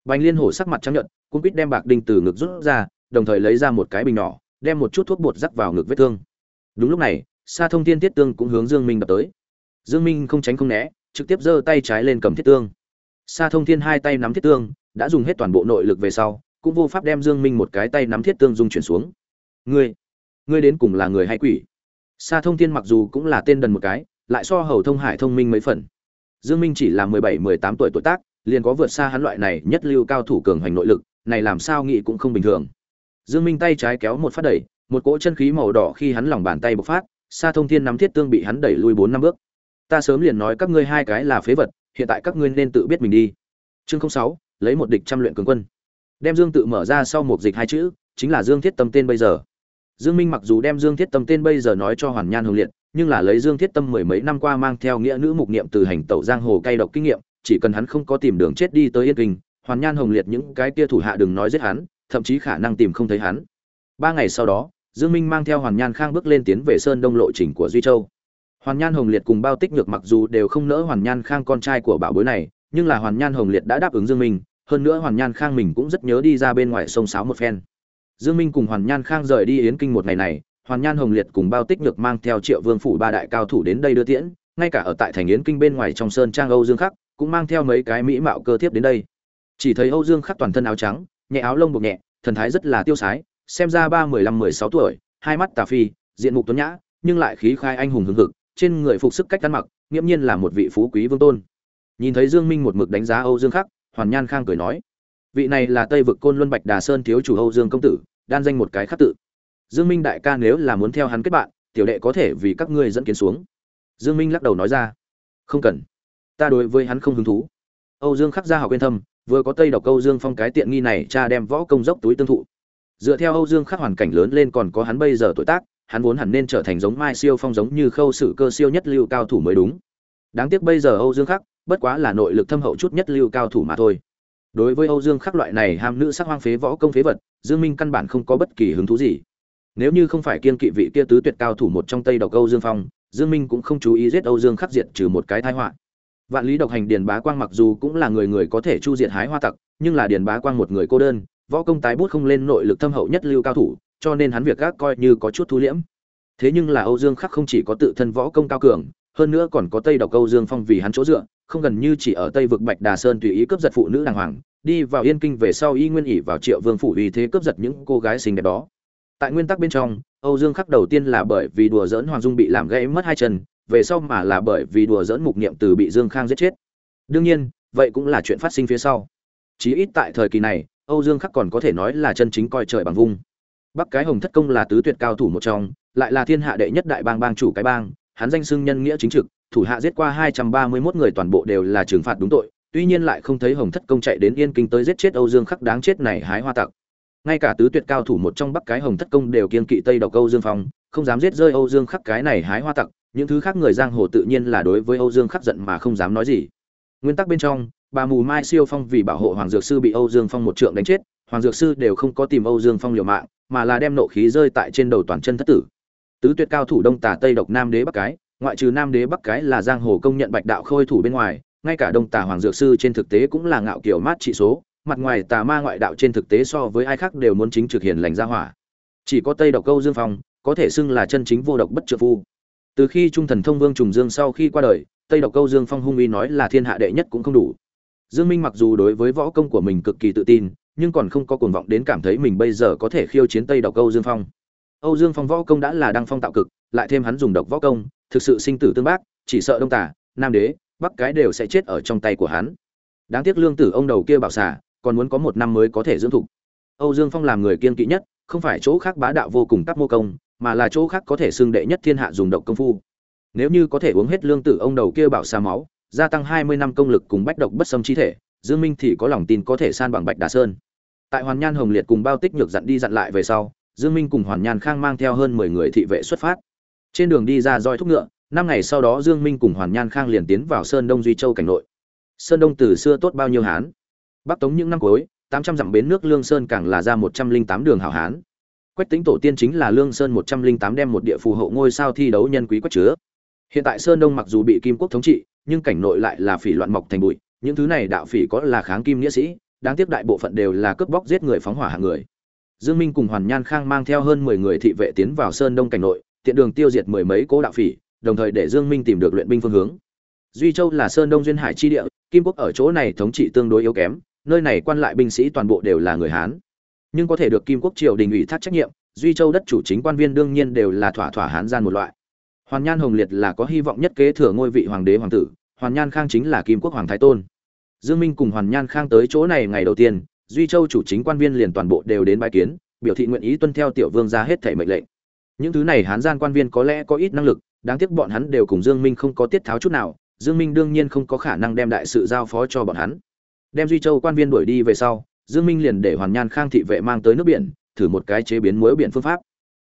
Bành liên hổ sắc mặt trắng nhợt cũng quýt đem bạc đinh từ ngực rút ra, đồng thời lấy ra một cái bình nhỏ, đem một chút thuốc bột rắc vào ngực vết thương. Đúng lúc này xa thông thiên thiết tương cũng hướng dương minh đập tới. Dương minh không tránh không né, trực tiếp giơ tay trái lên cầm thiết tương. Xa thông thiên hai tay nắm thiết tương, đã dùng hết toàn bộ nội lực về sau cũng vô pháp đem dương minh một cái tay nắm thiết tương dung chuyển xuống. Ngươi ngươi đến cùng là người hay quỷ? Sa thông thiên mặc dù cũng là tên đần một cái, lại so hầu thông hải thông minh mấy phần. Dương minh chỉ là mười bảy, mười tám tuổi tuổi tác, liền có vượt xa hắn loại này nhất lưu cao thủ cường hành nội lực, này làm sao nghĩ cũng không bình thường. Dương minh tay trái kéo một phát đẩy, một cỗ chân khí màu đỏ khi hắn lòng bàn tay bộc phát, sa thông thiên nắm thiết tương bị hắn đẩy lui bốn, năm bước. Ta sớm liền nói các ngươi hai cái là phế vật, hiện tại các ngươi nên tự biết mình đi. Chương sáu, lấy một địch trăm luyện cường quân đem dương tự mở ra sau một dịch hai chữ, chính là dương thiết tâm tên bây giờ. Dương minh mặc dù đem dương thiết tâm tên bây giờ nói cho hoàn nhan hồng liệt, nhưng là lấy dương thiết tâm mười mấy năm qua mang theo nghĩa nữ mục niệm từ hành tẩu giang hồ cay độc kinh nghiệm, chỉ cần hắn không có tìm đường chết đi tới yên kinh, hoàn nhan hồng liệt những cái kia thủ hạ đừng nói giết hắn, thậm chí khả năng tìm không thấy hắn. Ba ngày sau đó, dương minh mang theo hoàn nhan khang bước lên tiến về sơn đông lộ trình của duy châu. Hoàn nhan hồng liệt cùng bao tích nhược mặc dù đều không nỡ hoàn nhan khang con trai của bảo bối này, nhưng là hoàn nhan hồng liệt đã đáp ứng dương minh hơn nữa hoàn nhan khang mình cũng rất nhớ đi ra bên ngoài sông sáo một phen. Dương minh cùng hoàn nhan khang rời đi yến kinh một ngày này, hoàn nhan hồng liệt cùng bao tích nhược mang theo triệu vương phủ ba đại cao thủ đến đây đưa tiễn, ngay cả ở tại thành yến kinh bên ngoài trong sơn trang âu dương khắc, cũng mang theo mấy cái mỹ mạo cơ thiếp đến đây. Chỉ thấy âu dương khắc toàn thân áo trắng, nhẹ áo lông buộc nhẹ, thần thái rất là tiêu sái, xem ra ba mười lăm mười sáu tuổi, hai mắt tà phi, diện mục tuấn nhã, nhưng lại khí khai anh hùng hưng hực, trên người phục sức cách ăn mặc, nghiễm nhiên là một vị phú quý vương tôn. Nhìn thấy dương minh một mực đánh giá âu dương khắc hoàn nhan khang cười nói, vị này là tây vực côn luân bạch đà sơn thiếu chủ âu dương công tử, đan danh một cái khắc tự. Dương minh đại ca nếu là muốn theo hắn kết bạn, tiểu đệ có thể vì các ngươi dẫn kiến xuống. Dương minh lắc đầu nói ra, không cần. Ta đối với hắn không hứng thú. Âu dương khắc gia học yên thâm, vừa có tây độc âu dương phong cái tiện nghi này cha đem võ công dốc túi tương thụ. Dựa theo âu dương khắc hoàn cảnh lớn lên còn có hắn bây giờ tuổi tác, hắn vốn hẳn nên trở thành giống mai siêu phong giống như khâu sử cơ siêu nhất lưu cao thủ mới đúng. Đáng tiếc bây giờ âu dương khắc bất quá là nội lực thâm hậu chút nhất lưu cao thủ mà thôi. Đối với âu dương khắc loại này ham nữ sắc hoang phế võ công phế vật, dương minh căn bản không có bất kỳ hứng thú gì. Nếu như không phải kiên kỵ vị kia tứ tuyệt cao thủ một trong tây độc âu dương phong, dương minh cũng không chú ý giết âu dương khắc diệt trừ một cái tai họa. Vạn lý độc hành điền bá quang mặc dù cũng là người người có thể chu diệt hái hoa tặc, nhưng là điền bá quang một người cô đơn, võ công tái bút không lên nội lực thâm hậu nhất lưu cao thủ, cho nên hắn việc gác coi như có chút thu liễm. Thế nhưng là âu dương khắc không chỉ có tự thân võ công cao cường, hơn nữa còn có tây độc âu dương phong vì hắn chỗ dựa không gần như chỉ ở tây vực bạch đà sơn tùy ý cướp giật phụ nữ đàng hoàng, đi vào yên kinh về sau y nguyên ỉ vào triệu vương phủ uy thế cướp giật những cô gái xinh đẹp đó. Tại nguyên tắc bên trong, âu dương khắc đầu tiên là bởi vì đùa dỡn hoàng dung bị làm gãy mất hai chân, về sau mà là bởi vì đùa dỡn mục niệm từ bị dương khang giết chết. Đương nhiên, vậy cũng là chuyện phát sinh phía sau. Chí ít tại thời kỳ này, âu dương khắc còn có thể nói là chân chính coi trời bằng vung. Bắc cái hồng thất công là tứ tuyệt cao thủ một trong, lại là thiên hạ đệ nhất đại bang bang chủ cái bang, hắn danh xưng nhân nghĩa chính trực thủ hạ giết qua 231 người toàn bộ đều là trừng phạt đúng tội, tuy nhiên lại không thấy hồng thất công chạy đến yên kinh tới giết chết âu dương khắc đáng chết này hái hoa tặc. Ngay cả tứ tuyệt cao thủ một trong bắc cái hồng thất công đều kiên kỵ tây độc âu dương phong, không dám giết rơi âu dương khắc cái này hái hoa tặc, những thứ khác người giang hồ tự nhiên là đối với âu dương khắc giận mà không dám nói gì. Nguyên tắc bên trong, bà mù mai siêu phong vì bảo hộ hoàng dược sư bị âu dương phong một trượng đánh chết, hoàng dược sư đều không có tìm âu dương phong liều mạng, mà là đem nộ khí rơi tại trên đầu toàn chân thất tử. Tứ tuyệt cao thủ đông Tà tây độc nam đế bắc cái ngoại trừ nam đế bắc cái là giang hồ công nhận bạch đạo khôi thủ bên ngoài, ngay cả đông tà hoàng dược sư trên thực tế cũng là ngạo kiểu mát trị số, mặt ngoài tà ma ngoại đạo trên thực tế so với ai khác đều muốn chính trực hiền lành ra hỏa. Chỉ có tây độc câu dương phong, có thể xưng là chân chính vô độc bất trợ phu. Từ khi trung thần thông vương trùng dương sau khi qua đời, tây độc câu dương phong hung uy nói là thiên hạ đệ nhất cũng không đủ. Dương minh mặc dù đối với võ công của mình cực kỳ tự tin, nhưng còn không có cuồng vọng đến cảm thấy mình bây giờ có thể khiêu chiến tây độc câu dương phong. Âu dương phong võ công đã là đăng phong tạo cực, lại thêm hắn dùng độc võ công thực sự sinh tử tương bác, chỉ sợ đông tả nam đế, bắc cái đều sẽ chết ở trong tay của hắn. Đáng tiếc lương tử ông đầu kia bảo xả còn muốn có một năm mới có thể dưỡng thục. Âu dương phong làm người kiên kỵ nhất, không phải chỗ khác bá đạo vô cùng tắc mô công, mà là chỗ khác có thể xưng đệ nhất thiên hạ dùng độc công phu. Nếu như có thể uống hết lương tử ông đầu kia bảo xà máu, gia tăng hai mươi năm công lực cùng bách độc bất xâm chi thể, dương minh thì có lòng tin có thể san bằng bạch đà sơn. Tại hoàn nhan hồng liệt cùng bao tích nhược dặn đi dặn lại về sau, dương minh cùng hoàn nhan khang mang theo hơn mười người thị vệ xuất phát trên đường đi ra roi thúc ngựa, năm ngày sau đó dương minh cùng hoàn nhan khang liền tiến vào sơn đông duy châu cảnh nội. Sơn đông từ xưa tốt bao nhiêu hán? Bắc tống những năm cuối, tám trăm dặm bến nước lương sơn càng là ra một trăm linh tám đường hảo hán. Quách tính tổ tiên chính là lương sơn một trăm linh tám đem một địa phù hộ ngôi sao thi đấu nhân quý quách chứa. Hiện tại sơn đông mặc dù bị kim quốc thống trị, nhưng cảnh nội lại là phỉ loạn mọc thành bụi, những thứ này đạo phỉ có là kháng kim nghĩa sĩ, đáng tiếc đại bộ phận đều là cướp bóc giết người phóng hỏa hàng người. Dương minh cùng hoàn nhan khang mang theo hơn mười người thị vệ tiến vào sơn đông cảnh nội tiện đường tiêu diệt mười mấy cố đạo phỉ, đồng thời để dương minh tìm được luyện binh phương hướng. Duy châu là sơn đông duyên hải chi địa, kim quốc ở chỗ này thống trị tương đối yếu kém, nơi này quan lại binh sĩ toàn bộ đều là người hán. Nhưng có thể được kim quốc triều đình ủy thác trách nhiệm, duy châu đất chủ chính quan viên đương nhiên đều là thỏa thỏa hán gian một loại. Hoàn nhan hồng liệt là có hy vọng nhất kế thừa ngôi vị hoàng đế hoàng tử, hoàn nhan khang chính là kim quốc hoàng thái tôn. Dương minh cùng hoàn nhan khang tới chỗ này ngày đầu tiên, duy châu chủ chính quan viên liền toàn bộ đều đến bái kiến, biểu thị nguyện ý tuân theo tiểu vương ra hết thảy mệnh lệnh những thứ này hán gian quan viên có lẽ có ít năng lực, đáng tiếc bọn hắn đều cùng dương minh không có tiết tháo chút nào, dương minh đương nhiên không có khả năng đem đại sự giao phó cho bọn hắn. Đem duy châu quan viên đuổi đi về sau, dương minh liền để hoàn nhan khang thị vệ mang tới nước biển, thử một cái chế biến muối biển phương pháp.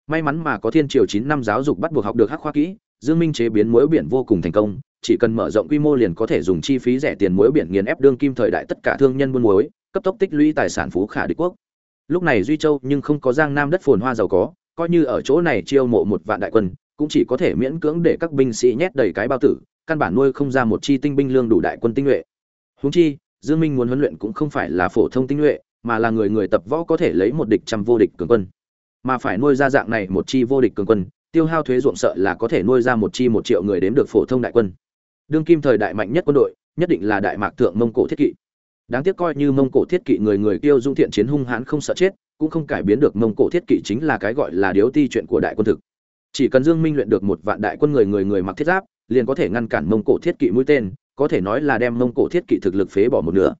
May mắn mà có thiên triều 9 năm giáo dục bắt buộc học được hắc khoa kỹ, dương minh chế biến muối biển vô cùng thành công, chỉ cần mở rộng quy mô liền có thể dùng chi phí rẻ tiền muối biển nghiền ép đương kim thời đại tất cả thương nhân buôn muối, cấp tốc tích lũy tài sản phú khả địch quốc. Lúc này duy châu nhưng không có giang nam đất phồn hoa giàu có coi như ở chỗ này chiêu mộ một vạn đại quân cũng chỉ có thể miễn cưỡng để các binh sĩ nhét đầy cái bao tử căn bản nuôi không ra một chi tinh binh lương đủ đại quân tinh nhuệ huống chi Dương Minh muốn huấn luyện cũng không phải là phổ thông tinh nhuệ, mà là người người tập võ có thể lấy một địch trăm vô địch cường quân. Mà phải nuôi ra dạng này một chi vô địch cường quân, tiêu hao thuế ruộng sợ là có thể nuôi ra một chi một triệu người đếm được phổ thông đại quân. Đương kim thời đại mạnh nhất quân đội, nhất định là đại mạc thượng Mông Cổ thiết kỵ. Đáng tiếc coi như Mông Cổ thiết kỵ người người tiêu dung thiện chiến hung hãn không sợ chết, cũng không cải biến được Mông Cổ thiết kỵ chính là cái gọi là điếu ti chuyện của đại quân thực. Chỉ cần Dương Minh luyện được một vạn đại quân người người người mặc thiết giáp, liền có thể ngăn cản Mông Cổ thiết kỵ mũi tên, có thể nói là đem mông cổ thiết kỵ thực lực phế bỏ một nửa.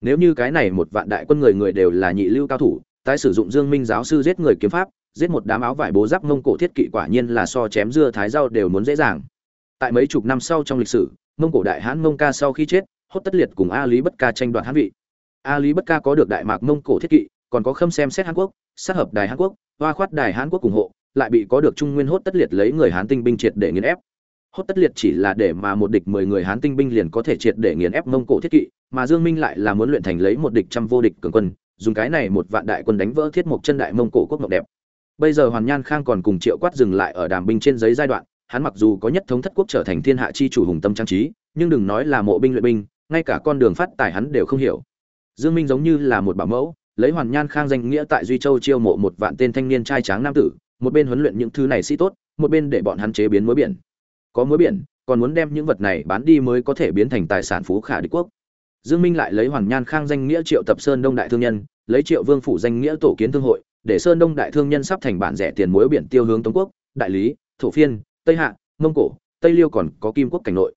Nếu như cái này một vạn đại quân người người đều là nhị lưu cao thủ tái sử dụng dương minh giáo sư giết người kiếm pháp giết một đám áo vải bố giáp mông cổ thiết kỵ quả nhiên là so chém dưa thái rau đều muốn dễ dàng. Tại mấy chục năm sau trong lịch sử mông cổ đại hãn mông ca sau khi chết hốt tất liệt cùng a lý bất ca tranh đoạt hãn vị. A lý bất ca có được đại mạc mông cổ thiết kỵ còn có khâm xem xét hàn quốc, sát hợp đài hàn quốc, hoa khoát đài hàn quốc ủng hộ, lại bị có được trung nguyên hốt tất liệt lấy người hán tinh binh triệt để nghiền ép. Hốt tất liệt chỉ là để mà một địch mười người hán tinh binh liền có thể triệt để nghiền ép mông cổ thiết kỵ, mà dương minh lại là muốn luyện thành lấy một địch trăm vô địch cường quân, dùng cái này một vạn đại quân đánh vỡ thiết mục chân đại mông cổ quốc mộng đẹp. Bây giờ hoàn nhan khang còn cùng triệu quát dừng lại ở đàm binh trên giấy giai đoạn, hắn mặc dù có nhất thống thất quốc trở thành thiên hạ chi chủ hùng tâm trang trí, nhưng đừng nói là mộ binh luyện binh, ngay cả con đường phát tài hắn đều không hiểu. Dương minh giống như là một bảo mẫu lấy hoàn nhan khang danh nghĩa tại duy châu chiêu mộ một vạn tên thanh niên trai tráng nam tử, một bên huấn luyện những thứ này sĩ tốt, một bên để bọn hắn chế biến muối biển. Có muối biển, còn muốn đem những vật này bán đi mới có thể biến thành tài sản phú khả đế quốc. Dương minh lại lấy hoàn nhan khang danh nghĩa triệu tập sơn đông đại thương nhân, lấy triệu vương phủ danh nghĩa tổ kiến thương hội, để sơn đông đại thương nhân sắp thành bản rẻ tiền muối biển tiêu hướng tống quốc, đại lý, thổ phiên, tây hạ, mông cổ, tây liêu còn có kim quốc cảnh nội.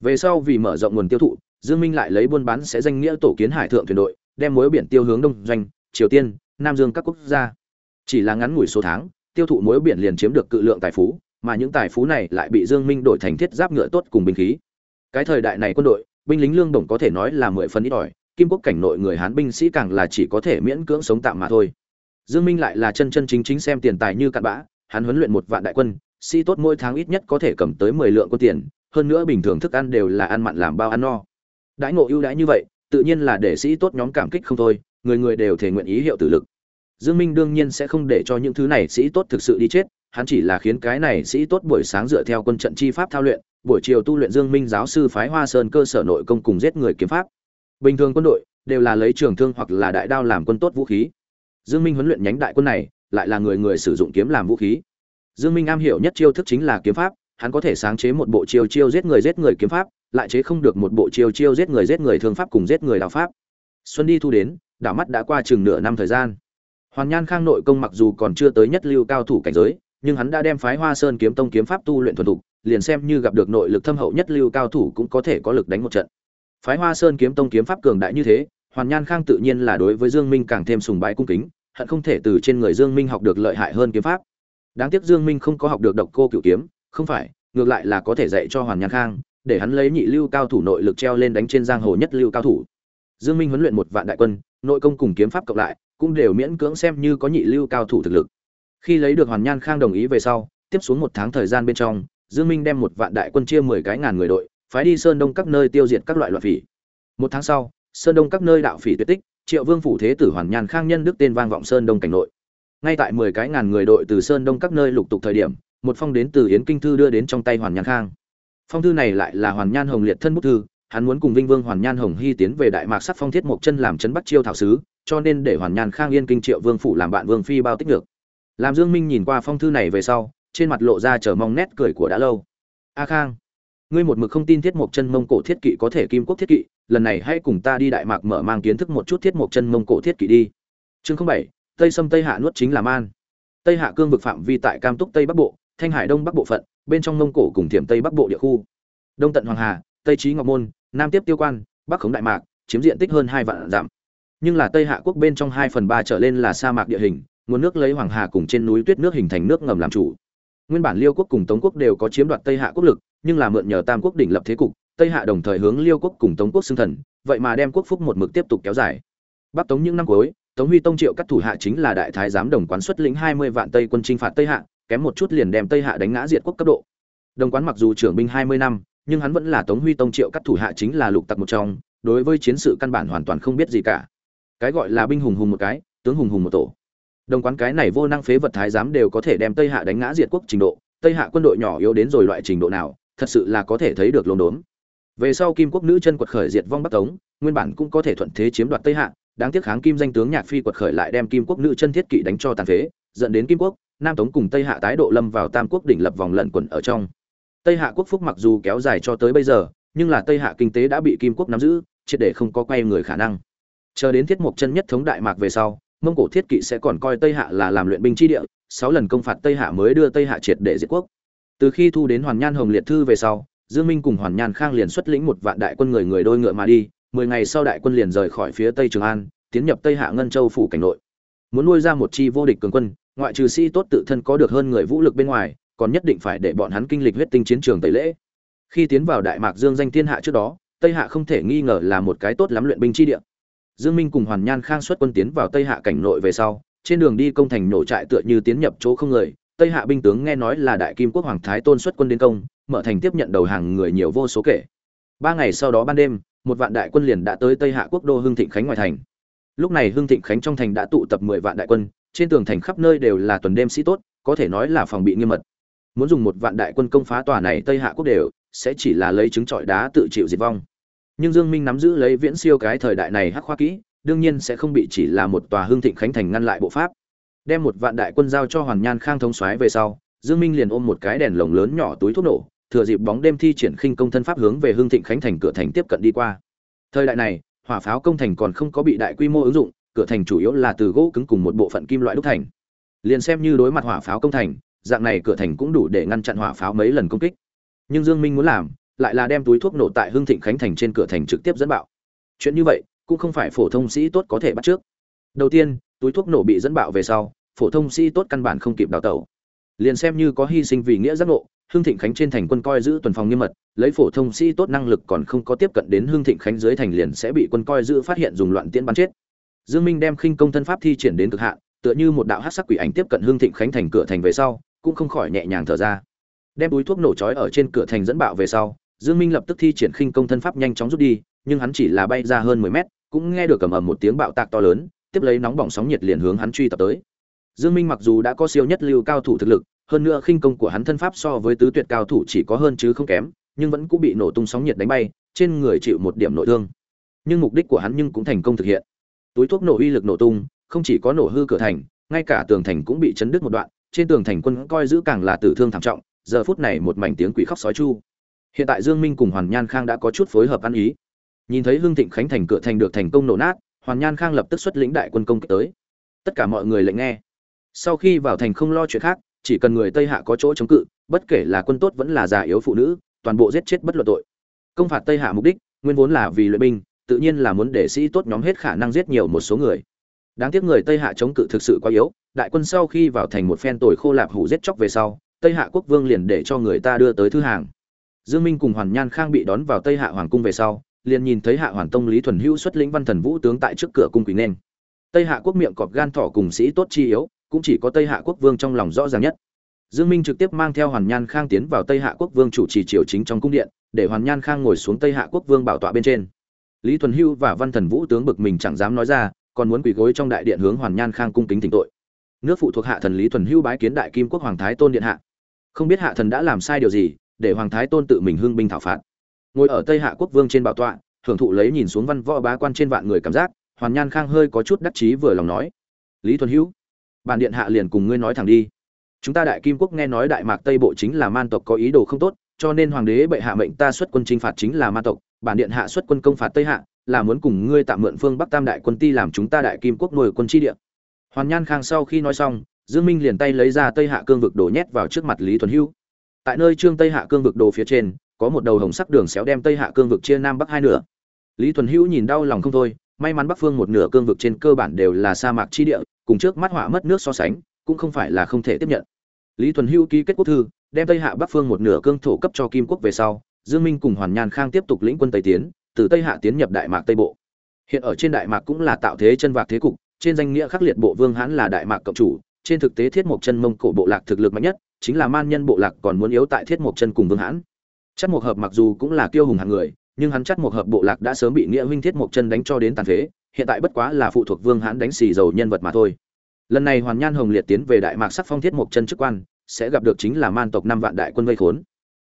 Về sau vì mở rộng nguồn tiêu thụ, dương minh lại lấy buôn bán sẽ danh nghĩa tổ kiến hải thượng thuyền đội đem muối biển tiêu hướng đông doanh, triều tiên, nam dương các quốc gia. Chỉ là ngắn ngủi số tháng, tiêu thụ muối biển liền chiếm được cự lượng tài phú, mà những tài phú này lại bị dương minh đổi thành thiết giáp ngựa tốt cùng binh khí. Cái thời đại này quân đội, binh lính lương đồng có thể nói là mười phần ít ỏi, kim quốc cảnh nội người hán binh sĩ càng là chỉ có thể miễn cưỡng sống tạm mà thôi. Dương minh lại là chân chân chính chính xem tiền tài như cặn bã, hắn huấn luyện một vạn đại quân, sĩ tốt mỗi tháng ít nhất có thể cầm tới 10 lượng quân tiền, hơn nữa bình thường thức ăn đều là ăn mặn làm bao ăn no. Đãi ngộ ưu đãi như vậy tự nhiên là để sĩ tốt nhóm cảm kích không thôi, người người đều thể nguyện ý hiệu tử lực. Dương minh đương nhiên sẽ không để cho những thứ này sĩ tốt thực sự đi chết, hắn chỉ là khiến cái này sĩ tốt buổi sáng dựa theo quân trận chi pháp thao luyện, buổi chiều tu luyện dương minh giáo sư phái hoa sơn cơ sở nội công cùng giết người kiếm pháp. Bình thường quân đội đều là lấy trường thương hoặc là đại đao làm quân tốt vũ khí. Dương minh huấn luyện nhánh đại quân này lại là người người sử dụng kiếm làm vũ khí. Dương minh am hiểu nhất chiêu thức chính là kiếm pháp, hắn có thể sáng chế một bộ chiêu chiêu giết người giết người kiếm pháp lại chế không được một bộ chiêu chiêu giết người giết người thương pháp cùng giết người đạo pháp. Xuân đi thu đến, đảo mắt đã qua chừng nửa năm thời gian. Hoàn nhan khang nội công mặc dù còn chưa tới nhất lưu cao thủ cảnh giới, nhưng hắn đã đem phái hoa sơn kiếm tông kiếm pháp tu luyện thuần thục, liền xem như gặp được nội lực thâm hậu nhất lưu cao thủ cũng có thể có lực đánh một trận. Phái hoa sơn kiếm tông kiếm pháp cường đại như thế, hoàn nhan khang tự nhiên là đối với dương minh càng thêm sùng bái cung kính, hận không thể từ trên người dương minh học được lợi hại hơn kiếm pháp. Đáng tiếc dương minh không có học được độc cô cửu kiếm, không phải, ngược lại là có thể dạy cho hoàn nhan khang để hắn lấy nhị lưu cao thủ nội lực treo lên đánh trên giang hồ nhất lưu cao thủ. Dương minh huấn luyện một vạn đại quân, nội công cùng kiếm pháp cộng lại, cũng đều miễn cưỡng xem như có nhị lưu cao thủ thực lực. Khi lấy được hoàn nhan khang đồng ý về sau, tiếp xuống một tháng thời gian bên trong, dương minh đem một vạn đại quân chia mười cái ngàn người đội, phái đi sơn đông các nơi tiêu diệt các loại loạn phỉ. Một tháng sau, sơn đông các nơi đạo phỉ tuyệt tích, triệu vương phủ thế tử hoàn nhan khang nhân đức tên vang vọng sơn đông cảnh nội. Ngay tại mười cái ngàn người đội từ sơn đông các nơi lục tục thời điểm, một phong đến từ yến kinh thư đưa đến trong tay hoàn nhan khang phong thư này lại là hoàn nhan hồng liệt thân bút thư, hắn muốn cùng vinh vương hoàn nhan hồng hy tiến về đại mạc sắc phong thiết mộc chân làm Trấn bắt chiêu thảo sứ, cho nên để hoàn nhan khang yên kinh triệu vương phủ làm bạn vương phi bao tích được làm dương minh nhìn qua phong thư này về sau, trên mặt lộ ra chờ mong nét cười của đã lâu. A khang, ngươi một mực không tin thiết mộc chân mông cổ thiết kỵ có thể kim quốc thiết kỵ, lần này hãy cùng ta đi đại mạc mở mang kiến thức một chút thiết mộc chân mông cổ thiết kỵ đi. Chương không bảy, tây sâm tây hạ nuốt chính là man. Tây hạ cương vực phạm vi tại cam túc tây bắc bộ, thanh hải đông bắc bộ phận bên trong mông cổ cùng thiểm tây bắc bộ địa khu. Đông tận hoàng hà, tây trí ngọc môn, nam tiếp tiêu quan, bắc khống đại mạc, chiếm diện tích hơn hai vạn dặm. Nhưng là tây hạ quốc bên trong hai phần ba trở lên là sa mạc địa hình, nguồn nước lấy hoàng hà cùng trên núi tuyết nước hình thành nước ngầm làm chủ. Nguyên bản liêu quốc cùng tống quốc đều có chiếm đoạt tây hạ quốc lực, nhưng là mượn nhờ tam quốc đỉnh lập thế cục, tây hạ đồng thời hướng liêu quốc cùng tống quốc xưng thần, vậy mà đem quốc phúc một mực tiếp tục kéo dài. Bắc tống những năm cuối, tống huy tông triệu các thủ hạ chính là đại thái giám đồng quán xuất lĩnh hai mươi vạn tây quân chinh phạt tây hạ kém một chút liền đem tây hạ đánh ngã diệt quốc cấp độ. Đồng quán mặc dù trưởng binh hai mươi năm, nhưng hắn vẫn là tống huy tông triệu các thủ hạ chính là lục tặc một trong, đối với chiến sự căn bản hoàn toàn không biết gì cả. Cái gọi là binh hùng hùng một cái, tướng hùng hùng một tổ. Đồng quán cái này vô năng phế vật thái giám đều có thể đem tây hạ đánh ngã diệt quốc trình độ, tây hạ quân đội nhỏ yếu đến rồi loại trình độ nào, thật sự là có thể thấy được luống đốn. Về sau kim quốc nữ chân quật khởi diệt vong bắc tống, nguyên bản cũng có thể thuận thế chiếm đoạt tây hạ, đáng tiếc kháng kim danh tướng nhạc phi quật khởi lại đem kim quốc nữ chân thiết kỵ đánh cho tàn phế, dẫn đến kim quốc nam tống cùng tây hạ tái độ lâm vào tam quốc đỉnh lập vòng lẩn quẩn ở trong. Tây hạ quốc phúc mặc dù kéo dài cho tới bây giờ, nhưng là tây hạ kinh tế đã bị kim quốc nắm giữ, triệt để không có quay người khả năng. Chờ đến thiết mục chân nhất thống đại mạc về sau, mông cổ thiết kỵ sẽ còn coi tây hạ là làm luyện binh chi địa, sáu lần công phạt tây hạ mới đưa tây hạ triệt để diệt quốc. Từ khi thu đến hoàn nhan hồng liệt thư về sau, dương minh cùng hoàn nhan khang liền xuất lĩnh một vạn đại quân người người đôi ngựa mà đi, mười ngày sau đại quân liền rời khỏi phía tây trường an, tiến nhập tây hạ ngân châu phủ cảnh nội. Muốn nuôi ra một chi vô địch cường quân ngoại trừ sĩ tốt tự thân có được hơn người vũ lực bên ngoài còn nhất định phải để bọn hắn kinh lịch huyết tinh chiến trường tẩy lễ khi tiến vào đại mạc dương danh thiên hạ trước đó tây hạ không thể nghi ngờ là một cái tốt lắm luyện binh chi địa Dương Minh cùng Hoàn Nhan Khang xuất quân tiến vào Tây Hạ cảnh nội về sau, trên đường đi công thành nổ trại tựa như tiến nhập chỗ không người, Tây Hạ binh tướng nghe nói là Đại Kim quốc hoàng thái tôn xuất quân đến công, mở thành tiếp nhận đầu hàng người nhiều vô số kể. Ba ngày sau đó ban đêm, một vạn đại quân liền đã tới Tây Hạ quốc đô Hưng Thịnh Khánh ngoài thành. Lúc này Hưng Thịnh Khánh trong thành đã tụ tập 10 vạn đại quân, trên tường thành khắp nơi đều là tuần đêm sĩ tốt, có thể nói là phòng bị nghiêm mật. Muốn dùng một vạn đại quân công phá tòa này Tây Hạ quốc đều, sẽ chỉ là lấy trứng trọi đá tự chịu diệt vong. Nhưng dương minh nắm giữ lấy viễn siêu cái thời đại này hắc khoa kỹ đương nhiên sẽ không bị chỉ là một tòa hương thịnh khánh thành ngăn lại bộ pháp. Đem một vạn đại quân giao cho hoàn nhan khang thống soái về sau dương minh liền ôm một cái đèn lồng lớn nhỏ túi thuốc nổ thừa dịp bóng đêm thi triển khinh công thân pháp hướng về hương thịnh khánh thành cửa thành tiếp cận đi qua. Thời đại này hỏa pháo công thành còn không có bị đại quy mô ứng dụng cửa thành chủ yếu là từ gỗ cứng cùng một bộ phận kim loại đúc thành. Liền xem như đối mặt hỏa pháo công thành, dạng này cửa thành cũng đủ để ngăn chặn hỏa pháo mấy lần công kích. Nhưng dương minh muốn làm, lại là đem túi thuốc nổ tại hương thịnh khánh thành trên cửa thành trực tiếp dẫn bạo. Chuyện như vậy, cũng không phải phổ thông sĩ tốt có thể bắt trước. Đầu tiên, túi thuốc nổ bị dẫn bạo về sau, phổ thông sĩ tốt căn bản không kịp đào tẩu. Liền xem như có hy sinh vì nghĩa giác ngộ hương thịnh khánh trên thành quân coi giữ tuần phòng nghiêm mật, lấy phổ thông sĩ tốt năng lực còn không có tiếp cận đến hương thịnh khánh dưới thành liền sẽ bị quân coi giữ phát hiện dùng loạn tiễn bắn chết dương minh đem khinh công thân pháp thi triển đến cực hạn, tựa như một đạo hắc sắc quỷ ảnh tiếp cận hương thịnh khánh thành cửa thành về sau, cũng không khỏi nhẹ nhàng thở ra. Đem túi thuốc nổ chói ở trên cửa thành dẫn bạo về sau, dương minh lập tức thi triển khinh công thân pháp nhanh chóng rút đi, nhưng hắn chỉ là bay ra hơn 10 mét, cũng nghe được cầm ầm một tiếng bạo tạc to lớn, tiếp lấy nóng bỏng sóng nhiệt liền hướng hắn truy tập tới. Dương minh mặc dù đã có siêu nhất lưu cao thủ thực lực, hơn nữa khinh công của hắn thân pháp so với tứ tuyệt cao thủ chỉ có hơn chứ không kém, nhưng vẫn cũng bị nổ tung sóng nhiệt đánh bay, trên người chịu một điểm nội thương. Nhưng mục đích của hắn nhưng cũng thành công thực hiện túi thuốc nổ uy lực nổ tung, không chỉ có nổ hư cửa thành, ngay cả tường thành cũng bị chấn đứt một đoạn, trên tường thành quân coi giữ càng là tử thương thảm trọng, giờ phút này một mảnh tiếng quỷ khóc sói chu. Hiện tại dương minh cùng hoàn nhan khang đã có chút phối hợp ăn ý. Nhìn thấy hương thịnh khánh thành cửa thành được thành công nổ nát, hoàn nhan khang lập tức xuất lĩnh đại quân công kích tới. Tất cả mọi người lệnh nghe. Sau khi vào thành không lo chuyện khác, chỉ cần người tây hạ có chỗ chống cự, bất kể là quân tốt vẫn là già yếu phụ nữ, toàn bộ giết chết bất luận tội. Công phạt tây hạ mục đích, nguyên vốn là vì luyện binh tự nhiên là muốn để sĩ tốt nhóm hết khả năng giết nhiều một số người. Đáng tiếc người tây hạ chống cự thực sự quá yếu, đại quân sau khi vào thành một phen tồi khô lạp hủ giết chóc về sau, tây hạ quốc vương liền để cho người ta đưa tới thư hàng. Dương minh cùng hoàn nhan khang bị đón vào tây hạ hoàng cung về sau, liền nhìn thấy hạ hoàn tông lý thuần hữu xuất lĩnh văn thần vũ tướng tại trước cửa cung quỳ nên. Tây hạ quốc miệng cọp gan thỏ cùng sĩ tốt chi yếu, cũng chỉ có tây hạ quốc vương trong lòng rõ ràng nhất. Dương minh trực tiếp mang theo hoàn nhan khang tiến vào tây hạ quốc vương chủ trì triều chính trong cung điện, để hoàn nhan khang ngồi xuống tây hạ quốc vương bảo tọa bên trên lý thuần hưu và văn thần vũ tướng bực mình chẳng dám nói ra, còn muốn quỳ gối trong đại điện hướng hoàn nhan khang cung kính thỉnh tội. Nước phụ thuộc hạ thần lý thuần hưu bái kiến đại kim quốc hoàng thái tôn điện hạ. Không biết hạ thần đã làm sai điều gì, để hoàng thái tôn tự mình hưng binh thảo phạt. Ngồi ở tây hạ quốc vương trên bảo tọa thưởng thụ lấy nhìn xuống văn võ bá quan trên vạn người cảm giác, hoàn nhan khang hơi có chút đắc chí vừa lòng nói, lý thuần hữu bản điện hạ liền cùng ngươi nói thẳng đi. Chúng ta đại kim quốc nghe nói đại mạc tây bộ chính là man tộc có ý đồ không tốt cho nên hoàng đế bệ hạ mệnh ta xuất quân chinh phạt chính là ma tộc, bản điện hạ xuất quân công phạt tây hạ, là muốn cùng ngươi tạm mượn phương bắc tam đại quân ti làm chúng ta đại kim quốc nuôi quân chi địa. Hoàn nhan khang sau khi nói xong, dương minh liền tay lấy ra tây hạ cương vực đồ nhét vào trước mặt lý thuần Hưu. tại nơi trương tây hạ cương vực đồ phía trên, có một đầu hồng sắc đường xéo đem tây hạ cương vực chia nam bắc hai nửa. Lý thuần hữu nhìn đau lòng không thôi, may mắn bắc phương một nửa cương vực trên cơ bản đều là sa mạc chi địa, cùng trước mắt họa mất nước so sánh, cũng không phải là không thể tiếp nhận lý thuần Hưu ký kết quốc thư, đem tây hạ bắc phương một nửa cương thổ cấp cho kim quốc về sau, dương minh cùng hoàn nhan khang tiếp tục lĩnh quân tây tiến, từ tây hạ tiến nhập đại mạc tây bộ. Hiện ở trên đại mạc cũng là tạo thế chân vạc thế cục, trên danh nghĩa khắc liệt bộ vương hãn là đại mạc cộng chủ, trên thực tế thiết mộc chân mông cổ bộ lạc thực lực mạnh nhất, chính là man nhân bộ lạc còn muốn yếu tại thiết mộc chân cùng vương hãn. Chắc mộc hợp mặc dù cũng là kiêu hùng hàng người, nhưng hắn chắc mộc hợp bộ lạc đã sớm bị nghĩa huynh thiết mộc chân đánh cho đến tàn phế, hiện tại bất quá là phụ thuộc vương hãn đánh xì dầu nhân vật mà thôi lần này hoàn nhan hồng liệt tiến về đại mạc sắc phong thiết một chân chức quan, sẽ gặp được chính là man tộc năm vạn đại quân vây khốn.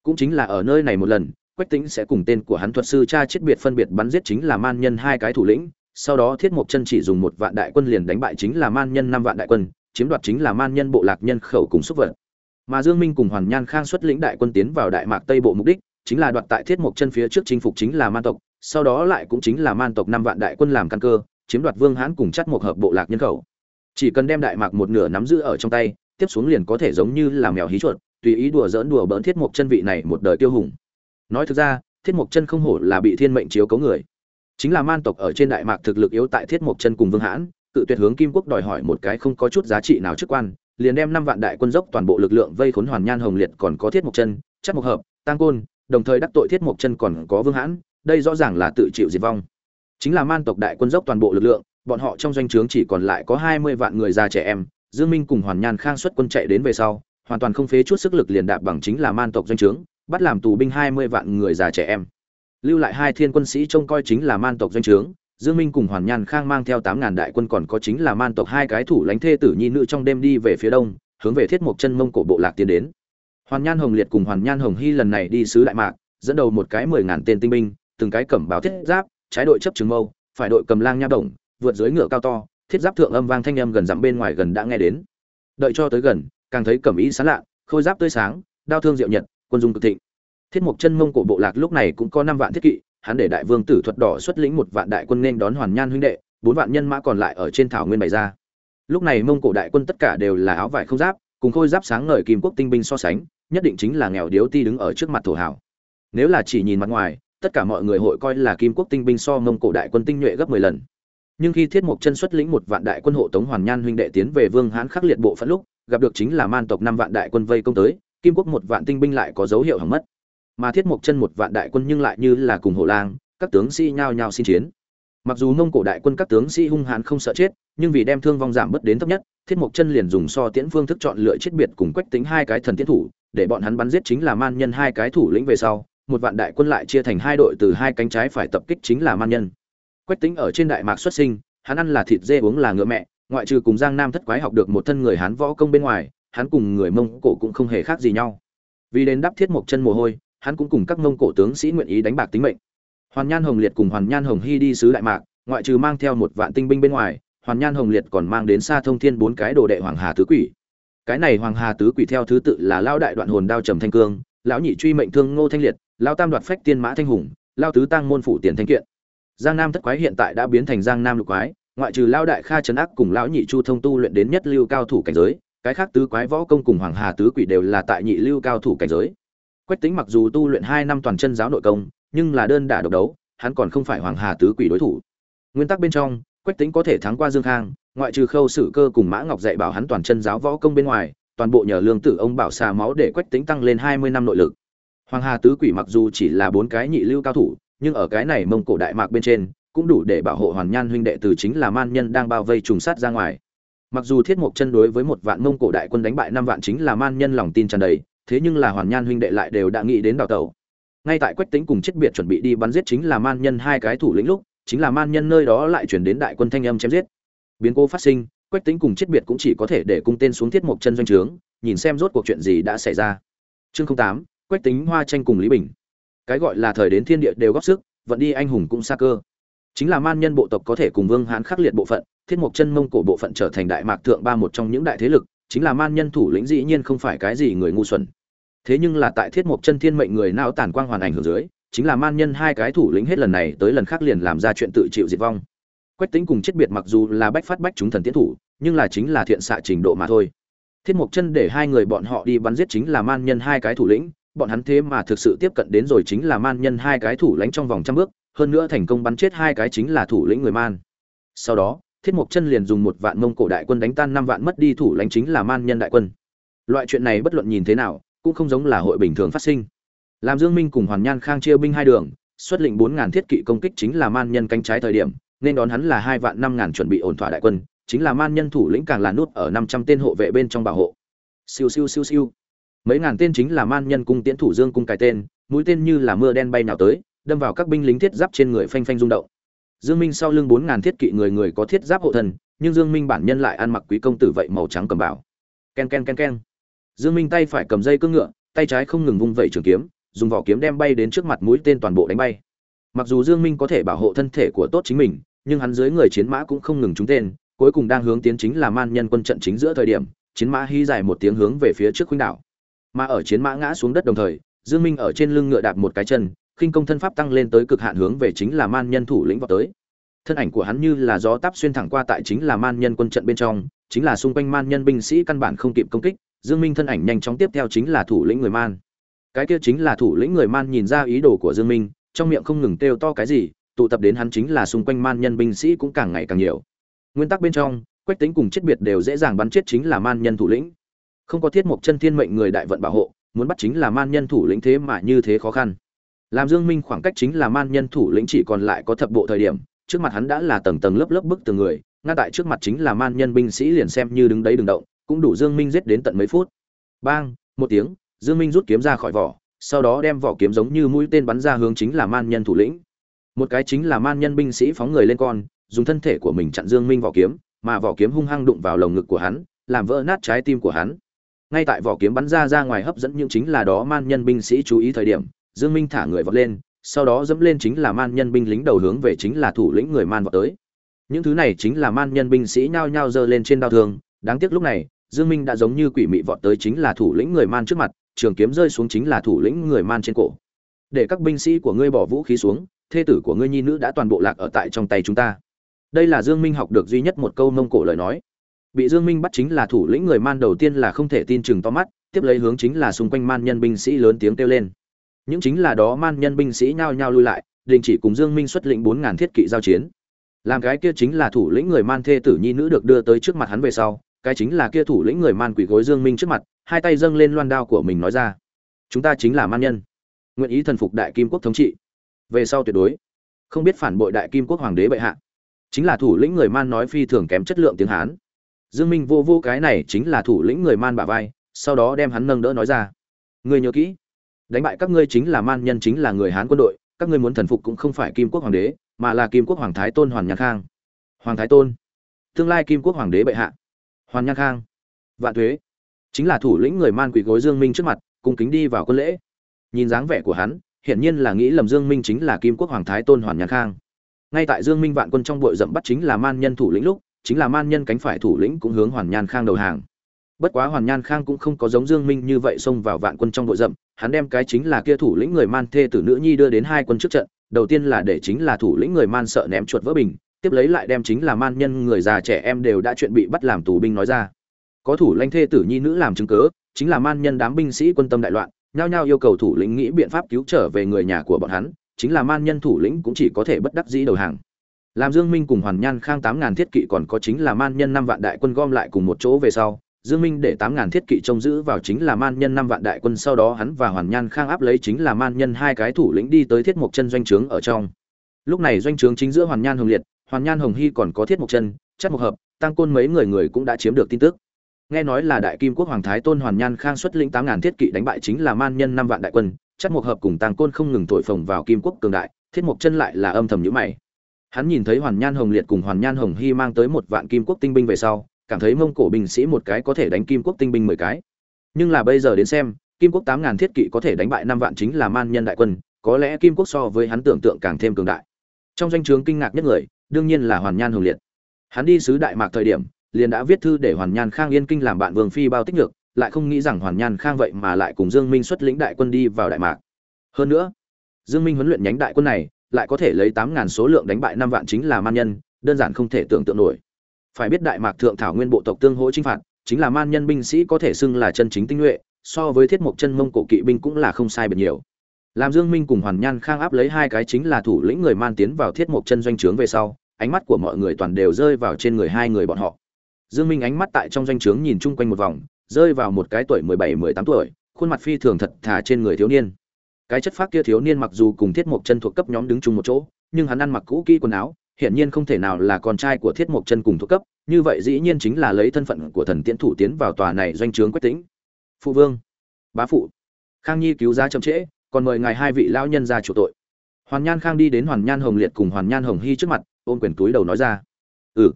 Cũng chính là ở nơi này một lần, quách tính sẽ cùng tên của hắn thuật sư cha chết biệt phân biệt bắn giết chính là man nhân hai cái thủ lĩnh, sau đó thiết một chân chỉ dùng một vạn đại quân liền đánh bại chính là man nhân năm vạn đại quân, chiếm đoạt chính là man nhân bộ lạc nhân khẩu cùng xúc vật. Mà dương minh cùng hoàn nhan khang xuất lĩnh đại quân tiến vào đại mạc tây bộ mục đích, chính là đoạt tại thiết một chân phía trước chinh phục chính là man tộc, sau đó lại cũng chính là man tộc năm vạn đại quân làm căn cơ, chiếm đoạt vương hãn cùng chắt một hợp bộ lạc nhân khẩu chỉ cần đem đại mạc một nửa nắm giữ ở trong tay, tiếp xuống liền có thể giống như là mèo hí chuột, tùy ý đùa dỡn đùa bỡn thiết mộc chân vị này một đời tiêu hùng. Nói thực ra, thiết mộc chân không hổ là bị thiên mệnh chiếu cấu người. Chính là man tộc ở trên đại mạc thực lực yếu tại thiết mộc chân cùng vương hãn, cự tuyệt hướng kim quốc đòi hỏi một cái không có chút giá trị nào chức quan, liền đem năm vạn đại quân dốc toàn bộ lực lượng vây khốn hoàn nhan hồng liệt còn có thiết mộc chân, chắc mộc hợp tăng côn, đồng thời đắc tội thiết mộc chân còn có vương hãn, đây rõ ràng là tự chịu diệt vong. Chính là man tộc đại quân dốc toàn bộ lực lượng bọn họ trong doanh trướng chỉ còn lại có hai mươi vạn người già trẻ em dương minh cùng hoàn nhan khang xuất quân chạy đến về sau hoàn toàn không phế chút sức lực liền đạp bằng chính là man tộc doanh trướng bắt làm tù binh hai mươi vạn người già trẻ em lưu lại hai thiên quân sĩ trông coi chính là man tộc doanh trướng Dương Minh cùng Hoàn Nhan Khang mang theo 8000 đại quân còn có chính là man tộc hai cái thủ lãnh thê tử nhi nữ trong đêm đi về phía đông, hướng về Thiết Mộc Chân Mông cổ bộ lạc tiến đến. Hoàn Nhan Hồng Liệt cùng Hoàn Nhan Hồng Hy lần này đi sứ đại mạc, dẫn đầu một cái 10000 tên tinh binh, từng cái cẩm bào thiết giáp, trái đội chấp trường mâu, phải đội cầm lang nha động vượt dưới ngựa cao to, thiết giáp thượng âm vang thanh âm gần dặm bên ngoài gần đã nghe đến. Đợi cho tới gần, càng thấy cẩm ý sán lạ, khôi giáp tươi sáng, đao thương diệu nhật, quân dung cực thịnh. Thiết mục chân mông cổ bộ lạc lúc này cũng có năm vạn thiết kỵ, hắn để đại vương tử thuật đỏ xuất lĩnh một vạn đại quân nên đón hoàn nhan huynh đệ, bốn vạn nhân mã còn lại ở trên thảo nguyên bày ra. Lúc này mông cổ đại quân tất cả đều là áo vải không giáp, cùng khôi giáp sáng ngời kim quốc tinh binh so sánh, nhất định chính là nghèo điếu ti đứng ở trước mặt thổ hảo nếu là chỉ nhìn mặt ngoài, tất cả mọi người hội coi là kim quốc tinh binh so mông cổ đại quân tinh nhuệ gấp mười lần nhưng khi thiết mục chân xuất lĩnh một vạn đại quân hộ tống hoàn nhan huynh đệ tiến về vương hán khắc liệt bộ phận lúc, gặp được chính là man tộc năm vạn đại quân vây công tới, kim quốc một vạn tinh binh lại có dấu hiệu hỏng mất. Mà thiết mục chân một vạn đại quân nhưng lại như là cùng hộ lang, các tướng sĩ nhao nhao xin chiến. Mặc dù mông cổ đại quân các tướng sĩ hung hãn không sợ chết, nhưng vì đem thương vong giảm bớt đến thấp nhất, thiết mục chân liền dùng so tiễn phương thức chọn lựa chết biệt cùng quách tính hai cái thần tiến thủ, để bọn hắn bắn giết chính là man nhân hai cái thủ lĩnh về sau, một vạn đại quân lại chia thành hai đội từ hai cánh trái phải tập kích chính là man nhân quách Tĩnh ở trên đại mạc xuất sinh, hắn ăn là thịt dê, uống là ngựa mẹ, ngoại trừ cùng giang nam thất quái học được một thân người hán võ công bên ngoài, hắn cùng người mông cổ cũng không hề khác gì nhau. Vì đến đắp thiết một chân mồ hôi, hắn cũng cùng các mông cổ tướng sĩ nguyện ý đánh bạc tính mệnh. Hoàn nhan hồng liệt cùng hoàn nhan hồng hy đi sứ đại mạc, ngoại trừ mang theo một vạn tinh binh bên ngoài, hoàn nhan hồng liệt còn mang đến xa thông thiên bốn cái đồ đệ hoàng hà tứ quỷ. Cái này hoàng hà tứ quỷ theo thứ tự là Lão đại đoạn hồn đao trầm thanh cương, lão nhị truy mệnh thương ngô thanh liệt Lão tam đoạt phách tiên mã thanh hùng Lão tứ tăng môn phủ tiền thanh kiện giang nam thất quái hiện tại đã biến thành giang nam lục quái, ngoại trừ lao đại kha trấn ác cùng lão nhị chu thông tu luyện đến nhất lưu cao thủ cảnh giới, cái khác tứ quái võ công cùng hoàng hà tứ quỷ đều là tại nhị lưu cao thủ cảnh giới. Quách tính mặc dù tu luyện hai năm toàn chân giáo nội công, nhưng là đơn đả độc đấu, hắn còn không phải hoàng hà tứ quỷ đối thủ. Nguyên tắc bên trong, quách tính có thể thắng qua dương khang, ngoại trừ khâu sử cơ cùng mã ngọc dạy bảo hắn toàn chân giáo võ công bên ngoài, toàn bộ nhờ lương tử ông bảo xà máu để quách tính tăng lên hai mươi năm nội lực. Hoàng hà tứ quỷ mặc dù chỉ là bốn cái nhị lưu cao thủ nhưng ở cái này mông cổ đại mạc bên trên, cũng đủ để bảo hộ hoàn nhan huynh đệ từ chính là man nhân đang bao vây trùng sát ra ngoài. Mặc dù thiết mộc chân đối với một vạn mông cổ đại quân đánh bại năm vạn chính là man nhân lòng tin tràn đầy, thế nhưng là hoàn nhan huynh đệ lại đều đã nghĩ đến đào tẩu. Ngay tại quách tính cùng chết biệt chuẩn bị đi bắn giết chính là man nhân hai cái thủ lĩnh lúc, chính là man nhân nơi đó lại chuyển đến đại quân thanh âm chém giết. Biến cố phát sinh, quách tính cùng chết biệt cũng chỉ có thể để cung tên xuống thiết mộc chân doanh trướng, nhìn xem rốt cuộc chuyện gì đã xảy ra. Chương tám, quách tính hoa tranh cùng lý bình cái gọi là thời đến thiên địa đều góp sức, vận đi anh hùng cũng xa cơ. Chính là man nhân bộ tộc có thể cùng vương hán khắc liệt bộ phận, thiết mộc chân mông cổ bộ phận trở thành đại mạc thượng ba một trong những đại thế lực, chính là man nhân thủ lĩnh dĩ nhiên không phải cái gì người ngu xuẩn. Thế nhưng là tại thiết mộc chân thiên mệnh người não tản quang hoàn ảnh hưởng dưới, chính là man nhân hai cái thủ lĩnh hết lần này tới lần khác liền làm ra chuyện tự chịu diệt vong. Quách tính cùng chết biệt mặc dù là bách phát bách chúng thần tiến thủ, nhưng là chính là thiện xạ trình độ mà thôi. Thiết mộc chân để hai người bọn họ đi bắn giết chính là man nhân hai cái thủ lĩnh bọn hắn thế mà thực sự tiếp cận đến rồi chính là man nhân hai cái thủ lãnh trong vòng trăm bước, hơn nữa thành công bắn chết hai cái chính là thủ lĩnh người man. Sau đó, thiết mộc chân liền dùng một vạn mông cổ đại quân đánh tan năm vạn mất đi thủ lãnh chính là man nhân đại quân. Loại chuyện này bất luận nhìn thế nào, cũng không giống là hội bình thường phát sinh. Làm dương minh cùng hoàn nhan khang chia binh hai đường, xuất lệnh bốn ngàn thiết kỵ công kích chính là man nhân cánh trái thời điểm, nên đón hắn là hai vạn năm ngàn chuẩn bị ổn thỏa đại quân, chính là man nhân thủ lĩnh càng là nút ở năm trăm tên hộ vệ bên trong bảo hộ. Siêu siêu siêu siêu mấy ngàn tên chính là man nhân cung tiễn thủ dương cung cài tên, mũi tên như là mưa đen bay nào tới, đâm vào các binh lính thiết giáp trên người phanh phanh rung động. Dương minh sau lưng bốn ngàn thiết kỵ người người có thiết giáp hộ thần nhưng dương minh bản nhân lại ăn mặc quý công tử vậy màu trắng cầm bảo ken ken ken ken. Dương minh tay phải cầm dây cương ngựa, tay trái không ngừng vung vẩy trường kiếm, dùng vỏ kiếm đem bay đến trước mặt mũi tên toàn bộ đánh bay. Mặc dù dương minh có thể bảo hộ thân thể của tốt chính mình, nhưng hắn dưới người chiến mã cũng không ngừng trúng tên, cuối cùng đang hướng tiến chính là man nhân quân trận chính giữa thời điểm, chiến mã hí dài một tiếng hướng về phía trước khuynh đảo mà ở chiến mã ngã xuống đất đồng thời, dương minh ở trên lưng ngựa đạp một cái chân, khinh công thân pháp tăng lên tới cực hạn hướng về chính là man nhân thủ lĩnh vào tới. Thân ảnh của hắn như là gió táp xuyên thẳng qua tại chính là man nhân quân trận bên trong, chính là xung quanh man nhân binh sĩ căn bản không kịp công kích, dương minh thân ảnh nhanh chóng tiếp theo chính là thủ lĩnh người man. Cái kia chính là thủ lĩnh người man nhìn ra ý đồ của dương minh, trong miệng không ngừng kêu to cái gì, tụ tập đến hắn chính là xung quanh man nhân binh sĩ cũng càng ngày càng nhiều. Nguyên tắc bên trong, quách tính cùng chết biệt đều dễ dàng bắn chết chính là man nhân thủ lĩnh không có thiết mục chân thiên mệnh người đại vận bảo hộ, muốn bắt chính là man nhân thủ lĩnh thế mà như thế khó khăn. Làm dương minh khoảng cách chính là man nhân thủ lĩnh chỉ còn lại có thập bộ thời điểm, trước mặt hắn đã là tầng tầng lớp lớp bức từng người ngay tại trước mặt chính là man nhân binh sĩ liền xem như đứng đấy đừng động, cũng đủ dương minh giết đến tận mấy phút. Bang, một tiếng, dương minh rút kiếm ra khỏi vỏ, sau đó đem vỏ kiếm giống như mũi tên bắn ra hướng chính là man nhân thủ lĩnh. Một cái chính là man nhân binh sĩ phóng người lên con, dùng thân thể của mình chặn dương minh vỏ kiếm, mà vỏ kiếm hung hăng đụng vào lồng ngực của hắn, làm vỡ nát trái tim của hắn ngay tại vỏ kiếm bắn ra ra ngoài hấp dẫn những chính là đó man nhân binh sĩ chú ý thời điểm, dương minh thả người vọt lên, sau đó dẫm lên chính là man nhân binh lính đầu hướng về chính là thủ lĩnh người man vọt tới. Những thứ này chính là man nhân binh sĩ nhao nhao giơ lên trên đao thương, đáng tiếc lúc này, dương minh đã giống như quỷ mị vọt tới chính là thủ lĩnh người man trước mặt, trường kiếm rơi xuống chính là thủ lĩnh người man trên cổ. Để các binh sĩ của ngươi bỏ vũ khí xuống, thê tử của ngươi nhi nữ đã toàn bộ lạc ở tại trong tay chúng ta. Đây là dương minh học được duy nhất một câu mông cổ lời nói bị dương minh bắt chính là thủ lĩnh người man đầu tiên là không thể tin chừng to mắt, tiếp lấy hướng chính là xung quanh man nhân binh sĩ lớn tiếng kêu lên. Những chính là đó man nhân binh sĩ nhao nhao lui lại, đình chỉ cùng dương minh xuất lĩnh bốn ngàn thiết kỵ giao chiến. Làm cái kia chính là thủ lĩnh người man thê tử nhi nữ được đưa tới trước mặt hắn về sau, cái chính là kia thủ lĩnh người man quỷ gối dương minh trước mặt, hai tay dâng lên loan đao của mình nói ra. Chúng ta chính là man nhân. Nguyện ý thần phục đại kim quốc thống trị. Về sau tuyệt đối. Không biết phản bội đại kim quốc hoàng đế bệ hạ. Chính là thủ lĩnh người man nói phi thường kém chất lượng tiếng hán dương minh vô vô cái này chính là thủ lĩnh người man bả vai, sau đó đem hắn nâng đỡ nói ra. Ngươi nhớ kỹ, đánh bại các ngươi chính là man nhân chính là người hán quân đội, các ngươi muốn thần phục cũng không phải kim quốc hoàng đế, mà là kim quốc hoàng thái tôn hoàn nhạc khang. Hoàng thái tôn. Tương lai kim quốc hoàng đế bệ hạ. Hoàn nhạc khang. Vạn thuế. Chính là thủ lĩnh người man quỳ gối dương minh trước mặt, cung kính đi vào quân lễ. Nhìn dáng vẻ của hắn, hiển nhiên là nghĩ lầm dương minh chính là kim quốc hoàng thái tôn hoàn nhạc khang. Ngay tại dương minh vạn quân trong bội rậm bắt chính là man nhân thủ lĩnh lúc chính là man nhân cánh phải thủ lĩnh cũng hướng hoàn nhan khang đầu hàng. Bất quá hoàn nhan khang cũng không có giống dương minh như vậy xông vào vạn quân trong đội rậm, hắn đem cái chính là kia thủ lĩnh người man thê tử nữ nhi đưa đến hai quân trước trận, đầu tiên là để chính là thủ lĩnh người man sợ ném chuột vỡ bình, tiếp lấy lại đem chính là man nhân người già trẻ em đều đã chuyện bị bắt làm tù binh nói ra. Có thủ lãnh thê tử nhi nữ làm chứng cớ chính là man nhân đám binh sĩ quân tâm đại loạn, nhao nhao yêu cầu thủ lĩnh nghĩ biện pháp cứu trở về người nhà của bọn hắn, chính là man nhân thủ lĩnh cũng chỉ có thể bất đắc dĩ đầu hàng làm dương minh cùng hoàn nhan khang tám ngàn thiết kỵ còn có chính là man nhân năm vạn đại quân gom lại cùng một chỗ về sau, dương minh để tám ngàn thiết kỵ trông giữ vào chính là man nhân năm vạn đại quân, sau đó hắn và hoàn nhan khang áp lấy chính là man nhân hai cái thủ lĩnh đi tới thiết mục chân doanh trướng ở trong. Lúc này doanh trướng chính giữa hoàn nhan hồng liệt, hoàn nhan hồng hy còn có thiết mục chân chắc mục hợp, tăng côn mấy người người cũng đã chiếm được tin tức. Nghe nói là đại kim quốc hoàng thái tôn hoàn nhan khang xuất lĩnh tám ngàn thiết kỵ đánh bại chính là man nhân năm vạn đại quân chắc mục hợp cùng tăng côn không ngừng thổi phồng vào kim quốc cường đại, thiết mục chân lại là âm thầm nhíu mày hắn nhìn thấy hoàn nhan hồng liệt cùng hoàn nhan hồng hy mang tới một vạn kim quốc tinh binh về sau cảm thấy mông cổ binh sĩ một cái có thể đánh kim quốc tinh binh mười cái. Nhưng là bây giờ đến xem kim quốc tám ngàn thiết kỵ có thể đánh bại năm vạn chính là man nhân đại quân có lẽ kim quốc so với hắn tưởng tượng càng thêm cường đại. Trong danh trướng kinh ngạc nhất người đương nhiên là hoàn nhan hồng liệt. Hắn đi sứ đại mạc thời điểm liền đã viết thư để hoàn nhan khang yên kinh làm bạn vương phi bao tích lực, lại không nghĩ rằng hoàn nhan khang vậy mà lại cùng dương minh xuất lĩnh đại quân đi vào đại mạc. Hơn nữa dương minh huấn luyện nhánh đại quân này lại có thể lấy tám ngàn số lượng đánh bại năm vạn chính là man nhân, đơn giản không thể tưởng tượng nổi. Phải biết đại mạc thượng thảo nguyên bộ tộc tương hỗ chinh phạt, chính là man nhân binh sĩ có thể xưng là chân chính tinh nhuệ, so với thiết mục chân mông cổ kỵ binh cũng là không sai biệt nhiều. Làm dương minh cùng hoàn nhan khang áp lấy hai cái chính là thủ lĩnh người man tiến vào thiết mục chân doanh trướng về sau, ánh mắt của mọi người toàn đều rơi vào trên người hai người bọn họ. Dương minh ánh mắt tại trong doanh trướng nhìn chung quanh một vòng, rơi vào một cái tuổi 17-18 tuổi, khuôn mặt phi thường thật thà trên người thiếu niên cái chất phác kia thiếu niên mặc dù cùng thiết Mộc chân thuộc cấp nhóm đứng chung một chỗ, nhưng hắn ăn mặc cũ kỹ quần áo, hiển nhiên không thể nào là con trai của thiết Mộc chân cùng thuộc cấp, như vậy dĩ nhiên chính là lấy thân phận của thần tiễn thủ tiến vào tòa này doanh trướng quách tĩnh. Phụ vương, bá phụ, khang nhi cứu giá chậm trễ, còn mời ngài hai vị lão nhân ra chủ tội. Hoàn nhan khang đi đến hoàn nhan hồng liệt cùng hoàn nhan hồng hy trước mặt, ôm quyền túi đầu nói ra. Ừ.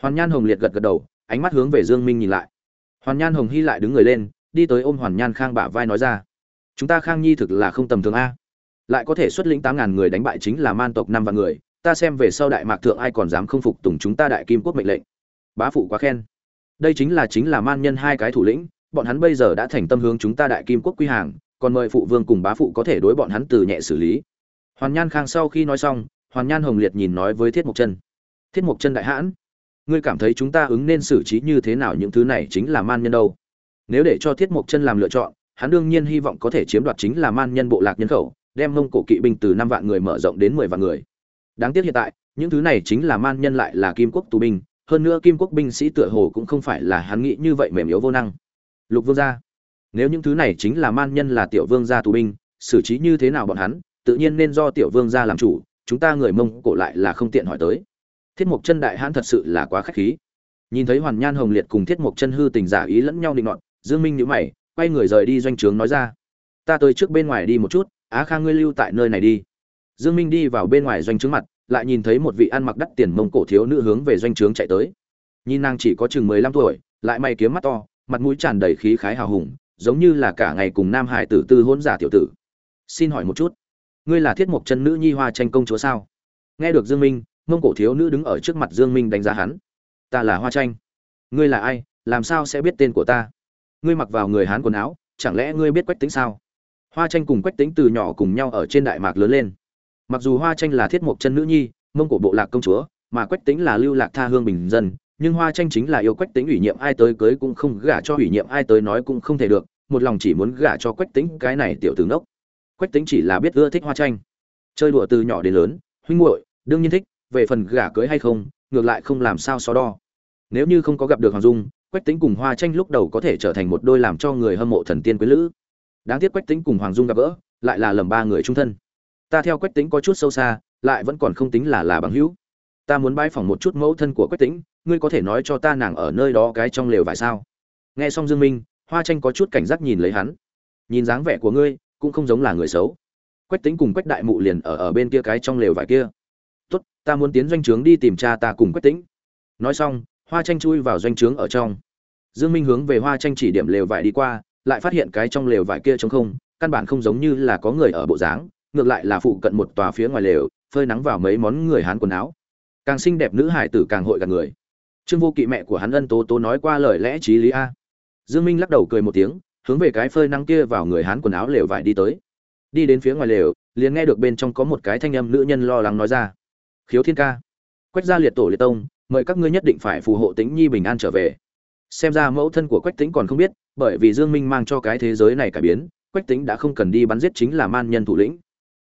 Hoàn nhan hồng liệt gật gật đầu, ánh mắt hướng về dương minh nhìn lại. Hoàn nhan hồng hy lại đứng người lên, đi tới ôm hoàn nhan khang bả vai nói ra chúng ta khang nhi thực là không tầm thường a. Lại có thể xuất lĩnh tám ngàn người đánh bại chính là man tộc năm vạn người, ta xem về sau đại mạc thượng ai còn dám không phục tùng chúng ta đại kim quốc mệnh lệnh. Bá phụ quá khen. Đây chính là chính là man nhân hai cái thủ lĩnh, bọn hắn bây giờ đã thành tâm hướng chúng ta đại kim quốc quy hàng, còn mời phụ vương cùng bá phụ có thể đối bọn hắn từ nhẹ xử lý. Hoàn nhan khang sau khi nói xong, hoàn nhan hồng liệt nhìn nói với thiết mộc chân. Thiết mộc chân đại hãn, ngươi cảm thấy chúng ta ứng nên xử trí như thế nào những thứ này chính là man nhân đâu? Nếu để cho thiết mộc chân làm lựa chọn hắn đương nhiên hy vọng có thể chiếm đoạt chính là man nhân bộ lạc nhân khẩu, đem mông cổ kỵ binh từ năm vạn người mở rộng đến mười vạn người. Đáng tiếc hiện tại, những thứ này chính là man nhân lại là kim quốc tù binh, hơn nữa kim quốc binh sĩ tựa hồ cũng không phải là hắn nghĩ như vậy mềm yếu vô năng. Lục vương gia, nếu những thứ này chính là man nhân là tiểu vương gia tù binh, xử trí như thế nào bọn hắn, tự nhiên nên do tiểu vương gia làm chủ, chúng ta người mông cổ lại là không tiện hỏi tới. Thiết mục chân đại hãn thật sự là quá khách khí. Nhìn thấy hoàn nhan hồng liệt cùng thiết mục chân hư tình giả ý lẫn nhau định nọt, dương minh nhíu mày quay người rời đi doanh trướng nói ra. Ta tới trước bên ngoài đi một chút, á khang ngươi lưu tại nơi này đi. Dương minh đi vào bên ngoài doanh trướng mặt, lại nhìn thấy một vị ăn mặc đắt tiền mông cổ thiếu nữ hướng về doanh trướng chạy tới. Nhìn nàng chỉ có chừng mười lăm tuổi, lại may kiếm mắt to, mặt mũi tràn đầy khí khái hào hùng, giống như là cả ngày cùng nam hải tử tư hôn giả tiểu tử. Xin hỏi một chút, ngươi là thiết mục chân nữ nhi hoa tranh công chúa sao? Nghe được dương minh, mông cổ thiếu nữ đứng ở trước mặt dương minh đánh giá hắn. Ta là hoa tranh. Ngươi là ai? Làm sao sẽ biết tên của ta? Ngươi mặc vào người hán quần áo, chẳng lẽ ngươi biết quách tính sao? Hoa tranh cùng quách tính từ nhỏ cùng nhau ở trên đại mạc lớn lên. Mặc dù hoa tranh là thiết mộc chân nữ nhi, mông cổ bộ lạc công chúa, mà quách tính là lưu lạc tha hương bình dân, nhưng hoa tranh chính là yêu quách tính ủy nhiệm ai tới cưới cũng không gả cho ủy nhiệm ai tới nói cũng không thể được, một lòng chỉ muốn gả cho quách tính cái này tiểu tướng đốc quách tính chỉ là biết ưa thích hoa tranh chơi đùa từ nhỏ đến lớn, huynh muội, đương nhiên thích, về phần gả cưới hay không, ngược lại không làm sao so đo. Nếu như không có gặp được hoàng dung quách tính cùng hoa tranh lúc đầu có thể trở thành một đôi làm cho người hâm mộ thần tiên quý lữ. Đáng tiếc quách tính cùng hoàng dung gặp gỡ, lại là lầm ba người trung thân. Ta theo quách tính có chút sâu xa, lại vẫn còn không tính là là bằng hữu. Ta muốn bãi phỏng một chút mẫu thân của quách tính ngươi có thể nói cho ta nàng ở nơi đó cái trong lều vải sao? Nghe xong dương minh, hoa tranh có chút cảnh giác nhìn lấy hắn. Nhìn dáng vẻ của ngươi, cũng không giống là người xấu. Quách tính cùng quách đại mụ liền ở ở bên kia cái trong lều vải kia. Tốt, ta muốn tiến doanh trướng đi tìm cha ta cùng quách tính nói xong hoa tranh chui vào doanh trướng ở trong. Dương minh hướng về hoa tranh chỉ điểm lều vải đi qua, lại phát hiện cái trong lều vải kia trống không, căn bản không giống như là có người ở bộ dáng, ngược lại là phụ cận một tòa phía ngoài lều, phơi nắng vào mấy món người hán quần áo. Càng xinh đẹp nữ hải tử càng hội gạt người. Trương vô kỵ mẹ của hắn ân tố tố nói qua lời lẽ trí lý a. Dương minh lắc đầu cười một tiếng, hướng về cái phơi nắng kia vào người hán quần áo lều vải đi tới. Đi đến phía ngoài lều, liền nghe được bên trong có một cái thanh âm nữ nhân lo lắng nói ra. Khiếu thiên ca. Quách gia liệt tổ liệt tông mời các ngươi nhất định phải phù hộ tĩnh nhi bình an trở về. Xem ra mẫu thân của quách tĩnh còn không biết, bởi vì dương minh mang cho cái thế giới này cải biến, quách tĩnh đã không cần đi bắn giết chính là man nhân thủ lĩnh.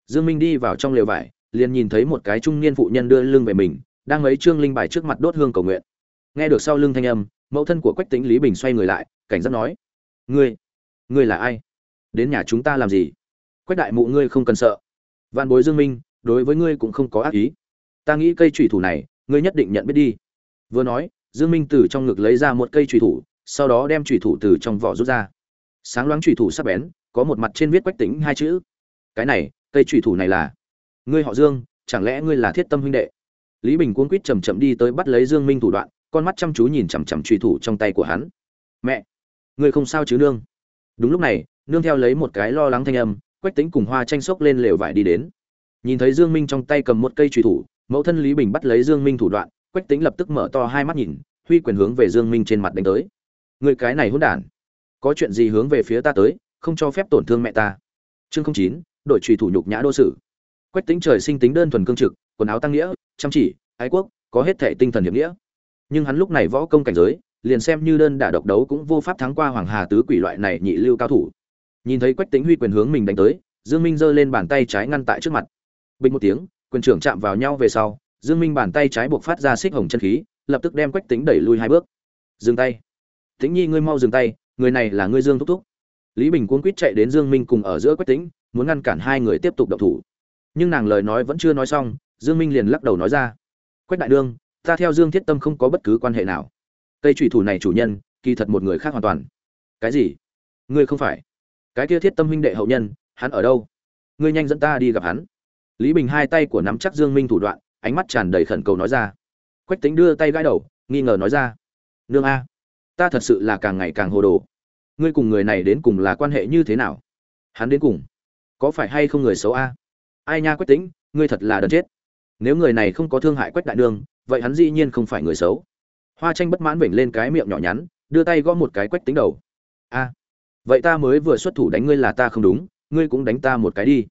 Dương minh đi vào trong lều vải, liền nhìn thấy một cái trung niên phụ nhân đưa lưng về mình, đang lấy trương linh bài trước mặt đốt hương cầu nguyện. Nghe được sau lưng thanh âm, mẫu thân của quách tĩnh lý bình xoay người lại, cảnh giác nói, ngươi ngươi là ai? Đến nhà chúng ta làm gì? Quách đại mụ ngươi không cần sợ. Vạn bối dương minh, đối với ngươi cũng không có ác ý. Ta nghĩ cây chủy thủ này ngươi nhất định nhận biết đi. Vừa nói, dương minh từ trong ngực lấy ra một cây trùy thủ, sau đó đem trùy thủ từ trong vỏ rút ra. Sáng loáng trùy thủ sắc bén, có một mặt trên viết quách tính hai chữ. Cái này, cây trùy thủ này là? Ngươi họ dương, chẳng lẽ ngươi là thiết tâm huynh đệ? Lý bình cuống quýt chầm chậm đi tới bắt lấy dương minh thủ đoạn, con mắt chăm chú nhìn chằm chằm trùy thủ trong tay của hắn. Mẹ! Ngươi không sao chứ nương? Đúng lúc này, nương theo lấy một cái lo lắng thanh âm, quách tính cùng hoa tranh sốc lên lều vải đi đến. Nhìn thấy dương minh trong tay cầm một cây trùy thủ mẫu thân lý bình bắt lấy dương minh thủ đoạn, quách tính lập tức mở to hai mắt nhìn, huy quyền hướng về dương minh trên mặt đánh tới. Người cái này hỗn đản, có chuyện gì hướng về phía ta tới, không cho phép tổn thương mẹ ta. Chương không chín đội trùy thủ nhục nhã đô sử. Quách tính trời sinh tính đơn thuần cương trực, quần áo tăng nghĩa, chăm chỉ, ái quốc, có hết thể tinh thần hiệp nghĩa. Nhưng hắn lúc này võ công cảnh giới, liền xem như đơn đả độc đấu cũng vô pháp thắng qua hoàng hà tứ quỷ loại này nhị lưu cao thủ. Nhìn thấy quách tính huy quyền hướng mình đánh tới, dương minh giơ lên bàn tay trái ngăn tại trước mặt. Bình một tiếng quyền trưởng chạm vào nhau về sau, dương minh bàn tay trái buộc phát ra xích hồng chân khí, lập tức đem quách tính đẩy lui hai bước. Dừng tay. Tĩnh nhi, ngươi mau dừng tay, người này là ngươi dương thúc thúc. Lý bình cuống quýt chạy đến dương minh cùng ở giữa quách tính muốn ngăn cản hai người tiếp tục động thủ. Nhưng nàng lời nói vẫn chưa nói xong, dương minh liền lắc đầu nói ra. Quách đại đương ta theo dương thiết tâm không có bất cứ quan hệ nào. Cây trụy thủ này chủ nhân, kỳ thật một người khác hoàn toàn. Cái gì? Ngươi không phải. Cái kia thiết tâm huynh đệ hậu nhân, hắn ở đâu? Ngươi nhanh dẫn ta đi gặp hắn lý bình hai tay của nắm chắc dương minh thủ đoạn, ánh mắt tràn đầy khẩn cầu nói ra. Quách tính đưa tay gãi đầu, nghi ngờ nói ra. Nương a, ta thật sự là càng ngày càng hồ đồ. Ngươi cùng người này đến cùng là quan hệ như thế nào? Hắn đến cùng có phải hay không người xấu a? Ai nha quách tính ngươi thật là đần chết. Nếu người này không có thương hại quách đại nương, vậy hắn dĩ nhiên không phải người xấu. Hoa tranh bất mãn vểnh lên cái miệng nhỏ nhắn, đưa tay gõ một cái quách tính đầu. A, vậy ta mới vừa xuất thủ đánh ngươi là ta không đúng, ngươi cũng đánh ta một cái đi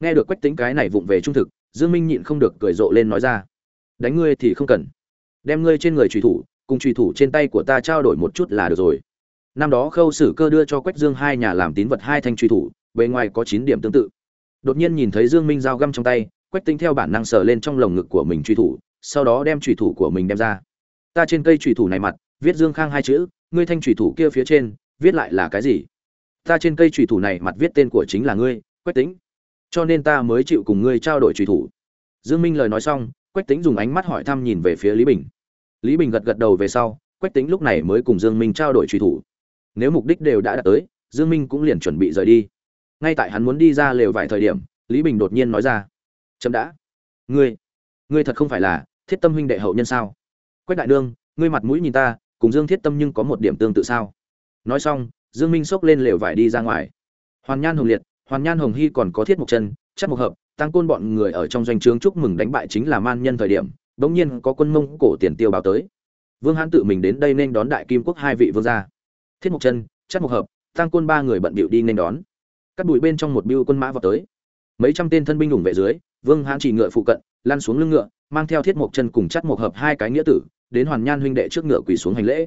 nghe được quách tính cái này vụng về trung thực, dương minh nhịn không được cười rộ lên nói ra. Đánh ngươi thì không cần. Đem ngươi trên người trùy thủ, cùng trùy thủ trên tay của ta trao đổi một chút là được rồi. Năm đó khâu sử cơ đưa cho quách dương hai nhà làm tín vật hai thanh trùy thủ, bề ngoài có chín điểm tương tự. Đột nhiên nhìn thấy dương minh dao găm trong tay, quách tính theo bản năng sờ lên trong lồng ngực của mình trùy thủ, sau đó đem trùy thủ của mình đem ra. Ta trên cây trùy thủ này mặt, viết dương khang hai chữ, ngươi thanh trùy thủ kia phía trên, viết lại là cái gì? Ta trên cây trùy thủ này mặt viết tên của chính là ngươi, quách tính cho nên ta mới chịu cùng ngươi trao đổi truy thủ. Dương minh lời nói xong, quách tính dùng ánh mắt hỏi thăm nhìn về phía lý bình. Lý bình gật gật đầu về sau, quách tính lúc này mới cùng dương minh trao đổi truy thủ. Nếu mục đích đều đã đạt tới, dương minh cũng liền chuẩn bị rời đi. Ngay tại hắn muốn đi ra lều vài thời điểm, lý bình đột nhiên nói ra, chậm đã. Ngươi ngươi thật không phải là thiết tâm huynh đệ hậu nhân sao? Quách đại đương ngươi mặt mũi nhìn ta, cùng dương thiết tâm nhưng có một điểm tương tự sao? Nói xong, dương minh xốc lên lều vải đi ra ngoài. Hoàn nhan hồng liệt hoàn nhan hồng hy còn có thiết mục chân, chắc mục hợp, tăng côn bọn người ở trong doanh trướng chúc mừng đánh bại chính là man nhân thời điểm, bỗng nhiên có quân mông cổ tiền tiêu báo tới. Vương hãn tự mình đến đây nên đón đại kim quốc hai vị vương gia. Thiết Mục chân, chắc mộc hợp, tăng quân ba người bận bịu đi nên đón. Cắt bụi bên trong một biêu quân mã vào tới. Mấy trăm tên thân binh ủng vệ dưới, vương hãn chỉ ngựa phụ cận, lăn xuống lưng ngựa, mang theo thiết mộc chân cùng chắc mộc hợp hai cái nghĩa tử, đến hoàn nhan huynh đệ trước ngựa quỳ xuống hành lễ.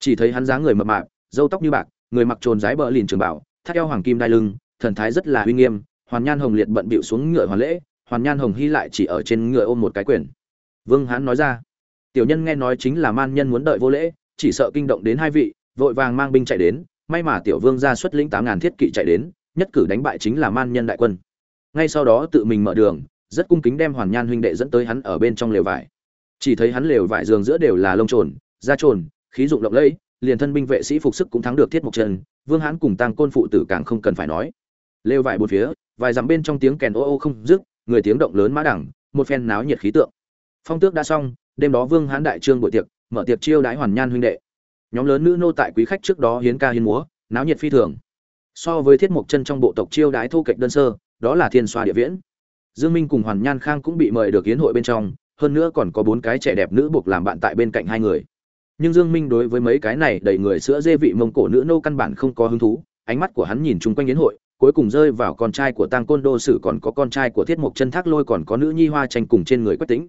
Chỉ thấy hắn dáng người mập mạp, râu tóc như bạc, người mặc trồn dái bờ lìn trường bảo, thắt eo hoàng kim đai lưng thần thái rất là uy nghiêm, hoàn nhan hồng liệt bận bịu xuống ngựa hoàn lễ, hoàn nhan hồng hy lại chỉ ở trên ngựa ôm một cái quyển vương hãn nói ra, tiểu nhân nghe nói chính là man nhân muốn đợi vô lễ, chỉ sợ kinh động đến hai vị, vội vàng mang binh chạy đến, may mà tiểu vương ra xuất lĩnh tám ngàn thiết kỵ chạy đến, nhất cử đánh bại chính là man nhân đại quân. Ngay sau đó tự mình mở đường, rất cung kính đem hoàn nhan huynh đệ dẫn tới hắn ở bên trong lều vải. Chỉ thấy hắn lều vải giường giữa đều là lông trồn, da trồn, khí dụng lộng lẫy, liền thân binh vệ sĩ phục sức cũng thắng được thiết mộc chân vương hãn cùng tăng côn phụ tử càng không cần phải nói lêu vải bốn phía, vài dặm bên trong tiếng kèn ô ô không dứt, người tiếng động lớn mã đẳng, một phen náo nhiệt khí tượng. Phong tước đã xong, đêm đó vương hán đại trương buổi tiệc, mở tiệc chiêu đãi hoàn nhan huynh đệ. Nhóm lớn nữ nô tại quý khách trước đó hiến ca hiến múa, náo nhiệt phi thường. So với thiết mộc chân trong bộ tộc chiêu đái thu kệch đơn sơ, đó là thiên xoa địa viễn. Dương minh cùng hoàn nhan khang cũng bị mời được hiến hội bên trong, hơn nữa còn có bốn cái trẻ đẹp nữ buộc làm bạn tại bên cạnh hai người. Nhưng dương minh đối với mấy cái này đầy người sữa dê vị mông cổ nữ nô căn bản không có hứng thú, ánh mắt của hắn nhìn chung quanh hiến hội cuối cùng rơi vào con trai của tăng côn đô sử còn có con trai của thiết mộc chân thác lôi còn có nữ nhi hoa tranh cùng trên người quách tĩnh.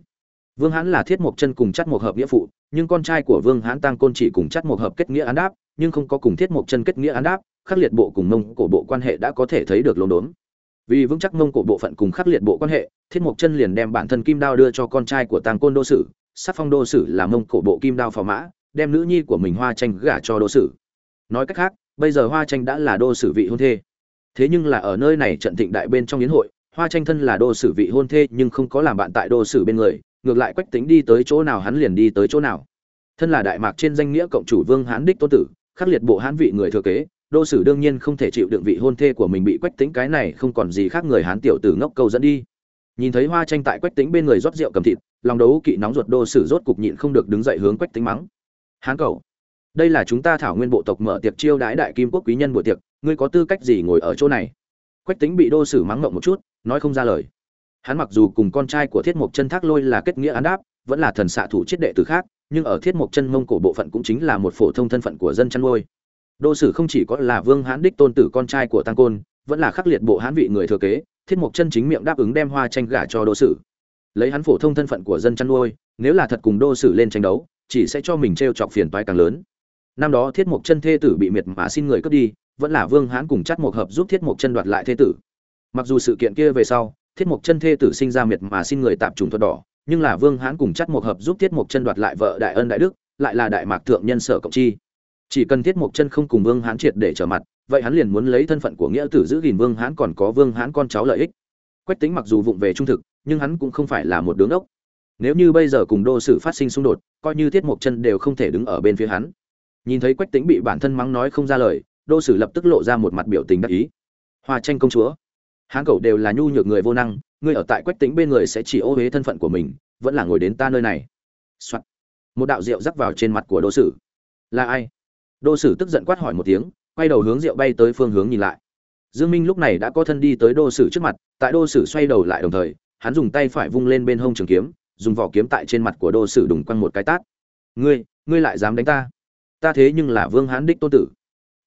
Vương hãn là thiết mộc chân cùng chắt mộc hợp nghĩa phụ, nhưng con trai của vương hãn tăng côn chỉ cùng chắt mộc hợp kết nghĩa án đáp, nhưng không có cùng thiết mộc chân kết nghĩa án đáp, khắc liệt bộ cùng mông cổ bộ quan hệ đã có thể thấy được lồn đốn. Vì vững chắc mông cổ bộ phận cùng khắc liệt bộ quan hệ, thiết mộc chân liền đem bản thân kim đao đưa cho con trai của tăng côn đô sử, sắc phong đô sử là mông cổ bộ kim đao phò mã, đem nữ nhi của mình hoa tranh gả cho đô sử. Nói cách khác, bây giờ hoa tranh đã là đô sử vị hôn thê thế nhưng là ở nơi này trận thịnh đại bên trong yến hội, hoa tranh thân là đô sử vị hôn thê nhưng không có làm bạn tại đô sử bên người, ngược lại quách tính đi tới chỗ nào hắn liền đi tới chỗ nào. Thân là đại mạc trên danh nghĩa cộng chủ vương hán đích tôn tử, khắc liệt bộ hán vị người thừa kế, đô sử đương nhiên không thể chịu đựng vị hôn thê của mình bị quách tính cái này không còn gì khác người hán tiểu tử ngốc câu dẫn đi. Nhìn thấy hoa tranh tại quách tính bên người rót rượu cầm thịt, lòng đấu kỵ nóng ruột đô sử rốt cục nhịn không được đứng dậy hướng quách tính mắng. Hán cầu đây là chúng ta thảo nguyên bộ tộc mở tiệc chiêu đái đại kim quốc quý nhân buổi tiệc ngươi có tư cách gì ngồi ở chỗ này? Quách tính bị đô sử mắng ngộng một chút, nói không ra lời. Hắn mặc dù cùng con trai của thiết mộc chân thác lôi là kết nghĩa án đáp, vẫn là thần xạ thủ chiết đệ từ khác, nhưng ở thiết mộc chân mông cổ bộ phận cũng chính là một phổ thông thân phận của dân chăn nuôi. Đô sử không chỉ có là vương hán đích tôn tử con trai của tăng côn, vẫn là khắc liệt bộ hán vị người thừa kế, thiết mộc chân chính miệng đáp ứng đem hoa tranh gả cho đô sử. Lấy hắn phổ thông thân phận của dân chăn nuôi, nếu là thật cùng đô sử lên tranh đấu, chỉ sẽ cho mình t r e o chọc phiền toái càng lớn năm đó thiết mộc chân thê tử bị miệt mã xin người cướp đi, vẫn là vương hán cùng chắt mộc hợp giúp thiết mộc chân đoạt lại thê tử. Mặc dù sự kiện kia về sau, thiết mộc chân thê tử sinh ra miệt mà xin người tạm trùng thuật đỏ, nhưng là vương hán cùng chắt mộc hợp giúp thiết mộc chân đoạt lại vợ đại ân đại đức, lại là đại mạc thượng nhân sở cộng chi. Chỉ cần thiết mộc chân không cùng vương hán triệt để trở mặt, vậy hắn liền muốn lấy thân phận của nghĩa tử giữ gìn vương hán còn có vương hán con cháu lợi ích. Quách tính mặc dù vụng về trung thực, nhưng hắn cũng không phải là một đứa ngốc. Nếu như bây giờ cùng đô sử phát sinh xung đột, coi như thiết mộc chân đều không thể đứng ở bên phía hắn nhìn thấy quách tính bị bản thân mắng nói không ra lời, đô sử lập tức lộ ra một mặt biểu tình đắc ý. Hoa tranh công chúa. Hán cậu đều là nhu nhược người vô năng, ngươi ở tại quách tính bên người sẽ chỉ ô huế thân phận của mình, vẫn là ngồi đến ta nơi này、Soạn. một đạo rượu rắc vào trên mặt của đô sử. Là ai? Đô sử tức giận quát hỏi một tiếng, quay đầu hướng rượu bay tới phương hướng nhìn lại. Dương minh lúc này đã có thân đi tới đô sử trước mặt, tại đô sử xoay đầu lại đồng thời, hắn dùng tay phải vung lên bên hông trường kiếm, dùng vỏ kiếm tại trên mặt của đô sử đùng quăng một cái tát. Ngươi ngươi lại dám đánh ta? Ta thế nhưng là vương hán đích tôn tử.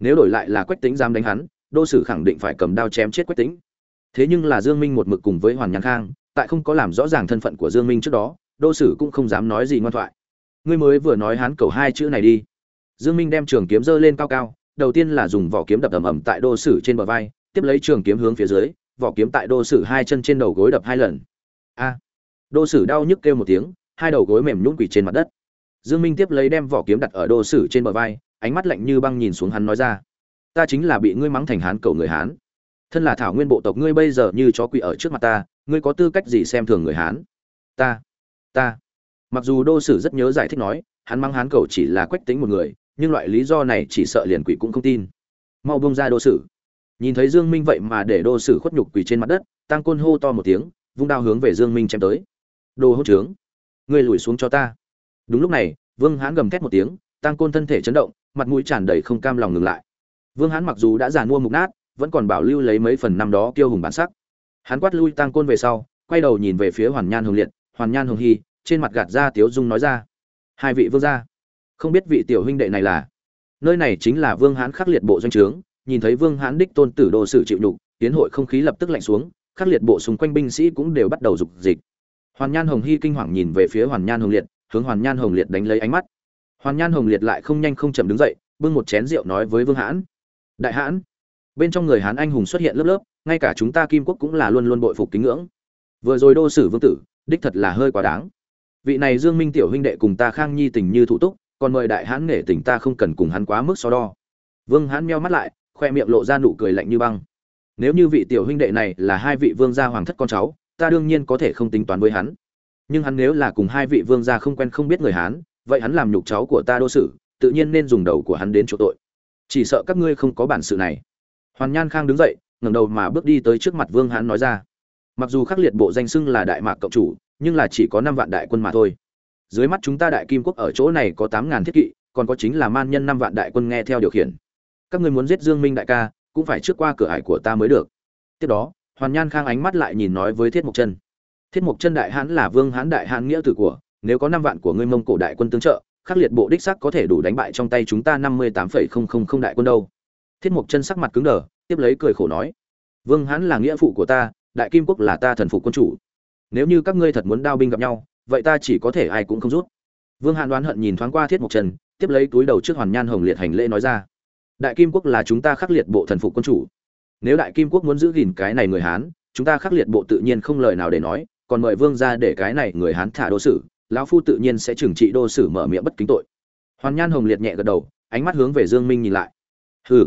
Nếu đổi lại là quách tính dám đánh hắn, đô sử khẳng định phải cầm đao chém chết quách tính thế nhưng là dương minh một mực cùng với hoàn nhàn khang, tại không có làm rõ ràng thân phận của dương minh trước đó, đô sử cũng không dám nói gì ngoan thoại. Ngươi mới vừa nói hắn cầu hai chữ này đi. Dương minh đem trường kiếm giơ lên cao cao, đầu tiên là dùng vỏ kiếm đập ầm ầm tại đô sử trên bờ vai, tiếp lấy trường kiếm hướng phía dưới, vỏ kiếm tại đô sử hai chân trên đầu gối đập hai lần. A. Đô sử đau nhức kêu một tiếng, hai đầu gối mềm nhũn quỳ trên mặt đất dương minh tiếp lấy đem vỏ kiếm đặt ở đô sử trên bờ vai, ánh mắt lạnh như băng nhìn xuống hắn nói ra. Ta chính là bị ngươi mắng thành hán cầu người hán. Thân là thảo nguyên bộ tộc ngươi bây giờ như chó quỷ ở trước mặt ta, ngươi có tư cách gì xem thường người hán? Ta ta. Mặc dù đô sử rất nhớ giải thích nói, hắn mắng hán cầu chỉ là quách tính một người, nhưng loại lý do này chỉ sợ liền quỷ cũng không tin. Mau buông ra đô sử. Nhìn thấy dương minh vậy mà để đô sử khuất nhục quỳ trên mặt đất, tăng côn hô to một tiếng, vung đao hướng về dương minh chém tới. Đồ hỗn trướng, ngươi lùi xuống cho ta đúng lúc này, vương hán gầm thét một tiếng tăng côn thân thể chấn động, mặt mũi tràn đầy không cam lòng ngừng lại. Vương hán mặc dù đã già mua mục nát, vẫn còn bảo lưu lấy mấy phần năm đó kiêu hùng bản sắc. Hắn quát lui tăng côn về sau, quay đầu nhìn về phía hoàn nhan hồng liệt, hoàn nhan hồng hy trên mặt gạt ra tiếu dung nói ra, hai vị vương gia, không biết vị tiểu huynh đệ này là? Nơi này chính là vương hán khắc liệt bộ doanh trướng, nhìn thấy vương hán đích tôn tử đô sự chịu nhục, tiến hội không khí lập tức lạnh xuống, khắc liệt bộ xung quanh binh sĩ cũng đều bắt đầu dục dịch. Hoàn nhan hồng hy kinh hoàng nhìn về phía hoàn nhan hồng liệt hướng hoàn nhan hồng liệt đánh lấy ánh mắt. Hoàn nhan hồng liệt lại không nhanh không chậm đứng dậy, bưng một chén rượu nói với vương hãn. Đại hãn, bên trong người hán anh hùng xuất hiện lớp lớp, ngay cả chúng ta kim quốc cũng là luôn luôn bội phục kính ngưỡng. Vừa rồi đô sử vương tử, đích thật là hơi quá đáng. Vị này dương minh tiểu huynh đệ cùng ta khang nhi tình như thủ túc, còn mời đại hãn nể tình ta không cần cùng hắn quá mức so đo. Vương hãn meo mắt lại, khoe miệng lộ ra nụ cười lạnh như băng. Nếu như vị tiểu huynh đệ này là hai vị vương gia hoàng thất con cháu, ta đương nhiên có thể không tính toán với hắn nhưng hắn nếu là cùng hai vị vương gia không quen không biết người hán, vậy hắn làm nhục cháu của ta đô sử, tự nhiên nên dùng đầu của hắn đến chỗ tội. Chỉ sợ các ngươi không có bản sự này. Hoàn nhan khang đứng dậy, ngẩng đầu mà bước đi tới trước mặt vương hán nói ra. Mặc dù khắc liệt bộ danh xưng là đại mạc cộng chủ, nhưng là chỉ có năm vạn đại quân mà thôi. Dưới mắt chúng ta đại kim quốc ở chỗ này có tám ngàn thiết kỵ, còn có chính là man nhân năm vạn đại quân nghe theo điều khiển. Các ngươi muốn giết dương minh đại ca, cũng phải trước qua cửa ải của ta mới được. Tiếp đó, hoàn nhan khang ánh mắt lại nhìn nói với thiết mộc chân thiết mộc chân đại hãn là vương hãn đại hãn nghĩa tử của, nếu có năm vạn của ngươi mông cổ đại quân tương trợ, khắc liệt bộ đích sắc có thể đủ đánh bại trong tay chúng ta năm mươi tám phẩy không không không đại quân đâu. Thiết mộc chân sắc mặt cứng đờ, tiếp lấy cười khổ nói, vương hãn là nghĩa phụ của ta, đại kim quốc là ta thần phụ quân chủ. Nếu như các ngươi thật muốn đao binh gặp nhau, vậy ta chỉ có thể ai cũng không rút. Vương hãn đoán hận nhìn thoáng qua thiết mộc chân, tiếp lấy túi đầu trước hoàn nhan hồng liệt hành lễ nói ra, đại kim quốc là chúng ta khắc liệt bộ thần phụ quân chủ. Nếu đại kim quốc muốn giữ gìn cái này người hán, chúng ta khắc liệt bộ tự nhiên không lời nào để nói còn mời vương ra để cái này người hán thả đô sử, lão phu tự nhiên sẽ trừng trị đô sử mở miệng bất kính tội. Hoàn nhan hồng liệt nhẹ gật đầu, ánh mắt hướng về dương minh nhìn lại. Hừ.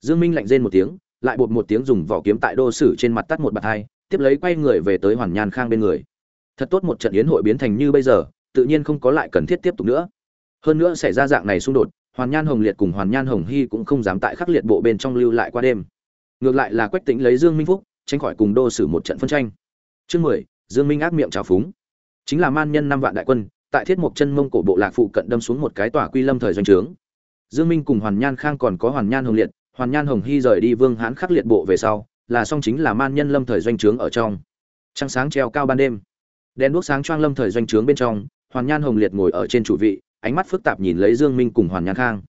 Dương minh lạnh rên một tiếng, lại bột một tiếng dùng vỏ kiếm tại đô sử trên mặt tắt một bạt hai, tiếp lấy quay người về tới hoàn nhan khang bên người. Thật tốt một trận yến hội biến thành như bây giờ, tự nhiên không có lại cần thiết tiếp tục nữa. Hơn nữa xảy ra dạng này xung đột, hoàn nhan hồng liệt cùng hoàn nhan hồng hy cũng không dám tại khắc liệt bộ bên trong lưu lại qua đêm. Ngược lại là quách tĩnh lấy dương minh phúc, tránh khỏi cùng đô sử một trận phân tranh. Chương mười dương minh ác miệng trào phúng. Chính là man nhân năm vạn đại quân, tại thiết mộc chân mông cổ bộ lạc phụ cận đâm xuống một cái tòa quy lâm thời doanh trướng. Dương minh cùng hoàn nhan khang còn có hoàn nhan hồng liệt, hoàn nhan hồng hy rời đi vương hán khắc liệt bộ về sau, là song chính là man nhân lâm thời doanh trướng ở trong. Trăng sáng treo cao ban đêm. Đèn đuốc sáng choang lâm thời doanh trướng bên trong, hoàn nhan hồng liệt ngồi ở trên chủ vị, ánh mắt phức tạp nhìn lấy dương minh cùng hoàn nhan khang.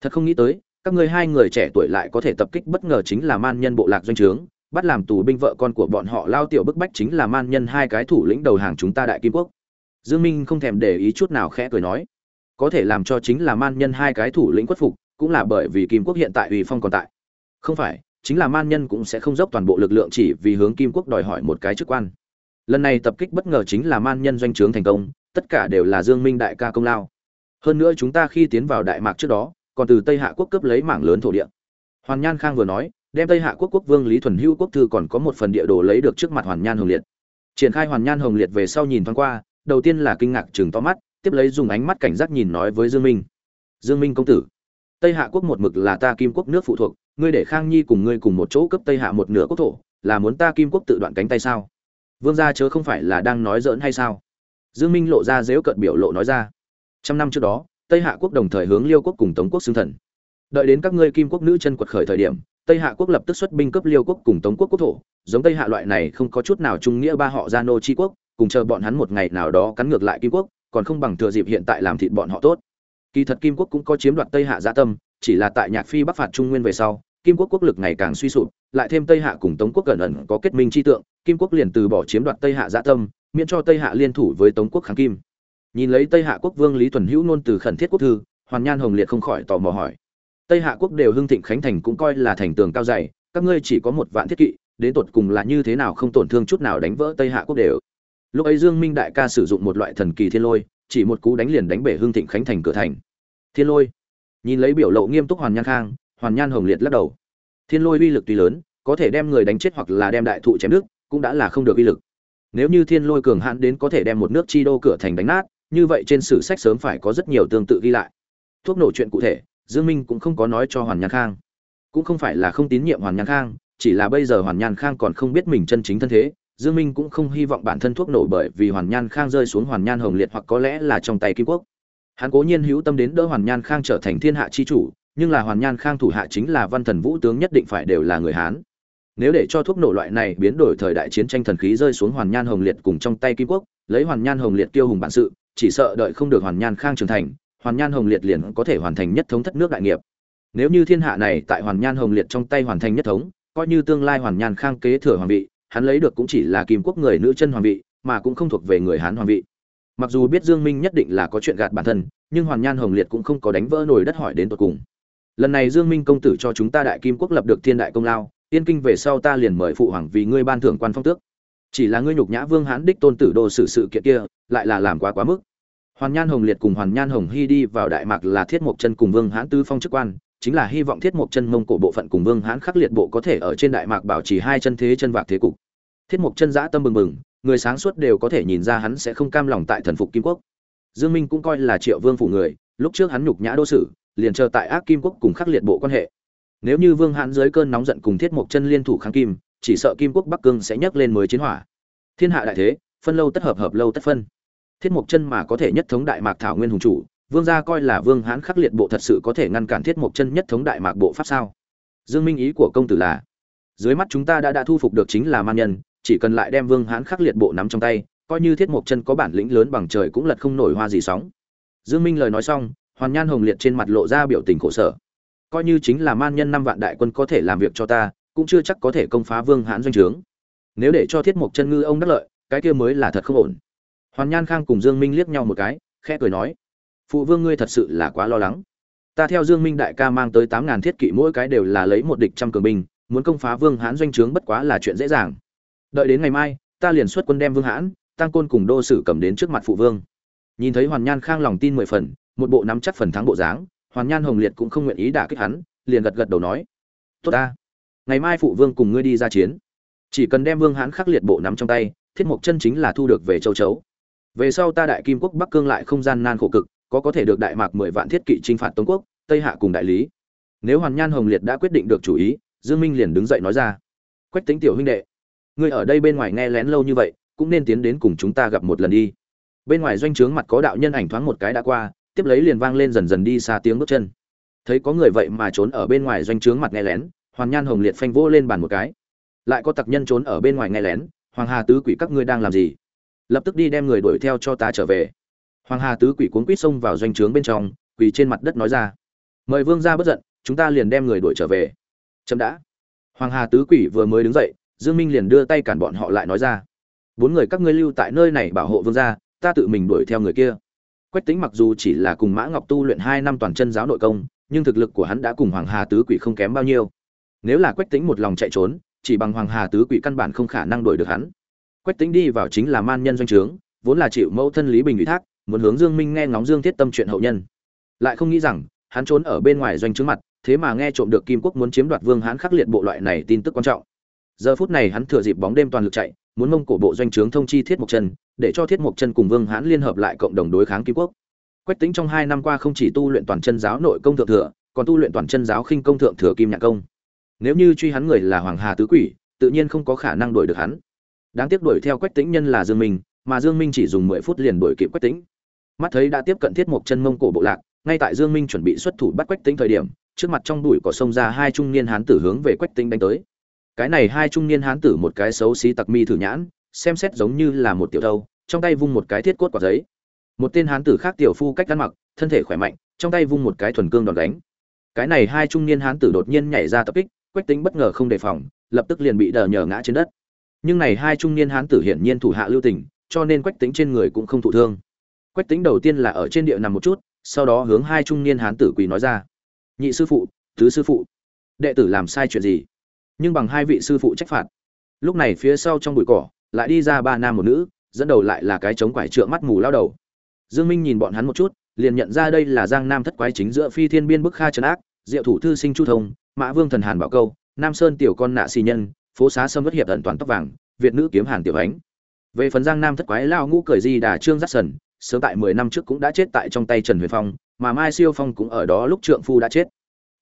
Thật không nghĩ tới, các ngươi hai người trẻ tuổi lại có thể tập kích bất ngờ chính là man nhân bộ lạc doanh trướng bắt làm tù binh vợ con của bọn họ lao tiểu bức bách chính là man nhân hai cái thủ lĩnh đầu hàng chúng ta đại kim quốc. Dương minh không thèm để ý chút nào khẽ cười nói. Có thể làm cho chính là man nhân hai cái thủ lĩnh quất phục, cũng là bởi vì kim quốc hiện tại uy phong còn tại. Không phải, chính là man nhân cũng sẽ không dốc toàn bộ lực lượng chỉ vì hướng kim quốc đòi hỏi một cái chức quan. Lần này tập kích bất ngờ chính là man nhân doanh trướng thành công, tất cả đều là dương minh đại ca công lao. Hơn nữa chúng ta khi tiến vào đại mạc trước đó, còn từ tây hạ quốc cướp lấy mảng lớn thổ địa. Hoàn nhan khang vừa nói đem tây hạ quốc quốc vương lý thuần hữu quốc thư còn có một phần địa đồ lấy được trước mặt hoàn nhan hồng liệt. Triển khai hoàn nhan hồng liệt về sau nhìn thoáng qua, đầu tiên là kinh ngạc chừng to mắt, tiếp lấy dùng ánh mắt cảnh giác nhìn nói với dương minh. Dương minh công tử, tây hạ quốc một mực là ta kim quốc nước phụ thuộc, ngươi để khang nhi cùng ngươi cùng một chỗ cấp tây hạ một nửa quốc thổ, là muốn ta kim quốc tự đoạn cánh tay sao? Vương gia chớ không phải là đang nói dỡn hay sao? Dương minh lộ ra dếu cận biểu lộ nói ra. Trăm năm trước đó, tây hạ quốc đồng thời hướng liêu quốc cùng tống quốc xưng thần. Đợi đến các ngươi kim quốc nữ chân quật khởi thời điểm tây hạ quốc lập tức xuất binh cấp liêu quốc cùng tống quốc quốc thổ, giống tây hạ loại này không có chút nào trung nghĩa ba họ gia nô chi quốc, cùng chờ bọn hắn một ngày nào đó cắn ngược lại kim quốc, còn không bằng thừa dịp hiện tại làm thịt bọn họ tốt. Kỳ thật kim quốc cũng có chiếm đoạt tây hạ gia tâm, chỉ là tại nhạc phi bắc phạt trung nguyên về sau, kim quốc quốc lực ngày càng suy sụp, lại thêm tây hạ cùng tống quốc cẩn ẩn có kết minh chi tượng, kim quốc liền từ bỏ chiếm đoạt tây hạ gia tâm, miễn cho tây hạ liên thủ với tống quốc kháng kim. Nhìn lấy tây hạ quốc vương lý thuần hữu nôn từ khẩn thiết quốc thư, hoàn nhan hồng liệt không khỏi tò mò hỏi tây hạ quốc đều hưng thịnh khánh thành cũng coi là thành tường cao dày, các ngươi chỉ có một vạn thiết kỵ, đến tột cùng là như thế nào không tổn thương chút nào đánh vỡ tây hạ quốc đều. Lúc ấy dương minh đại ca sử dụng một loại thần kỳ thiên lôi, chỉ một cú đánh liền đánh bể hưng thịnh khánh thành cửa thành. Thiên lôi. Nhìn lấy biểu lộ nghiêm túc hoàn nhan khang, hoàn nhan hồng liệt lắc đầu. Thiên lôi uy lực tuy lớn, có thể đem người đánh chết hoặc là đem đại thụ chém nước cũng đã là không được uy lực. Nếu như thiên lôi cường hãn đến có thể đem một nước chi đô cửa thành đánh nát, như vậy trên sử sách sớm phải có rất nhiều tương tự ghi lại. Thuốc nổ chuyện cụ thể dương minh cũng không có nói cho hoàn nhan khang cũng không phải là không tín nhiệm hoàn nhan khang chỉ là bây giờ hoàn nhan khang còn không biết mình chân chính thân thế dương minh cũng không hy vọng bản thân thuốc nổ bởi vì hoàn nhan khang rơi xuống hoàn nhan hồng liệt hoặc có lẽ là trong tay kim quốc hắn cố nhiên hữu tâm đến đỡ hoàn nhan khang trở thành thiên hạ chi chủ nhưng là hoàn nhan khang thủ hạ chính là văn thần vũ tướng nhất định phải đều là người hán nếu để cho thuốc nổ loại này biến đổi thời đại chiến tranh thần khí rơi xuống hoàn nhan hồng liệt cùng trong tay kim quốc lấy hoàn nhan hồng liệt tiêu hùng bản sự chỉ sợ đợi không được hoàn nhan khang trưởng thành hoàn nhan hồng liệt liền có thể hoàn thành nhất thống thất nước đại nghiệp. Nếu như thiên hạ này tại hoàn nhan hồng liệt trong tay hoàn thành nhất thống, coi như tương lai hoàn nhan khang kế thừa hoàng vị, hắn lấy được cũng chỉ là kim quốc người nữ chân hoàng vị, mà cũng không thuộc về người hán hoàng vị. Mặc dù biết dương minh nhất định là có chuyện gạt bản thân, nhưng hoàn nhan hồng liệt cũng không có đánh vỡ nổi đất hỏi đến tận cùng. Lần này dương minh công tử cho chúng ta đại kim quốc lập được thiên đại công lao, yên kinh về sau ta liền mời phụ hoàng vì ngươi ban thưởng quan phong tước. Chỉ là ngươi nhục nhã vương hán đích tôn tử đô xử sự kiện kia, lại là làm quá quá mức hoàn nhan hồng liệt cùng hoàn nhan hồng hy đi vào đại mạc là thiết mộc chân cùng vương hán tư phong chức quan, chính là hy vọng thiết mộc chân mông cổ bộ phận cùng vương hán khắc liệt bộ có thể ở trên đại mạc bảo trì hai chân thế chân vạc thế cục. Thiết mộc chân giã tâm bừng bừng, người sáng suốt đều có thể nhìn ra hắn sẽ không cam lòng tại thần phục kim quốc. Dương minh cũng coi là triệu vương phủ người, lúc trước hắn nhục nhã đô sử liền chờ tại ác kim quốc cùng khắc liệt bộ quan hệ. Nếu như vương hãn dưới cơn nóng giận cùng thiết mộc chân liên thủ kháng kim, chỉ sợ kim quốc bắc cương sẽ nhấc lên mới chiến hỏa. Thiên hạ đại thế, phân lâu tất hợp hợp lâu tất phân thiết mộc chân mà có thể nhất thống đại mạc thảo nguyên hùng chủ, vương gia coi là vương Hán khắc liệt bộ thật sự có thể ngăn cản thiết mộc chân nhất thống đại mạc bộ pháp sao? Dương minh ý của công tử là, dưới mắt chúng ta đã đã thu phục được chính là man nhân, chỉ cần lại đem vương Hán khắc liệt bộ nắm trong tay, coi như thiết mộc chân có bản lĩnh lớn bằng trời cũng lật không nổi hoa gì sóng. Dương minh lời nói xong, hoàn nhan hồng liệt trên mặt lộ ra biểu tình khổ sở. Coi như chính là man nhân năm vạn đại quân có thể làm việc cho ta, cũng chưa chắc có thể công phá vương hãn doanh trướng. Nếu để cho thiết mộc chân ngư ông đắc lợi, cái kia mới là thật không ổn hoàn nhan khang cùng dương minh liếc nhau một cái, khẽ cười nói, phụ vương ngươi thật sự là quá lo lắng. Ta theo dương minh đại ca mang tới tám ngàn thiết kỵ mỗi cái đều là lấy một địch trăm cường binh, muốn công phá vương hãn doanh trướng bất quá là chuyện dễ dàng. Đợi đến ngày mai, ta liền xuất quân đem vương hãn, tăng côn cùng đô sử cầm đến trước mặt phụ vương. Nhìn thấy hoàn nhan khang lòng tin mười phần, một bộ nắm chắc phần thắng bộ dáng, hoàn nhan hồng liệt cũng không nguyện ý đả kích hắn, liền gật gật đầu nói, tốt ta. Ngày mai phụ vương cùng ngươi đi ra chiến. Chỉ cần đem vương hãn khắc liệt bộ nắm trong tay, thiết mục chân chính là thu được về châu chấu về sau ta đại kim quốc bắc cương lại không gian nan khổ cực, có có thể được đại mạc mười vạn thiết kỵ chinh phạt tống quốc, tây hạ cùng đại lý. Nếu hoàn nhan hồng liệt đã quyết định được chủ ý, dương minh liền đứng dậy nói ra. Quách tính tiểu huynh đệ, ngươi ở đây bên ngoài nghe lén lâu như vậy, cũng nên tiến đến cùng chúng ta gặp một lần đi. Bên ngoài doanh trướng mặt có đạo nhân ảnh thoáng một cái đã qua, tiếp lấy liền vang lên dần dần đi xa tiếng bước chân. Thấy có người vậy mà trốn ở bên ngoài doanh trướng mặt nghe lén, hoàn nhan hồng liệt phanh vỗ lên bàn một cái. Lại có tặc nhân trốn ở bên ngoài nghe lén, hoàng hà tứ quỷ các ngươi đang làm gì? Lập tức đi đem người đuổi theo cho ta trở về. Hoàng hà tứ quỷ cuốn quýt xông vào doanh trướng bên trong, quỳ trên mặt đất nói ra. Mời vương ra bất giận, chúng ta liền đem người đuổi trở về. Chậm đã. Hoàng hà tứ quỷ vừa mới đứng dậy, dương minh liền đưa tay cản bọn họ lại nói ra. Bốn người các ngươi lưu tại nơi này bảo hộ vương gia, ta tự mình đuổi theo người kia. Quách tính mặc dù chỉ là cùng mã ngọc tu luyện hai năm toàn chân giáo nội công, nhưng thực lực của hắn đã cùng hoàng hà tứ quỷ không kém bao nhiêu. Nếu là quách tính một lòng chạy trốn, chỉ bằng hoàng hà tứ quỷ căn bản không khả năng đuổi được hắn quách tính đi vào chính là man nhân doanh trướng, vốn là chịu mẫu thân lý bình ủy thác, muốn hướng dương minh nghe ngóng dương thiết tâm chuyện hậu nhân. Lại không nghĩ rằng, hắn trốn ở bên ngoài doanh trướng mặt, thế mà nghe trộm được kim quốc muốn chiếm đoạt vương hán khắc liệt bộ loại này tin tức quan trọng. Giờ phút này hắn thừa dịp bóng đêm toàn lực chạy, muốn mông cổ bộ doanh trướng thông chi thiết mộc chân để cho thiết mộc chân cùng vương hán liên hợp lại cộng đồng đối kháng kim quốc. Quách tính trong hai năm qua không chỉ tu luyện toàn chân giáo nội công thượng thừa, còn tu luyện toàn chân giáo khinh công thượng thừa kim nhạc công. Nếu như truy hắn người là hoàng hà tứ quỷ, tự nhiên không có khả năng đuổi được hắn đáng tiếc đuổi theo quách tĩnh nhân là dương minh mà dương minh chỉ dùng mười phút liền đuổi kịp quách tĩnh, mắt thấy đã tiếp cận thiết mộc chân mông cổ bộ lạc ngay tại dương minh chuẩn bị xuất thủ bắt quách tĩnh thời điểm trước mặt trong bụi có sông ra hai trung niên hán tử hướng về quách tĩnh đánh tới. Cái này hai trung niên hán tử một cái xấu xí tặc mi thử nhãn xem xét giống như là một tiểu thâu trong tay vung một cái thiết cốt quả giấy. Một tên hán tử khác tiểu phu cách ăn mặc thân thể khỏe mạnh trong tay vung một cái thuần cương đòn đánh cái này hai trung niên hán tử đột nhiên nhảy ra tập kích quách tính bất ngờ không đề phòng lập tức liền bị đờ nhờ ngã trên đất nhưng này hai trung niên hán tử hiển nhiên thủ hạ lưu tình, cho nên quách tính trên người cũng không thụ thương. Quách tính đầu tiên là ở trên địa nằm một chút, sau đó hướng hai trung niên hán tử quỳ nói ra. Nhị sư phụ tứ sư phụ, đệ tử làm sai chuyện gì? Nhưng bằng hai vị sư phụ trách phạt. Lúc này phía sau trong bụi cỏ, lại đi ra ba nam một nữ, dẫn đầu lại là cái trống quải trượng mắt mù lao đầu. Dương minh nhìn bọn hắn một chút, liền nhận ra đây là giang nam thất quái chính giữa phi thiên biên bức kha trấn ác, diệu thủ thư sinh chu thông, mã vương thần hàn bảo câu, nam sơn tiểu con nạ xì nhân phố xá sâm bất hiệp ẩn toàn tóc vàng, việt nữ kiếm hàn tiểu ánh. Về phần giang nam thất quái lao ngũ cười di đà trương giác sần, sớm tại mười năm trước cũng đã chết tại trong tay trần huyền phong, mà mai siêu phong cũng ở đó lúc trượng phu đã chết.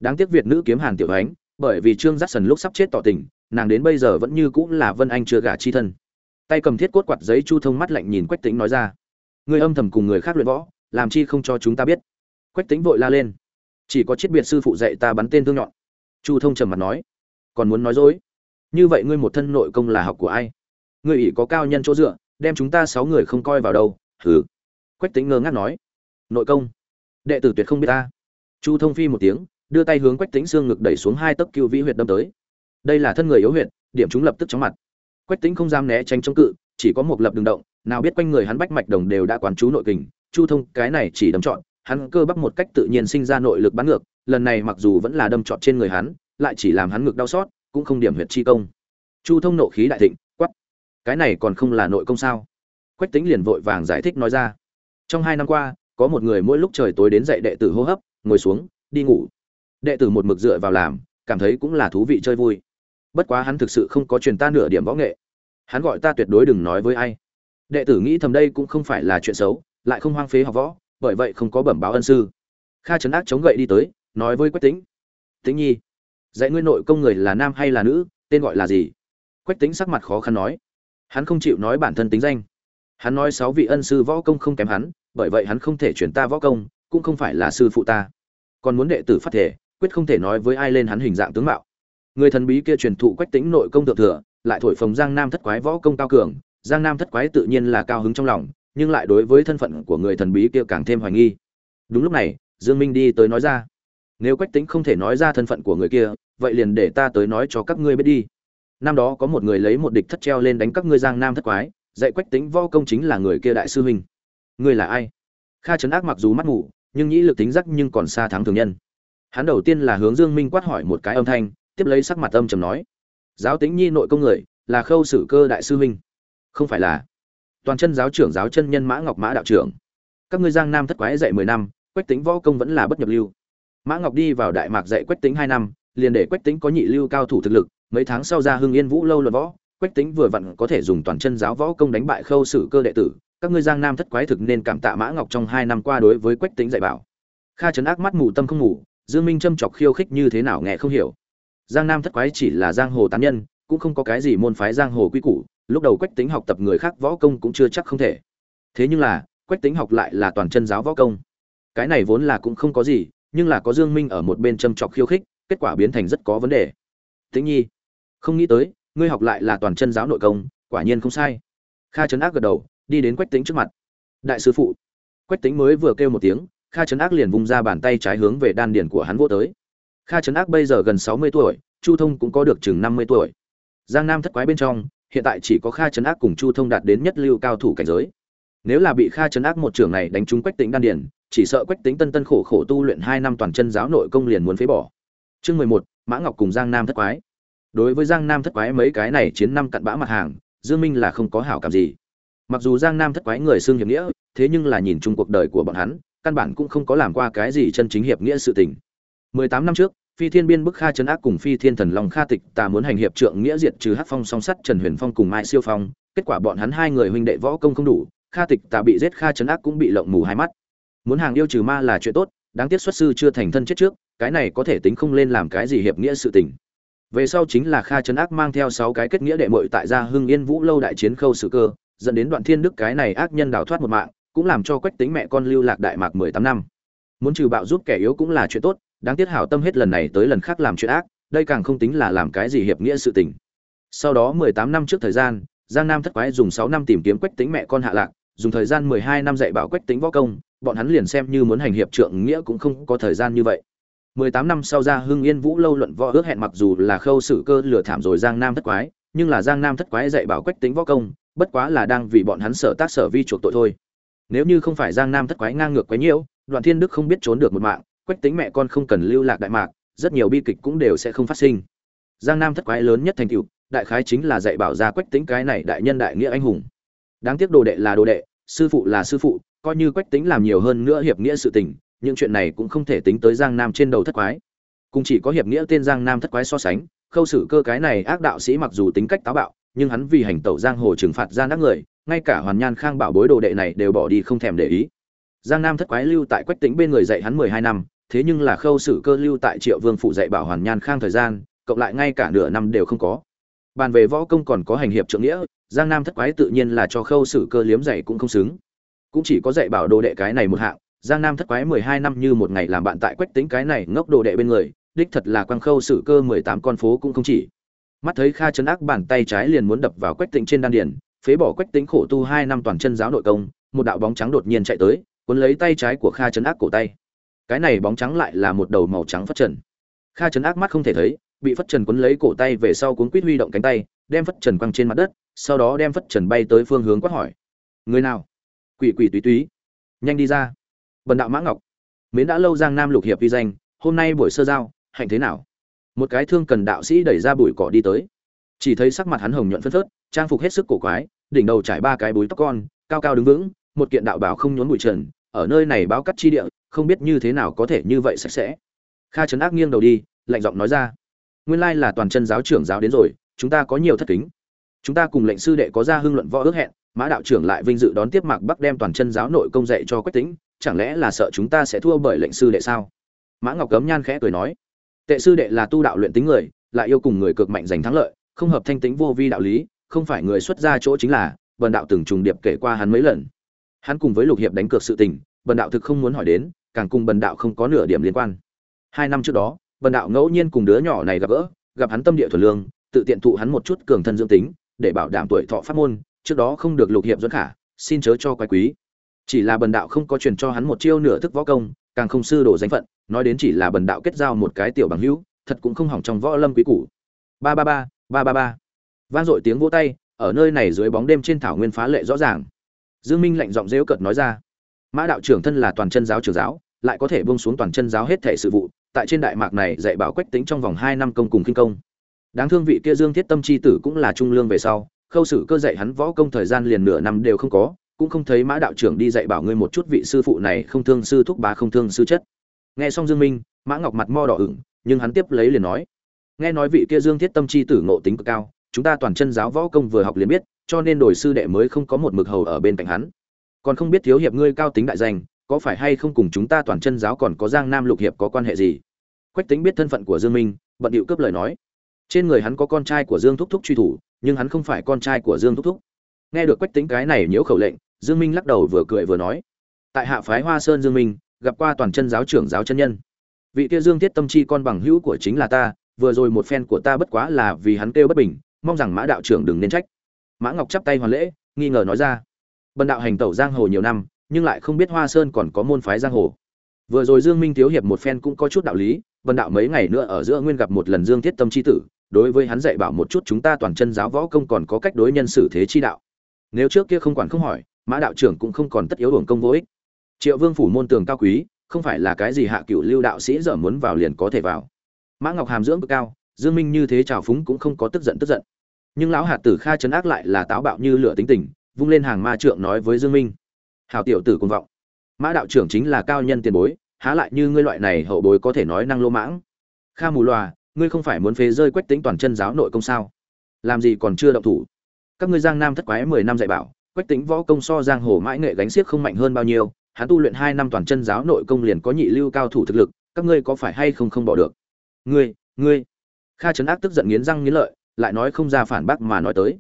Đáng tiếc việt nữ kiếm hàn tiểu ánh, bởi vì trương giác sần lúc sắp chết tỏ tình, nàng đến bây giờ vẫn như cũng là vân anh chưa gả chi thân. Tay cầm thiết cốt quạt giấy chu thông mắt lạnh nhìn quách tính nói ra, người âm thầm cùng người khác luyện võ, làm chi không cho chúng ta biết? Quách tính vội la lên, chỉ có chiết biệt sư phụ dạy ta bắn tên thương nhọn. Chu thông trầm mặt nói, còn muốn nói dối? Như vậy ngươi một thân nội công là học của ai? Ngươi ỷ có cao nhân chỗ dựa, đem chúng ta sáu người không coi vào đâu, hừ. Quách tính ngơ ngác nói. Nội công? Đệ tử tuyệt không biết ta. Chu thông phi một tiếng, đưa tay hướng quách tính xương ngực đẩy xuống hai tấc cựu vĩ huyệt đâm tới. Đây là thân người yếu huyệt, điểm chúng lập tức chóng mặt. Quách tính không dám né tránh chống cự, chỉ có một lập đường động, nào biết quanh người hắn bách mạch đồng đều đã quán chú nội kình. Chu thông, cái này chỉ đâm trọn, hắn cơ bắp một cách tự nhiên sinh ra nội lực bắn ngược, lần này mặc dù vẫn là đâm trọn trên người hắn, lại chỉ làm hắn ngực đau xót cũng không điểm huyệt chi công. Chu thông nộ khí đại thịnh quắp cái này còn không là nội công sao? Quách tính liền vội vàng giải thích nói ra. Trong hai năm qua, có một người mỗi lúc trời tối đến dạy đệ tử hô hấp, ngồi xuống, đi ngủ. Đệ tử một mực dựa vào làm, cảm thấy cũng là thú vị chơi vui. Bất quá hắn thực sự không có truyền ta nửa điểm võ nghệ. Hắn gọi ta tuyệt đối đừng nói với ai. Đệ tử nghĩ thầm đây cũng không phải là chuyện xấu, lại không hoang phế học võ, bởi vậy không có bẩm báo ân sư. Kha trấn ác chống gậy đi tới, nói với quách tính tĩnh nhi dạy ngươi nội công người là nam hay là nữ, tên gọi là gì? Quách tính sắc mặt khó khăn nói. Hắn không chịu nói bản thân tính danh. Hắn nói sáu vị ân sư võ công không kém hắn, bởi vậy hắn không thể chuyển ta võ công, cũng không phải là sư phụ ta. Còn muốn đệ tử phát thể, quyết không thể nói với ai lên hắn hình dạng tướng mạo. Người thần bí kia truyền thụ quách tính nội công thượng thừa, lại thổi phồng giang nam thất quái võ công cao cường. Giang nam thất quái tự nhiên là cao hứng trong lòng, nhưng lại đối với thân phận của người thần bí kia càng thêm hoài nghi. Đúng lúc này, dương minh đi tới nói ra nếu quách tính không thể nói ra thân phận của người kia, vậy liền để ta tới nói cho các ngươi biết đi. Năm đó có một người lấy một địch thất treo lên đánh các ngươi giang nam thất quái, dạy quách tính võ công chính là người kia đại sư huynh. Ngươi là ai? Kha trấn ác mặc dù mắt ngủ, nhưng nhĩ lực tính giác nhưng còn xa thắng thường nhân. Hắn đầu tiên là hướng dương minh quát hỏi một cái âm thanh, tiếp lấy sắc mặt âm trầm nói. Giáo tính nhi nội công người, là khâu sử cơ đại sư huynh. Không phải là. Toàn chân giáo trưởng giáo chân nhân mã ngọc mã đạo trưởng. Các ngươi giang nam thất quái dạy mười năm, quách tính võ công vẫn là bất nhập lưu mã ngọc đi vào đại mạc dạy quách tính hai năm, liền để quách tính có nhị lưu cao thủ thực lực, mấy tháng sau ra hưng yên vũ lâu luận võ. Quách tính vừa vặn có thể dùng toàn chân giáo võ công đánh bại khâu sử cơ đệ tử. Các ngươi giang nam thất quái thực nên cảm tạ mã ngọc trong hai năm qua đối với quách tính dạy bảo. Kha trấn ác mắt mù tâm không ngủ dương minh châm chọc khiêu khích như thế nào nghe không hiểu. Giang nam thất quái chỉ là giang hồ tán nhân, cũng không có cái gì môn phái giang hồ quy củ, lúc đầu quách tính học tập người khác võ công cũng chưa chắc không thể. Thế nhưng là, quách tính học lại là toàn chân giáo võ công. Cái này vốn là cũng không có gì nhưng là có dương minh ở một bên châm chọc khiêu khích, kết quả biến thành rất có vấn đề. Tĩnh nhi, không nghĩ tới, ngươi học lại là toàn chân giáo nội công, quả nhiên không sai. Kha trấn ác gật đầu, đi đến quách tĩnh trước mặt. Đại sư phụ. Quách tĩnh mới vừa kêu một tiếng, kha trấn ác liền vung ra bàn tay trái hướng về đan điền của hắn vỗ tới. Kha trấn ác bây giờ gần sáu mươi tuổi, chu thông cũng có được chừng năm mươi tuổi. Giang nam thất quái bên trong, hiện tại chỉ có kha trấn ác cùng chu thông đạt đến nhất lưu cao thủ cảnh giới nếu là bị kha chấn ác một trưởng này đánh trúng quách tính đan điền, chỉ sợ quách tính tân tân khổ khổ tu luyện hai năm toàn chân giáo nội công liền muốn phế bỏ. Chương mười một, mã ngọc cùng giang nam thất quái. Đối với giang nam thất quái mấy cái này chiến năm cặn bã mặt hàng, dương minh là không có hảo cảm gì. Mặc dù giang nam thất quái người xương hiệp nghĩa, thế nhưng là nhìn chung cuộc đời của bọn hắn, căn bản cũng không có làm qua cái gì chân chính hiệp nghĩa sự tình. 18 năm trước, phi thiên biên bức kha chấn ác cùng phi thiên thần long kha tịch ta muốn hành hiệp trượng nghĩa diệt trừ hắc phong song sắt trần huyền phong cùng mai siêu phong, kết quả bọn hắn hai người huynh đệ võ công không đủ kha tịch ta bị giết, kha trấn ác cũng bị lộng mù hai mắt. Muốn hàng yêu trừ ma là chuyện tốt, đáng tiếc xuất sư chưa thành thân chết trước, cái này có thể tính không lên làm cái gì hiệp nghĩa sự tình. Về sau chính là kha trấn ác mang theo sáu cái kết nghĩa đệ muội tại gia hưng yên vũ lâu đại chiến khâu sự cơ, dẫn đến đoạn thiên đức cái này ác nhân đào thoát một mạng, cũng làm cho quách tính mẹ con lưu lạc đại mạc mười tám năm. Muốn trừ bạo giúp kẻ yếu cũng là chuyện tốt, đáng tiếc hảo tâm hết lần này tới lần khác làm chuyện ác, đây càng không tính là làm cái gì hiệp nghĩa sự tình. Sau đó mười tám năm trước thời gian, giang nam thất quái dùng sáu năm tìm kiếm quách tính mẹ con hạ lạc dùng thời gian mười hai năm dạy bảo quách tính võ công, bọn hắn liền xem như muốn hành hiệp trượng nghĩa cũng không có thời gian như vậy. mười tám năm sau ra hưng yên vũ lâu luận võ ước hẹn mặc dù là khâu sự cơ lừa thảm rồi giang nam thất quái, nhưng là giang nam thất quái dạy bảo quách tính võ công, bất quá là đang vì bọn hắn sở tác sở vi chuộc tội thôi. Nếu như không phải giang nam thất quái ngang ngược quấy nhiễu, đoạn thiên đức không biết trốn được một mạng, quách tính mẹ con không cần lưu lạc đại mạc, rất nhiều bi kịch cũng đều sẽ không phát sinh. Giang nam thất quái lớn nhất thành tựu, đại khái chính là dạy bảo ra quách tính cái này đại nhân đại nghĩa anh hùng. Đáng tiếc đồ đệ là đồ đệ sư phụ là sư phụ, coi như quách tính làm nhiều hơn nữa hiệp nghĩa sự tình, những chuyện này cũng không thể tính tới giang nam trên đầu thất quái. Cùng chỉ có hiệp nghĩa tên giang nam thất quái so sánh, khâu xử cơ cái này ác đạo sĩ mặc dù tính cách táo bạo, nhưng hắn vì hành tẩu giang hồ trừng phạt gian ác người, ngay cả hoàn nhan khang bảo bối đồ đệ này đều bỏ đi không thèm để ý. Giang nam thất quái lưu tại quách tính bên người dạy hắn mười hai năm, thế nhưng là khâu xử cơ lưu tại triệu vương phụ dạy bảo hoàn nhan khang thời gian, cộng lại ngay cả nửa năm đều không có. Bàn về võ công còn có hành hiệp trượng nghĩa giang nam thất quái tự nhiên là cho khâu xử cơ liếm dạy cũng không xứng. Cũng chỉ có dạy bảo đồ đệ cái này một hạng, giang nam thất quái mười hai năm như một ngày làm bạn tại quách tính cái này ngốc đồ đệ bên người, đích thật là quang khâu xử cơ mười tám con phố cũng không chỉ. Mắt thấy kha chấn ác bàn tay trái liền muốn đập vào quách Tĩnh trên đan điền, phế bỏ quách tính khổ tu hai năm toàn chân giáo nội công, một đạo bóng trắng đột nhiên chạy tới, cuốn lấy tay trái của kha trấn ác cổ tay. Cái này bóng trắng lại là một đầu màu trắng phất trần. Kha trấn ác mắt không thể thấy, bị phất trần cuốn lấy cổ tay về sau cuốn quýt huy động cánh tay, đem phất trần quăng trên mặt đất sau đó đem phất trần bay tới phương hướng quát hỏi. Người nào? Quỷ quỷ túy túy. Nhanh đi ra. Bần đạo mã ngọc. Mến đã lâu giang nam lục hiệp vi danh, hôm nay buổi sơ giao, hạnh thế nào? Một cái thương cần đạo sĩ đẩy ra bụi cỏ đi tới. Chỉ thấy sắc mặt hắn hồng nhuận phân phớt, trang phục hết sức cổ quái, đỉnh đầu trải ba cái búi tóc con, cao cao đứng vững, một kiện đạo bảo không nhốn bụi trần, ở nơi này báo cắt chi địa, không biết như thế nào có thể như vậy sạch sẽ. Kha trấn ác nghiêng đầu đi, lạnh giọng nói ra. Nguyên lai là toàn chân giáo trưởng giáo đến rồi, chúng ta có nhiều thất kính chúng ta cùng lệnh sư đệ có ra hưng luận võ ước hẹn, mã đạo trưởng lại vinh dự đón tiếp mạc bắc đem toàn chân giáo nội công dạy cho quách tính chẳng lẽ là sợ chúng ta sẽ thua bởi lệnh sư đệ sao? Mã ngọc cấm nhan khẽ cười nói, tệ sư đệ là tu đạo luyện tính người, lại yêu cùng người cực mạnh giành thắng lợi, không hợp thanh tính vô vi đạo lý, không phải người xuất ra chỗ chính là, bần đạo từng trùng điệp kể qua hắn mấy lần. Hắn cùng với lục hiệp đánh cược sự tình, bần đạo thực không muốn hỏi đến, càng cùng bần đạo không có nửa điểm liên quan. Hai năm trước đó, bần đạo ngẫu nhiên cùng đứa nhỏ này gặp gỡ, gặp hắn tâm địa thuần lương, tự tiện thụ hắn một chút cường thân dưỡng tính để bảo đảm tuổi thọ pháp môn, trước đó không được lục hiệp dẫn khả, xin chớ cho quái quý. Chỉ là bần đạo không có truyền cho hắn một chiêu nửa thức võ công, càng không sư đồ danh phận, nói đến chỉ là bần đạo kết giao một cái tiểu bằng hữu, thật cũng không hỏng trong võ lâm quý củ. Ba ba ba ba ba ba. Vang dội tiếng vỗ tay, ở nơi này dưới bóng đêm trên thảo nguyên phá lệ rõ ràng. Dương minh lạnh giọng rêu cợt nói ra, mã đạo trưởng thân là toàn chân giáo trưởng giáo, lại có thể buông xuống toàn chân giáo hết thể sự vụ, tại trên đại mạc này dạy bảo quách tính trong vòng hai năm công cùng kinh công đáng thương vị kia dương thiết tâm chi tử cũng là trung lương về sau, khâu sử cơ dạy hắn võ công thời gian liền nửa năm đều không có, cũng không thấy mã đạo trưởng đi dạy bảo ngươi một chút vị sư phụ này không thương sư thúc bá không thương sư chất. Nghe xong dương minh, mã ngọc mặt mo đỏ ửng, nhưng hắn tiếp lấy liền nói, nghe nói vị kia dương thiết tâm chi tử ngộ tính cực cao, chúng ta toàn chân giáo võ công vừa học liền biết, cho nên đổi sư đệ mới không có một mực hầu ở bên cạnh hắn. Còn không biết thiếu hiệp ngươi cao tính đại danh, có phải hay không cùng chúng ta toàn chân giáo còn có giang nam lục hiệp có quan hệ gì? Quách tính biết thân phận của dương minh, bận điệu cướp lời nói trên người hắn có con trai của dương thúc thúc truy thủ, nhưng hắn không phải con trai của dương thúc thúc. Nghe được quách tính cái này nhiễu khẩu lệnh, dương minh lắc đầu vừa cười vừa nói, tại hạ phái hoa sơn dương minh, gặp qua toàn chân giáo trưởng giáo chân nhân. Vị kia dương thiết tâm chi con bằng hữu của chính là ta, vừa rồi một phen của ta bất quá là vì hắn kêu bất bình, mong rằng mã đạo trưởng đừng nên trách. Mã ngọc chắp tay hoàn lễ, nghi ngờ nói ra, bần đạo hành tẩu giang hồ nhiều năm, nhưng lại không biết hoa sơn còn có môn phái giang hồ. Vừa rồi dương minh thiếu hiệp một phen cũng có chút đạo lý, bần đạo mấy ngày nữa ở giữa nguyên gặp một lần dương thiết tâm chi tử đối với hắn dạy bảo một chút chúng ta toàn chân giáo võ công còn có cách đối nhân xử thế chi đạo. Nếu trước kia không quản không hỏi, mã đạo trưởng cũng không còn tất yếu hưởng công vô ích. Triệu vương phủ môn tường cao quý, không phải là cái gì hạ cựu lưu đạo sĩ dở muốn vào liền có thể vào. Mã ngọc hàm dưỡng cực cao, dương minh như thế trào phúng cũng không có tức giận tức giận. Nhưng lão hạt tử kha chấn ác lại là táo bạo như lửa tính tình, vung lên hàng ma trượng nói với dương minh. Hào tiểu tử cuồng vọng. Mã đạo trưởng chính là cao nhân tiền bối, há lại như ngươi loại này hậu bối có thể nói năng lô mãng. Kha mù loà ngươi không phải muốn phế rơi quách tính toàn chân giáo nội công sao? Làm gì còn chưa động thủ? Các ngươi giang nam thất quái mười năm dạy bảo, quách tính võ công so giang hồ mãi nghệ gánh xiếc không mạnh hơn bao nhiêu, hắn tu luyện hai năm toàn chân giáo nội công liền có nhị lưu cao thủ thực lực, các ngươi có phải hay không không bỏ được? Ngươi ngươi. Kha trấn ác tức giận nghiến răng nghiến lợi, lại nói không ra phản bác mà nói tới.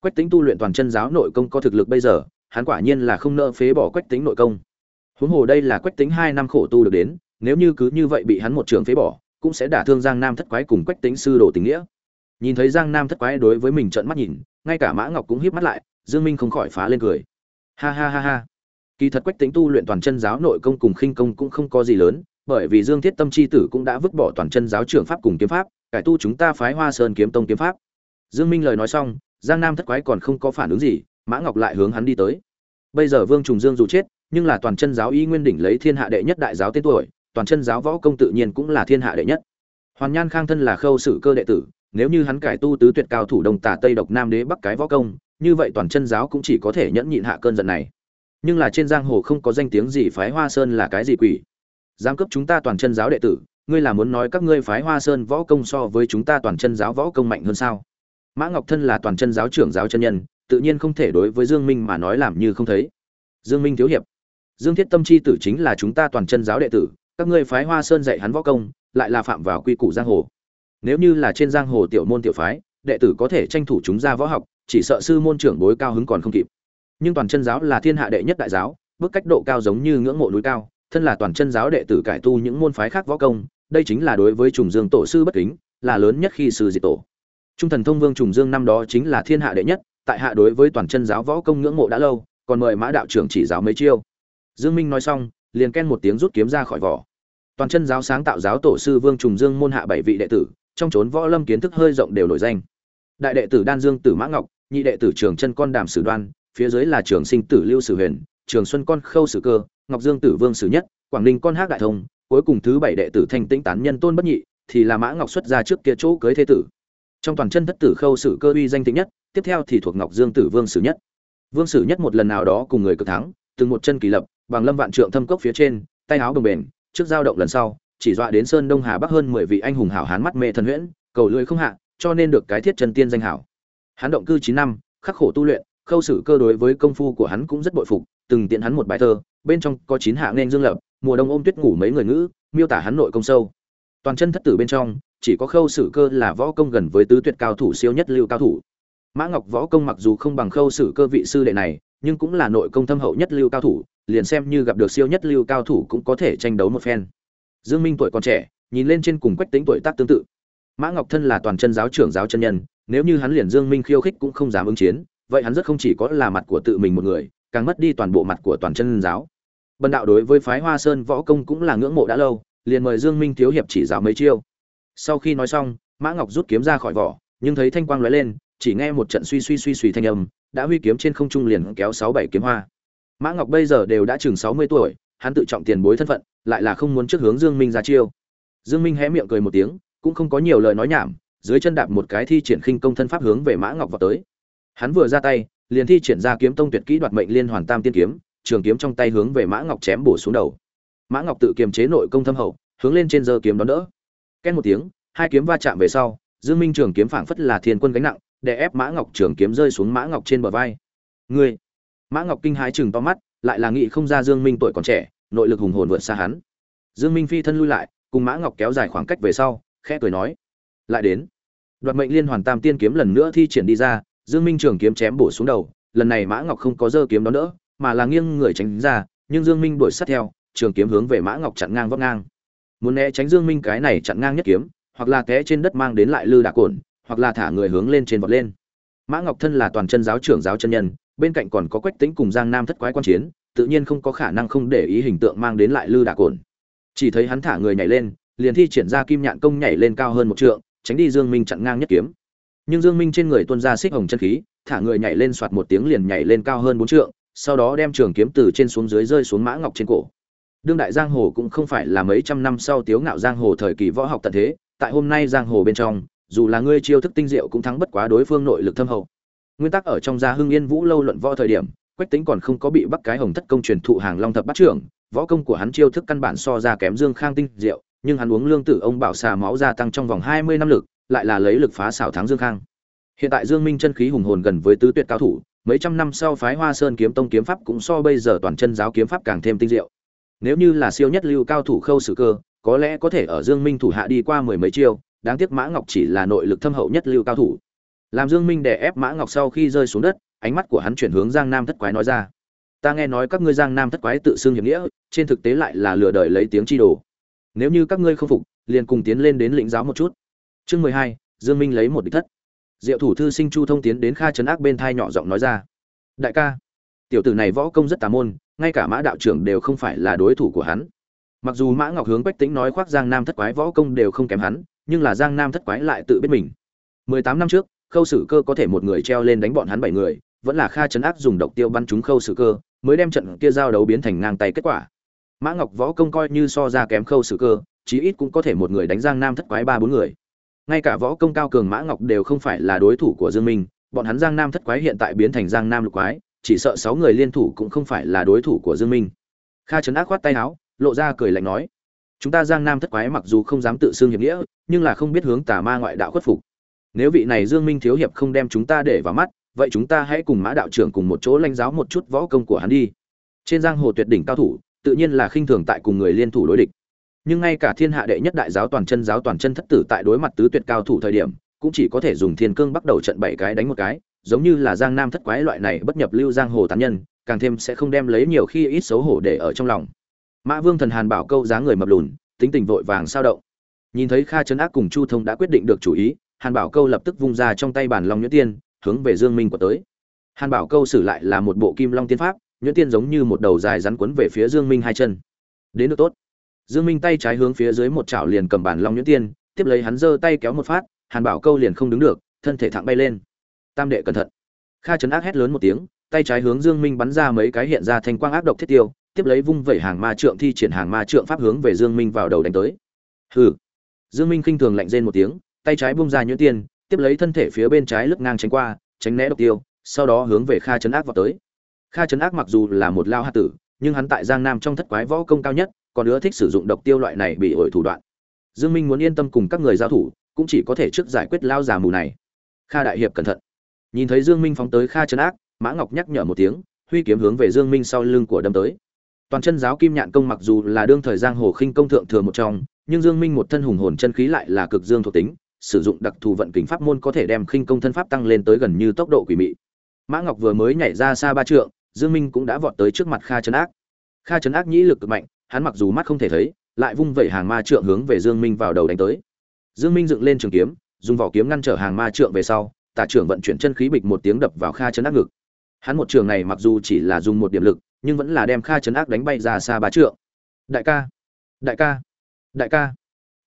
Quách tính tu luyện toàn chân giáo nội công có thực lực bây giờ, hắn quả nhiên là không nợ phế bỏ quách tính nội công. Huống hồ đây là quách tính hai năm khổ tu được đến, nếu như cứ như vậy bị hắn một trường phế bỏ cũng sẽ đả thương giang nam thất quái cùng quách tính sư đồ tình nghĩa. Nhìn thấy giang nam thất quái đối với mình trợn mắt nhìn, ngay cả mã ngọc cũng híp mắt lại, dương minh không khỏi phá lên cười. Ha ha ha ha. Kỳ thật quách tính tu luyện toàn chân giáo nội công cùng khinh công cũng không có gì lớn, bởi vì dương thiết tâm chi tử cũng đã vứt bỏ toàn chân giáo trưởng pháp cùng kiếm pháp, cải tu chúng ta phái hoa sơn kiếm tông kiếm pháp. Dương minh lời nói xong, giang nam thất quái còn không có phản ứng gì, mã ngọc lại hướng hắn đi tới. Bây giờ vương trùng dương dù chết, nhưng là toàn chân giáo y nguyên đỉnh lấy thiên hạ đệ nhất đại giáo tên tuổi toàn chân giáo võ công tự nhiên cũng là thiên hạ đệ nhất. Hoàn nhan khang thân là khâu sử cơ đệ tử, nếu như hắn cải tu tứ tuyệt cao thủ đồng tả tây độc nam đế bắc cái võ công, như vậy toàn chân giáo cũng chỉ có thể nhẫn nhịn hạ cơn giận này. Nhưng là trên giang hồ không có danh tiếng gì phái hoa sơn là cái gì quỷ? Giám cấp chúng ta toàn chân giáo đệ tử, ngươi là muốn nói các ngươi phái hoa sơn võ công so với chúng ta toàn chân giáo võ công mạnh hơn sao? Mã ngọc thân là toàn chân giáo trưởng giáo chân nhân, tự nhiên không thể đối với dương minh mà nói làm như không thấy. Dương minh thiếu hiệp. Dương thiết tâm chi tử chính là chúng ta toàn chân giáo đệ tử các ngươi phái hoa sơn dạy hắn võ công, lại là phạm vào quy củ giang hồ. Nếu như là trên giang hồ tiểu môn tiểu phái, đệ tử có thể tranh thủ chúng ra võ học, chỉ sợ sư môn trưởng bối cao hứng còn không kịp. Nhưng toàn chân giáo là thiên hạ đệ nhất đại giáo, bước cách độ cao giống như ngưỡng mộ núi cao, thân là toàn chân giáo đệ tử cải tu những môn phái khác võ công, đây chính là đối với trùng dương tổ sư bất kính, là lớn nhất khi sư diệt tổ. Trung thần thông vương trùng dương năm đó chính là thiên hạ đệ nhất, tại hạ đối với toàn chân giáo võ công ngưỡng mộ đã lâu, còn mời mã đạo trưởng chỉ giáo mấy chiêu. Dương minh nói xong, liền ken một tiếng rút kiếm ra khỏi vỏ toàn chân giáo sáng tạo giáo tổ sư vương trùng dương môn hạ bảy vị đệ tử, trong chốn võ lâm kiến thức hơi rộng đều nổi danh. Đại đệ tử đan dương tử mã ngọc, nhị đệ tử trường chân con đàm sử đoan, phía dưới là trường sinh tử lưu sử huyền, trường xuân con khâu sử cơ, ngọc dương tử vương sử nhất, quảng ninh con hát đại thông, cuối cùng thứ bảy đệ tử thanh tĩnh tán nhân tôn bất nhị, thì là mã ngọc xuất ra trước kia chỗ cưới thế tử. Trong toàn chân thất tử khâu sử cơ uy danh tính nhất, tiếp theo thì thuộc ngọc dương tử vương sử nhất. Vương sử nhất một lần nào đó cùng người cực thắng, từng một chân kỳ lập, bằng lâm vạn trượng thâm cốc phía trên, tay áo đồng bền trước giao động lần sau, chỉ dọa đến sơn đông hà bắc hơn mười vị anh hùng hảo hán mắt mê thần huyễn, cầu lưỡi không hạ, cho nên được cái thiết chân tiên danh hảo. Hán động cư chín năm, khắc khổ tu luyện, khâu sử cơ đối với công phu của hắn cũng rất bội phục, từng tiện hắn một bài thơ, bên trong có chín hạ nên dương lập, mùa đông ôm tuyết ngủ mấy người ngữ, miêu tả hắn nội công sâu. Toàn chân thất tử bên trong, chỉ có khâu sử cơ là võ công gần với tứ tuyệt cao thủ siêu nhất lưu cao thủ. Mã ngọc võ công mặc dù không bằng khâu sử cơ vị sư đệ này, nhưng cũng là nội công thâm hậu nhất lưu cao thủ liền xem như gặp được siêu nhất lưu cao thủ cũng có thể tranh đấu một phen. Dương minh tuổi còn trẻ, nhìn lên trên cùng quách tính tuổi tác tương tự. Mã ngọc thân là toàn chân giáo trưởng giáo chân nhân, nếu như hắn liền dương minh khiêu khích cũng không dám ứng chiến, vậy hắn rất không chỉ có là mặt của tự mình một người, càng mất đi toàn bộ mặt của toàn chân giáo. Bần đạo đối với phái hoa sơn võ công cũng là ngưỡng mộ đã lâu, liền mời dương minh thiếu hiệp chỉ giáo mấy chiêu. Sau khi nói xong, mã ngọc rút kiếm ra khỏi vỏ, nhưng thấy thanh quang lóe lên, chỉ nghe một trận suy suy suy suy thanh âm, đã huy kiếm trên không trung liền kéo sáu bảy kiếm hoa mã ngọc bây giờ đều đã chừng sáu mươi tuổi, hắn tự trọng tiền bối thân phận, lại là không muốn trước hướng dương minh ra chiêu. Dương minh hé miệng cười một tiếng, cũng không có nhiều lời nói nhảm, dưới chân đạp một cái thi triển khinh công thân pháp hướng về mã ngọc vào tới. Hắn vừa ra tay, liền thi triển ra kiếm tông tuyệt kỹ đoạt mệnh liên hoàn tam tiên kiếm, trường kiếm trong tay hướng về mã ngọc chém bổ xuống đầu. Mã ngọc tự kiềm chế nội công thâm hậu, hướng lên trên giơ kiếm đón đỡ. Ken một tiếng, hai kiếm va chạm về sau, dương minh trường kiếm phảng phất là thiên quân gánh nặng để ép mã ngọc trường kiếm rơi xuống mã ngọc trên bờ vai. Ngươi mã ngọc kinh hãi chừng to mắt, lại là nghĩ không ra dương minh tuổi còn trẻ, nội lực hùng hồn vượt xa hắn. Dương minh phi thân lui lại, cùng mã ngọc kéo dài khoảng cách về sau, khẽ cười nói, lại đến. Đoạt mệnh liên hoàn tam tiên kiếm lần nữa thi triển đi ra, dương minh trường kiếm chém bổ xuống đầu, lần này mã ngọc không có giơ kiếm đón đỡ mà là nghiêng người tránh ra, nhưng dương minh đuổi sát theo, trường kiếm hướng về mã ngọc chặn ngang vấp ngang. Muốn né tránh dương minh cái này chặn ngang nhất kiếm, hoặc là té trên đất mang đến lại lư đả cồn hoặc là thả người hướng lên trên vọt lên. Mã ngọc thân là toàn chân giáo trưởng giáo chân nhân bên cạnh còn có quách tính cùng giang nam thất quái quan chiến, tự nhiên không có khả năng không để ý hình tượng mang đến lại lư đà cồn. Chỉ thấy hắn thả người nhảy lên, liền thi triển ra kim nhạn công nhảy lên cao hơn một trượng, tránh đi dương minh chặn ngang nhất kiếm. Nhưng dương minh trên người tuôn ra xích hồng chân khí, thả người nhảy lên soạt một tiếng liền nhảy lên cao hơn bốn trượng, sau đó đem trường kiếm từ trên xuống dưới rơi xuống mã ngọc trên cổ. Đương đại giang hồ cũng không phải là mấy trăm năm sau tiếu ngạo giang hồ thời kỳ võ học tận thế, tại hôm nay giang hồ bên trong, dù là ngươi chiêu thức tinh diệu cũng thắng bất quá đối phương nội lực thâm hậu nguyên tắc ở trong gia hưng yên vũ lâu luận võ thời điểm, quách tính còn không có bị bắt cái hồng thất công truyền thụ hàng long thập bát trưởng, võ công của hắn chiêu thức căn bản so ra kém dương khang tinh diệu, nhưng hắn uống lương tử ông bảo xà máu gia tăng trong vòng hai mươi năm lực, lại là lấy lực phá xảo thắng dương khang. Hiện tại dương minh chân khí hùng hồn gần với tứ tuyệt cao thủ, mấy trăm năm sau phái hoa sơn kiếm tông kiếm pháp cũng so bây giờ toàn chân giáo kiếm pháp càng thêm tinh diệu. Nếu như là siêu nhất lưu cao thủ khâu sử cơ, có lẽ có thể ở dương minh thủ hạ đi qua mười mấy chiêu, đáng tiếc mã ngọc chỉ là nội lực thâm hậu nhất lưu cao thủ làm dương minh đè ép mã ngọc sau khi rơi xuống đất, ánh mắt của hắn chuyển hướng giang nam thất quái nói ra. Ta nghe nói các ngươi giang nam thất quái tự xưng hiệp nghĩa, trên thực tế lại là lừa đời lấy tiếng chi đồ. Nếu như các ngươi không phục, liền cùng tiến lên đến lĩnh giáo một chút. Chương mười hai, dương minh lấy một địch thất. Diệu thủ thư sinh chu thông tiến đến kha trấn ác bên thai nhỏ giọng nói ra. Đại ca, tiểu tử này võ công rất tà môn, ngay cả mã đạo trưởng đều không phải là đối thủ của hắn. Mặc dù mã ngọc hướng quách tính nói khoác giang nam thất quái võ công đều không kém hắn, nhưng là giang nam thất quái lại tự biết mình. Mười tám năm trước khâu sử cơ có thể một người treo lên đánh bọn hắn bảy người, vẫn là kha trấn Áp dùng độc tiêu bắn trúng khâu sử cơ, mới đem trận kia giao đấu biến thành ngang tay kết quả. Mã ngọc võ công coi như so ra kém khâu sử cơ, chí ít cũng có thể một người đánh giang nam thất quái ba bốn người. Ngay cả võ công cao cường mã ngọc đều không phải là đối thủ của dương minh, bọn hắn giang nam thất quái hiện tại biến thành giang nam lục quái, chỉ sợ sáu người liên thủ cũng không phải là đối thủ của dương minh. Kha trấn ác khoát tay áo, lộ ra cười lạnh nói, chúng ta giang nam thất quái mặc dù không dám tự xưng hiệp nghĩa, nhưng là không biết hướng tà ma ngoại đạo khuất phục nếu vị này dương minh thiếu hiệp không đem chúng ta để vào mắt, vậy chúng ta hãy cùng mã đạo trưởng cùng một chỗ lãnh giáo một chút võ công của hắn đi. Trên giang hồ tuyệt đỉnh cao thủ, tự nhiên là khinh thường tại cùng người liên thủ đối địch. Nhưng ngay cả thiên hạ đệ nhất đại giáo toàn chân giáo toàn chân thất tử tại đối mặt tứ tuyệt cao thủ thời điểm, cũng chỉ có thể dùng thiên cương bắt đầu trận bảy cái đánh một cái, giống như là giang nam thất quái loại này bất nhập lưu giang hồ tán nhân, càng thêm sẽ không đem lấy nhiều khi ít xấu hổ để ở trong lòng. Mã vương thần hàn bảo câu giá người mập lùn, tính tình vội vàng sao động. Nhìn thấy kha trấn ác cùng chu thông đã quyết định được chủ ý hàn bảo câu lập tức vung ra trong tay bản long nhuyễn tiên, hướng về dương minh của tới. Hàn bảo câu xử lại là một bộ kim long tiên pháp, nhuyễn tiên giống như một đầu dài rắn quấn về phía dương minh hai chân. Đến được tốt. Dương minh tay trái hướng phía dưới một chảo liền cầm bản long nhuyễn tiên, tiếp lấy hắn giơ tay kéo một phát, hàn bảo câu liền không đứng được, thân thể thẳng bay lên. Tam đệ cẩn thận. Kha trấn ác hét lớn một tiếng, tay trái hướng dương minh bắn ra mấy cái hiện ra thành quang ác độc thiết tiêu, tiếp lấy vung vẩy hàng ma trượng thi triển hàng ma trượng pháp hướng về dương minh vào đầu đánh tới. Hừ. Dương minh khinh thường lạnh rên một tiếng tay trái bung ra nhuyễn tiên, tiếp lấy thân thể phía bên trái lướt ngang tránh qua, tránh né độc tiêu, sau đó hướng về kha trấn ác vào tới. Kha trấn ác mặc dù là một lao hạ tử, nhưng hắn tại giang nam trong thất quái võ công cao nhất, còn nữa thích sử dụng độc tiêu loại này bị ổi thủ đoạn. Dương minh muốn yên tâm cùng các người giao thủ, cũng chỉ có thể trước giải quyết lao già mù này. Kha đại hiệp cẩn thận. Nhìn thấy dương minh phóng tới kha trấn ác, mã ngọc nhắc nhở một tiếng, huy kiếm hướng về dương minh sau lưng của đâm tới. Toàn chân giáo kim nhạn công mặc dù là đương thời giang hồ khinh công thượng thừa một trong, nhưng dương minh một thân hùng hồn chân khí lại là cực dương thuộc tính sử dụng đặc thù vận kình pháp môn có thể đem khinh công thân pháp tăng lên tới gần như tốc độ quỷ mị. Mã ngọc vừa mới nhảy ra xa ba trượng, dương minh cũng đã vọt tới trước mặt kha trấn ác. Kha trấn ác nhĩ lực cực mạnh, hắn mặc dù mắt không thể thấy, lại vung vẩy hàng ma trượng hướng về dương minh vào đầu đánh tới. Dương minh dựng lên trường kiếm, dùng vỏ kiếm ngăn trở hàng ma trượng về sau, tả trưởng vận chuyển chân khí bịch một tiếng đập vào kha trấn ác ngực. Hắn một trường này mặc dù chỉ là dùng một điểm lực, nhưng vẫn là đem kha trấn ác đánh bay ra xa ba trượng. Đại ca đại ca đại ca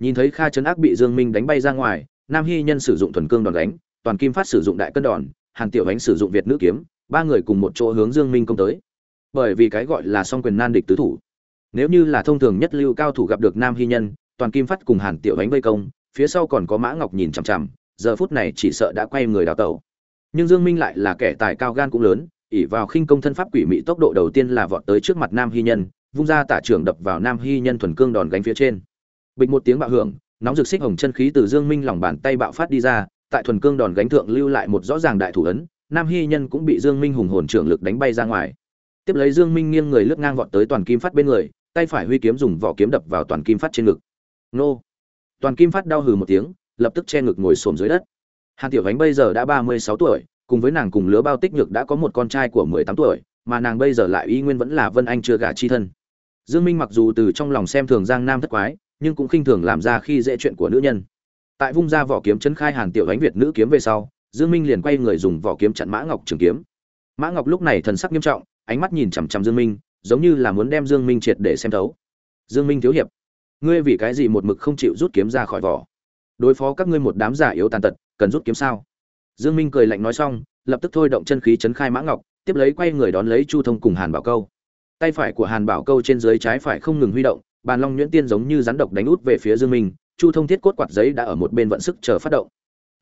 nhìn thấy kha chấn ác bị dương minh đánh bay ra ngoài, nam hy nhân sử dụng thuần cương đòn đánh, toàn kim phát sử dụng đại cân đòn, hàn tiểu ánh sử dụng việt nữ kiếm, ba người cùng một chỗ hướng dương minh công tới. Bởi vì cái gọi là song quyền nan địch tứ thủ. Nếu như là thông thường nhất lưu cao thủ gặp được nam hy nhân, toàn kim phát cùng hàn tiểu ánh vây công, phía sau còn có mã ngọc nhìn chằm chằm, giờ phút này chỉ sợ đã quay người đào tẩu. Nhưng dương minh lại là kẻ tài cao gan cũng lớn ỉ vào khinh công thân pháp quỷ mị tốc độ đầu tiên là vọt tới trước mặt nam hy nhân, vung ra tả trưởng đập vào nam hy nhân thuần cương đòn gánh phía trên bịch một tiếng bạo hưởng, nóng rực xích hồng chân khí từ dương minh lòng bàn tay bạo phát đi ra, tại thuần cương đòn gánh thượng lưu lại một rõ ràng đại thủ ấn, nam hy nhân cũng bị dương minh hùng hồn trưởng lực đánh bay ra ngoài. Tiếp lấy dương minh nghiêng người lướt ngang vọt tới toàn kim phát bên người, tay phải huy kiếm dùng vỏ kiếm đập vào toàn kim phát trên ngực. Nô! Toàn kim phát đau hừ một tiếng, lập tức che ngực ngồi xổm dưới đất. Hàn tiểu ánh bây giờ đã ba mươi sáu tuổi, cùng với nàng cùng lứa bao tích nhược đã có một con trai của mười tám tuổi, mà nàng bây giờ lại y nguyên vẫn là vân anh chưa gả chi thân. Dương minh mặc dù từ trong lòng xem thường giang nam thất quái nhưng cũng khinh thường làm ra khi dễ chuyện của nữ nhân. Tại vung ra vỏ kiếm chấn khai hàn tiểu ánh việt nữ kiếm về sau, dương minh liền quay người dùng vỏ kiếm chặn mã ngọc trường kiếm. Mã ngọc lúc này thần sắc nghiêm trọng, ánh mắt nhìn chằm chằm dương minh, giống như là muốn đem dương minh triệt để xem thấu. Dương minh thiếu hiệp, ngươi vì cái gì một mực không chịu rút kiếm ra khỏi vỏ? Đối phó các ngươi một đám giả yếu tàn tật, cần rút kiếm sao? Dương minh cười lạnh nói xong, lập tức thôi động chân khí chấn khai mã ngọc, tiếp lấy quay người đón lấy chu thông cùng hàn bảo câu. Tay phải của hàn bảo câu trên dưới trái phải không ngừng huy động bàn long nhuyễn tiên giống như rắn độc đánh út về phía dương minh, chu thông thiết cốt quạt giấy đã ở một bên vận sức chờ phát động.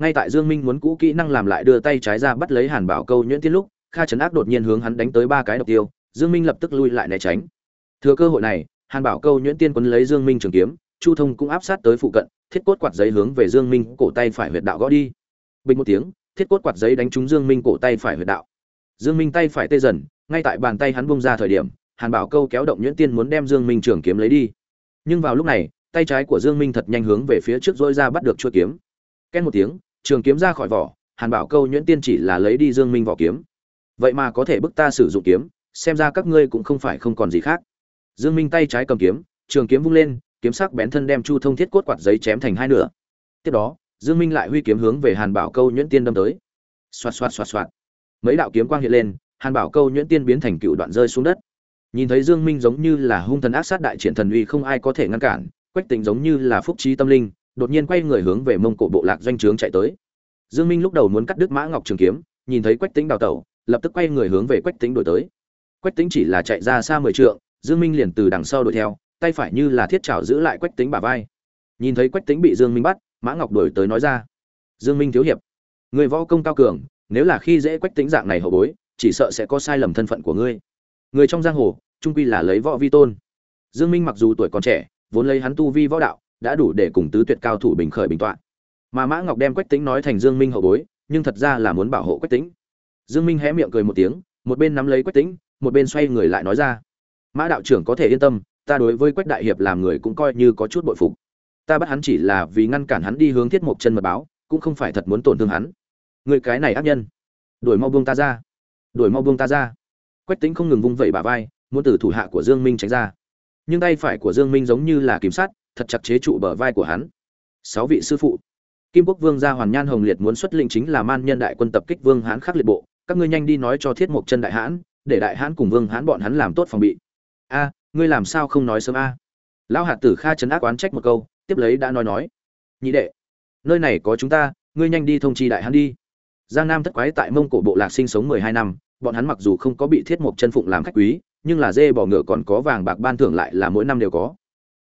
Ngay tại dương minh muốn cũ kỹ năng làm lại đưa tay trái ra bắt lấy hàn bảo câu nhuyễn tiên lúc, kha trấn ác đột nhiên hướng hắn đánh tới ba cái độc tiêu, dương minh lập tức lui lại né tránh. Thừa cơ hội này, hàn bảo câu nhuyễn tiên quấn lấy dương minh trường kiếm, chu thông cũng áp sát tới phụ cận, thiết cốt quạt giấy hướng về dương minh cổ tay phải huyệt đạo gõ đi. Bình một tiếng, thiết cốt quạt giấy đánh trúng dương minh cổ tay phải huyệt đạo. Dương minh tay phải tê dần, ngay tại bàn tay hắn bung ra thời điểm hàn bảo câu kéo động nhuyễn tiên muốn đem dương minh trường kiếm lấy đi. Nhưng vào lúc này, tay trái của dương minh thật nhanh hướng về phía trước dỗi ra bắt được chuôi kiếm. Ken một tiếng, trường kiếm ra khỏi vỏ, hàn bảo câu nhuyễn tiên chỉ là lấy đi dương minh vỏ kiếm. Vậy mà có thể bức ta sử dụng kiếm, xem ra các ngươi cũng không phải không còn gì khác. Dương minh tay trái cầm kiếm, trường kiếm vung lên, kiếm sắc bén thân đem chu thông thiết cốt quạt giấy chém thành hai nửa. Tiếp đó, dương minh lại huy kiếm hướng về hàn bảo câu nhuyễn tiên đâm tới. Xoạt xoạt xoạt xoạt. Mấy đạo kiếm quang hiện lên, hàn bảo câu nhuyễn tiên biến thành cựu đoạn rơi xuống đất nhìn thấy dương minh giống như là hung thần ác sát đại triển thần uy không ai có thể ngăn cản, quách tình giống như là phúc trí tâm linh, đột nhiên quay người hướng về mông cổ bộ lạc doanh trướng chạy tới. Dương minh lúc đầu muốn cắt đứt mã ngọc trường kiếm, nhìn thấy quách tĩnh đào tẩu, lập tức quay người hướng về quách tĩnh đổi tới. Quách tĩnh chỉ là chạy ra xa mười trượng, dương minh liền từ đằng sau đuổi theo, tay phải như là thiết chảo giữ lại quách tĩnh bả vai. Nhìn thấy quách tĩnh bị dương minh bắt, mã ngọc đuổi tới nói ra, dương minh thiếu hiệp, người võ công cao cường, nếu là khi dễ quách tĩnh dạng này hậu bối, chỉ sợ sẽ có sai lầm thân phận của ngươi người trong giang hồ, trung quy là lấy võ vi tôn. Dương minh mặc dù tuổi còn trẻ, vốn lấy hắn tu vi võ đạo, đã đủ để cùng tứ tuyệt cao thủ bình khởi bình toạn. mà mã ngọc đem quách tính nói thành dương minh hậu bối, nhưng thật ra là muốn bảo hộ quách tính dương minh hé miệng cười một tiếng, một bên nắm lấy quách tính một bên xoay người lại nói ra. Mã đạo trưởng có thể yên tâm, ta đối với quách đại hiệp làm người cũng coi như có chút bội phục. Ta bắt hắn chỉ là vì ngăn cản hắn đi hướng thiết mộc chân mật báo, cũng không phải thật muốn tổn thương hắn. Người cái này ác nhân, đuổi mau buông ta ra, đuổi mau buông ta ra quách tính không ngừng vung vẩy bả vai, muốn từ thủ hạ của dương minh tránh ra. Nhưng tay phải của dương minh giống như là kiểm sát thật chặt chế trụ bờ vai của hắn. Sáu vị sư phụ. Kim quốc vương gia hoàn nhan hồng liệt muốn xuất lĩnh chính là man nhân đại quân tập kích vương hán khắc liệt bộ. Các ngươi nhanh đi nói cho thiết mộc chân đại hãn, để đại hãn cùng vương Hán bọn hắn làm tốt phòng bị. A, ngươi làm sao không nói sớm a? Lão hạt tử kha chấn ác oán trách một câu, tiếp lấy đã nói nói. Nhị đệ, nơi này có chúng ta, ngươi nhanh đi thông chi đại hãn đi. Giang nam thất quái tại mông cổ bộ lạc sinh sống mười hai năm bọn hắn mặc dù không có bị thiết mộc chân phụng làm khách quý, nhưng là dê bò ngựa còn có vàng bạc ban thưởng lại là mỗi năm đều có.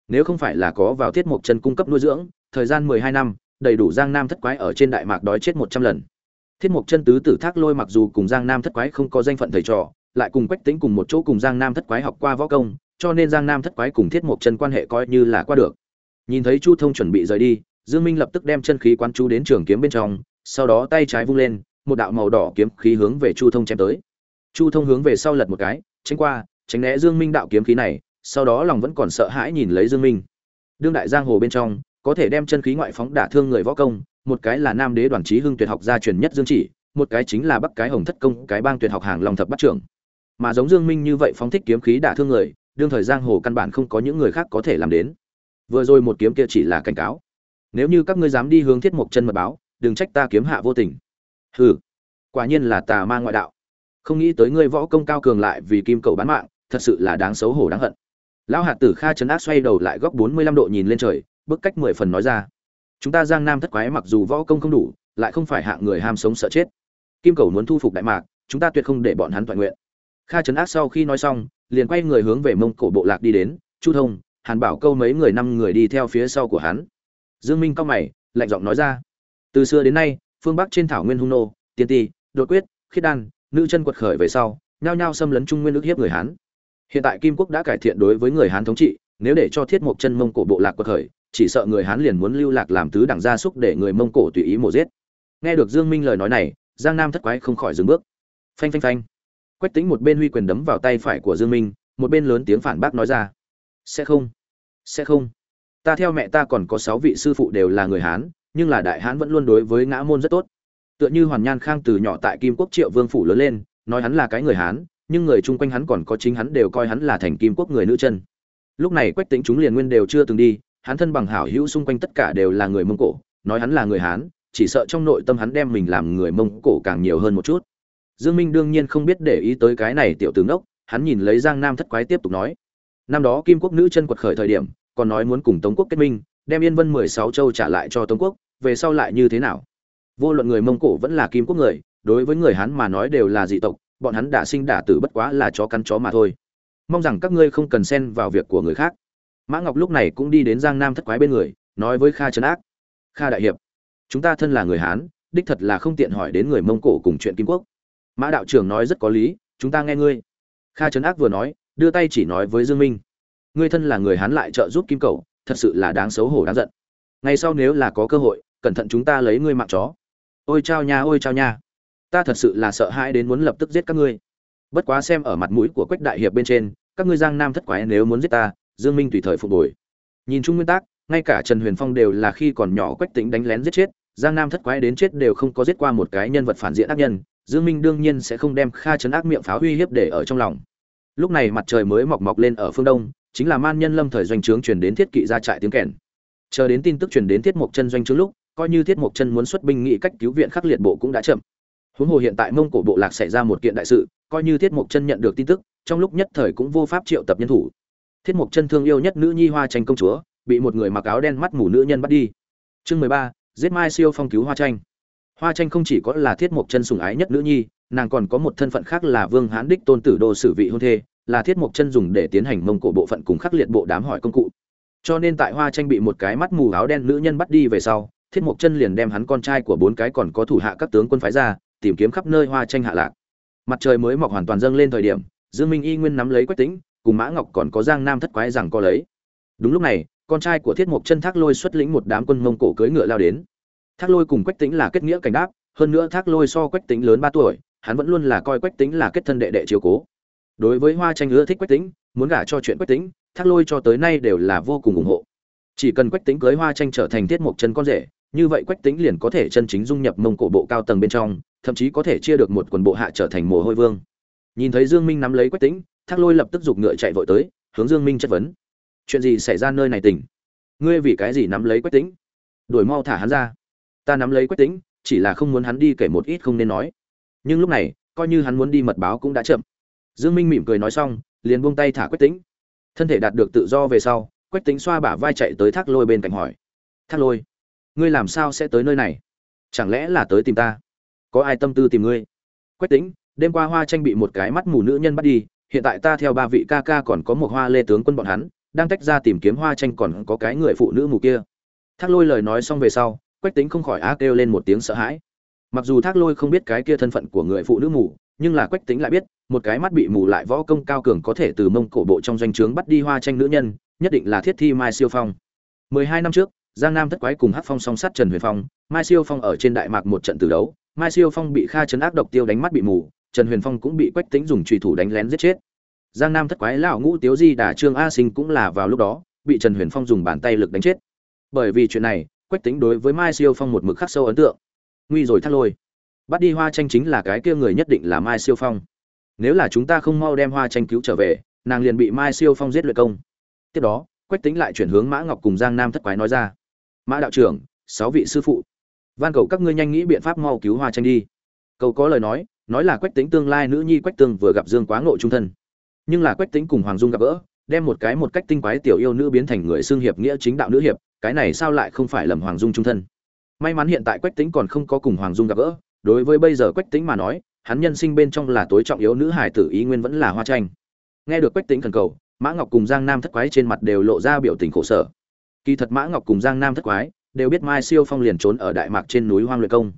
Nếu không phải là có vào thiết mộc chân cung cấp nuôi dưỡng, thời gian mười hai năm, đầy đủ giang nam thất quái ở trên đại mạc đói chết một trăm lần. Thiết mộc chân tứ tử thác lôi mặc dù cùng giang nam thất quái không có danh phận thầy trò, lại cùng quách tính cùng một chỗ cùng giang nam thất quái học qua võ công, cho nên giang nam thất quái cùng thiết mộc chân quan hệ coi như là qua được. Nhìn thấy chu thông chuẩn bị rời đi, dương minh lập tức đem chân khí quán chú đến trường kiếm bên trong, sau đó tay trái vung lên, một đạo màu đỏ kiếm khí hướng về chu thông chém tới chu thông hướng về sau lật một cái, tránh qua, tránh né dương minh đạo kiếm khí này, sau đó lòng vẫn còn sợ hãi nhìn lấy dương minh. Đương đại giang hồ bên trong, có thể đem chân khí ngoại phóng đả thương người võ công, một cái là nam đế đoàn trí hưng tuyệt học gia truyền nhất dương chỉ, một cái chính là bắc cái hồng thất công, cái bang tuyệt học hàng lòng thập bắt trưởng. Mà giống dương minh như vậy phóng thích kiếm khí đả thương người, đương thời giang hồ căn bản không có những người khác có thể làm đến. Vừa rồi một kiếm kia chỉ là cảnh cáo. Nếu như các ngươi dám đi hướng thiết mục chân mật báo, đừng trách ta kiếm hạ vô tình. Hừ, quả nhiên là tà ma ngoại đạo không nghĩ tới ngươi võ công cao cường lại vì kim cầu bán mạng, thật sự là đáng xấu hổ đáng hận. Lão hạt tử kha chấn ác xoay đầu lại góc bốn mươi lăm độ nhìn lên trời bức cách mười phần nói ra. Chúng ta giang nam thất quái mặc dù võ công không đủ, lại không phải hạng người ham sống sợ chết. Kim cầu muốn thu phục đại mạc, chúng ta tuyệt không để bọn hắn toàn nguyện. Kha chấn ác sau khi nói xong, liền quay người hướng về mông cổ bộ lạc đi đến. Chu thông, hàn bảo câu mấy người năm người đi theo phía sau của hắn. Dương minh cao mày, lạnh giọng nói ra. Từ xưa đến nay, phương bắc trên thảo nguyên hung nô, tiên ti, đột quyết, khiết đan nữ chân quật khởi về sau, nhao nhao xâm lấn trung nguyên ức hiếp người hán. Hiện tại kim quốc đã cải thiện đối với người hán thống trị, nếu để cho thiết mộc chân mông cổ bộ lạc quật khởi, chỉ sợ người hán liền muốn lưu lạc làm tứ đẳng gia súc để người mông cổ tùy ý mổ giết. Nghe được dương minh lời nói này, giang nam thất quái không khỏi dừng bước. Phanh phanh phanh. Quách tính một bên huy quyền đấm vào tay phải của dương minh, một bên lớn tiếng phản bác nói ra. Sẽ không sẽ không. Ta theo mẹ ta còn có sáu vị sư phụ đều là người hán, nhưng là đại hán vẫn luôn đối với ngã môn rất tốt tựa như hoàn nhan khang từ nhỏ tại kim quốc triệu vương phủ lớn lên, nói hắn là cái người hán, nhưng người chung quanh hắn còn có chính hắn đều coi hắn là thành kim quốc người nữ chân. Lúc này quách tính chúng liền nguyên đều chưa từng đi, hắn thân bằng hảo hữu xung quanh tất cả đều là người mông cổ, nói hắn là người hán, chỉ sợ trong nội tâm hắn đem mình làm người mông cổ càng nhiều hơn một chút. Dương minh đương nhiên không biết để ý tới cái này tiểu tướng đốc, hắn nhìn lấy giang nam thất quái tiếp tục nói. Năm đó kim quốc nữ chân quật khởi thời điểm, còn nói muốn cùng tống quốc kết minh, đem yên vân mười sáu châu trả lại cho tống quốc, về sau lại như thế nào? Vô luận người mông cổ vẫn là kim quốc người, đối với người hán mà nói đều là dị tộc, bọn hắn đã sinh đả tử bất quá là chó cắn chó mà thôi. Mong rằng các ngươi không cần xen vào việc của người khác. Mã ngọc lúc này cũng đi đến giang nam thất quái bên người, nói với kha trấn ác, kha đại hiệp, chúng ta thân là người hán, đích thật là không tiện hỏi đến người mông cổ cùng chuyện kim quốc. Mã đạo trưởng nói rất có lý, chúng ta nghe ngươi. Kha trấn ác vừa nói, đưa tay chỉ nói với dương minh, ngươi thân là người hán lại trợ giúp kim cầu, thật sự là đáng xấu hổ đáng giận. Ngày sau nếu là có cơ hội, cẩn thận chúng ta lấy ngươi mạng chó ôi chao nha, ôi chao nha. Ta thật sự là sợ hãi đến muốn lập tức giết các ngươi. Bất quá xem ở mặt mũi của quách đại hiệp bên trên, các ngươi giang nam thất quái nếu muốn giết ta, dương minh tùy thời phục hồi. Nhìn chung nguyên tắc, ngay cả trần huyền phong đều là khi còn nhỏ quách tính đánh lén giết chết, giang nam thất quái đến chết đều không có giết qua một cái nhân vật phản diện ác nhân, dương minh đương nhiên sẽ không đem kha chấn ác miệng pháo uy hiếp để ở trong lòng. Lúc này mặt trời mới mọc mọc lên ở phương đông, chính là man nhân lâm thời doanh trướng truyền đến thiết kỵ ra trại tiếng kèn. Chờ đến tin tức truyền đến thiết mộc chân doanh trướng lúc coi như thiết mộc chân muốn xuất binh nghị cách cứu viện khắc liệt bộ cũng đã chậm. Huống hồ hiện tại mông cổ bộ lạc xảy ra một kiện đại sự, coi như thiết mộc chân nhận được tin tức, trong lúc nhất thời cũng vô pháp triệu tập nhân thủ. Thiết mộc chân thương yêu nhất nữ nhi hoa tranh công chúa, bị một người mặc áo đen mắt mù nữ nhân bắt đi. Chương mười ba, giết mai siêu phong cứu hoa tranh. Hoa tranh không chỉ có là thiết mộc chân sùng ái nhất nữ nhi, nàng còn có một thân phận khác là vương hán đích tôn tử đô sử vị hôn thê, là thiết mộc chân dùng để tiến hành mông cổ bộ phận cùng khắc liệt bộ đám hỏi công cụ. Cho nên tại hoa tranh bị một cái mắt mù áo đen nữ nhân bắt đi về sau thiết mộc chân liền đem hắn con trai của bốn cái còn có thủ hạ các tướng quân phái ra, tìm kiếm khắp nơi hoa tranh hạ lạc. Mặt trời mới mọc hoàn toàn dâng lên thời điểm, dương minh y nguyên nắm lấy quách tĩnh, cùng mã ngọc còn có giang nam thất quái rằng có lấy. Đúng lúc này, con trai của thiết mộc chân thác lôi xuất lĩnh một đám quân mông cổ cưỡi ngựa lao đến. Thác lôi cùng quách tĩnh là kết nghĩa cảnh đáp, hơn nữa thác lôi so quách tĩnh lớn ba tuổi, hắn vẫn luôn là coi quách tĩnh là kết thân đệ đệ chiếu cố. Đối với hoa tranh ưa thích quách tĩnh, muốn gả cho chuyện quách tĩnh, thác lôi cho tới nay đều là vô cùng ủng hộ. Chỉ cần quách tĩnh cưới hoa tranh trở thành thiết mộc chân con rể như vậy quách tĩnh liền có thể chân chính dung nhập mông cổ bộ cao tầng bên trong, thậm chí có thể chia được một quần bộ hạ trở thành mồ hôi vương. Nhìn thấy dương minh nắm lấy quách tĩnh, thác lôi lập tức giục ngựa chạy vội tới, hướng dương minh chất vấn. Chuyện gì xảy ra nơi này tỉnh? Ngươi vì cái gì nắm lấy quách tĩnh? Đuổi mau thả hắn ra. Ta nắm lấy quách tĩnh, chỉ là không muốn hắn đi kể một ít không nên nói. Nhưng lúc này, coi như hắn muốn đi mật báo cũng đã chậm. Dương minh mỉm cười nói xong, liền buông tay thả quách tĩnh. Thân thể đạt được tự do về sau, quách tĩnh xoa bả vai chạy tới thác lôi bên cạnh hỏi. Thác lôi ngươi làm sao sẽ tới nơi này? Chẳng lẽ là tới tìm ta? Có ai tâm tư tìm ngươi? Quách tĩnh, đêm qua hoa tranh bị một cái mắt mù nữ nhân bắt đi, hiện tại ta theo ba vị ca ca còn có một hoa lê tướng quân bọn hắn, đang tách ra tìm kiếm hoa tranh còn có cái người phụ nữ mù kia. Thác lôi lời nói xong về sau, quách tính không khỏi á kêu lên một tiếng sợ hãi. Mặc dù thác lôi không biết cái kia thân phận của người phụ nữ mù, nhưng là quách tính lại biết, một cái mắt bị mù lại võ công cao cường có thể từ mông cổ bộ trong doanh trướng bắt đi hoa tranh nữ nhân, nhất định là thiết thi mai siêu phong. Mười hai năm trước giang nam thất quái cùng hát phong song sát trần huyền phong, mai siêu phong ở trên đại mạc một trận từ đấu, mai siêu phong bị kha chấn ác độc tiêu đánh mắt bị mù, trần huyền phong cũng bị quách Tĩnh dùng chùy thủ đánh lén giết chết. Giang nam thất quái lão ngũ tiếu di đả trương a sinh cũng là vào lúc đó, bị trần huyền phong dùng bàn tay lực đánh chết. Bởi vì chuyện này, quách Tĩnh đối với mai siêu phong một mực khắc sâu ấn tượng. Nguy rồi thắt lôi. Bắt đi hoa tranh chính là cái kia người nhất định là mai siêu phong. Nếu là chúng ta không mau đem hoa tranh cứu trở về, nàng liền bị mai siêu phong giết luyện công. Tiếp đó, quách Tĩnh lại chuyển hướng mã ngọc cùng giang nam thất quái nói ra mã đạo trưởng, sáu vị sư phụ. Van cầu các ngươi nhanh nghĩ biện pháp mau cứu hoa tranh đi. Cầu có lời nói nói là quách tính tương lai nữ nhi quách tương vừa gặp dương quá ngộ trung thân. Nhưng là quách tính cùng hoàng dung gặp gỡ, đem một cái một cách tinh quái tiểu yêu nữ biến thành người xương hiệp nghĩa chính đạo nữ hiệp, cái này sao lại không phải lầm hoàng dung trung thân? May mắn hiện tại quách tính còn không có cùng hoàng dung gặp gỡ, đối với bây giờ quách tính mà nói, hắn nhân sinh bên trong là tối trọng yếu nữ hải tử ý nguyên vẫn là hoa tranh nghe được quách tính thần cầu, mã ngọc cùng giang nam thất quái trên mặt đều lộ ra biểu tình khổ sở kỳ thật mã ngọc cùng giang nam thất quái, đều biết mai siêu phong liền trốn ở đại mạc trên núi hoang luyện công.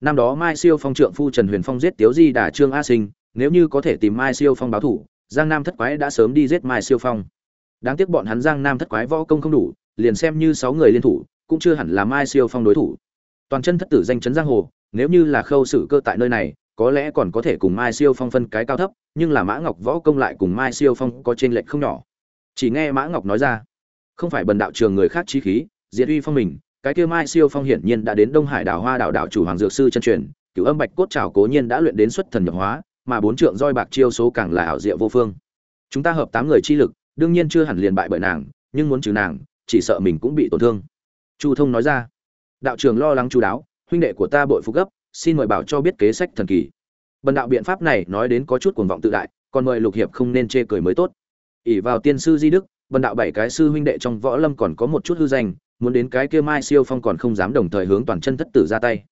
Năm đó mai siêu phong trượng phu trần huyền phong giết tiếu di đà trương a sinh, nếu như có thể tìm mai siêu phong báo thủ, giang nam thất quái đã sớm đi giết mai siêu phong. Đáng tiếc bọn hắn giang nam thất quái võ công không đủ, liền xem như sáu người liên thủ, cũng chưa hẳn là mai siêu phong đối thủ. Toàn chân thất tử danh chấn giang hồ, nếu như là khâu xử cơ tại nơi này, có lẽ còn có thể cùng mai siêu phong phân cái cao thấp, nhưng là mã ngọc võ công lại cùng mai siêu phong có trên lệch không nhỏ. Chỉ nghe mã ngọc nói ra không phải bần đạo trường người khác chi khí, diệt uy phong mình, cái kia mai siêu phong hiển nhiên đã đến đông hải đảo hoa đảo đảo chủ hoàng dược sư chân truyền, cửu âm bạch cốt trào cố nhiên đã luyện đến xuất thần nhập hóa, mà bốn trượng roi bạc chiêu số càng là ảo diệu vô phương. Chúng ta hợp tám người chi lực, đương nhiên chưa hẳn liền bại bởi nàng, nhưng muốn trừ nàng, chỉ sợ mình cũng bị tổn thương. Chu thông nói ra. Đạo trưởng lo lắng chú đáo, huynh đệ của ta bội phục gấp, xin mời bảo cho biết kế sách thần kỳ. Bần đạo biện pháp này nói đến có chút cuồng vọng tự đại, còn mời lục hiệp không nên chê cười mới tốt. ỷ vào tiên sư di đức bần đạo bảy cái sư huynh đệ trong võ lâm còn có một chút hư danh, muốn đến cái kia mai siêu phong còn không dám đồng thời hướng toàn chân thất tử ra tay.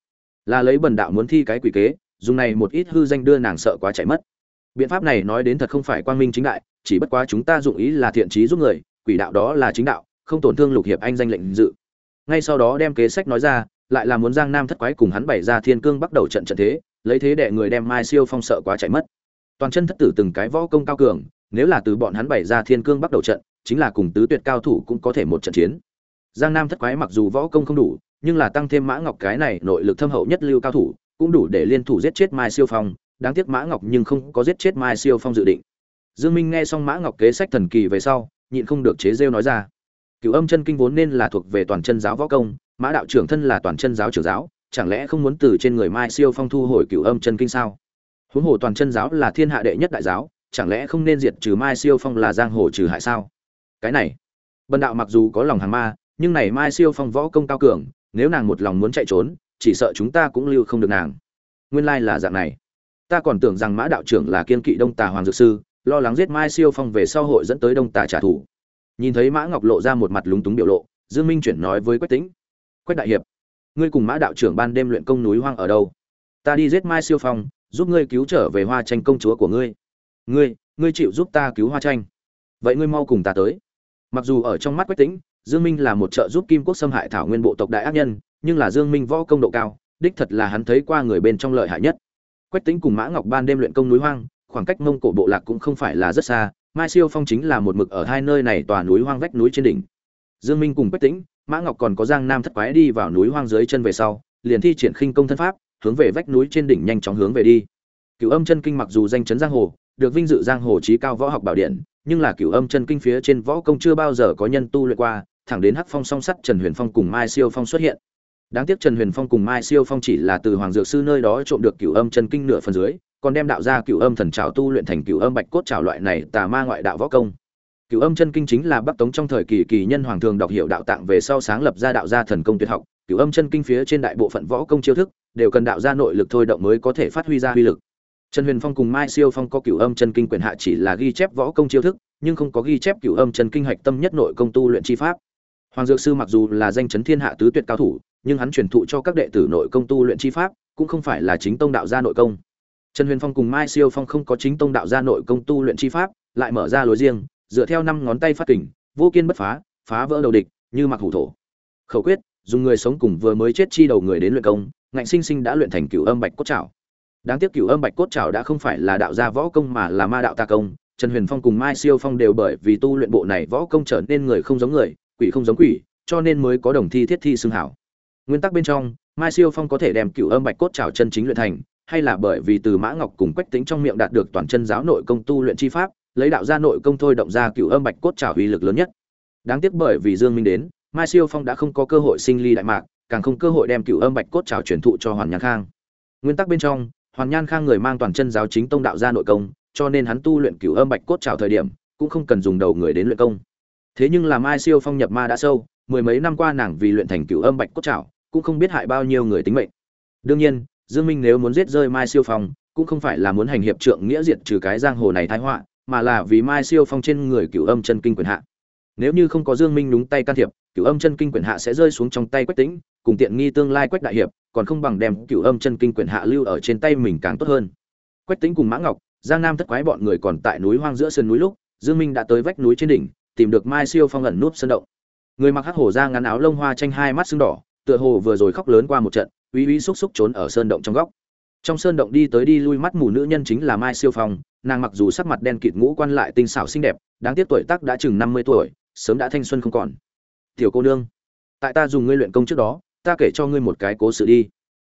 Là lấy bần đạo muốn thi cái quỷ kế, dùng này một ít hư danh đưa nàng sợ quá chạy mất. Biện pháp này nói đến thật không phải quang minh chính đại, chỉ bất quá chúng ta dụng ý là thiện trí giúp người, quỷ đạo đó là chính đạo, không tổn thương lục hiệp anh danh lệnh dự. Ngay sau đó đem kế sách nói ra, lại là muốn giang nam thất quái cùng hắn bày ra thiên cương bắt đầu trận trận thế, lấy thế để người đem mai siêu phong sợ quá chạy mất. Toàn chân thất tử từng cái võ công cao cường, nếu là từ bọn hắn bày ra thiên cương bắt đầu trận chính là cùng tứ tuyệt cao thủ cũng có thể một trận chiến. Giang nam thất quái mặc dù võ công không đủ, nhưng là tăng thêm mã ngọc cái này nội lực thâm hậu nhất lưu cao thủ, cũng đủ để liên thủ giết chết mai siêu phong. Đáng tiếc mã ngọc nhưng không có giết chết mai siêu phong dự định. Dương minh nghe xong mã ngọc kế sách thần kỳ về sau, nhịn không được chế rêu nói ra. Cửu âm chân kinh vốn nên là thuộc về toàn chân giáo võ công, mã đạo trưởng thân là toàn chân giáo trưởng giáo, chẳng lẽ không muốn từ trên người mai siêu phong thu hồi cửu âm chân kinh sao? Huống hồ toàn chân giáo là thiên hạ đệ nhất đại giáo, chẳng lẽ không nên diệt trừ mai siêu phong là giang hồ trừ hại sao? Cái này. Bần đạo mặc dù có lòng hàng ma, nhưng này mai siêu phong võ công cao cường, nếu nàng một lòng muốn chạy trốn, chỉ sợ chúng ta cũng lưu không được nàng. Nguyên lai là dạng này. Ta còn tưởng rằng mã đạo trưởng là kiên kỵ đông tà hoàng dược sư, lo lắng giết mai siêu phong về sau hội dẫn tới đông tà trả thù. Nhìn thấy mã ngọc lộ ra một mặt lúng túng biểu lộ, dương minh chuyển nói với quách tĩnh. Quách đại hiệp, ngươi cùng mã đạo trưởng ban đêm luyện công núi hoang ở đâu? Ta đi giết mai siêu phong, giúp ngươi cứu trở về hoa tranh công chúa của ngươi. Ngươi ngươi chịu giúp ta cứu hoa tranh. Vậy ngươi mau cùng ta tới mặc dù ở trong mắt quách tĩnh, dương minh là một trợ giúp kim quốc xâm hại thảo nguyên bộ tộc đại ác nhân, nhưng là dương minh võ công độ cao, đích thật là hắn thấy qua người bên trong lợi hại nhất. Quách tĩnh cùng mã ngọc ban đêm luyện công núi hoang, khoảng cách mông cổ bộ lạc cũng không phải là rất xa, mai siêu phong chính là một mực ở hai nơi này tòa núi hoang vách núi trên đỉnh. Dương minh cùng quách tĩnh, mã ngọc còn có giang nam thất quái đi vào núi hoang dưới chân về sau, liền thi triển khinh công thân pháp, hướng về vách núi trên đỉnh nhanh chóng hướng về đi. Cửu âm chân kinh mặc dù danh chấn giang hồ, được vinh dự giang hồ trí cao võ học bảo điện nhưng là cửu âm chân kinh phía trên võ công chưa bao giờ có nhân tu luyện qua, thẳng đến hắc phong song sắt trần huyền phong cùng mai siêu phong xuất hiện. Đáng tiếc trần huyền phong cùng mai siêu phong chỉ là từ hoàng dược sư nơi đó trộm được cửu âm chân kinh nửa phần dưới, còn đem đạo ra cửu âm thần trào tu luyện thành cửu âm bạch cốt trào loại này tà ma ngoại đạo võ công. Cửu âm chân kinh chính là bắc tống trong thời kỳ kỳ nhân hoàng thường đọc hiểu đạo tạng về sau sáng lập ra đạo gia thần công tuyệt học, cửu âm chân kinh phía trên đại bộ phận võ công chiêu thức, đều cần đạo gia nội lực thôi động mới có thể phát huy ra uy lực trần huyền phong cùng mai siêu phong có cửu âm chân kinh quyền hạ chỉ là ghi chép võ công chiêu thức, nhưng không có ghi chép cửu âm chân kinh hạch tâm nhất nội công tu luyện chi pháp. Hoàng dược sư mặc dù là danh chấn thiên hạ tứ tuyệt cao thủ, nhưng hắn truyền thụ cho các đệ tử nội công tu luyện chi pháp, cũng không phải là chính tông đạo gia nội công. Trần huyền phong cùng mai siêu phong không có chính tông đạo gia nội công tu luyện chi pháp, lại mở ra lối riêng, dựa theo năm ngón tay phát kình, vô kiên bất phá phá vỡ đầu địch, như mặc hủ thổ. Khẩu quyết, dùng người sống cùng vừa mới chết chi đầu người đến luyện công, ngạnh sinh sinh đã luyện thành cửu âm bạch cốt trảo đáng tiếc cửu âm bạch cốt trảo đã không phải là đạo gia võ công mà là ma đạo ta công. Trần huyền phong cùng mai siêu phong đều bởi vì tu luyện bộ này võ công trở nên người không giống người, quỷ không giống quỷ, cho nên mới có đồng thi thiết thi xương hảo. Nguyên tắc bên trong, mai siêu phong có thể đem cửu âm bạch cốt trảo chân chính luyện thành, hay là bởi vì từ mã ngọc cùng quách tính trong miệng đạt được toàn chân giáo nội công tu luyện chi pháp, lấy đạo gia nội công thôi động ra cửu âm bạch cốt trảo uy lực lớn nhất. Đáng tiếc bởi vì dương minh đến, mai siêu phong đã không có cơ hội sinh ly đại mạc, càng không cơ hội đem cửu âm bạch cốt trảo truyền thụ cho hoàn nhạc khang. Nguyên tắc bên trong hoàn nhan khang người mang toàn chân giáo chính tông đạo gia nội công, cho nên hắn tu luyện cửu âm bạch cốt trảo thời điểm, cũng không cần dùng đầu người đến luyện công. Thế nhưng là mai siêu phong nhập ma đã sâu, mười mấy năm qua nàng vì luyện thành cửu âm bạch cốt trảo, cũng không biết hại bao nhiêu người tính mệnh. Đương nhiên, dương minh nếu muốn giết rơi mai siêu phong, cũng không phải là muốn hành hiệp trượng nghĩa diệt trừ cái giang hồ này tai họa, mà là vì mai siêu phong trên người cửu âm chân kinh quyền hạ. Nếu như không có dương minh đúng tay can thiệp, cửu âm chân kinh quyền hạ sẽ rơi xuống trong tay quách tĩnh, cùng tiện nghi tương lai quách đại hiệp còn không bằng đem cửu âm chân kinh quyển hạ lưu ở trên tay mình càng tốt hơn. Quách tĩnh cùng mã ngọc, giang nam thất quái bọn người còn tại núi hoang giữa sơn núi lúc, dương minh đã tới vách núi trên đỉnh, tìm được mai siêu phong ẩn núp sơn động. Người mặc hắc hổ ra ngắn áo lông hoa tranh hai mắt sưng đỏ, tựa hồ vừa rồi khóc lớn qua một trận, uy uy xúc xúc trốn ở sơn động trong góc. Trong sơn động đi tới đi lui mắt mù nữ nhân chính là mai siêu phong, nàng mặc dù sắc mặt đen kịt ngũ quan lại tinh xảo xinh đẹp, đáng tiếc tuổi tác đã chừng năm mươi tuổi, sớm đã thanh xuân không còn. Tiểu cô nương, tại ta dùng ngươi luyện công trước đó ta kể cho ngươi một cái cố sự đi.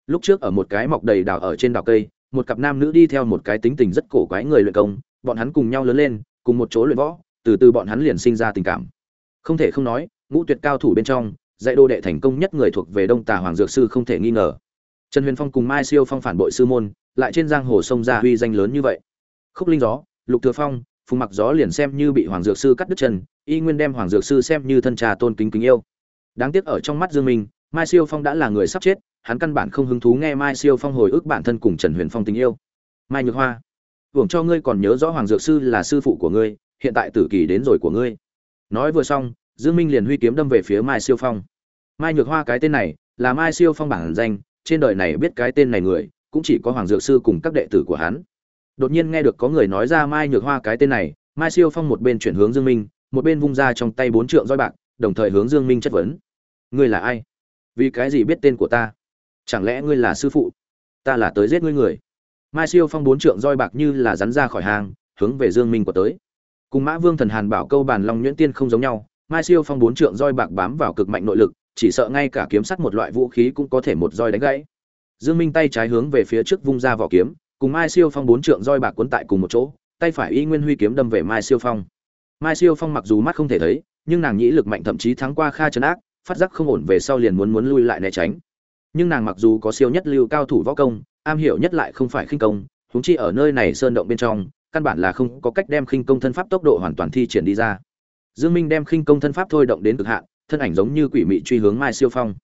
Lúc trước ở một cái mọc đầy đào ở trên đào cây, một cặp nam nữ đi theo một cái tính tình rất cổ quái người luyện công, bọn hắn cùng nhau lớn lên, cùng một chỗ luyện võ, từ từ bọn hắn liền sinh ra tình cảm. Không thể không nói, ngũ tuyệt cao thủ bên trong, dạy đô đệ thành công nhất người thuộc về đông tà hoàng dược sư không thể nghi ngờ. Trần huyền phong cùng mai siêu phong phản bội sư môn, lại trên giang hồ sông ra uy danh lớn như vậy. Khúc linh gió, lục thừa phong, phùng mặc gió liền xem như bị hoàng dược sư cắt đứt chân, y nguyên đem hoàng dược sư xem như thân trà tôn kính kính yêu. Đáng tiếc ở trong mắt dương minh mai siêu phong đã là người sắp chết, hắn căn bản không hứng thú nghe mai siêu phong hồi ức bản thân cùng trần huyền phong tình yêu. Mai nhược hoa, hưởng cho ngươi còn nhớ rõ hoàng dược sư là sư phụ của ngươi, hiện tại tử kỳ đến rồi của ngươi. Nói vừa xong, dương minh liền huy kiếm đâm về phía mai siêu phong. Mai nhược hoa cái tên này, là mai siêu phong bản danh, trên đời này biết cái tên này người, cũng chỉ có hoàng dược sư cùng các đệ tử của hắn. Đột nhiên nghe được có người nói ra mai nhược hoa cái tên này, mai siêu phong một bên chuyển hướng dương minh, một bên vung ra trong tay bốn trượng roi bạc, đồng thời hướng dương minh chất vấn. Ngươi là ai? Vì cái gì biết tên của ta? Chẳng lẽ ngươi là sư phụ? Ta là tới giết ngươi người. Mai siêu phong bốn trượng roi bạc như là rắn ra khỏi hàng, hướng về dương minh của tới. Cùng mã vương thần hàn bảo câu bàn long nhuyễn tiên không giống nhau, mai siêu phong bốn trượng roi bạc bám vào cực mạnh nội lực, chỉ sợ ngay cả kiếm sắt một loại vũ khí cũng có thể một roi đánh gãy. Dương minh tay trái hướng về phía trước vung ra vỏ kiếm, cùng mai siêu phong bốn trượng roi bạc cuốn tại cùng một chỗ, tay phải y nguyên huy kiếm đâm về mai siêu phong. Mai siêu phong mặc dù mắt không thể thấy, nhưng nàng nhĩ lực mạnh thậm chí thắng qua kha trấn ác phát giác không ổn về sau liền muốn muốn lui lại né tránh. Nhưng nàng mặc dù có siêu nhất lưu cao thủ võ công, am hiểu nhất lại không phải khinh công, huống chi ở nơi này sơn động bên trong, căn bản là không có cách đem khinh công thân pháp tốc độ hoàn toàn thi triển đi ra. Dương minh đem khinh công thân pháp thôi động đến cực hạn, thân ảnh giống như quỷ mị truy hướng mai siêu phong.